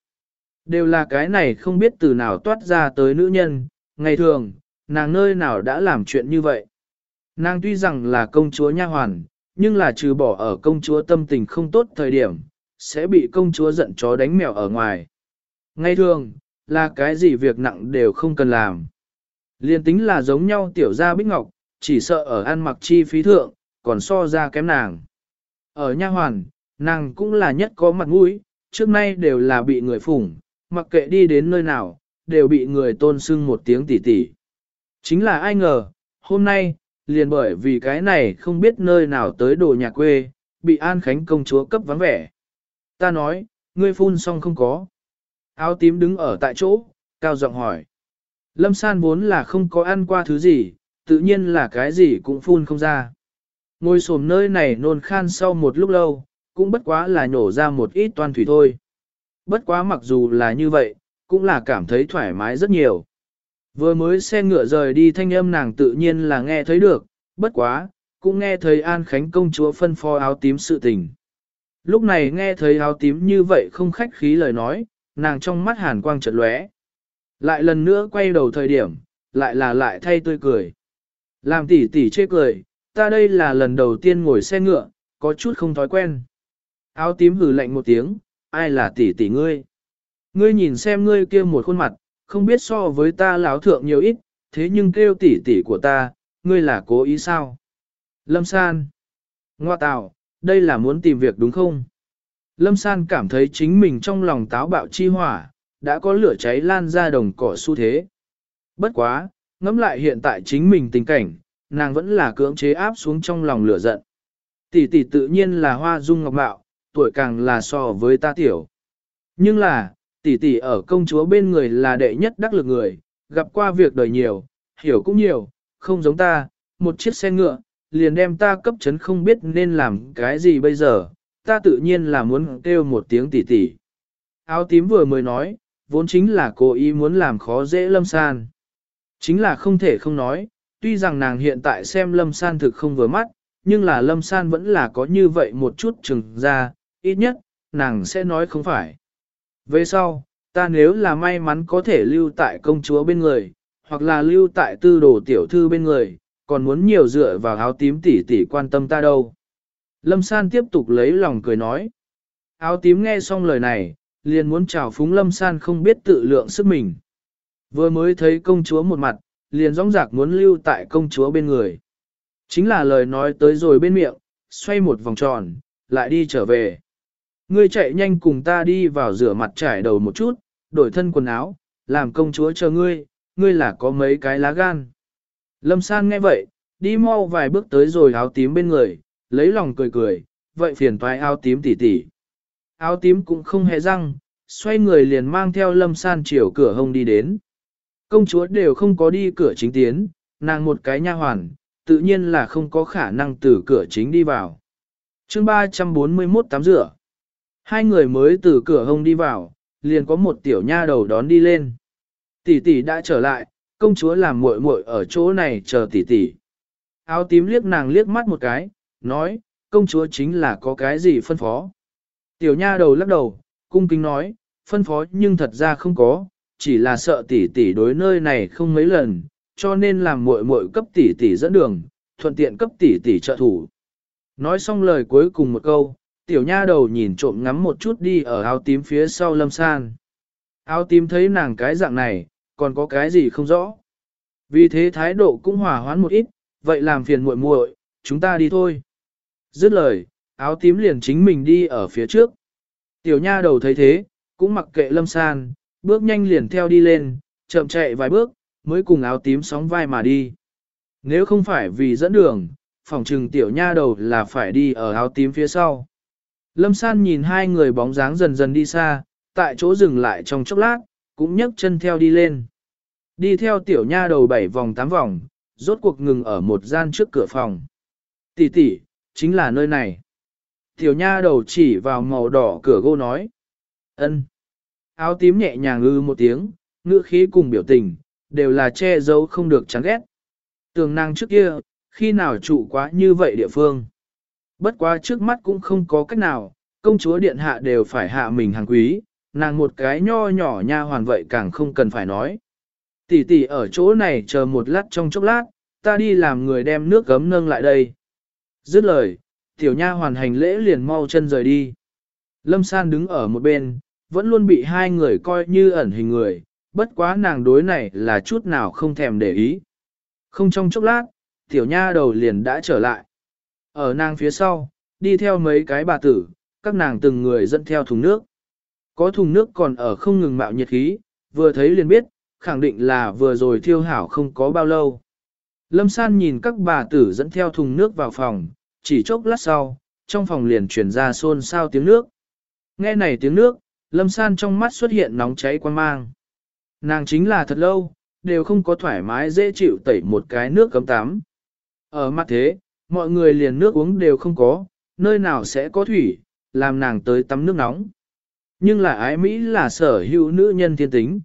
[SPEAKER 1] Đều là cái này không biết từ nào toát ra tới nữ nhân, ngày thường, nàng nơi nào đã làm chuyện như vậy. Nàng tuy rằng là công chúa nha hoàn, nhưng là trừ bỏ ở công chúa tâm tình không tốt thời điểm, sẽ bị công chúa giận chó đánh mèo ở ngoài. Ngay thường, là cái gì việc nặng đều không cần làm. Liên tính là giống nhau tiểu gia bích ngọc, chỉ sợ ở ăn mặc chi phí thượng, còn so ra kém nàng. Ở nha hoàn, nàng cũng là nhất có mặt mũi, trước nay đều là bị người phủng, mặc kệ đi đến nơi nào, đều bị người tôn sưng một tiếng tỉ tỉ. Chính là ai ngờ, hôm nay, liền bởi vì cái này không biết nơi nào tới đồ nhà quê, bị An Khánh công chúa cấp vắng vẻ. Ta nói, ngươi phun xong không có. Áo tím đứng ở tại chỗ, cao giọng hỏi. Lâm san vốn là không có ăn qua thứ gì, tự nhiên là cái gì cũng phun không ra. Ngồi xổm nơi này nôn khan sau một lúc lâu, cũng bất quá là nhổ ra một ít toan thủy thôi. Bất quá mặc dù là như vậy, cũng là cảm thấy thoải mái rất nhiều. Vừa mới xe ngựa rời đi thanh âm nàng tự nhiên là nghe thấy được, bất quá, cũng nghe thấy An Khánh công chúa phân phó áo tím sự tình. Lúc này nghe thấy áo tím như vậy không khách khí lời nói, nàng trong mắt hàn quang chợt lóe. Lại lần nữa quay đầu thời điểm, lại là lại thay tươi cười. Làm tỉ tỉ chê cười, ta đây là lần đầu tiên ngồi xe ngựa, có chút không thói quen. Áo tím hừ lạnh một tiếng, ai là tỷ tỷ ngươi? Ngươi nhìn xem ngươi kia một khuôn mặt, không biết so với ta láo thượng nhiều ít, thế nhưng kêu tỷ tỷ của ta, ngươi là cố ý sao? Lâm San. Ngoa tạo, đây là muốn tìm việc đúng không? Lâm San cảm thấy chính mình trong lòng táo bạo chi hỏa, đã có lửa cháy lan ra đồng cỏ xu thế. Bất quá, ngẫm lại hiện tại chính mình tình cảnh, nàng vẫn là cưỡng chế áp xuống trong lòng lửa giận. Tỷ tỷ tự nhiên là hoa dung ngọc mạo, tuổi càng là so với ta tiểu. Nhưng là, tỷ tỷ ở công chúa bên người là đệ nhất đắc lực người, gặp qua việc đời nhiều, hiểu cũng nhiều, không giống ta, một chiếc xe ngựa, liền đem ta cấp chấn không biết nên làm cái gì bây giờ, ta tự nhiên là muốn kêu một tiếng tỷ tỷ. Áo tím vừa mới nói, vốn chính là cố ý muốn làm khó dễ lâm san. Chính là không thể không nói, tuy rằng nàng hiện tại xem lâm san thực không vừa mắt, nhưng là lâm san vẫn là có như vậy một chút chừng ra, ít nhất, nàng sẽ nói không phải. Về sau, ta nếu là may mắn có thể lưu tại công chúa bên người, hoặc là lưu tại tư đồ tiểu thư bên người, còn muốn nhiều dựa vào áo tím tỷ tỷ quan tâm ta đâu. Lâm San tiếp tục lấy lòng cười nói. Áo tím nghe xong lời này, liền muốn chào phúng Lâm San không biết tự lượng sức mình. Vừa mới thấy công chúa một mặt, liền rõng rạc muốn lưu tại công chúa bên người. Chính là lời nói tới rồi bên miệng, xoay một vòng tròn, lại đi trở về. Ngươi chạy nhanh cùng ta đi vào rửa mặt trải đầu một chút, đổi thân quần áo, làm công chúa chờ ngươi, ngươi là có mấy cái lá gan. Lâm San nghe vậy, đi mau vài bước tới rồi áo tím bên người, lấy lòng cười cười, vậy phiền toái áo tím tỉ tỉ. Áo tím cũng không hề răng, xoay người liền mang theo Lâm San chiều cửa hông đi đến. Công chúa đều không có đi cửa chính tiến, nàng một cái nha hoàn, tự nhiên là không có khả năng từ cửa chính đi vào. chương 341 tắm rửa. Hai người mới từ cửa hông đi vào, liền có một tiểu nha đầu đón đi lên. Tỷ tỷ đã trở lại, công chúa làm muội muội ở chỗ này chờ tỷ tỷ. Áo tím liếc nàng liếc mắt một cái, nói, công chúa chính là có cái gì phân phó. Tiểu nha đầu lắc đầu, cung kính nói, phân phó nhưng thật ra không có, chỉ là sợ tỷ tỷ đối nơi này không mấy lần, cho nên làm muội muội cấp tỷ tỷ dẫn đường, thuận tiện cấp tỷ tỷ trợ thủ. Nói xong lời cuối cùng một câu, tiểu nha đầu nhìn trộm ngắm một chút đi ở áo tím phía sau lâm san. Áo tím thấy nàng cái dạng này, còn có cái gì không rõ. Vì thế thái độ cũng hòa hoãn một ít, vậy làm phiền muội muội, chúng ta đi thôi. Dứt lời, áo tím liền chính mình đi ở phía trước. Tiểu nha đầu thấy thế, cũng mặc kệ lâm san, bước nhanh liền theo đi lên, chậm chạy vài bước, mới cùng áo tím sóng vai mà đi. Nếu không phải vì dẫn đường, phòng trừng tiểu nha đầu là phải đi ở áo tím phía sau. Lâm san nhìn hai người bóng dáng dần dần đi xa, tại chỗ dừng lại trong chốc lát, cũng nhấc chân theo đi lên. Đi theo tiểu nha đầu bảy vòng tám vòng, rốt cuộc ngừng ở một gian trước cửa phòng. Tỷ tỷ, chính là nơi này. Tiểu nha đầu chỉ vào màu đỏ cửa gỗ nói. ân. Áo tím nhẹ nhàng ư một tiếng, ngữ khí cùng biểu tình, đều là che giấu không được chán ghét. Tường năng trước kia, khi nào trụ quá như vậy địa phương. Bất quá trước mắt cũng không có cách nào, công chúa điện hạ đều phải hạ mình hàng quý, nàng một cái nho nhỏ nha hoàn vậy càng không cần phải nói. Tỷ tỷ ở chỗ này chờ một lát trong chốc lát, ta đi làm người đem nước gấm nâng lại đây. Dứt lời, tiểu nha hoàn hành lễ liền mau chân rời đi. Lâm San đứng ở một bên, vẫn luôn bị hai người coi như ẩn hình người, bất quá nàng đối này là chút nào không thèm để ý. Không trong chốc lát, tiểu nha đầu liền đã trở lại. Ở nàng phía sau, đi theo mấy cái bà tử, các nàng từng người dẫn theo thùng nước. Có thùng nước còn ở không ngừng mạo nhiệt khí, vừa thấy liền biết, khẳng định là vừa rồi thiêu hảo không có bao lâu. Lâm San nhìn các bà tử dẫn theo thùng nước vào phòng, chỉ chốc lát sau, trong phòng liền truyền ra xôn xao tiếng nước. Nghe này tiếng nước, Lâm San trong mắt xuất hiện nóng cháy quan mang. Nàng chính là thật lâu, đều không có thoải mái dễ chịu tẩy một cái nước cấm tắm. Ở mặt thế, mọi người liền nước uống đều không có, nơi nào sẽ có thủy, làm nàng tới tắm nước nóng. Nhưng là ái Mỹ là sở hữu nữ nhân thiên tính.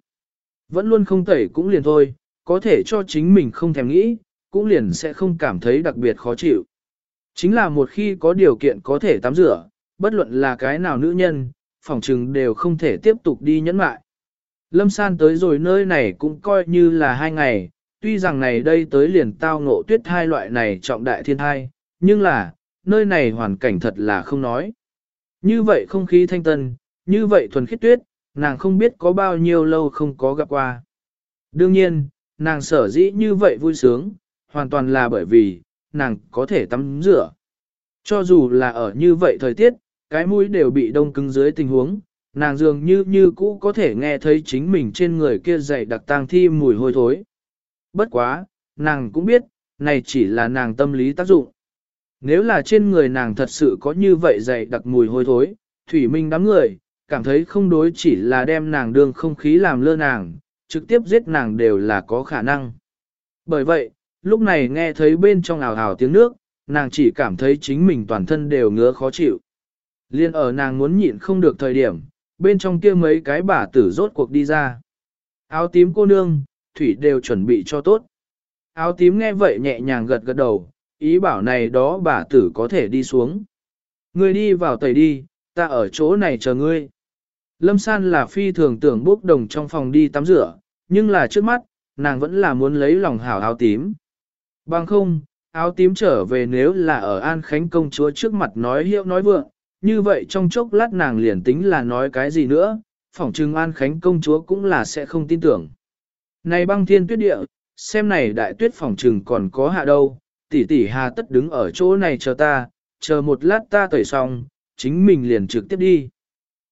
[SPEAKER 1] Vẫn luôn không tẩy cũng liền thôi, có thể cho chính mình không thèm nghĩ, cũng liền sẽ không cảm thấy đặc biệt khó chịu. Chính là một khi có điều kiện có thể tắm rửa, bất luận là cái nào nữ nhân, phòng trừng đều không thể tiếp tục đi nhẫn mại. Lâm san tới rồi nơi này cũng coi như là hai ngày, tuy rằng này đây tới liền tao ngộ tuyết hai loại này trọng đại thiên thai, nhưng là, nơi này hoàn cảnh thật là không nói. Như vậy không khí thanh tân, như vậy thuần khiết tuyết, nàng không biết có bao nhiêu lâu không có gặp qua. Đương nhiên, nàng sở dĩ như vậy vui sướng, hoàn toàn là bởi vì, nàng có thể tắm rửa. Cho dù là ở như vậy thời tiết, cái mũi đều bị đông cứng dưới tình huống, nàng dường như như cũ có thể nghe thấy chính mình trên người kia dày đặc tang thi mùi hôi thối. Bất quá, nàng cũng biết, này chỉ là nàng tâm lý tác dụng. Nếu là trên người nàng thật sự có như vậy dày đặc mùi hôi thối, thủy minh đám người, cảm thấy không đối chỉ là đem nàng đường không khí làm lơ nàng, trực tiếp giết nàng đều là có khả năng. Bởi vậy, lúc này nghe thấy bên trong ảo ảo tiếng nước, nàng chỉ cảm thấy chính mình toàn thân đều ngứa khó chịu. Liên ở nàng muốn nhịn không được thời điểm, bên trong kia mấy cái bà tử rốt cuộc đi ra. Áo tím cô nương, thủy đều chuẩn bị cho tốt. Áo tím nghe vậy nhẹ nhàng gật gật đầu, ý bảo này đó bà tử có thể đi xuống. Ngươi đi vào tẩy đi, ta ở chỗ này chờ ngươi. Lâm san là phi thường tưởng bốc đồng trong phòng đi tắm rửa, nhưng là trước mắt, nàng vẫn là muốn lấy lòng hảo áo tím. Bằng không, áo tím trở về nếu là ở An Khánh công chúa trước mặt nói hiệu nói vượng, như vậy trong chốc lát nàng liền tính là nói cái gì nữa, phỏng trừng An Khánh công chúa cũng là sẽ không tin tưởng. Này băng thiên tuyết địa, xem này đại tuyết phỏng trừng còn có hạ đâu, tỷ tỷ hà tất đứng ở chỗ này chờ ta, chờ một lát ta tẩy xong, chính mình liền trực tiếp đi.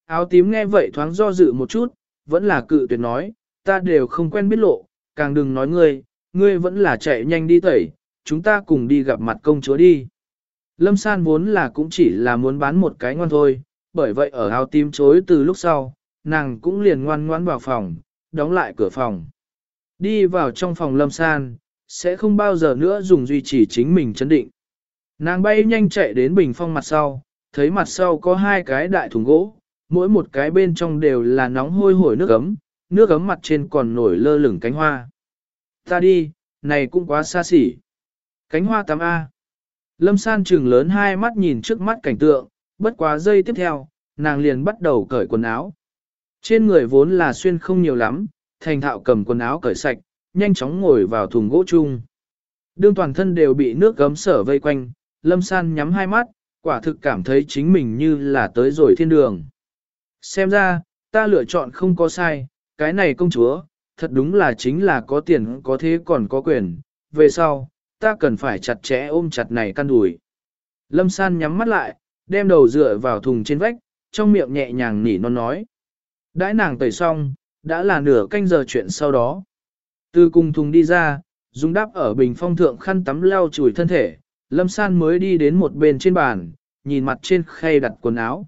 [SPEAKER 1] Áo tím nghe vậy thoáng do dự một chút, vẫn là cự tuyệt nói, ta đều không quen biết lộ, càng đừng nói ngươi, ngươi vẫn là chạy nhanh đi tẩy, chúng ta cùng đi gặp mặt công chúa đi. Lâm san vốn là cũng chỉ là muốn bán một cái ngoan thôi, bởi vậy ở áo tím chối từ lúc sau, nàng cũng liền ngoan ngoãn vào phòng, đóng lại cửa phòng. Đi vào trong phòng lâm san, sẽ không bao giờ nữa dùng duy trì chính mình chấn định. Nàng bay nhanh chạy đến bình phong mặt sau, thấy mặt sau có hai cái đại thùng gỗ, mỗi một cái bên trong đều là nóng hôi hổi nước ấm, nước ấm mặt trên còn nổi lơ lửng cánh hoa. Ta đi, này cũng quá xa xỉ. Cánh hoa 8A. Lâm san trừng lớn hai mắt nhìn trước mắt cảnh tượng, bất quá giây tiếp theo, nàng liền bắt đầu cởi quần áo. Trên người vốn là xuyên không nhiều lắm, thành thạo cầm quần áo cởi sạch, nhanh chóng ngồi vào thùng gỗ chung. Đương toàn thân đều bị nước gấm sở vây quanh, lâm san nhắm hai mắt, quả thực cảm thấy chính mình như là tới rồi thiên đường. Xem ra, ta lựa chọn không có sai, cái này công chúa, thật đúng là chính là có tiền có thế còn có quyền, về sau, ta cần phải chặt chẽ ôm chặt này căn đùi. Lâm san nhắm mắt lại, đem đầu dựa vào thùng trên vách, trong miệng nhẹ nhàng nỉ non nói. Đãi nàng tẩy xong, đã là nửa canh giờ chuyện sau đó. Từ cùng thùng đi ra, dùng đáp ở bình phong thượng khăn tắm lau chùi thân thể, Lâm San mới đi đến một bên trên bàn, nhìn mặt trên khay đặt quần áo.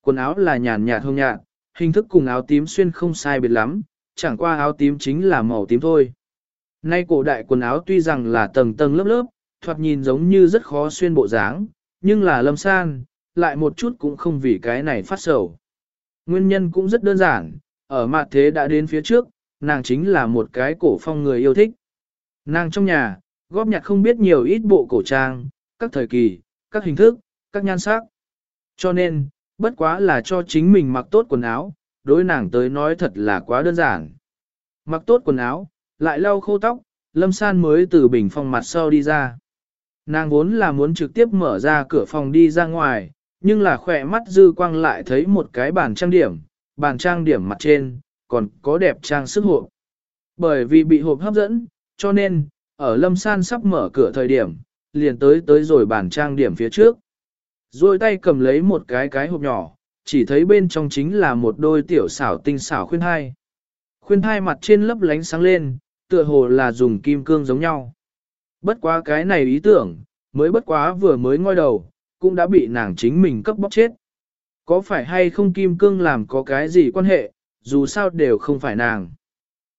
[SPEAKER 1] Quần áo là nhàn nhạt hông nhạt, hình thức cùng áo tím xuyên không sai biệt lắm, chẳng qua áo tím chính là màu tím thôi. Nay cổ đại quần áo tuy rằng là tầng tầng lớp lớp, thoạt nhìn giống như rất khó xuyên bộ dáng, nhưng là lâm san, lại một chút cũng không vì cái này phát sầu. Nguyên nhân cũng rất đơn giản, ở mặt thế đã đến phía trước, nàng chính là một cái cổ phong người yêu thích. Nàng trong nhà, góp nhặt không biết nhiều ít bộ cổ trang, các thời kỳ, các hình thức, các nhan sắc. Cho nên, bất quá là cho chính mình mặc tốt quần áo, đối nàng tới nói thật là quá đơn giản. Mặc tốt quần áo, lại lau khô tóc, Lâm San mới từ bình phòng mặt sau đi ra. Nàng vốn là muốn trực tiếp mở ra cửa phòng đi ra ngoài, nhưng là khỏe mắt dư quang lại thấy một cái bàn trang điểm, bàn trang điểm mặt trên, còn có đẹp trang sức hộp. Bởi vì bị hộp hấp dẫn, cho nên, ở Lâm San sắp mở cửa thời điểm, liền tới tới rồi bàn trang điểm phía trước. Rồi tay cầm lấy một cái cái hộp nhỏ, chỉ thấy bên trong chính là một đôi tiểu xảo tinh xảo khuyên hai. Khuyên hai mặt trên lấp lánh sáng lên, tựa hồ là dùng kim cương giống nhau. Bất quá cái này ý tưởng, mới bất quá vừa mới ngoi đầu, cũng đã bị nàng chính mình cấp bóc chết. Có phải hay không kim cương làm có cái gì quan hệ, dù sao đều không phải nàng.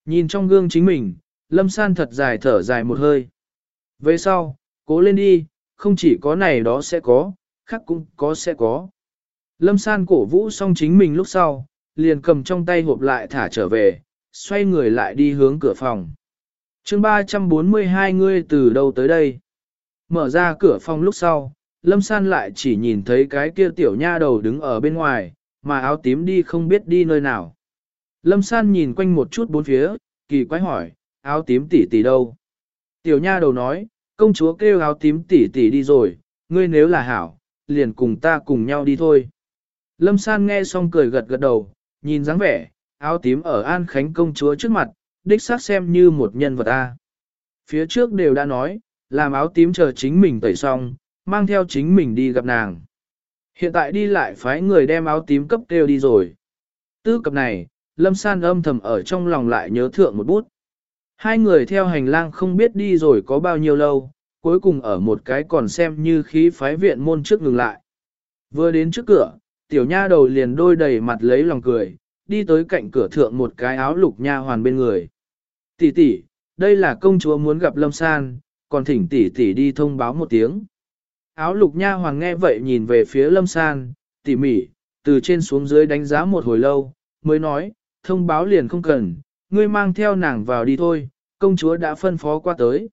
[SPEAKER 1] Nhìn trong gương chính mình, lâm san thật dài thở dài một hơi. Về sau, cố lên đi, không chỉ có này đó sẽ có, khác cũng có sẽ có. Lâm san cổ vũ xong chính mình lúc sau, liền cầm trong tay hộp lại thả trở về, xoay người lại đi hướng cửa phòng. chương 342 ngươi từ đâu tới đây? Mở ra cửa phòng lúc sau, Lâm San lại chỉ nhìn thấy cái kia tiểu nha đầu đứng ở bên ngoài, mà áo tím đi không biết đi nơi nào. Lâm San nhìn quanh một chút bốn phía, kỳ quái hỏi, áo tím tỷ tỷ đâu? Tiểu nha đầu nói, công chúa kêu áo tím tỷ tỷ đi rồi, ngươi nếu là hảo, liền cùng ta cùng nhau đi thôi. Lâm San nghe xong cười gật gật đầu, nhìn dáng vẻ, áo tím ở An Khánh công chúa trước mặt, đích xác xem như một nhân vật A. Phía trước đều đã nói, làm áo tím chờ chính mình tẩy xong, mang theo chính mình đi gặp nàng. Hiện tại đi lại phái người đem áo tím cấp kêu đi rồi. Tư cập này, Lâm San âm thầm ở trong lòng lại nhớ thượng một bút. Hai người theo hành lang không biết đi rồi có bao nhiêu lâu, cuối cùng ở một cái còn xem như khí phái viện môn trước ngừng lại. Vừa đến trước cửa, tiểu nha đầu liền đôi đầy mặt lấy lòng cười, đi tới cạnh cửa thượng một cái áo lục nha hoàn bên người. Tỷ tỷ, đây là công chúa muốn gặp Lâm San, còn thỉnh tỷ tỷ đi thông báo một tiếng. Áo lục nha hoàng nghe vậy nhìn về phía Lâm San, tỉ mỉ, từ trên xuống dưới đánh giá một hồi lâu, mới nói, thông báo liền không cần, ngươi mang theo nàng vào đi thôi, công chúa đã phân phó qua tới.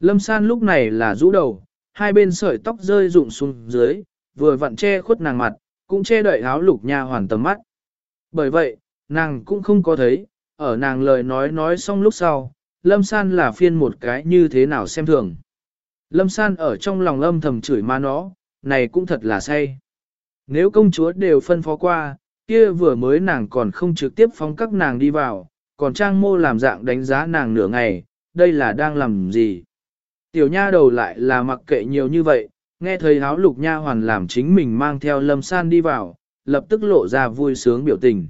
[SPEAKER 1] Lâm San lúc này là rũ đầu, hai bên sợi tóc rơi rụng xuống dưới, vừa vặn che khuất nàng mặt, cũng che đậy áo lục nha hoàn tầm mắt. Bởi vậy, nàng cũng không có thấy, ở nàng lời nói nói xong lúc sau, Lâm San là phiên một cái như thế nào xem thường. Lâm San ở trong lòng âm thầm chửi ma nó, này cũng thật là say. Nếu công chúa đều phân phó qua, kia vừa mới nàng còn không trực tiếp phóng các nàng đi vào, còn trang mô làm dạng đánh giá nàng nửa ngày, đây là đang làm gì? Tiểu nha đầu lại là mặc kệ nhiều như vậy, nghe thấy áo lục nha hoàn làm chính mình mang theo lâm san đi vào, lập tức lộ ra vui sướng biểu tình.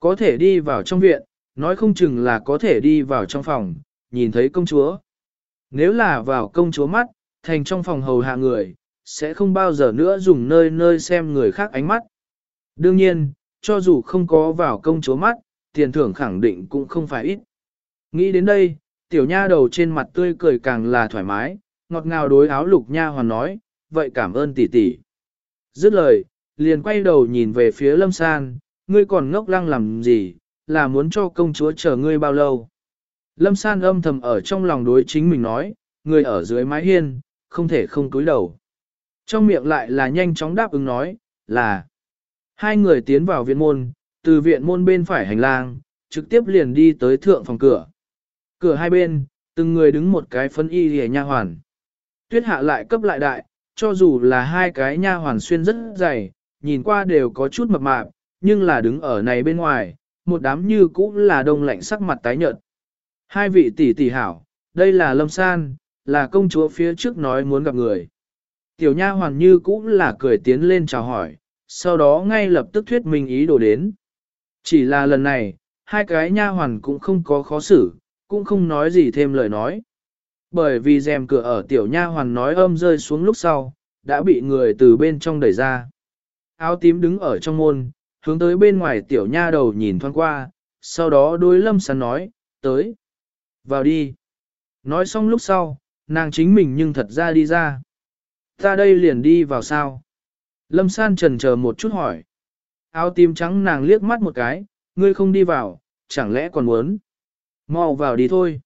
[SPEAKER 1] Có thể đi vào trong viện, nói không chừng là có thể đi vào trong phòng, nhìn thấy công chúa. Nếu là vào công chúa mắt, thành trong phòng hầu hạ người, sẽ không bao giờ nữa dùng nơi nơi xem người khác ánh mắt. Đương nhiên, cho dù không có vào công chúa mắt, tiền thưởng khẳng định cũng không phải ít. Nghĩ đến đây, tiểu nha đầu trên mặt tươi cười càng là thoải mái, ngọt ngào đối áo lục nha hoàn nói, vậy cảm ơn tỷ tỷ. Dứt lời, liền quay đầu nhìn về phía lâm san, ngươi còn ngốc lăng làm gì, là muốn cho công chúa chờ ngươi bao lâu. Lâm san âm thầm ở trong lòng đối chính mình nói, ngươi ở dưới mái hiên, không thể không cúi đầu. Trong miệng lại là nhanh chóng đáp ứng nói, là hai người tiến vào viện môn, từ viện môn bên phải hành lang, trực tiếp liền đi tới thượng phòng cửa. Cửa hai bên, từng người đứng một cái phân y lìa nha hoàn. Tuyết hạ lại cấp lại đại, cho dù là hai cái nha hoàn xuyên rất dày, nhìn qua đều có chút mập mạp, nhưng là đứng ở này bên ngoài, một đám như cũng là đông lạnh sắc mặt tái nhợt. Hai vị tỷ tỷ hảo, đây là Lâm San, là công chúa phía trước nói muốn gặp người. Tiểu nha hoàn như cũng là cười tiến lên chào hỏi, sau đó ngay lập tức thuyết minh ý đồ đến. Chỉ là lần này, hai cái nha hoàn cũng không có khó xử, cũng không nói gì thêm lời nói. Bởi vì rèm cửa ở tiểu nha hoàn nói âm rơi xuống lúc sau, đã bị người từ bên trong đẩy ra. Áo tím đứng ở trong môn, hướng tới bên ngoài tiểu nha đầu nhìn thoáng qua, sau đó đối lâm sán nói, tới. Vào đi. Nói xong lúc sau, nàng chính mình nhưng thật ra đi ra. Ta đây liền đi vào sao? Lâm san trần chờ một chút hỏi. Áo tím trắng nàng liếc mắt một cái, ngươi không đi vào, chẳng lẽ còn muốn? Mau vào đi thôi.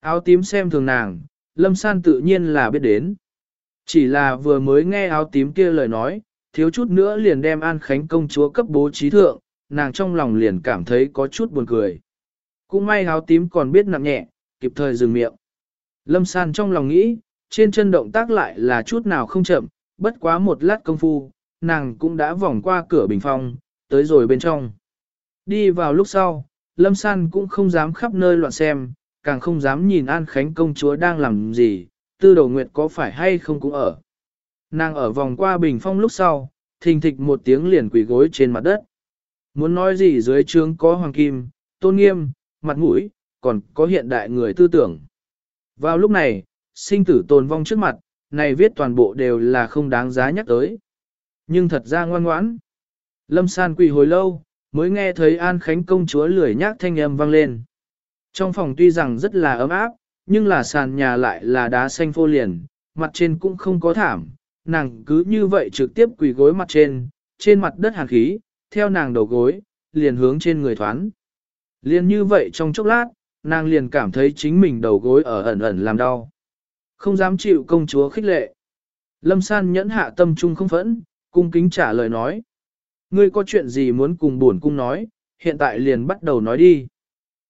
[SPEAKER 1] Áo tím xem thường nàng, lâm san tự nhiên là biết đến. Chỉ là vừa mới nghe áo tím kia lời nói, thiếu chút nữa liền đem An Khánh công chúa cấp bố trí thượng, nàng trong lòng liền cảm thấy có chút buồn cười. Cũng may áo tím còn biết nặng nhẹ, kịp thời dừng miệng. Lâm san trong lòng nghĩ, trên chân động tác lại là chút nào không chậm, bất quá một lát công phu, nàng cũng đã vòng qua cửa bình phong, tới rồi bên trong. Đi vào lúc sau, Lâm San cũng không dám khắp nơi loạn xem, càng không dám nhìn An Khánh công chúa đang làm gì, tư đầu nguyệt có phải hay không cũng ở. Nàng ở vòng qua bình phong lúc sau, thình thịch một tiếng liền quỳ gối trên mặt đất. Muốn nói gì dưới trướng có hoàng kim, tôn nghiêm, mặt mũi, còn có hiện đại người tư tưởng. Vào lúc này, sinh tử tồn vong trước mặt, này viết toàn bộ đều là không đáng giá nhắc tới. Nhưng thật ra ngoan ngoãn. Lâm san quỳ hồi lâu, mới nghe thấy An Khánh công chúa lười nhác thanh âm vang lên. Trong phòng tuy rằng rất là ấm áp, nhưng là sàn nhà lại là đá xanh phô liền, mặt trên cũng không có thảm, nàng cứ như vậy trực tiếp quỳ gối mặt trên, trên mặt đất hàn khí, theo nàng đầu gối, liền hướng trên người thoán. Liền như vậy trong chốc lát, nàng liền cảm thấy chính mình đầu gối ở ẩn ẩn làm đau. Không dám chịu công chúa khích lệ. Lâm san nhẫn hạ tâm trung không phẫn, cung kính trả lời nói. Ngươi có chuyện gì muốn cùng buồn cung nói, hiện tại liền bắt đầu nói đi.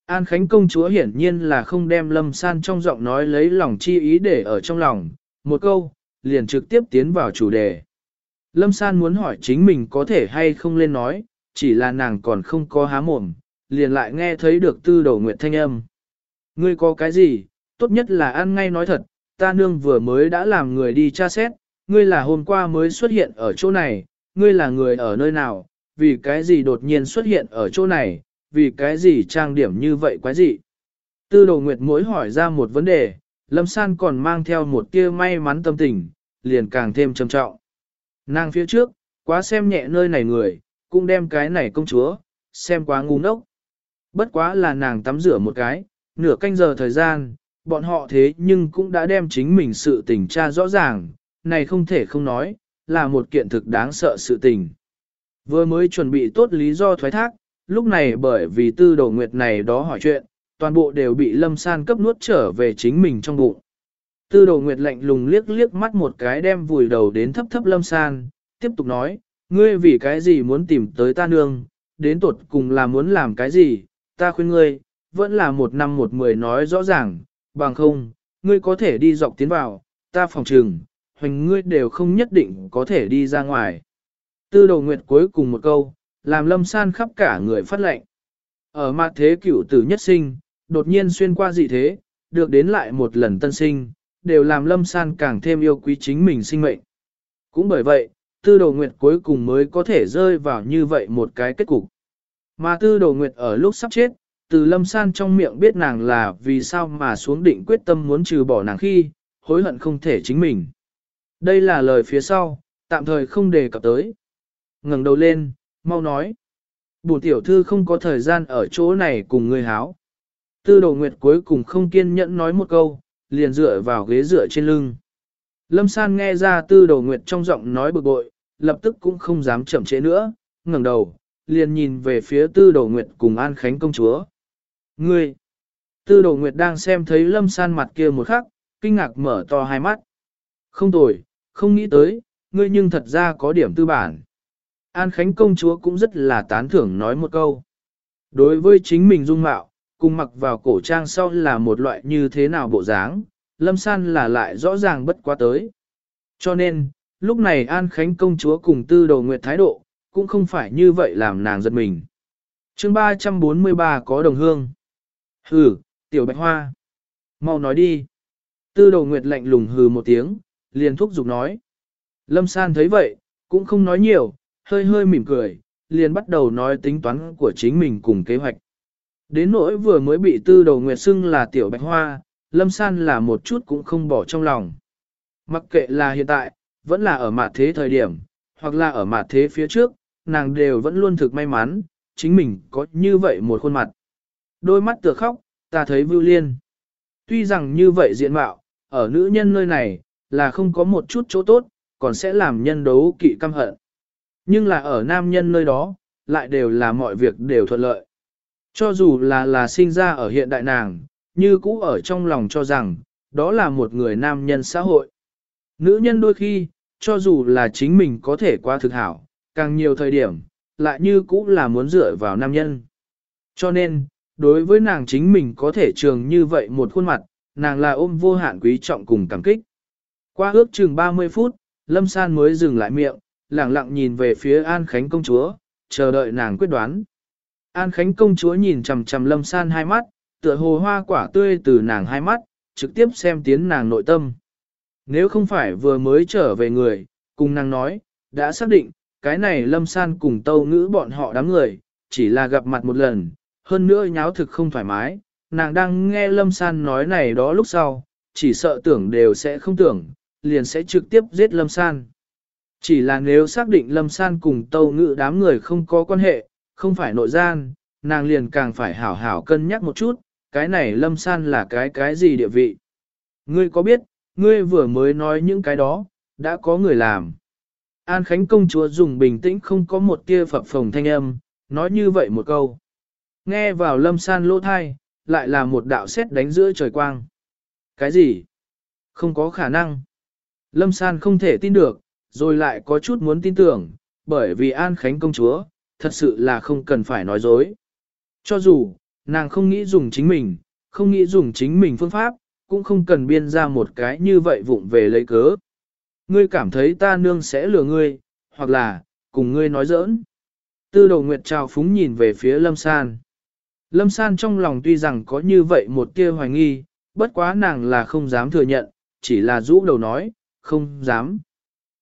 [SPEAKER 1] An Khánh công chúa hiển nhiên là không đem Lâm San trong giọng nói lấy lòng chi ý để ở trong lòng, một câu, liền trực tiếp tiến vào chủ đề. Lâm San muốn hỏi chính mình có thể hay không lên nói, chỉ là nàng còn không có há mồm, liền lại nghe thấy được tư đầu nguyệt thanh âm. Ngươi có cái gì, tốt nhất là ăn ngay nói thật, ta nương vừa mới đã làm người đi tra xét, ngươi là hôm qua mới xuất hiện ở chỗ này, ngươi là người ở nơi nào, vì cái gì đột nhiên xuất hiện ở chỗ này, vì cái gì trang điểm như vậy quái gì. Tư đồ nguyệt mỗi hỏi ra một vấn đề, Lâm San còn mang theo một tia may mắn tâm tình, liền càng thêm trầm trọng. Nàng phía trước, quá xem nhẹ nơi này người, cũng đem cái này công chúa, xem quá ngu ngốc. Bất quá là nàng tắm rửa một cái, nửa canh giờ thời gian, bọn họ thế nhưng cũng đã đem chính mình sự tình tra rõ ràng, này không thể không nói, là một kiện thực đáng sợ sự tình. Vừa mới chuẩn bị tốt lý do thoái thác, lúc này bởi vì tư đầu nguyệt này đó hỏi chuyện, toàn bộ đều bị lâm san cấp nuốt trở về chính mình trong bụng. Tư Đồ nguyệt lạnh lùng liếc liếc mắt một cái đem vùi đầu đến thấp thấp lâm san, tiếp tục nói, ngươi vì cái gì muốn tìm tới ta nương, đến tột cùng là muốn làm cái gì, ta khuyên ngươi, vẫn là một năm một mười nói rõ ràng, bằng không, ngươi có thể đi dọc tiến vào, ta phòng trừng, hoành ngươi đều không nhất định có thể đi ra ngoài. Tư đầu nguyệt cuối cùng một câu, làm lâm san khắp cả người phát lệnh. Ở mặt thế cửu tử nhất sinh, đột nhiên xuyên qua dị thế, được đến lại một lần tân sinh, đều làm lâm san càng thêm yêu quý chính mình sinh mệnh. Cũng bởi vậy, tư đồ nguyệt cuối cùng mới có thể rơi vào như vậy một cái kết cục. Mà tư đồ nguyệt ở lúc sắp chết, từ lâm san trong miệng biết nàng là vì sao mà xuống định quyết tâm muốn trừ bỏ nàng khi, hối hận không thể chính mình. Đây là lời phía sau, tạm thời không đề cập tới. ngẩng đầu lên, mau nói. Bùn tiểu thư không có thời gian ở chỗ này cùng người háo. Tư đồ nguyệt cuối cùng không kiên nhẫn nói một câu, liền dựa vào ghế dựa trên lưng. Lâm san nghe ra tư đồ nguyệt trong giọng nói bực bội, lập tức cũng không dám chậm trễ nữa, ngẩng đầu, liền nhìn về phía tư đồ nguyệt cùng an khánh công chúa. Ngươi! Tư đồ nguyệt đang xem thấy lâm san mặt kia một khắc, kinh ngạc mở to hai mắt. Không tồi, không nghĩ tới, ngươi nhưng thật ra có điểm tư bản. An Khánh công chúa cũng rất là tán thưởng nói một câu. Đối với chính mình dung mạo, cùng mặc vào cổ trang sau là một loại như thế nào bộ dáng, Lâm San là lại rõ ràng bất quá tới. Cho nên, lúc này An Khánh công chúa cùng tư đầu nguyệt thái độ, cũng không phải như vậy làm nàng giật mình. chương 343 có đồng hương. Hừ, tiểu bạch hoa. Mau nói đi. Tư đầu nguyệt lạnh lùng hừ một tiếng, liền thúc giục nói. Lâm San thấy vậy, cũng không nói nhiều, hơi hơi mỉm cười, liền bắt đầu nói tính toán của chính mình cùng kế hoạch. Đến nỗi vừa mới bị tư đầu nguyệt xưng là tiểu bạch hoa, Lâm San là một chút cũng không bỏ trong lòng. Mặc kệ là hiện tại, vẫn là ở mặt thế thời điểm, hoặc là ở mặt thế phía trước, nàng đều vẫn luôn thực may mắn, chính mình có như vậy một khuôn mặt. Đôi mắt tựa khóc, ta thấy vưu liên. Tuy rằng như vậy diện mạo, ở nữ nhân nơi này, là không có một chút chỗ tốt, còn sẽ làm nhân đấu kỵ căm hận. Nhưng là ở nam nhân nơi đó, lại đều là mọi việc đều thuận lợi. Cho dù là là sinh ra ở hiện đại nàng, như cũ ở trong lòng cho rằng, đó là một người nam nhân xã hội. Nữ nhân đôi khi, cho dù là chính mình có thể qua thực hảo, càng nhiều thời điểm, lại như cũ là muốn dựa vào nam nhân. Cho nên, đối với nàng chính mình có thể trường như vậy một khuôn mặt, nàng là ôm vô hạn quý trọng cùng cảm kích. Qua ước chừng 30 phút, Lâm San mới dừng lại miệng, lặng lặng nhìn về phía An Khánh công chúa, chờ đợi nàng quyết đoán. An Khánh công chúa nhìn chằm chằm Lâm San hai mắt, tựa hồ hoa quả tươi từ nàng hai mắt, trực tiếp xem tiến nàng nội tâm. Nếu không phải vừa mới trở về người, cùng nàng nói, đã xác định, cái này Lâm San cùng tâu ngữ bọn họ đám người, chỉ là gặp mặt một lần, hơn nữa nháo thực không thoải mái, nàng đang nghe Lâm San nói này đó lúc sau, chỉ sợ tưởng đều sẽ không tưởng, liền sẽ trực tiếp giết Lâm San. Chỉ là nếu xác định Lâm San cùng tâu ngữ đám người không có quan hệ, không phải nội gian, nàng liền càng phải hảo hảo cân nhắc một chút, cái này Lâm San là cái cái gì địa vị. Ngươi có biết, ngươi vừa mới nói những cái đó, đã có người làm. An Khánh công chúa dùng bình tĩnh không có một tia phập phồng thanh âm, nói như vậy một câu. Nghe vào lâm san lỗ thai, lại là một đạo sét đánh giữa trời quang. Cái gì? Không có khả năng. Lâm san không thể tin được, rồi lại có chút muốn tin tưởng, bởi vì An Khánh công chúa, thật sự là không cần phải nói dối. Cho dù, nàng không nghĩ dùng chính mình, không nghĩ dùng chính mình phương pháp, cũng không cần biên ra một cái như vậy vụng về lấy cớ. Ngươi cảm thấy ta nương sẽ lừa ngươi, hoặc là, cùng ngươi nói giỡn. Tư đầu nguyệt trào phúng nhìn về phía lâm san. Lâm san trong lòng tuy rằng có như vậy một tia hoài nghi, bất quá nàng là không dám thừa nhận, chỉ là rũ đầu nói, không dám.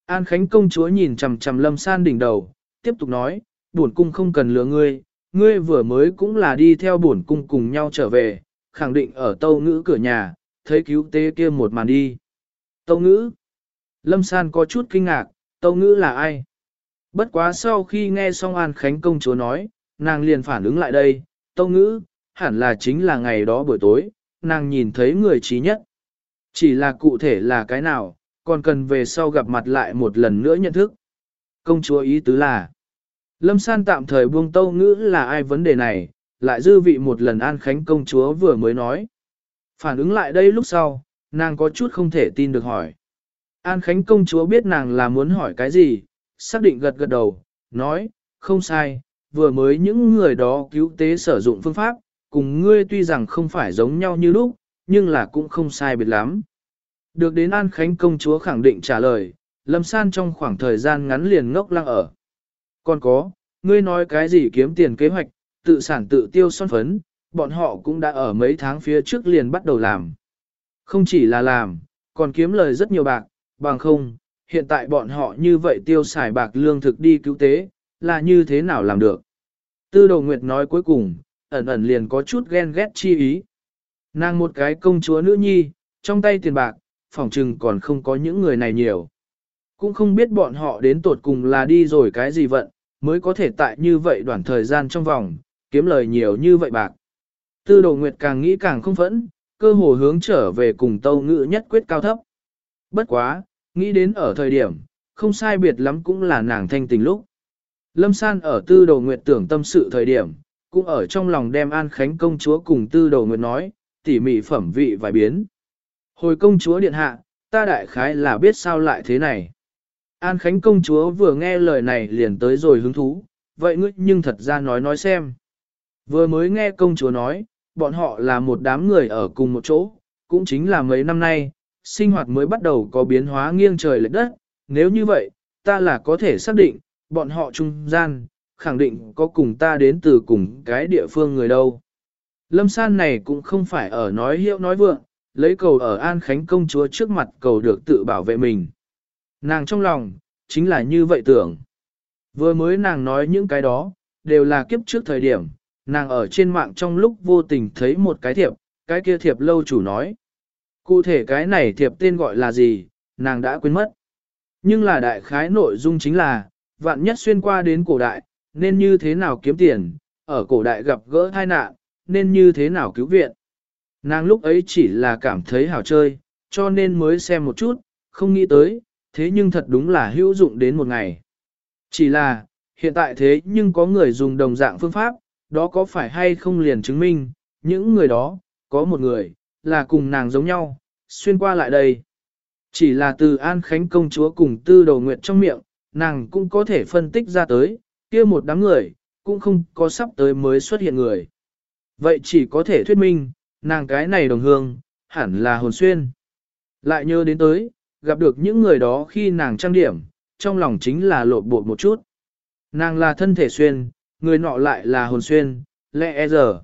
[SPEAKER 1] An Khánh công chúa nhìn chằm chằm lâm san đỉnh đầu, tiếp tục nói, bổn cung không cần lừa ngươi, ngươi vừa mới cũng là đi theo bổn cung cùng nhau trở về, khẳng định ở tâu ngữ cửa nhà, thấy cứu tế kia một màn đi. Tâu ngữ. Lâm san có chút kinh ngạc, tâu ngữ là ai? Bất quá sau khi nghe xong An Khánh công chúa nói, nàng liền phản ứng lại đây, tâu ngữ, hẳn là chính là ngày đó buổi tối, nàng nhìn thấy người trí nhất. Chỉ là cụ thể là cái nào, còn cần về sau gặp mặt lại một lần nữa nhận thức. Công chúa ý tứ là, Lâm San tạm thời buông tâu ngữ là ai vấn đề này, lại dư vị một lần An Khánh công chúa vừa mới nói. Phản ứng lại đây lúc sau, nàng có chút không thể tin được hỏi. An Khánh công chúa biết nàng là muốn hỏi cái gì, xác định gật gật đầu, nói, không sai, vừa mới những người đó cứu tế sử dụng phương pháp, cùng ngươi tuy rằng không phải giống nhau như lúc, nhưng là cũng không sai biệt lắm. Được đến An Khánh công chúa khẳng định trả lời, Lâm San trong khoảng thời gian ngắn liền ngốc lăng ở. Còn có, ngươi nói cái gì kiếm tiền kế hoạch, tự sản tự tiêu son phấn, bọn họ cũng đã ở mấy tháng phía trước liền bắt đầu làm. Không chỉ là làm, còn kiếm lời rất nhiều bạc, bằng không, hiện tại bọn họ như vậy tiêu xài bạc lương thực đi cứu tế, là như thế nào làm được. Tư đồ nguyệt nói cuối cùng, ẩn ẩn liền có chút ghen ghét chi ý. Nàng một cái công chúa nữ nhi, trong tay tiền bạc, phỏng trừng còn không có những người này nhiều. Cũng không biết bọn họ đến tột cùng là đi rồi cái gì vận, mới có thể tại như vậy đoạn thời gian trong vòng, kiếm lời nhiều như vậy bạc. Tư đồ nguyệt càng nghĩ càng không phẫn, cơ hồ hướng trở về cùng tâu ngữ nhất quyết cao thấp. Bất quá, nghĩ đến ở thời điểm, không sai biệt lắm cũng là nàng thanh tình lúc. Lâm San ở tư đồ nguyệt tưởng tâm sự thời điểm, cũng ở trong lòng đem An Khánh công chúa cùng tư đồ nguyệt nói, tỉ mỉ phẩm vị vài biến. Hồi công chúa điện hạ, ta đại khái là biết sao lại thế này. An Khánh công chúa vừa nghe lời này liền tới rồi hứng thú, vậy ngươi nhưng thật ra nói nói xem. Vừa mới nghe công chúa nói, bọn họ là một đám người ở cùng một chỗ, cũng chính là mấy năm nay, sinh hoạt mới bắt đầu có biến hóa nghiêng trời lệch đất, nếu như vậy, ta là có thể xác định, bọn họ trung gian, khẳng định có cùng ta đến từ cùng cái địa phương người đâu. Lâm san này cũng không phải ở nói hiệu nói vượng, lấy cầu ở An Khánh công chúa trước mặt cầu được tự bảo vệ mình. Nàng trong lòng, chính là như vậy tưởng. Vừa mới nàng nói những cái đó, đều là kiếp trước thời điểm, nàng ở trên mạng trong lúc vô tình thấy một cái thiệp, cái kia thiệp lâu chủ nói. Cụ thể cái này thiệp tên gọi là gì, nàng đã quên mất. Nhưng là đại khái nội dung chính là, vạn nhất xuyên qua đến cổ đại, nên như thế nào kiếm tiền, ở cổ đại gặp gỡ tai nạn, nên như thế nào cứu viện. Nàng lúc ấy chỉ là cảm thấy hảo chơi, cho nên mới xem một chút, không nghĩ tới, thế nhưng thật đúng là hữu dụng đến một ngày. Chỉ là, hiện tại thế nhưng có người dùng đồng dạng phương pháp, đó có phải hay không liền chứng minh, những người đó, có một người, là cùng nàng giống nhau, xuyên qua lại đây. Chỉ là từ An Khánh công chúa cùng tư đầu nguyện trong miệng, nàng cũng có thể phân tích ra tới, kia một đám người, cũng không có sắp tới mới xuất hiện người. Vậy chỉ có thể thuyết minh, nàng cái này đồng hương, hẳn là hồn xuyên. Lại nhớ đến tới, gặp được những người đó khi nàng trang điểm, trong lòng chính là lộn bột một chút. Nàng là thân thể xuyên, người nọ lại là hồn xuyên, lẽ e giờ.